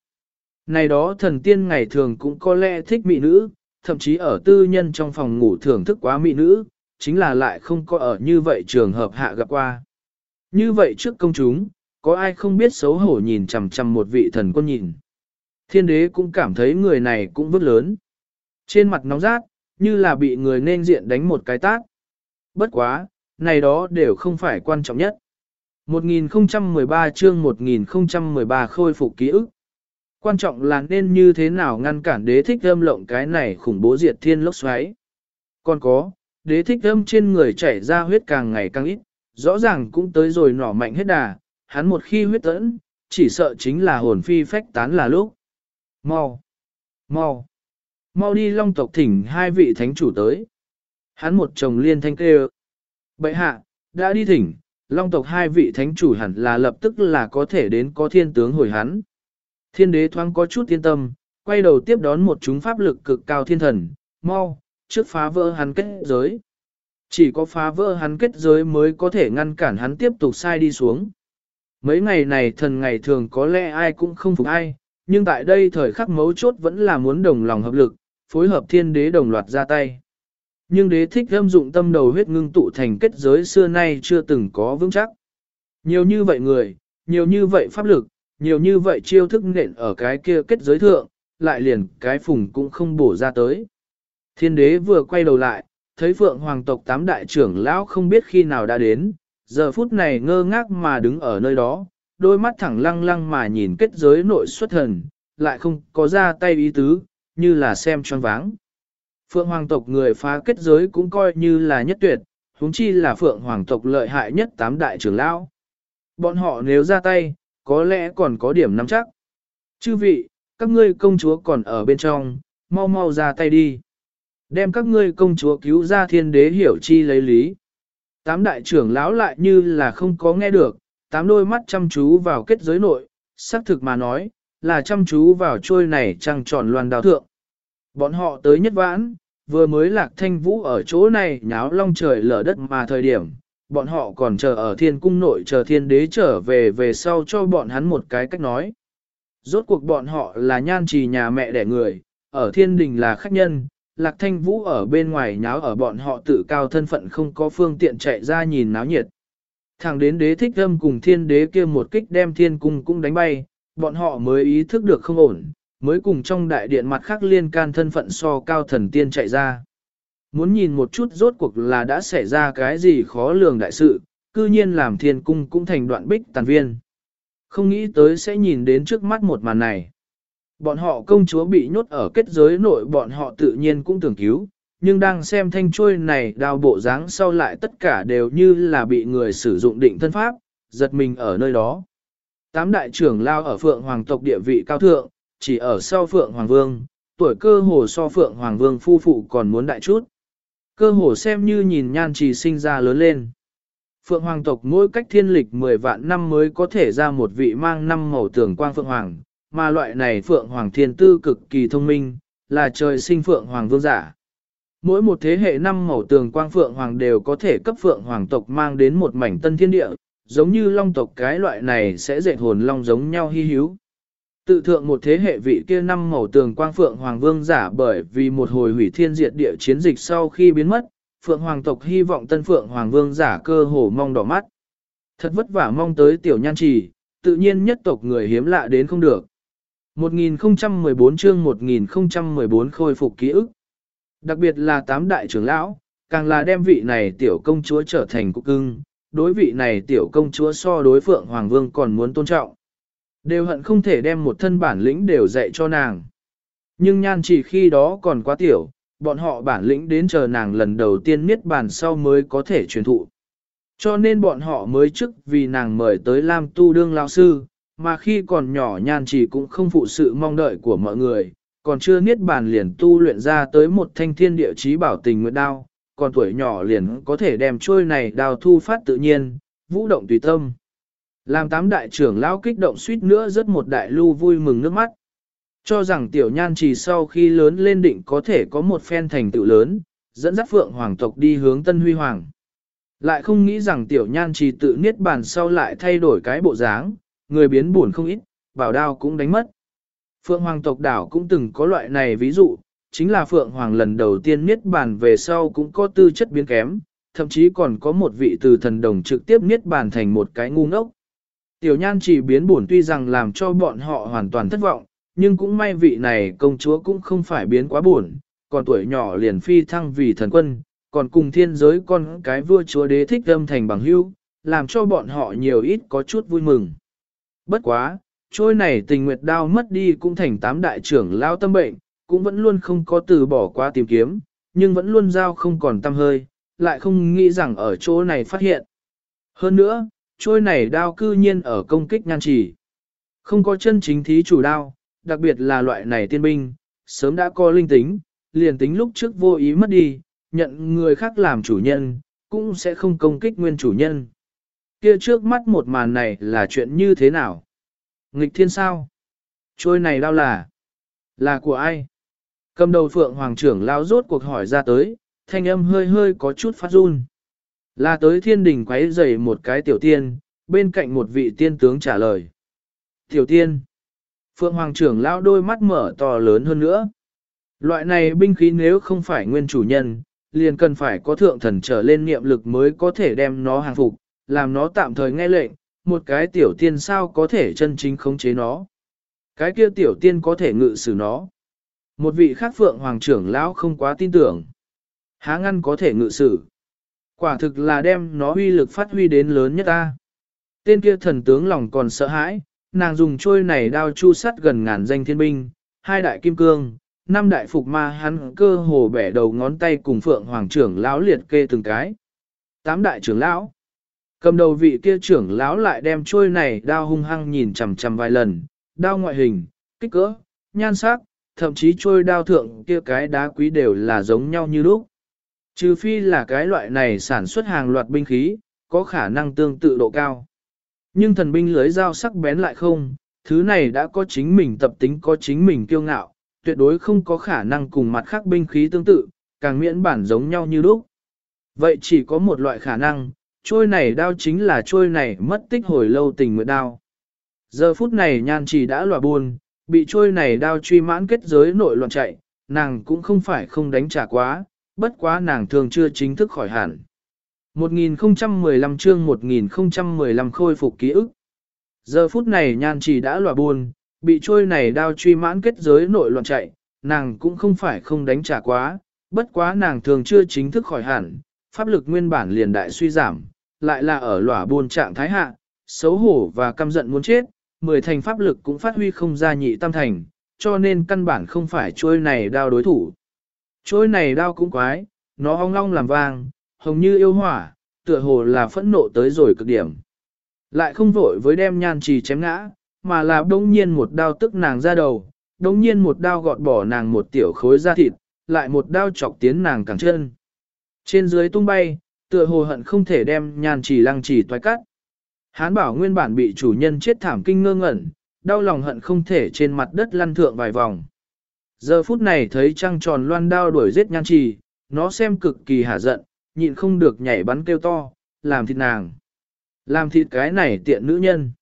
Này đó thần tiên ngày thường cũng có lẽ thích mỹ nữ, thậm chí ở tư nhân trong phòng ngủ thưởng thức quá mỹ nữ, chính là lại không có ở như vậy trường hợp hạ gặp qua. Như vậy trước công chúng, có ai không biết xấu hổ nhìn chằm chằm một vị thần quân nhìn. Thiên đế cũng cảm thấy người này cũng vứt lớn. Trên mặt nóng rát, như là bị người nên diện đánh một cái tát. Bất quá, này đó đều không phải quan trọng nhất. 1013 chương 1013 khôi phục ký ức. Quan trọng là nên như thế nào ngăn cản đế thích âm lộng cái này khủng bố diệt thiên lốc xoáy. Còn có, đế thích âm trên người chảy ra huyết càng ngày càng ít, rõ ràng cũng tới rồi nỏ mạnh hết đà, hắn một khi huyết tẫn, chỉ sợ chính là hồn phi phách tán là lúc. Mau! Mau! Mau đi long tộc thỉnh hai vị thánh chủ tới. Hắn một chồng liên thanh kêu. Bậy hạ, đã đi thỉnh, long tộc hai vị thánh chủ hẳn là lập tức là có thể đến có thiên tướng hồi hắn. Thiên đế thoáng có chút yên tâm, quay đầu tiếp đón một chúng pháp lực cực cao thiên thần, mau, trước phá vỡ hắn kết giới. Chỉ có phá vỡ hắn kết giới mới có thể ngăn cản hắn tiếp tục sai đi xuống. Mấy ngày này thần ngày thường có lẽ ai cũng không phục ai, nhưng tại đây thời khắc mấu chốt vẫn là muốn đồng lòng hợp lực, phối hợp thiên đế đồng loạt ra tay. Nhưng đế thích âm dụng tâm đầu huyết ngưng tụ thành kết giới xưa nay chưa từng có vững chắc. Nhiều như vậy người, nhiều như vậy pháp lực, nhiều như vậy chiêu thức nện ở cái kia kết giới thượng, lại liền cái phùng cũng không bổ ra tới. Thiên đế vừa quay đầu lại, thấy phượng hoàng tộc tám đại trưởng lão không biết khi nào đã đến, giờ phút này ngơ ngác mà đứng ở nơi đó, đôi mắt thẳng lăng lăng mà nhìn kết giới nội xuất thần, lại không có ra tay ý tứ, như là xem choáng váng. Phượng hoàng tộc người phá kết giới cũng coi như là nhất tuyệt, huống chi là phượng hoàng tộc lợi hại nhất tám đại trưởng lão. Bọn họ nếu ra tay, có lẽ còn có điểm nắm chắc. Chư vị, các ngươi công chúa còn ở bên trong, mau mau ra tay đi. Đem các ngươi công chúa cứu ra thiên đế hiểu chi lấy lý. Tám đại trưởng lão lại như là không có nghe được, tám đôi mắt chăm chú vào kết giới nội, xác thực mà nói, là chăm chú vào trôi này trăng tròn loàn đào thượng. Bọn họ tới nhất vãn, vừa mới lạc thanh vũ ở chỗ này nháo long trời lở đất mà thời điểm, bọn họ còn chờ ở thiên cung nội chờ thiên đế trở về về sau cho bọn hắn một cái cách nói. Rốt cuộc bọn họ là nhan trì nhà mẹ đẻ người, ở thiên đình là khách nhân, lạc thanh vũ ở bên ngoài nháo ở bọn họ tự cao thân phận không có phương tiện chạy ra nhìn náo nhiệt. Thẳng đến đế thích âm cùng thiên đế kia một kích đem thiên cung cũng đánh bay, bọn họ mới ý thức được không ổn, mới cùng trong đại điện mặt khác liên can thân phận so cao thần tiên chạy ra. Muốn nhìn một chút rốt cuộc là đã xảy ra cái gì khó lường đại sự, cư nhiên làm thiên cung cũng thành đoạn bích tàn viên. Không nghĩ tới sẽ nhìn đến trước mắt một màn này. Bọn họ công chúa bị nhốt ở kết giới nội bọn họ tự nhiên cũng tưởng cứu, nhưng đang xem thanh chuôi này đào bộ dáng sau lại tất cả đều như là bị người sử dụng định thân pháp, giật mình ở nơi đó. Tám đại trưởng lao ở Phượng Hoàng tộc địa vị cao thượng, chỉ ở sau Phượng Hoàng Vương, tuổi cơ hồ so Phượng Hoàng Vương phu phụ còn muốn đại chút. Cơ hồ xem như nhìn nhan trì sinh ra lớn lên. Phượng Hoàng tộc mỗi cách thiên lịch 10 vạn năm mới có thể ra một vị mang năm màu tường quang Phượng Hoàng, mà loại này Phượng Hoàng thiên tư cực kỳ thông minh, là trời sinh Phượng Hoàng vương giả. Mỗi một thế hệ năm màu tường quang Phượng Hoàng đều có thể cấp Phượng Hoàng tộc mang đến một mảnh tân thiên địa, giống như long tộc cái loại này sẽ dệt hồn long giống nhau hy hữu. Tự thượng một thế hệ vị kia năm màu tường quang Phượng Hoàng Vương giả bởi vì một hồi hủy thiên diệt địa chiến dịch sau khi biến mất, Phượng Hoàng tộc hy vọng tân Phượng Hoàng Vương giả cơ hồ mong đỏ mắt. Thật vất vả mong tới tiểu nhan trì, tự nhiên nhất tộc người hiếm lạ đến không được. 1014 chương 1014 khôi phục ký ức. Đặc biệt là tám đại trưởng lão, càng là đem vị này tiểu công chúa trở thành cục cưng, đối vị này tiểu công chúa so đối Phượng Hoàng Vương còn muốn tôn trọng. Đều hận không thể đem một thân bản lĩnh đều dạy cho nàng. Nhưng nhan chỉ khi đó còn quá tiểu, bọn họ bản lĩnh đến chờ nàng lần đầu tiên miết bản sau mới có thể truyền thụ. Cho nên bọn họ mới trước vì nàng mời tới Lam Tu Đương Lao Sư, mà khi còn nhỏ nhan chỉ cũng không phụ sự mong đợi của mọi người, còn chưa niết bàn liền tu luyện ra tới một thanh thiên địa chí bảo tình nguyện đao, còn tuổi nhỏ liền có thể đem trôi này đao thu phát tự nhiên, vũ động tùy tâm. Làm tám đại trưởng lão kích động suýt nữa rất một đại lưu vui mừng nước mắt. Cho rằng tiểu nhan chỉ sau khi lớn lên định có thể có một phen thành tựu lớn, dẫn dắt phượng hoàng tộc đi hướng tân huy hoàng. Lại không nghĩ rằng tiểu nhan chỉ tự niết bàn sau lại thay đổi cái bộ dáng, người biến buồn không ít, bảo đao cũng đánh mất. Phượng hoàng tộc đảo cũng từng có loại này ví dụ, chính là Phượng hoàng lần đầu tiên niết bàn về sau cũng có tư chất biến kém, thậm chí còn có một vị từ thần đồng trực tiếp niết bàn thành một cái ngu ngốc. Tiểu nhan chỉ biến buồn tuy rằng làm cho bọn họ hoàn toàn thất vọng, nhưng cũng may vị này công chúa cũng không phải biến quá buồn, còn tuổi nhỏ liền phi thăng vì thần quân, còn cùng thiên giới con cái vua chúa đế thích âm thành bằng hữu, làm cho bọn họ nhiều ít có chút vui mừng. Bất quá, trôi này tình nguyệt đao mất đi cũng thành tám đại trưởng lao tâm bệnh, cũng vẫn luôn không có từ bỏ qua tìm kiếm, nhưng vẫn luôn giao không còn tâm hơi, lại không nghĩ rằng ở chỗ này phát hiện. Hơn nữa, trôi này đao cư nhiên ở công kích nhan trì. Không có chân chính thí chủ đao, đặc biệt là loại này tiên binh, sớm đã có linh tính, liền tính lúc trước vô ý mất đi, nhận người khác làm chủ nhân, cũng sẽ không công kích nguyên chủ nhân. Kia trước mắt một màn này là chuyện như thế nào? Nghịch thiên sao? Trôi này đau là? Là của ai? Cầm đầu phượng hoàng trưởng lao rốt cuộc hỏi ra tới, thanh âm hơi hơi có chút phát run. Là tới thiên đình quấy rầy một cái tiểu tiên, bên cạnh một vị tiên tướng trả lời. Tiểu tiên. Phượng Hoàng trưởng lão đôi mắt mở to lớn hơn nữa. Loại này binh khí nếu không phải nguyên chủ nhân, liền cần phải có thượng thần trở lên niệm lực mới có thể đem nó hàng phục, làm nó tạm thời nghe lệnh, một cái tiểu tiên sao có thể chân chính khống chế nó. Cái kia tiểu tiên có thể ngự xử nó. Một vị khác phượng hoàng trưởng lão không quá tin tưởng. Há ngăn có thể ngự xử. Quả thực là đem nó huy lực phát huy đến lớn nhất ta. Tên kia thần tướng lòng còn sợ hãi, nàng dùng trôi này đao chu sắt gần ngàn danh thiên binh, hai đại kim cương, năm đại phục ma hắn cơ hồ bẻ đầu ngón tay cùng phượng hoàng trưởng lão liệt kê từng cái. Tám đại trưởng lão. Cầm đầu vị kia trưởng lão lại đem trôi này đao hung hăng nhìn chằm chằm vài lần, đao ngoại hình, kích cỡ, nhan sắc, thậm chí trôi đao thượng kia cái đá quý đều là giống nhau như lúc. Trừ phi là cái loại này sản xuất hàng loạt binh khí, có khả năng tương tự độ cao. Nhưng thần binh lưới dao sắc bén lại không, thứ này đã có chính mình tập tính có chính mình kiêu ngạo, tuyệt đối không có khả năng cùng mặt khác binh khí tương tự, càng miễn bản giống nhau như lúc. Vậy chỉ có một loại khả năng, trôi này đao chính là trôi này mất tích hồi lâu tình nguyện đao. Giờ phút này nhan chỉ đã lòa buồn, bị trôi này đao truy mãn kết giới nội loạn chạy, nàng cũng không phải không đánh trả quá, bất quá nàng thường chưa chính thức khỏi hẳn. 1015 chương 1015 khôi phục ký ức. Giờ phút này nhan chỉ đã lòa buồn, bị trôi này đao truy mãn kết giới nội loạn chạy, nàng cũng không phải không đánh trả quá, bất quá nàng thường chưa chính thức khỏi hẳn, pháp lực nguyên bản liền đại suy giảm, lại là ở lỏa buôn trạng thái hạ, xấu hổ và căm giận muốn chết, mười thành pháp lực cũng phát huy không ra nhị tam thành, cho nên căn bản không phải trôi này đao đối thủ. Trôi này đao cũng quái, nó ong long làm vang, hồng như yêu hỏa, tựa hồ là phẫn nộ tới rồi cực điểm. Lại không vội với đem nhan trì chém ngã, mà là đông nhiên một đao tức nàng ra đầu, đông nhiên một đao gọt bỏ nàng một tiểu khối da thịt, lại một đao chọc tiến nàng càng chân. Trên dưới tung bay, tựa hồ hận không thể đem nhan chỉ lăng chỉ toái cắt. Hán bảo nguyên bản bị chủ nhân chết thảm kinh ngơ ngẩn, đau lòng hận không thể trên mặt đất lăn thượng vài vòng. Giờ phút này thấy trăng tròn loan đao đuổi giết nhan trì, nó xem cực kỳ hả giận, nhịn không được nhảy bắn kêu to, làm thịt nàng. Làm thịt cái này tiện nữ nhân.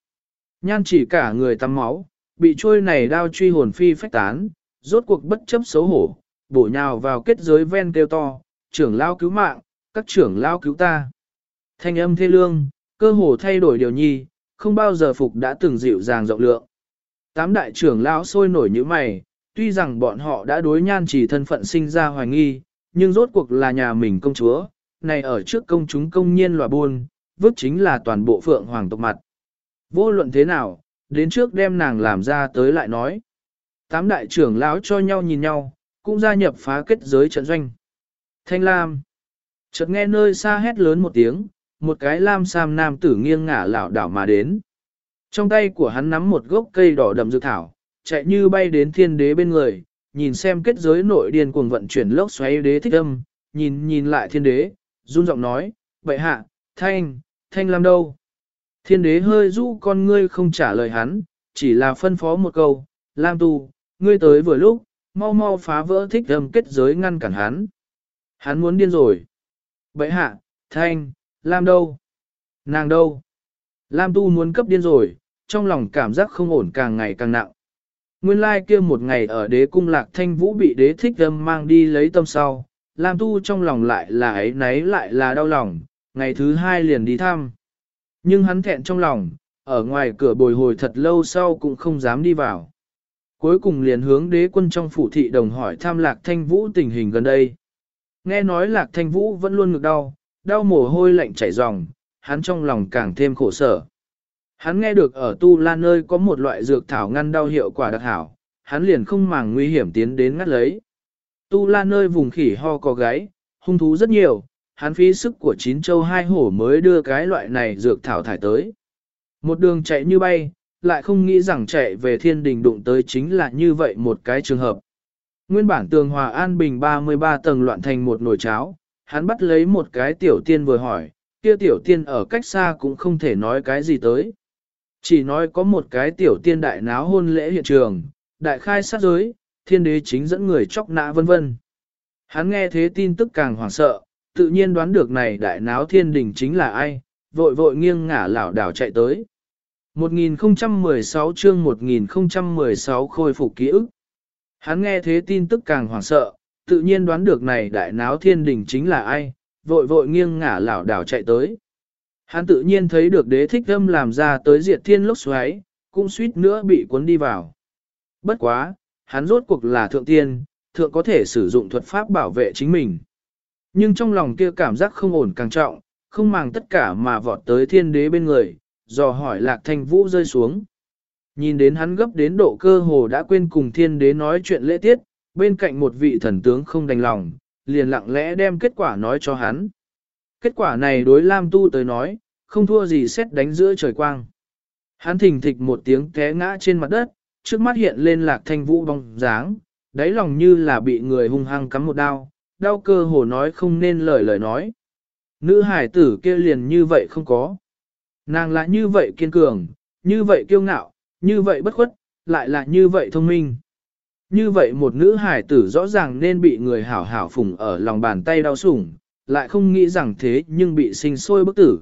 Nhan chỉ cả người tắm máu, bị trôi này đao truy hồn phi phách tán, rốt cuộc bất chấp xấu hổ, bổ nhào vào kết giới ven kêu to, trưởng lao cứu mạng, các trưởng lao cứu ta. Thanh âm thê lương, cơ hồ thay đổi điều nhi, không bao giờ phục đã từng dịu dàng rộng lượng. Tám đại trưởng lão sôi nổi như mày, tuy rằng bọn họ đã đối nhan chỉ thân phận sinh ra hoài nghi, nhưng rốt cuộc là nhà mình công chúa, này ở trước công chúng công nhiên lòa buôn, vứt chính là toàn bộ phượng hoàng tộc mặt. Vô luận thế nào, đến trước đem nàng làm ra tới lại nói. Tám đại trưởng lão cho nhau nhìn nhau, cũng gia nhập phá kết giới trận doanh. Thanh Lam. Chợt nghe nơi xa hét lớn một tiếng, một cái lam sam nam tử nghiêng ngả lảo đảo mà đến. Trong tay của hắn nắm một gốc cây đỏ đậm dược thảo, chạy như bay đến thiên đế bên người, nhìn xem kết giới nội điên cuồng vận chuyển lốc xoáy đế thích âm, nhìn nhìn lại thiên đế, run giọng nói, vậy hạ, thanh, thanh lam đâu? Thiên đế hơi rũ con ngươi không trả lời hắn, chỉ là phân phó một câu, lam tu, ngươi tới vừa lúc, mau mau phá vỡ thích âm kết giới ngăn cản hắn. Hắn muốn điên rồi. Bậy hạ, thanh, Lam đâu? Nàng đâu? Lam tu muốn cấp điên rồi, trong lòng cảm giác không ổn càng ngày càng nặng. Nguyên lai kia một ngày ở đế cung lạc thanh vũ bị đế thích âm mang đi lấy tâm sau, Lam tu trong lòng lại là ấy nấy lại là đau lòng, ngày thứ hai liền đi thăm. Nhưng hắn thẹn trong lòng, ở ngoài cửa bồi hồi thật lâu sau cũng không dám đi vào. Cuối cùng liền hướng đế quân trong phủ thị đồng hỏi tham lạc thanh vũ tình hình gần đây. Nghe nói lạc thanh vũ vẫn luôn ngực đau, đau mồ hôi lạnh chảy ròng, hắn trong lòng càng thêm khổ sở. Hắn nghe được ở Tu La nơi có một loại dược thảo ngăn đau hiệu quả đặc hảo, hắn liền không màng nguy hiểm tiến đến ngắt lấy. Tu La nơi vùng khỉ ho có gáy, hung thú rất nhiều, hắn phí sức của chín châu hai hổ mới đưa cái loại này dược thảo thải tới. Một đường chạy như bay, lại không nghĩ rằng chạy về thiên đình đụng tới chính là như vậy một cái trường hợp. Nguyên bản tường hòa an bình 33 tầng loạn thành một nồi cháo, hắn bắt lấy một cái tiểu tiên vừa hỏi, kia tiểu tiên ở cách xa cũng không thể nói cái gì tới. Chỉ nói có một cái tiểu tiên đại náo hôn lễ hiện trường, đại khai sát giới, thiên đế chính dẫn người chóc nã vân vân. Hắn nghe thế tin tức càng hoảng sợ, tự nhiên đoán được này đại náo thiên đình chính là ai, vội vội nghiêng ngả lảo đảo chạy tới. 1016 chương 1016 khôi phục ký ức. Hắn nghe thế tin tức càng hoảng sợ, tự nhiên đoán được này đại náo thiên đình chính là ai, vội vội nghiêng ngả lảo đảo chạy tới. Hắn tự nhiên thấy được đế thích âm làm ra tới diệt thiên lốc xoáy, cũng suýt nữa bị cuốn đi vào. Bất quá, hắn rốt cuộc là thượng tiên, thượng có thể sử dụng thuật pháp bảo vệ chính mình. Nhưng trong lòng kia cảm giác không ổn càng trọng, không màng tất cả mà vọt tới thiên đế bên người, dò hỏi lạc thanh vũ rơi xuống. Nhìn đến hắn gấp đến độ cơ hồ đã quên cùng thiên đế nói chuyện lễ tiết, bên cạnh một vị thần tướng không đành lòng, liền lặng lẽ đem kết quả nói cho hắn. Kết quả này đối Lam Tu tới nói, không thua gì xét đánh giữa trời quang. Hắn thình thịch một tiếng té ngã trên mặt đất, trước mắt hiện lên lạc thanh vũ bóng dáng, đáy lòng như là bị người hung hăng cắm một đao, đau cơ hồ nói không nên lời lời nói. Nữ hải tử kia liền như vậy không có. Nàng lại như vậy kiên cường, như vậy kiêu ngạo, như vậy bất khuất, lại là như vậy thông minh. Như vậy một nữ hải tử rõ ràng nên bị người hảo hảo phùng ở lòng bàn tay đau sủng, lại không nghĩ rằng thế nhưng bị sinh sôi bức tử.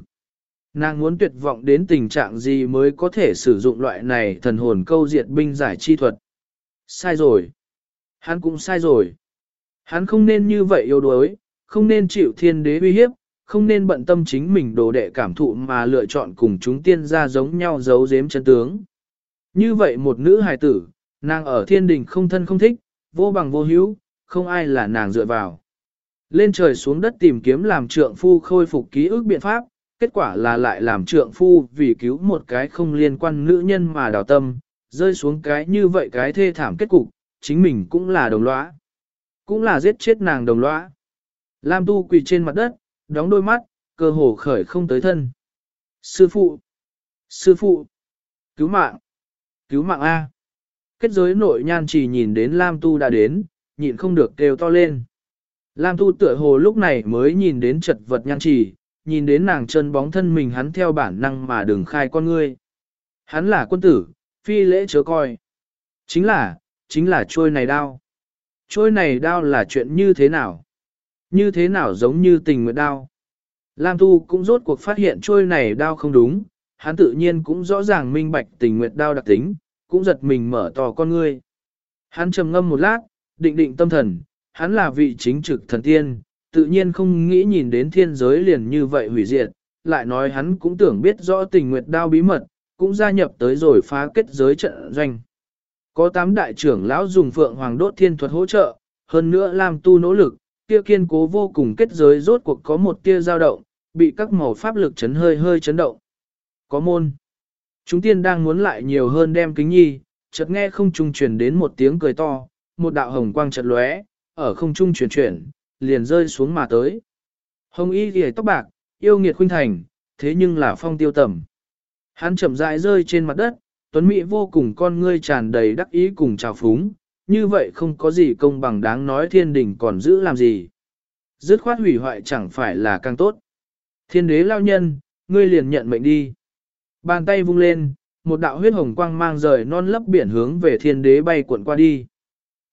Nàng muốn tuyệt vọng đến tình trạng gì mới có thể sử dụng loại này thần hồn câu diệt binh giải chi thuật. Sai rồi. Hắn cũng sai rồi. Hắn không nên như vậy yếu đuối, không nên chịu thiên đế uy hiếp, không nên bận tâm chính mình đồ đệ cảm thụ mà lựa chọn cùng chúng tiên ra giống nhau giấu giếm chân tướng. Như vậy một nữ hài tử, nàng ở thiên đình không thân không thích, vô bằng vô hữu, không ai là nàng dựa vào. Lên trời xuống đất tìm kiếm làm trượng phu khôi phục ký ức biện pháp, kết quả là lại làm trượng phu vì cứu một cái không liên quan nữ nhân mà đào tâm, rơi xuống cái như vậy cái thê thảm kết cục, chính mình cũng là đồng lõa. Cũng là giết chết nàng đồng lõa. Lam tu quỳ trên mặt đất, đóng đôi mắt, cơ hồ khởi không tới thân. Sư phụ! Sư phụ! Cứu mạng! Cứu mạng A! Kết giới nội nhan chỉ nhìn đến Lam tu đã đến, nhịn không được kêu to lên. Lam tu tựa hồ lúc này mới nhìn đến chật vật nhan chỉ, nhìn đến nàng chân bóng thân mình hắn theo bản năng mà đừng khai con ngươi. Hắn là quân tử, phi lễ chớ coi. Chính là, chính là trôi này đao. Trôi này đao là chuyện như thế nào? Như thế nào giống như tình nguyện đao? Lam Tu cũng rốt cuộc phát hiện trôi này đao không đúng, hắn tự nhiên cũng rõ ràng minh bạch tình Nguyệt đao đặc tính, cũng giật mình mở to con ngươi. Hắn trầm ngâm một lát, định định tâm thần, hắn là vị chính trực thần tiên, tự nhiên không nghĩ nhìn đến thiên giới liền như vậy hủy diệt, lại nói hắn cũng tưởng biết rõ tình nguyệt đao bí mật, cũng gia nhập tới rồi phá kết giới trận doanh. Có tám đại trưởng lão dùng phượng hoàng đốt thiên thuật hỗ trợ, hơn nữa làm tu nỗ lực, kia kiên cố vô cùng kết giới rốt cuộc có một tia dao động, bị các màu pháp lực chấn hơi hơi chấn động. Có môn. Chúng tiên đang muốn lại nhiều hơn đem kính nhi, chợt nghe không trung truyền đến một tiếng cười to, một đạo hồng quang chợt lóe, ở không trung chuyển chuyển, liền rơi xuống mà tới. Hồng y ghề tóc bạc, yêu nghiệt khuynh thành, thế nhưng là phong tiêu tầm. Hắn chậm rãi rơi trên mặt đất, tuấn mỹ vô cùng con ngươi tràn đầy đắc ý cùng trào phúng, như vậy không có gì công bằng đáng nói thiên đình còn giữ làm gì. Dứt khoát hủy hoại chẳng phải là càng tốt. Thiên đế lao nhân, ngươi liền nhận mệnh đi. Bàn tay vung lên, một đạo huyết hồng quang mang rời non lấp biển hướng về thiên đế bay cuộn qua đi.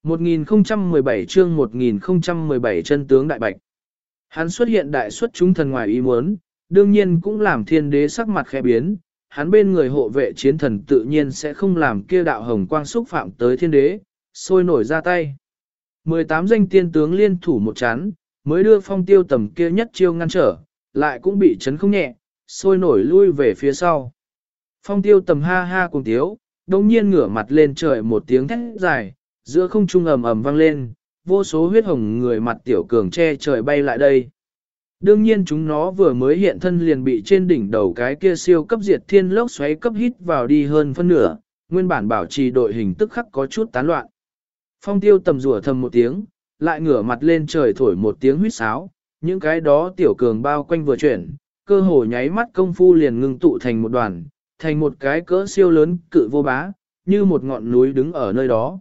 1017 chương 1017 chân tướng đại bạch. Hắn xuất hiện đại xuất chúng thần ngoài ý muốn, đương nhiên cũng làm thiên đế sắc mặt khẽ biến, hắn bên người hộ vệ chiến thần tự nhiên sẽ không làm kia đạo hồng quang xúc phạm tới thiên đế, sôi nổi ra tay. 18 danh tiên tướng liên thủ một chán, mới đưa phong tiêu tầm kia nhất chiêu ngăn trở, lại cũng bị chấn không nhẹ, sôi nổi lui về phía sau. Phong tiêu tầm ha ha cùng tiếu, đồng nhiên ngửa mặt lên trời một tiếng thét dài, giữa không trung ầm ầm vang lên, vô số huyết hồng người mặt tiểu cường che trời bay lại đây. Đương nhiên chúng nó vừa mới hiện thân liền bị trên đỉnh đầu cái kia siêu cấp diệt thiên lốc xoáy cấp hít vào đi hơn phân nửa, nguyên bản bảo trì đội hình tức khắc có chút tán loạn. Phong tiêu tầm rủa thầm một tiếng, lại ngửa mặt lên trời thổi một tiếng huýt sáo, những cái đó tiểu cường bao quanh vừa chuyển, cơ hồ nháy mắt công phu liền ngưng tụ thành một đoàn, thành một cái cỡ siêu lớn cự vô bá, như một ngọn núi đứng ở nơi đó.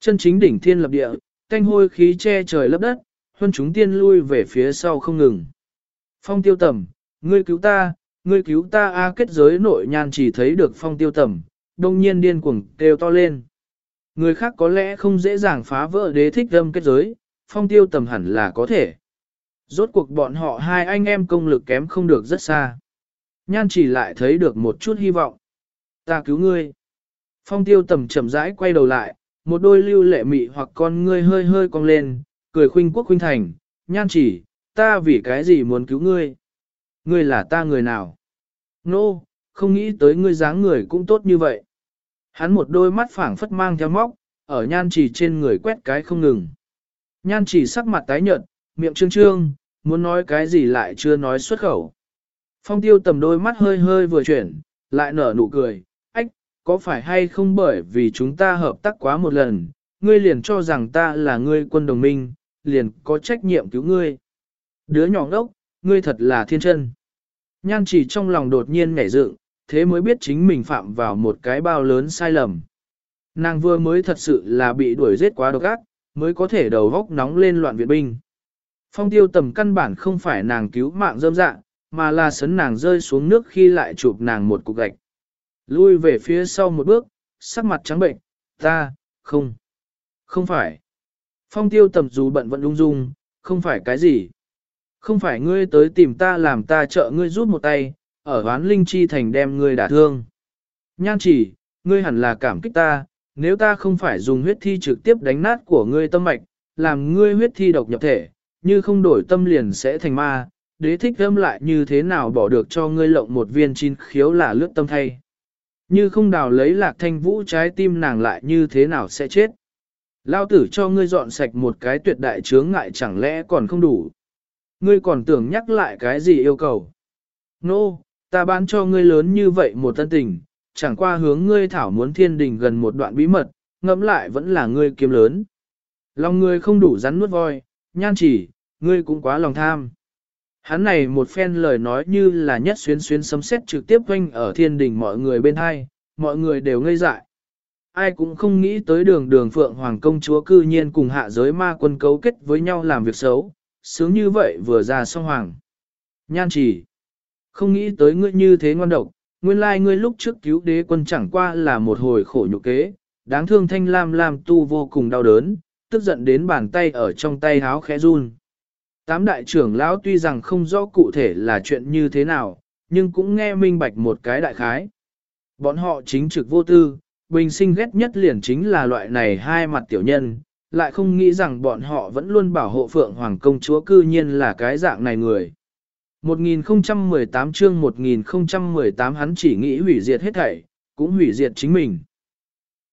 Chân chính đỉnh thiên lập địa, canh hôi khí che trời lấp đất, huân chúng tiên lui về phía sau không ngừng. Phong tiêu tầm, ngươi cứu ta, ngươi cứu ta a kết giới nội nhan chỉ thấy được phong tiêu tầm, đông nhiên điên cuồng kêu to lên. Người khác có lẽ không dễ dàng phá vỡ đế thích âm kết giới, phong tiêu tầm hẳn là có thể. Rốt cuộc bọn họ hai anh em công lực kém không được rất xa. Nhan chỉ lại thấy được một chút hy vọng. Ta cứu ngươi. Phong tiêu tầm chậm rãi quay đầu lại, một đôi lưu lệ mị hoặc con ngươi hơi hơi cong lên, cười khuynh quốc khuynh thành. Nhan chỉ, ta vì cái gì muốn cứu ngươi? Ngươi là ta người nào? Nô, no, không nghĩ tới ngươi dáng người cũng tốt như vậy. Hắn một đôi mắt phảng phất mang theo móc, ở nhan chỉ trên người quét cái không ngừng. Nhan chỉ sắc mặt tái nhợt, miệng trương trương, muốn nói cái gì lại chưa nói xuất khẩu. Phong tiêu tầm đôi mắt hơi hơi vừa chuyển, lại nở nụ cười, ách, có phải hay không bởi vì chúng ta hợp tác quá một lần, ngươi liền cho rằng ta là ngươi quân đồng minh, liền có trách nhiệm cứu ngươi. Đứa nhỏ ngốc, ngươi thật là thiên chân. Nhan chỉ trong lòng đột nhiên nhảy dựng, thế mới biết chính mình phạm vào một cái bao lớn sai lầm. Nàng vừa mới thật sự là bị đuổi giết quá độc ác, mới có thể đầu góc nóng lên loạn viện binh. Phong tiêu tầm căn bản không phải nàng cứu mạng dâm dạ, mà là sấn nàng rơi xuống nước khi lại chụp nàng một cục gạch. Lui về phía sau một bước, sắc mặt trắng bệnh, ta, không, không phải. Phong tiêu tầm dù bận vẫn lung dung, không phải cái gì. Không phải ngươi tới tìm ta làm ta trợ ngươi rút một tay, ở hoán linh chi thành đem ngươi đả thương. Nhan chỉ, ngươi hẳn là cảm kích ta, nếu ta không phải dùng huyết thi trực tiếp đánh nát của ngươi tâm mạch, làm ngươi huyết thi độc nhập thể, như không đổi tâm liền sẽ thành ma, đế thích âm lại như thế nào bỏ được cho ngươi lộng một viên chín khiếu là lướt tâm thay. Như không đào lấy lạc thanh vũ trái tim nàng lại như thế nào sẽ chết. Lao tử cho ngươi dọn sạch một cái tuyệt đại chướng ngại chẳng lẽ còn không đủ. Ngươi còn tưởng nhắc lại cái gì yêu cầu. Nô, no, ta bán cho ngươi lớn như vậy một tân tình, chẳng qua hướng ngươi thảo muốn thiên đình gần một đoạn bí mật, ngẫm lại vẫn là ngươi kiếm lớn. Lòng ngươi không đủ rắn nuốt voi, nhan chỉ, ngươi cũng quá lòng tham. Hắn này một phen lời nói như là nhất xuyến xuyến sấm xét trực tiếp quanh ở thiên đình mọi người bên hai, mọi người đều ngây dại. Ai cũng không nghĩ tới đường đường phượng hoàng công chúa cư nhiên cùng hạ giới ma quân cấu kết với nhau làm việc xấu, sướng như vậy vừa ra xong hoàng. Nhan chỉ, không nghĩ tới ngươi như thế ngoan độc, nguyên lai like ngươi lúc trước cứu đế quân chẳng qua là một hồi khổ nhục kế, đáng thương thanh lam lam tu vô cùng đau đớn, tức giận đến bàn tay ở trong tay háo khẽ run. Tám đại trưởng lão tuy rằng không rõ cụ thể là chuyện như thế nào, nhưng cũng nghe minh bạch một cái đại khái. Bọn họ chính trực vô tư, bình sinh ghét nhất liền chính là loại này hai mặt tiểu nhân, lại không nghĩ rằng bọn họ vẫn luôn bảo hộ Phượng Hoàng công chúa cư nhiên là cái dạng này người. 1018 chương 1018 hắn chỉ nghĩ hủy diệt hết thảy, cũng hủy diệt chính mình.